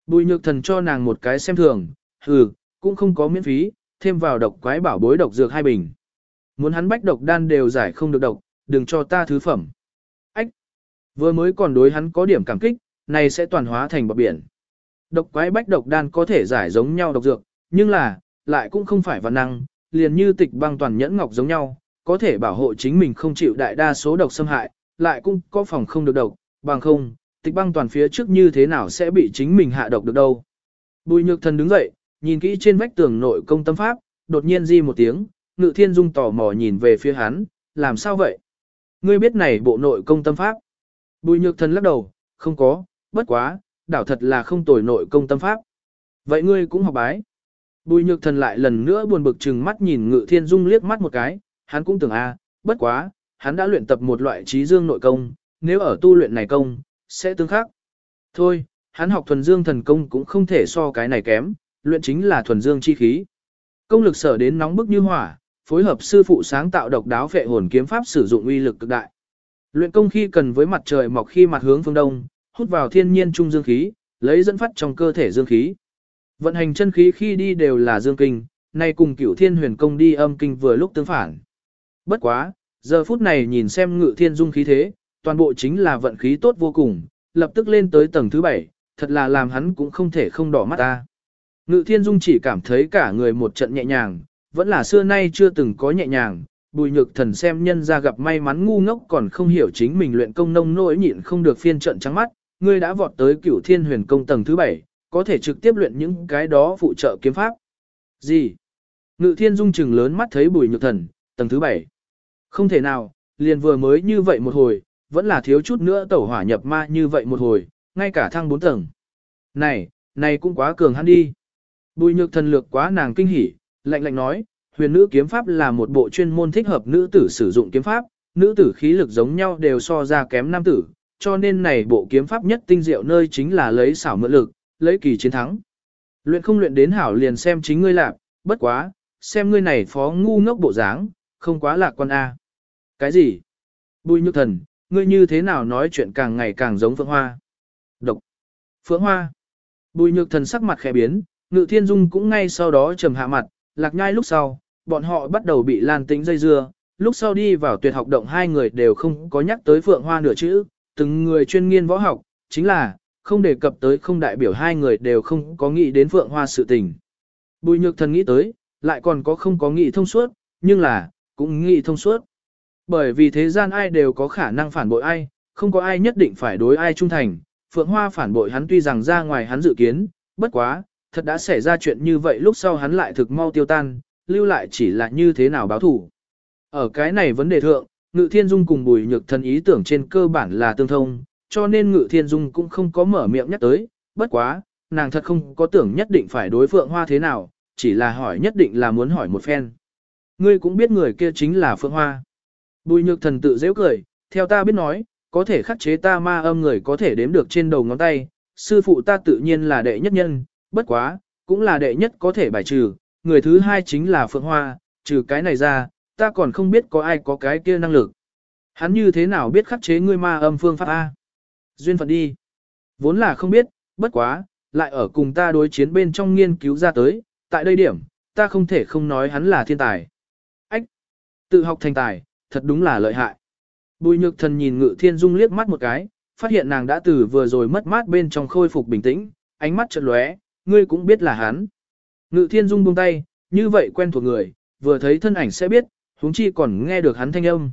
Bùi nhược thần cho nàng một cái xem thường, hừ, cũng không có miễn phí, thêm vào độc quái bảo bối độc dược hai bình. Muốn hắn bách độc đan đều giải không được độc, đừng cho ta thứ phẩm. Ách! Vừa mới còn đối hắn có điểm cảm kích, này sẽ toàn hóa thành bọc biển. Độc quái bách độc đan có thể giải giống nhau độc dược, nhưng là, lại cũng không phải văn năng, liền như tịch băng toàn nhẫn ngọc giống nhau, có thể bảo hộ chính mình không chịu đại đa số độc xâm hại, lại cũng có phòng không được độc, bằng không, tịch băng toàn phía trước như thế nào sẽ bị chính mình hạ độc được đâu. Bùi nhược thần đứng dậy, nhìn kỹ trên vách tường nội công tâm pháp, đột nhiên di một tiếng, ngự thiên dung tò mò nhìn về phía hắn, làm sao vậy? Ngươi biết này bộ nội công tâm pháp? Bùi nhược thần lắc đầu, không có, bất quá, đảo thật là không tồi nội công tâm pháp. Vậy ngươi cũng học bái. Bùi nhược thần lại lần nữa buồn bực chừng mắt nhìn ngự thiên dung liếc mắt một cái, hắn cũng tưởng a, bất quá, hắn đã luyện tập một loại trí dương nội công, nếu ở tu luyện này công, sẽ tương khắc. Thôi, hắn học thuần dương thần công cũng không thể so cái này kém, luyện chính là thuần dương chi khí. Công lực sở đến nóng bức như hỏa, phối hợp sư phụ sáng tạo độc đáo phệ hồn kiếm pháp sử dụng uy lực cực đại. Luyện công khi cần với mặt trời mọc khi mặt hướng phương đông, hút vào thiên nhiên trung dương khí, lấy dẫn phát trong cơ thể dương khí. Vận hành chân khí khi đi đều là dương kinh, nay cùng cửu thiên huyền công đi âm kinh vừa lúc tương phản. Bất quá, giờ phút này nhìn xem ngự thiên dung khí thế, toàn bộ chính là vận khí tốt vô cùng, lập tức lên tới tầng thứ bảy, thật là làm hắn cũng không thể không đỏ mắt ta. Ngự thiên dung chỉ cảm thấy cả người một trận nhẹ nhàng, vẫn là xưa nay chưa từng có nhẹ nhàng, bùi nhược thần xem nhân ra gặp may mắn ngu ngốc còn không hiểu chính mình luyện công nông nỗi nhịn không được phiên trận trắng mắt, ngươi đã vọt tới cửu thiên huyền công tầng thứ bảy, có thể trực tiếp luyện những cái đó phụ trợ kiếm pháp. Gì? Ngự thiên dung chừng lớn mắt thấy bùi nhược thần, tầng thứ bảy. Không thể nào, liền vừa mới như vậy một hồi, vẫn là thiếu chút nữa tẩu hỏa nhập ma như vậy một hồi, ngay cả thang bốn tầng. Này, này cũng quá cường hắn đi. Bùi nhược thần lược quá nàng kinh hỉ, lạnh lạnh nói, huyền nữ kiếm pháp là một bộ chuyên môn thích hợp nữ tử sử dụng kiếm pháp, nữ tử khí lực giống nhau đều so ra kém nam tử, cho nên này bộ kiếm pháp nhất tinh diệu nơi chính là lấy xảo mượn lực, lấy kỳ chiến thắng. Luyện không luyện đến hảo liền xem chính ngươi lạc, bất quá, xem ngươi này phó ngu ngốc bộ dáng, không quá lạc quan A. Cái gì? Bùi nhược thần, ngươi như thế nào nói chuyện càng ngày càng giống phượng hoa? Độc. Phượng Hoa. Bùi nhược thần sắc mặt khẽ biến, ngự thiên dung cũng ngay sau đó trầm hạ mặt, lạc nhai lúc sau, bọn họ bắt đầu bị lan tính dây dưa, lúc sau đi vào tuyệt học động hai người đều không có nhắc tới Phượng Hoa nửa chữ, từng người chuyên nghiên võ học, chính là, không đề cập tới không đại biểu hai người đều không có nghĩ đến Phượng Hoa sự tình. Bùi nhược thần nghĩ tới, lại còn có không có nghĩ thông suốt, nhưng là, cũng nghĩ thông suốt. Bởi vì thế gian ai đều có khả năng phản bội ai, không có ai nhất định phải đối ai trung thành. Phượng Hoa phản bội hắn tuy rằng ra ngoài hắn dự kiến, bất quá, thật đã xảy ra chuyện như vậy lúc sau hắn lại thực mau tiêu tan, lưu lại chỉ là như thế nào báo thủ. Ở cái này vấn đề thượng, Ngự Thiên Dung cùng Bùi Nhược Thần ý tưởng trên cơ bản là tương thông, cho nên Ngự Thiên Dung cũng không có mở miệng nhắc tới, bất quá, nàng thật không có tưởng nhất định phải đối Phượng Hoa thế nào, chỉ là hỏi nhất định là muốn hỏi một phen. Ngươi cũng biết người kia chính là Phượng Hoa. Bùi Nhược Thần tự dễ cười, theo ta biết nói, có thể khắc chế ta ma âm người có thể đếm được trên đầu ngón tay, sư phụ ta tự nhiên là đệ nhất nhân, bất quá, cũng là đệ nhất có thể bài trừ, người thứ hai chính là Phượng Hoa, trừ cái này ra, ta còn không biết có ai có cái kia năng lực. Hắn như thế nào biết khắc chế ngươi ma âm phương pháp A? Duyên phận đi. Vốn là không biết, bất quá, lại ở cùng ta đối chiến bên trong nghiên cứu ra tới, tại đây điểm, ta không thể không nói hắn là thiên tài. Ách! Tự học thành tài, thật đúng là lợi hại. Bùi nhược thần nhìn ngự thiên dung liếc mắt một cái, phát hiện nàng đã từ vừa rồi mất mát bên trong khôi phục bình tĩnh, ánh mắt chợt lóe, ngươi cũng biết là hắn. Ngự thiên dung buông tay, như vậy quen thuộc người, vừa thấy thân ảnh sẽ biết, huống chi còn nghe được hắn thanh âm.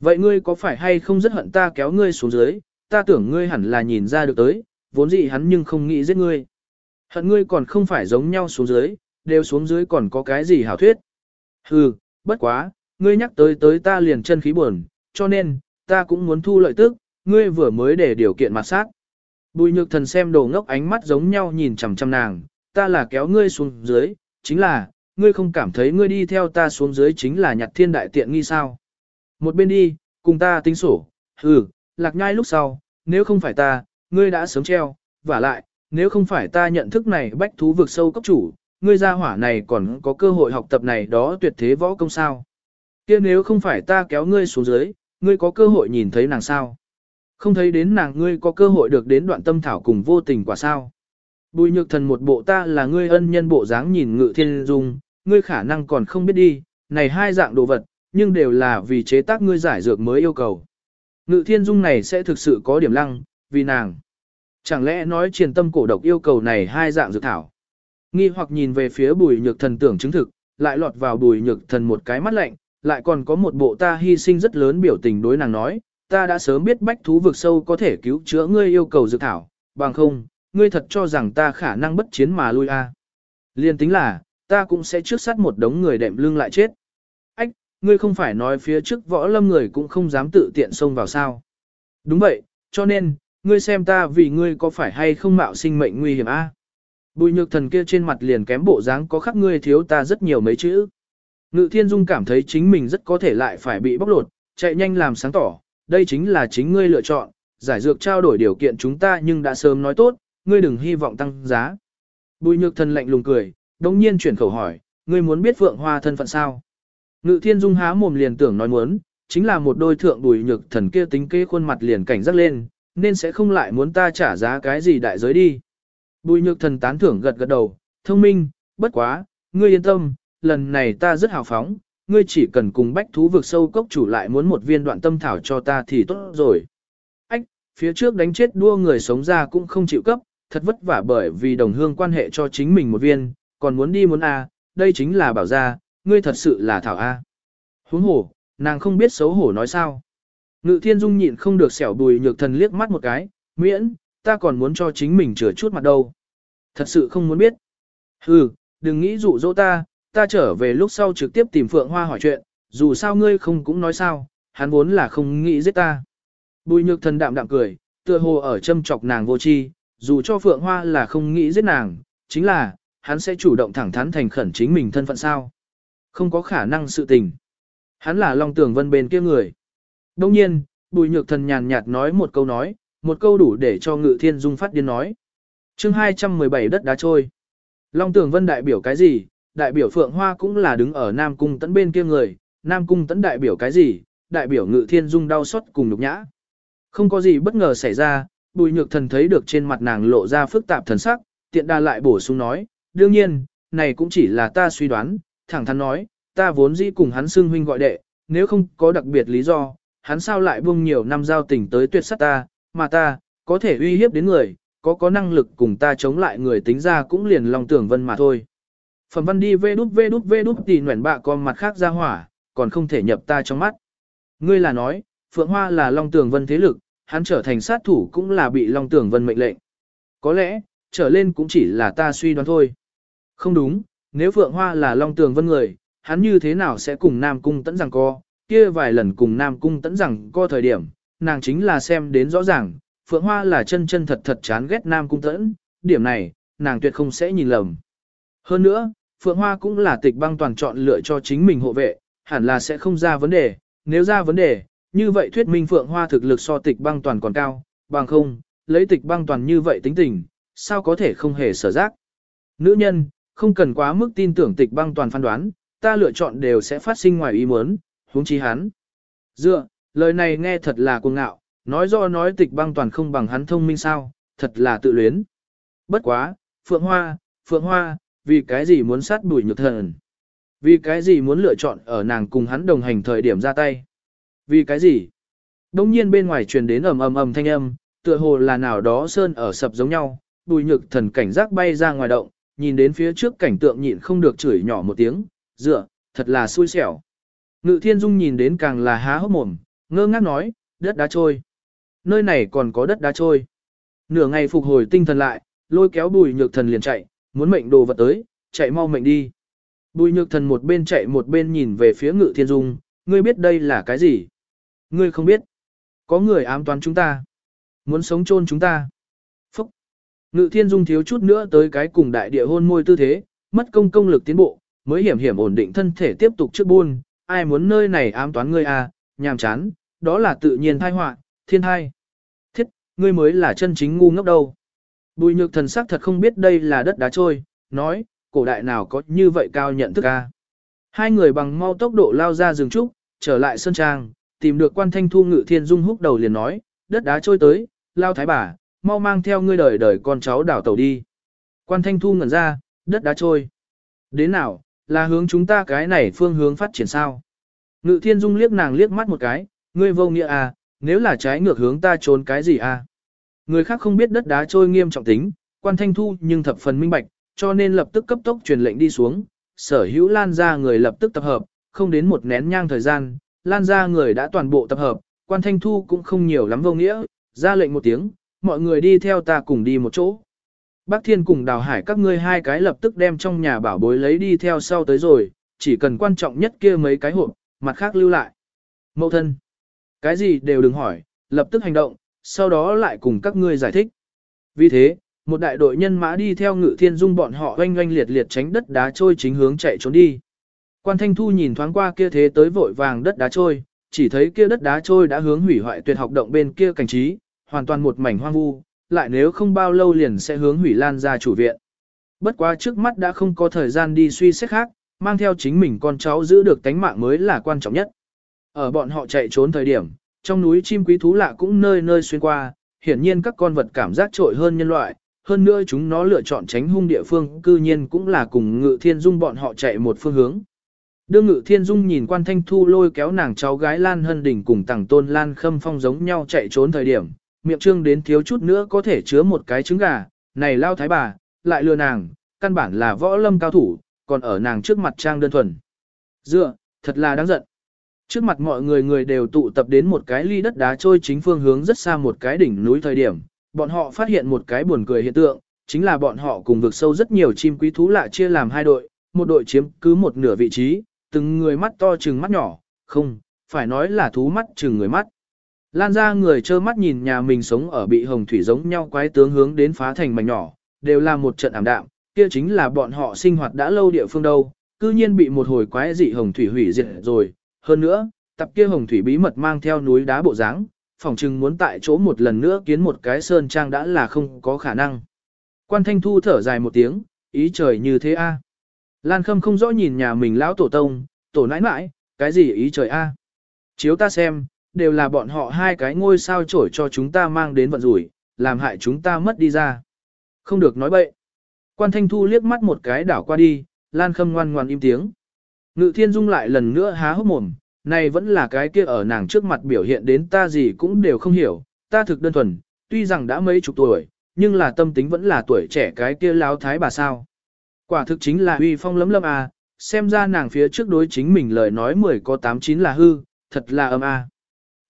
Vậy ngươi có phải hay không rất hận ta kéo ngươi xuống dưới, ta tưởng ngươi hẳn là nhìn ra được tới, vốn dĩ hắn nhưng không nghĩ giết ngươi. Hận ngươi còn không phải giống nhau xuống dưới, đều xuống dưới còn có cái gì hảo thuyết. Hừ, bất quá, ngươi nhắc tới tới ta liền chân khí buồn, cho nên, ta cũng muốn thu lợi tức, ngươi vừa mới để điều kiện mặt sát. Bùi nhược thần xem đồ ngốc ánh mắt giống nhau nhìn chằm chằm nàng, ta là kéo ngươi xuống dưới, chính là, ngươi không cảm thấy ngươi đi theo ta xuống dưới chính là nhặt thiên đại tiện nghi sao. Một bên đi, cùng ta tính sổ, ừ, lạc nhai lúc sau, nếu không phải ta, ngươi đã sớm treo, và lại, nếu không phải ta nhận thức này bách thú vực sâu cấp chủ, ngươi gia hỏa này còn có cơ hội học tập này đó tuyệt thế võ công sao kia nếu không phải ta kéo ngươi xuống dưới, ngươi có cơ hội nhìn thấy nàng sao. Không thấy đến nàng ngươi có cơ hội được đến đoạn tâm thảo cùng vô tình quả sao. Bùi nhược thần một bộ ta là ngươi ân nhân bộ dáng nhìn ngự thiên dung, ngươi khả năng còn không biết đi, này hai dạng đồ vật, nhưng đều là vì chế tác ngươi giải dược mới yêu cầu. Ngự thiên dung này sẽ thực sự có điểm lăng, vì nàng. Chẳng lẽ nói triền tâm cổ độc yêu cầu này hai dạng dược thảo. Nghi hoặc nhìn về phía bùi nhược thần tưởng chứng thực, lại lọt vào bùi nhược thần một cái mắt lạnh, lại còn có một bộ ta hy sinh rất lớn biểu tình đối nàng nói, ta đã sớm biết bách thú vực sâu có thể cứu chữa ngươi yêu cầu dược thảo, bằng không, ngươi thật cho rằng ta khả năng bất chiến mà lui a. À. Liên tính là, ta cũng sẽ trước sát một đống người đệm lưng lại chết. Ách, ngươi không phải nói phía trước võ lâm người cũng không dám tự tiện xông vào sao. Đúng vậy, cho nên, ngươi xem ta vì ngươi có phải hay không mạo sinh mệnh nguy hiểm a? Bùi nhược thần kia trên mặt liền kém bộ dáng có khắc ngươi thiếu ta rất nhiều mấy chữ. Ngự thiên dung cảm thấy chính mình rất có thể lại phải bị bóc lột, chạy nhanh làm sáng tỏ, đây chính là chính ngươi lựa chọn, giải dược trao đổi điều kiện chúng ta nhưng đã sớm nói tốt, ngươi đừng hy vọng tăng giá. Bùi nhược thần lạnh lùng cười, đồng nhiên chuyển khẩu hỏi, ngươi muốn biết Phượng Hoa thân phận sao? Ngự thiên dung há mồm liền tưởng nói muốn, chính là một đôi thượng bùi nhược thần kia tính kế khuôn mặt liền cảnh giác lên, nên sẽ không lại muốn ta trả giá cái gì đại giới đi. Bùi nhược thần tán thưởng gật gật đầu, thông minh, bất quá, ngươi yên tâm, lần này ta rất hào phóng, ngươi chỉ cần cùng bách thú vực sâu cốc chủ lại muốn một viên đoạn tâm thảo cho ta thì tốt rồi. Ách, phía trước đánh chết đua người sống ra cũng không chịu cấp, thật vất vả bởi vì đồng hương quan hệ cho chính mình một viên, còn muốn đi muốn A, đây chính là bảo gia, ngươi thật sự là thảo A. Huống hổ, nàng không biết xấu hổ nói sao. Ngự thiên dung nhịn không được xẻo bùi nhược thần liếc mắt một cái, miễn, ta còn muốn cho chính mình chừa chút mặt đâu. Thật sự không muốn biết. Hừ, đừng nghĩ dụ dỗ ta, ta trở về lúc sau trực tiếp tìm Phượng Hoa hỏi chuyện, dù sao ngươi không cũng nói sao, hắn vốn là không nghĩ giết ta. Bùi nhược thần đạm đạm cười, tựa hồ ở châm chọc nàng vô chi, dù cho Phượng Hoa là không nghĩ giết nàng, chính là, hắn sẽ chủ động thẳng thắn thành khẩn chính mình thân phận sao. Không có khả năng sự tình. Hắn là Long Tường Vân bên kia người. Đông nhiên, bùi nhược thần nhàn nhạt nói một câu nói, một câu đủ để cho ngự thiên dung phát điên nói. chương 217 đất đá trôi. Long Tường Vân đại biểu cái gì? Đại biểu Phượng Hoa cũng là đứng ở Nam Cung tấn bên kia người. Nam Cung tấn đại biểu cái gì? Đại biểu ngự thiên dung đau xót cùng nhục nhã. Không có gì bất ngờ xảy ra, bùi nhược thần thấy được trên mặt nàng lộ ra phức tạp thần sắc, tiện đa lại bổ sung nói, đương nhiên, này cũng chỉ là ta suy đoán, thẳng thắn nói, ta vốn dĩ cùng hắn xưng huynh gọi đệ, nếu không có đặc biệt lý do, hắn sao lại buông nhiều năm giao tình tới tuyệt sát ta, mà ta, có thể uy hiếp đến người, có có năng lực cùng ta chống lại người tính ra cũng liền lòng tưởng vân mà thôi. Phẩm văn đi vê đút vê đút vê đút tỉ nguyện bạ con mặt khác ra hỏa, còn không thể nhập ta trong mắt. Ngươi là nói, Phượng Hoa là Long Tường Vân thế lực, hắn trở thành sát thủ cũng là bị Long Tường Vân mệnh lệnh. Có lẽ, trở lên cũng chỉ là ta suy đoán thôi. Không đúng, nếu Phượng Hoa là Long Tường Vân người, hắn như thế nào sẽ cùng Nam Cung tẫn rằng co, kia vài lần cùng Nam Cung tẫn rằng co thời điểm, nàng chính là xem đến rõ ràng, Phượng Hoa là chân chân thật thật chán ghét Nam Cung tẫn, điểm này, nàng tuyệt không sẽ nhìn lầm. Hơn nữa, Phượng Hoa cũng là tịch băng toàn chọn lựa cho chính mình hộ vệ, hẳn là sẽ không ra vấn đề, nếu ra vấn đề, như vậy thuyết minh Phượng Hoa thực lực so tịch băng toàn còn cao, bằng không, lấy tịch băng toàn như vậy tính tình, sao có thể không hề sở giác. Nữ nhân, không cần quá mức tin tưởng tịch băng toàn phán đoán, ta lựa chọn đều sẽ phát sinh ngoài ý muốn, huống chi hắn. Dựa, lời này nghe thật là cuồng ngạo, nói do nói tịch băng toàn không bằng hắn thông minh sao, thật là tự luyến. Bất quá, Phượng Hoa, Phượng Hoa, vì cái gì muốn sát bùi nhược thần? Vì cái gì muốn lựa chọn ở nàng cùng hắn đồng hành thời điểm ra tay? Vì cái gì? Đông nhiên bên ngoài truyền đến ầm ầm ầm thanh âm, tựa hồ là nào đó sơn ở sập giống nhau, bùi nhược thần cảnh giác bay ra ngoài động, nhìn đến phía trước cảnh tượng nhịn không được chửi nhỏ một tiếng, dựa, thật là xui xẻo. Ngự thiên dung nhìn đến càng là há hốc mồm, ngơ ngác nói, đất đá trôi. Nơi này còn có đất đá trôi. Nửa ngày phục hồi tinh thần lại, lôi kéo bùi nhược thần liền chạy, muốn mệnh đồ vật tới, chạy mau mệnh đi. Bùi nhược thần một bên chạy một bên nhìn về phía ngự thiên dung, ngươi biết đây là cái gì? Ngươi không biết. Có người ám toán chúng ta. Muốn sống chôn chúng ta. Phúc. Ngự thiên dung thiếu chút nữa tới cái cùng đại địa hôn môi tư thế, mất công công lực tiến bộ, mới hiểm hiểm ổn định thân thể tiếp tục trước buôn. Ai muốn nơi này ám toán ngươi à, nhàm chán, đó là tự nhiên thai họa, thiên thai. Thiết, ngươi mới là chân chính ngu ngốc đâu. Bùi nhược thần sắc thật không biết đây là đất đá trôi, nói, cổ đại nào có như vậy cao nhận thức ca. Hai người bằng mau tốc độ lao ra rừng trúc, trở lại sơn trang, tìm được quan thanh thu ngự thiên dung húc đầu liền nói, đất đá trôi tới, lao thái bà, mau mang theo ngươi đời đời con cháu đảo tàu đi. Quan thanh thu ngẩn ra, đất đá trôi. Đến nào, là hướng chúng ta cái này phương hướng phát triển sao? Ngự thiên dung liếc nàng liếc mắt một cái, ngươi vô nghĩa à, nếu là trái ngược hướng ta trốn cái gì à? Người khác không biết đất đá trôi nghiêm trọng tính, quan thanh thu nhưng thập phần minh bạch, cho nên lập tức cấp tốc truyền lệnh đi xuống, sở hữu lan ra người lập tức tập hợp, không đến một nén nhang thời gian, lan ra người đã toàn bộ tập hợp, quan thanh thu cũng không nhiều lắm vô nghĩa, ra lệnh một tiếng, mọi người đi theo ta cùng đi một chỗ. Bác Thiên cùng Đào Hải các ngươi hai cái lập tức đem trong nhà bảo bối lấy đi theo sau tới rồi, chỉ cần quan trọng nhất kia mấy cái hộp, mặt khác lưu lại. Mậu thân, cái gì đều đừng hỏi, lập tức hành động, sau đó lại cùng các ngươi giải thích. Vì thế, một đại đội nhân mã đi theo ngự thiên dung bọn họ oanh oanh liệt liệt tránh đất đá trôi chính hướng chạy trốn đi. Quan Thanh Thu nhìn thoáng qua kia thế tới vội vàng đất đá trôi, chỉ thấy kia đất đá trôi đã hướng hủy hoại tuyệt học động bên kia cảnh trí, hoàn toàn một mảnh hoang vu, lại nếu không bao lâu liền sẽ hướng hủy lan ra chủ viện. Bất quá trước mắt đã không có thời gian đi suy xét khác, mang theo chính mình con cháu giữ được tánh mạng mới là quan trọng nhất. Ở bọn họ chạy trốn thời điểm, trong núi chim quý thú lạ cũng nơi nơi xuyên qua, hiển nhiên các con vật cảm giác trội hơn nhân loại, hơn nữa chúng nó lựa chọn tránh hung địa phương cư nhiên cũng là cùng ngự thiên dung bọn họ chạy một phương hướng. Đương ngự thiên dung nhìn quan thanh thu lôi kéo nàng cháu gái Lan Hân Đình cùng Tằng tôn Lan Khâm Phong giống nhau chạy trốn thời điểm, miệng trương đến thiếu chút nữa có thể chứa một cái trứng gà, này lao thái bà, lại lừa nàng, căn bản là võ lâm cao thủ, còn ở nàng trước mặt trang đơn thuần. Dựa, thật là đáng giận. Trước mặt mọi người người đều tụ tập đến một cái ly đất đá trôi chính phương hướng rất xa một cái đỉnh núi thời điểm, bọn họ phát hiện một cái buồn cười hiện tượng, chính là bọn họ cùng vực sâu rất nhiều chim quý thú lạ chia làm hai đội, một đội chiếm cứ một nửa vị trí, từng người mắt to chừng mắt nhỏ, không, phải nói là thú mắt chừng người mắt. Lan ra người trơ mắt nhìn nhà mình sống ở bị hồng thủy giống nhau quái tướng hướng đến phá thành mảnh nhỏ, đều là một trận ảm đạm, kia chính là bọn họ sinh hoạt đã lâu địa phương đâu, cư nhiên bị một hồi quái dị hồng thủy hủy diệt rồi, hơn nữa, tập kia hồng thủy bí mật mang theo núi đá bộ dáng, phòng trưng muốn tại chỗ một lần nữa kiến một cái sơn trang đã là không có khả năng. Quan Thanh Thu thở dài một tiếng, ý trời như thế a. Lan Khâm không rõ nhìn nhà mình lão tổ tông, tổ nãi nãi, cái gì ý trời a? Chiếu ta xem, đều là bọn họ hai cái ngôi sao trổi cho chúng ta mang đến vận rủi, làm hại chúng ta mất đi ra. Không được nói bậy. Quan Thanh Thu liếc mắt một cái đảo qua đi, Lan Khâm ngoan ngoan im tiếng. Ngự Thiên Dung lại lần nữa há hốc mồm, này vẫn là cái kia ở nàng trước mặt biểu hiện đến ta gì cũng đều không hiểu, ta thực đơn thuần, tuy rằng đã mấy chục tuổi, nhưng là tâm tính vẫn là tuổi trẻ cái kia láo thái bà sao. Quả thực chính là uy phong lấm lâm à, xem ra nàng phía trước đối chính mình lời nói 10 có 89 là hư, thật là âm à.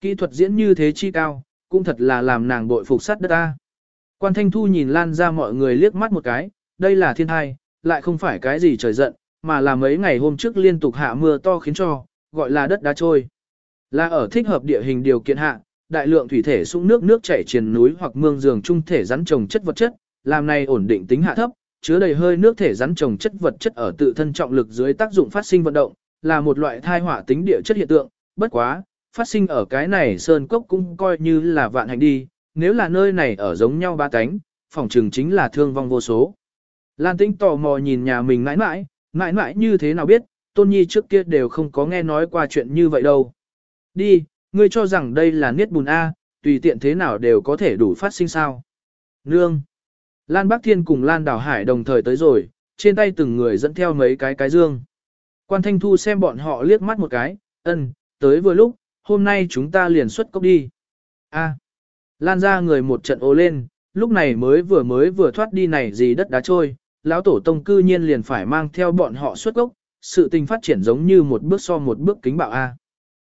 Kỹ thuật diễn như thế chi cao, cũng thật là làm nàng bội phục sát đất ta. Quan Thanh Thu nhìn lan ra mọi người liếc mắt một cái, đây là thiên thai, lại không phải cái gì trời giận, mà là mấy ngày hôm trước liên tục hạ mưa to khiến cho, gọi là đất đá trôi. Là ở thích hợp địa hình điều kiện hạ, đại lượng thủy thể sũng nước nước chảy triền núi hoặc mương giường trung thể rắn trồng chất vật chất, làm này ổn định tính hạ thấp, chứa đầy hơi nước thể rắn trồng chất vật chất ở tự thân trọng lực dưới tác dụng phát sinh vận động, là một loại thai hỏa tính địa chất hiện tượng, bất quá, phát sinh ở cái này sơn cốc cũng coi như là vạn hành đi, nếu là nơi này ở giống nhau ba cánh, phòng trường chính là thương vong vô số. Lan Tĩnh tò mò nhìn nhà mình mãi mãi, mãi mãi như thế nào biết, Tôn Nhi trước kia đều không có nghe nói qua chuyện như vậy đâu. Đi, ngươi cho rằng đây là niết bùn A, tùy tiện thế nào đều có thể đủ phát sinh sao. Nương. Lan Bắc Thiên cùng Lan Đào Hải đồng thời tới rồi, trên tay từng người dẫn theo mấy cái cái dương. Quan Thanh Thu xem bọn họ liếc mắt một cái, ân, tới vừa lúc, hôm nay chúng ta liền xuất cốc đi. A. Lan ra người một trận ô lên, lúc này mới vừa mới vừa thoát đi này gì đất đá trôi, lão tổ tông cư nhiên liền phải mang theo bọn họ xuất gốc, sự tình phát triển giống như một bước so một bước kính bạo A.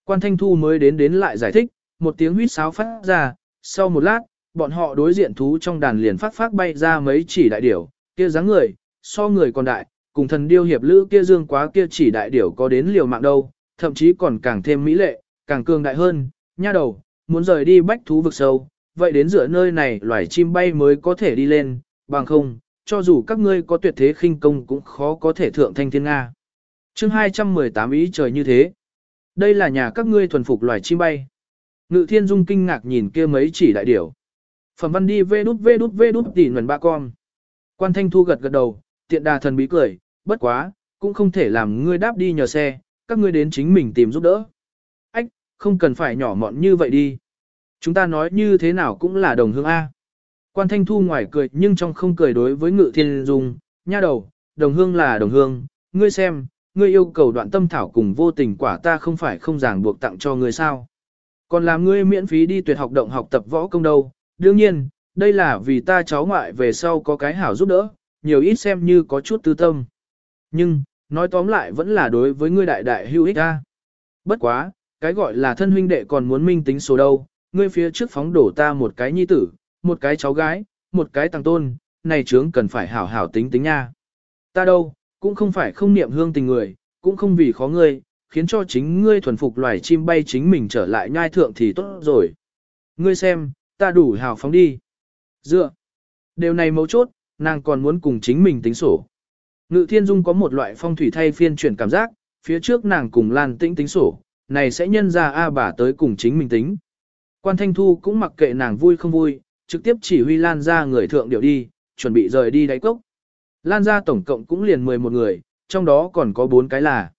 Quan Thanh Thu mới đến đến lại giải thích, một tiếng huýt sáo phát ra, sau một lát, bọn họ đối diện thú trong đàn liền phát phát bay ra mấy chỉ đại điểu, kia dáng người, so người còn đại, cùng thần điêu hiệp lữ kia dương quá kia chỉ đại điểu có đến liều mạng đâu, thậm chí còn càng thêm mỹ lệ, càng cường đại hơn, nha đầu, muốn rời đi bách thú vực sâu, vậy đến giữa nơi này loài chim bay mới có thể đi lên, bằng không, cho dù các ngươi có tuyệt thế khinh công cũng khó có thể thượng thanh thiên Nga. chương 218 ý trời như thế. Đây là nhà các ngươi thuần phục loài chim bay. Ngự thiên dung kinh ngạc nhìn kia mấy chỉ đại điểu. Phẩm văn đi vê đút vê đút vê đút tỉ nguồn ba con. Quan thanh thu gật gật đầu, tiện đà thần bí cười, bất quá, cũng không thể làm ngươi đáp đi nhờ xe, các ngươi đến chính mình tìm giúp đỡ. Ách, không cần phải nhỏ mọn như vậy đi. Chúng ta nói như thế nào cũng là đồng hương A. Quan Thanh Thu ngoài cười nhưng trong không cười đối với Ngự Thiên Dung, nha đầu, đồng hương là đồng hương, ngươi xem, ngươi yêu cầu đoạn tâm thảo cùng vô tình quả ta không phải không ràng buộc tặng cho ngươi sao. Còn làm ngươi miễn phí đi tuyệt học động học tập võ công đâu, đương nhiên, đây là vì ta cháu ngoại về sau có cái hảo giúp đỡ, nhiều ít xem như có chút tư tâm. Nhưng, nói tóm lại vẫn là đối với ngươi đại đại hữu ích ta. Bất quá, cái gọi là thân huynh đệ còn muốn minh tính số đâu, ngươi phía trước phóng đổ ta một cái nhi tử, một cái cháu gái, một cái tăng tôn, này trướng cần phải hảo hảo tính tính nha. Ta đâu, cũng không phải không niệm hương tình người, cũng không vì khó ngươi, khiến cho chính ngươi thuần phục loài chim bay chính mình trở lại nhai thượng thì tốt rồi. Ngươi xem, ta đủ hào phóng đi. Dựa. Điều này mấu chốt, nàng còn muốn cùng chính mình tính sổ. Ngự thiên dung có một loại phong thủy thay phiên chuyển cảm giác, phía trước nàng cùng Lan tĩnh tính sổ, này sẽ nhân ra A bà tới cùng chính mình tính. Quan Thanh Thu cũng mặc kệ nàng vui không vui, trực tiếp chỉ huy Lan ra người thượng điệu đi, chuẩn bị rời đi đáy cốc. Lan ra tổng cộng cũng liền 11 người, trong đó còn có 4 cái là